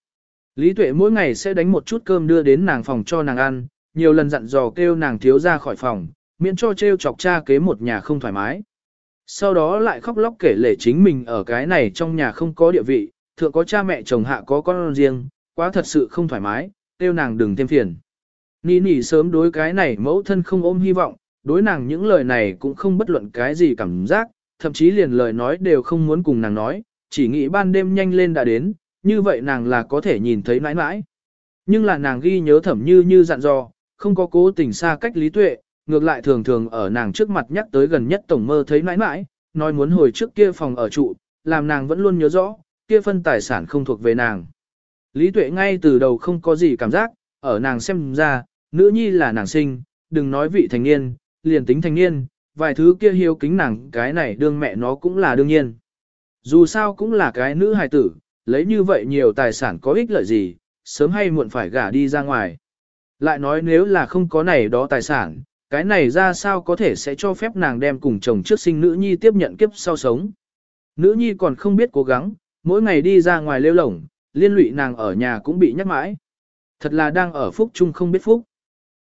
Lý Tuệ mỗi ngày sẽ đánh một chút cơm đưa đến nàng phòng cho nàng ăn, nhiều lần dặn dò kêu nàng thiếu ra khỏi phòng, miễn cho trêu chọc cha kế một nhà không thoải mái. Sau đó lại khóc lóc kể lể chính mình ở cái này trong nhà không có địa vị, thượng có cha mẹ chồng hạ có con riêng, quá thật sự không thoải mái, kêu nàng đừng thêm phiền. Nỉ nỉ sớm đối cái này mẫu thân không ôm hy vọng, đối nàng những lời này cũng không bất luận cái gì cảm giác, thậm chí liền lời nói đều không muốn cùng nàng nói, chỉ nghĩ ban đêm nhanh lên đã đến, như vậy nàng là có thể nhìn thấy mãi mãi. Nhưng là nàng ghi nhớ thẩm như như dặn dò, không có cố tình xa cách lý tuệ, ngược lại thường thường ở nàng trước mặt nhắc tới gần nhất tổng mơ thấy mãi mãi, nói muốn hồi trước kia phòng ở trụ, làm nàng vẫn luôn nhớ rõ, kia phân tài sản không thuộc về nàng. Lý tuệ ngay từ đầu không có gì cảm giác, ở nàng xem ra, nữ nhi là nàng sinh, đừng nói vị thành niên, liền tính thành niên, vài thứ kia hiếu kính nàng cái này đương mẹ nó cũng là đương nhiên. Dù sao cũng là cái nữ hài tử, lấy như vậy nhiều tài sản có ích lợi gì, sớm hay muộn phải gả đi ra ngoài. Lại nói nếu là không có này đó tài sản, cái này ra sao có thể sẽ cho phép nàng đem cùng chồng trước sinh nữ nhi tiếp nhận kiếp sau sống. Nữ nhi còn không biết cố gắng, mỗi ngày đi ra ngoài lêu lổng, liên lụy nàng ở nhà cũng bị nhắc mãi. Thật là đang ở phúc chung không biết phúc.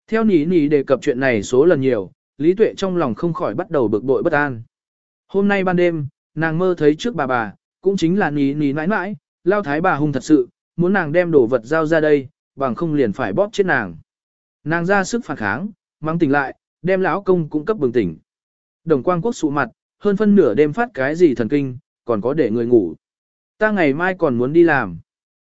Theo nỉ nỉ đề cập chuyện này số lần nhiều, Lý Tuệ trong lòng không khỏi bắt đầu bực bội bất an. Hôm nay ban đêm, nàng mơ thấy trước bà bà, cũng chính là nỉ nỉ mãi mãi, lao thái bà hung thật sự, muốn nàng đem đồ vật giao ra đây, bằng không liền phải bóp chết nàng. Nàng ra sức phản kháng, mang tỉnh lại, đem lão công cũng cấp bừng tỉnh. Đồng quang quốc sụ mặt, hơn phân nửa đêm phát cái gì thần kinh, còn có để người ngủ. Ta ngày mai còn muốn đi làm.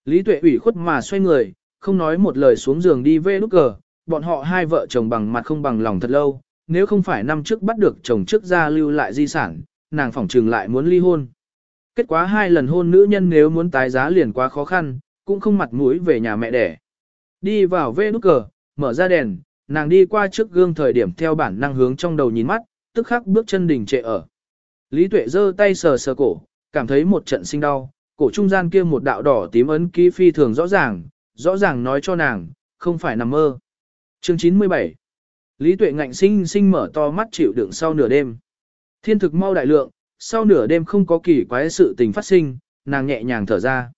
Lý tuệ ủy khuất mà xoay người, không nói một lời xuống giường đi về lúc cờ, bọn họ hai vợ chồng bằng mặt không bằng lòng thật lâu, nếu không phải năm trước bắt được chồng trước ra lưu lại di sản, nàng phỏng trừng lại muốn ly hôn. Kết quả hai lần hôn nữ nhân nếu muốn tái giá liền quá khó khăn, cũng không mặt mũi về nhà mẹ đẻ. Đi vào vê nút cờ, mở ra đèn, nàng đi qua trước gương thời điểm theo bản năng hướng trong đầu nhìn mắt, tức khắc bước chân đình trệ ở. Lý Tuệ giơ tay sờ sờ cổ, cảm thấy một trận sinh đau, cổ trung gian kia một đạo đỏ tím ấn ký phi thường rõ ràng, rõ ràng nói cho nàng, không phải nằm mơ. Chương 97 Lý Tuệ ngạnh sinh sinh mở to mắt chịu đựng sau nửa đêm. Thiên thực mau đại lượng, sau nửa đêm không có kỳ quái sự tình phát sinh, nàng nhẹ nhàng thở ra.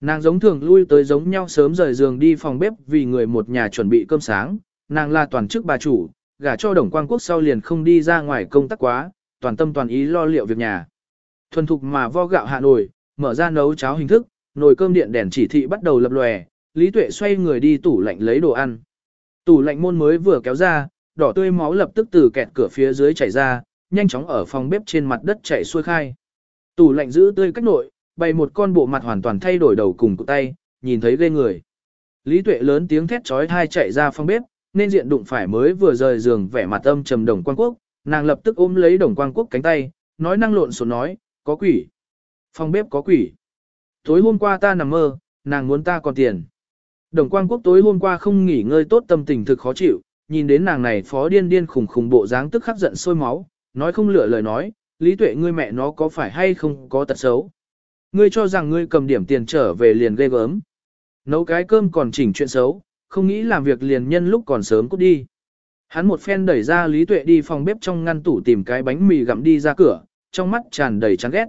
Nàng giống thường lui tới giống nhau sớm rời giường đi phòng bếp vì người một nhà chuẩn bị cơm sáng, nàng là toàn chức bà chủ, gả cho đồng quang quốc sau liền không đi ra ngoài công tác quá, toàn tâm toàn ý lo liệu việc nhà. Thuần thục mà vo gạo hạ nồi, mở ra nấu cháo hình thức, nồi cơm điện đèn chỉ thị bắt đầu lập lòe, Lý Tuệ xoay người đi tủ lạnh lấy đồ ăn. Tủ lạnh môn mới vừa kéo ra, đỏ tươi máu lập tức từ kẹt cửa phía dưới chảy ra, nhanh chóng ở phòng bếp trên mặt đất chạy xuôi khai. Tủ lạnh giữ tươi cách nội, bày một con bộ mặt hoàn toàn thay đổi đầu cùng cụ tay, nhìn thấy ghê người. Lý Tuệ lớn tiếng thét chói tai chạy ra phòng bếp, nên diện đụng phải mới vừa rời giường vẻ mặt âm trầm đồng quang quốc, nàng lập tức ôm lấy đồng quang quốc cánh tay, nói năng lộn xộn nói, có quỷ. Phòng bếp có quỷ. Tối hôm qua ta nằm mơ, nàng muốn ta còn tiền. Đồng quang quốc tối hôm qua không nghỉ ngơi tốt tâm tình thực khó chịu, nhìn đến nàng này phó điên điên khủng khủng bộ dáng tức khắc giận sôi máu, nói không lựa lời nói, lý tuệ ngươi mẹ nó có phải hay không có tật xấu. Ngươi cho rằng ngươi cầm điểm tiền trở về liền ghê gớm. Nấu cái cơm còn chỉnh chuyện xấu, không nghĩ làm việc liền nhân lúc còn sớm cút đi. Hắn một phen đẩy ra Lý Tuệ đi phòng bếp trong ngăn tủ tìm cái bánh mì gặm đi ra cửa, trong mắt tràn đầy chán ghét.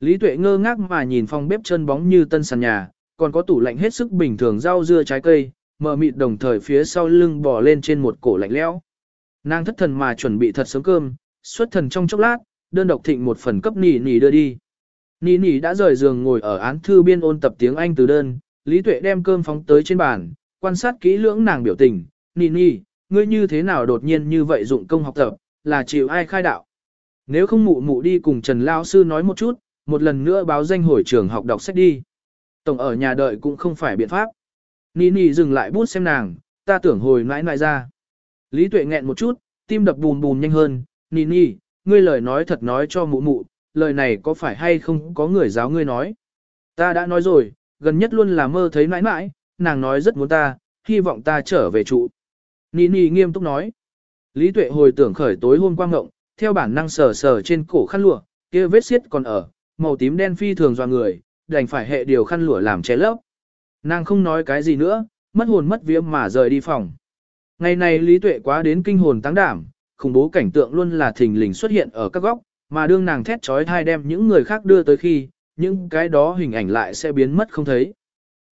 Lý Tuệ ngơ ngác mà nhìn phòng bếp chân bóng như tân sàn nhà, còn có tủ lạnh hết sức bình thường rau dưa trái cây, mờ mịt đồng thời phía sau lưng bò lên trên một cổ lạnh lẽo. Nàng thất thần mà chuẩn bị thật sớm cơm, xuất thần trong chốc lát, đơn độc thịnh một phần cấp nỉ nỉ đưa đi. Nỉ nỉ đã rời giường ngồi ở án thư biên ôn tập tiếng Anh từ đơn, Lý Tuệ đem cơm phóng tới trên bàn, quan sát kỹ lưỡng nàng biểu tình, nỉ nỉ, ngươi như thế nào đột nhiên như vậy dụng công học tập, là chịu ai khai đạo. Nếu không mụ mụ đi cùng Trần Lao Sư nói một chút, một lần nữa báo danh hồi trường học đọc sách đi. Tổng ở nhà đợi cũng không phải biện pháp. Nỉ nỉ dừng lại bút xem nàng, ta tưởng hồi nãi nãi ra. Lý tuệ nghẹn một chút, tim đập bùm bùm nhanh hơn, nì nì, ngươi lời nói thật nói cho mụ mụ, lời này có phải hay không có người giáo ngươi nói. Ta đã nói rồi, gần nhất luôn là mơ thấy mãi mãi. nàng nói rất muốn ta, hy vọng ta trở về trụ. Nì nì nghiêm túc nói. Lý tuệ hồi tưởng khởi tối hôm qua ngộng, theo bản năng sờ sờ trên cổ khăn lụa, kia vết xiết còn ở, màu tím đen phi thường dò người, đành phải hệ điều khăn lụa làm che lấp. Nàng không nói cái gì nữa, mất hồn mất vía mà rời đi phòng. Ngày này Lý Tuệ quá đến kinh hồn tăng đảm, khủng bố cảnh tượng luôn là thình lình xuất hiện ở các góc, mà đương nàng thét trói thai đem những người khác đưa tới khi, những cái đó hình ảnh lại sẽ biến mất không thấy.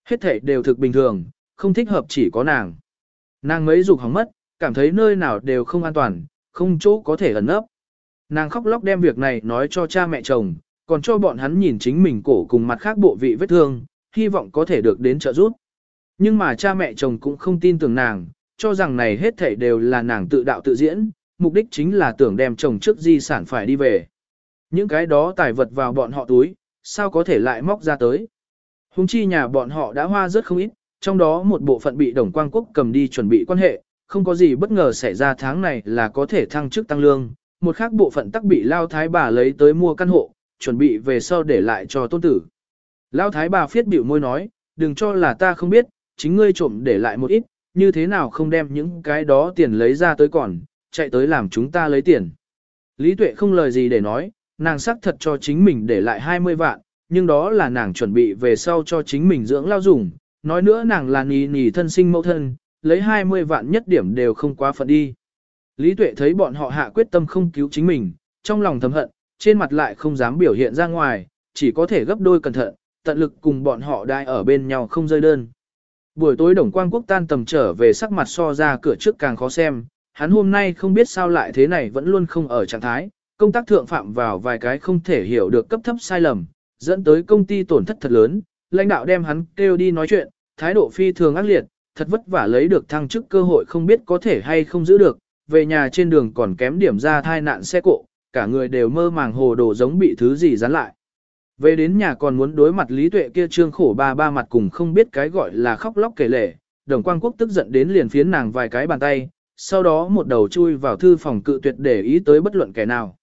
Hết thể đều thực bình thường, không thích hợp chỉ có nàng. Nàng mấy dục hỏng mất, cảm thấy nơi nào đều không an toàn, không chỗ có thể ẩn nấp. Nàng khóc lóc đem việc này nói cho cha mẹ chồng, còn cho bọn hắn nhìn chính mình cổ cùng mặt khác bộ vị vết thương, hy vọng có thể được đến trợ giúp. Nhưng mà cha mẹ chồng cũng không tin tưởng nàng, cho rằng này hết thảy đều là nàng tự đạo tự diễn, mục đích chính là tưởng đem chồng trước di sản phải đi về. Những cái đó tài vật vào bọn họ túi, sao có thể lại móc ra tới. Hùng chi nhà bọn họ đã hoa rất không ít, trong đó một bộ phận bị Đồng Quang Quốc cầm đi chuẩn bị quan hệ, không có gì bất ngờ xảy ra tháng này là có thể thăng chức tăng lương, một khác bộ phận tắc bị Lao Thái bà lấy tới mua căn hộ, chuẩn bị về sau để lại cho tôn tử. Lao Thái bà phiết biểu môi nói, đừng cho là ta không biết, chính ngươi trộm để lại một ít, như thế nào không đem những cái đó tiền lấy ra tới còn, chạy tới làm chúng ta lấy tiền. Lý Tuệ không lời gì để nói, nàng xác thật cho chính mình để lại 20 vạn, nhưng đó là nàng chuẩn bị về sau cho chính mình dưỡng lao dùng, nói nữa nàng là nì nì thân sinh mẫu thân, lấy 20 vạn nhất điểm đều không quá phận đi. Lý Tuệ thấy bọn họ hạ quyết tâm không cứu chính mình, trong lòng thầm hận, trên mặt lại không dám biểu hiện ra ngoài, chỉ có thể gấp đôi cẩn thận, tận lực cùng bọn họ đai ở bên nhau không rơi đơn. Buổi tối Đồng Quang Quốc tan tầm trở về sắc mặt so ra cửa trước càng khó xem, hắn hôm nay không biết sao lại thế này vẫn luôn không ở trạng thái, công tác thượng phạm vào vài cái không thể hiểu được cấp thấp sai lầm, dẫn tới công ty tổn thất thật lớn, lãnh đạo đem hắn kêu đi nói chuyện, thái độ phi thường ác liệt, thật vất vả lấy được thăng chức cơ hội không biết có thể hay không giữ được, về nhà trên đường còn kém điểm ra thai nạn xe cộ, cả người đều mơ màng hồ đồ giống bị thứ gì dán lại. Về đến nhà còn muốn đối mặt lý tuệ kia trương khổ ba ba mặt cùng không biết cái gọi là khóc lóc kể lể, đồng quang quốc tức giận đến liền phiến nàng vài cái bàn tay, sau đó một đầu chui vào thư phòng cự tuyệt để ý tới bất luận kẻ nào.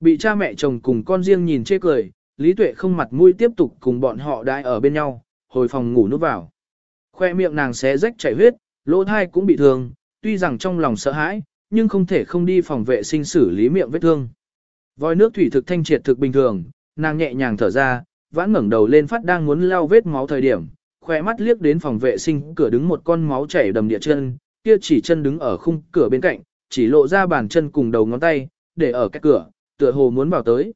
Bị cha mẹ chồng cùng con riêng nhìn chê cười, Lý Tuệ không mặt mũi tiếp tục cùng bọn họ đại ở bên nhau, hồi phòng ngủ núp vào. Khoe miệng nàng xé rách chảy huyết, lỗ thai cũng bị thương, tuy rằng trong lòng sợ hãi, nhưng không thể không đi phòng vệ sinh xử lý miệng vết thương. Vòi nước thủy thực thanh triệt thực bình thường, nàng nhẹ nhàng thở ra, vãn ngẩng đầu lên phát đang muốn lau vết máu thời điểm, khoe mắt liếc đến phòng vệ sinh cửa đứng một con máu chảy đầm địa chân, kia chỉ chân đứng ở khung cửa bên cạnh, chỉ lộ ra bàn chân cùng đầu ngón tay, để ở cái cửa, tựa hồ muốn vào tới.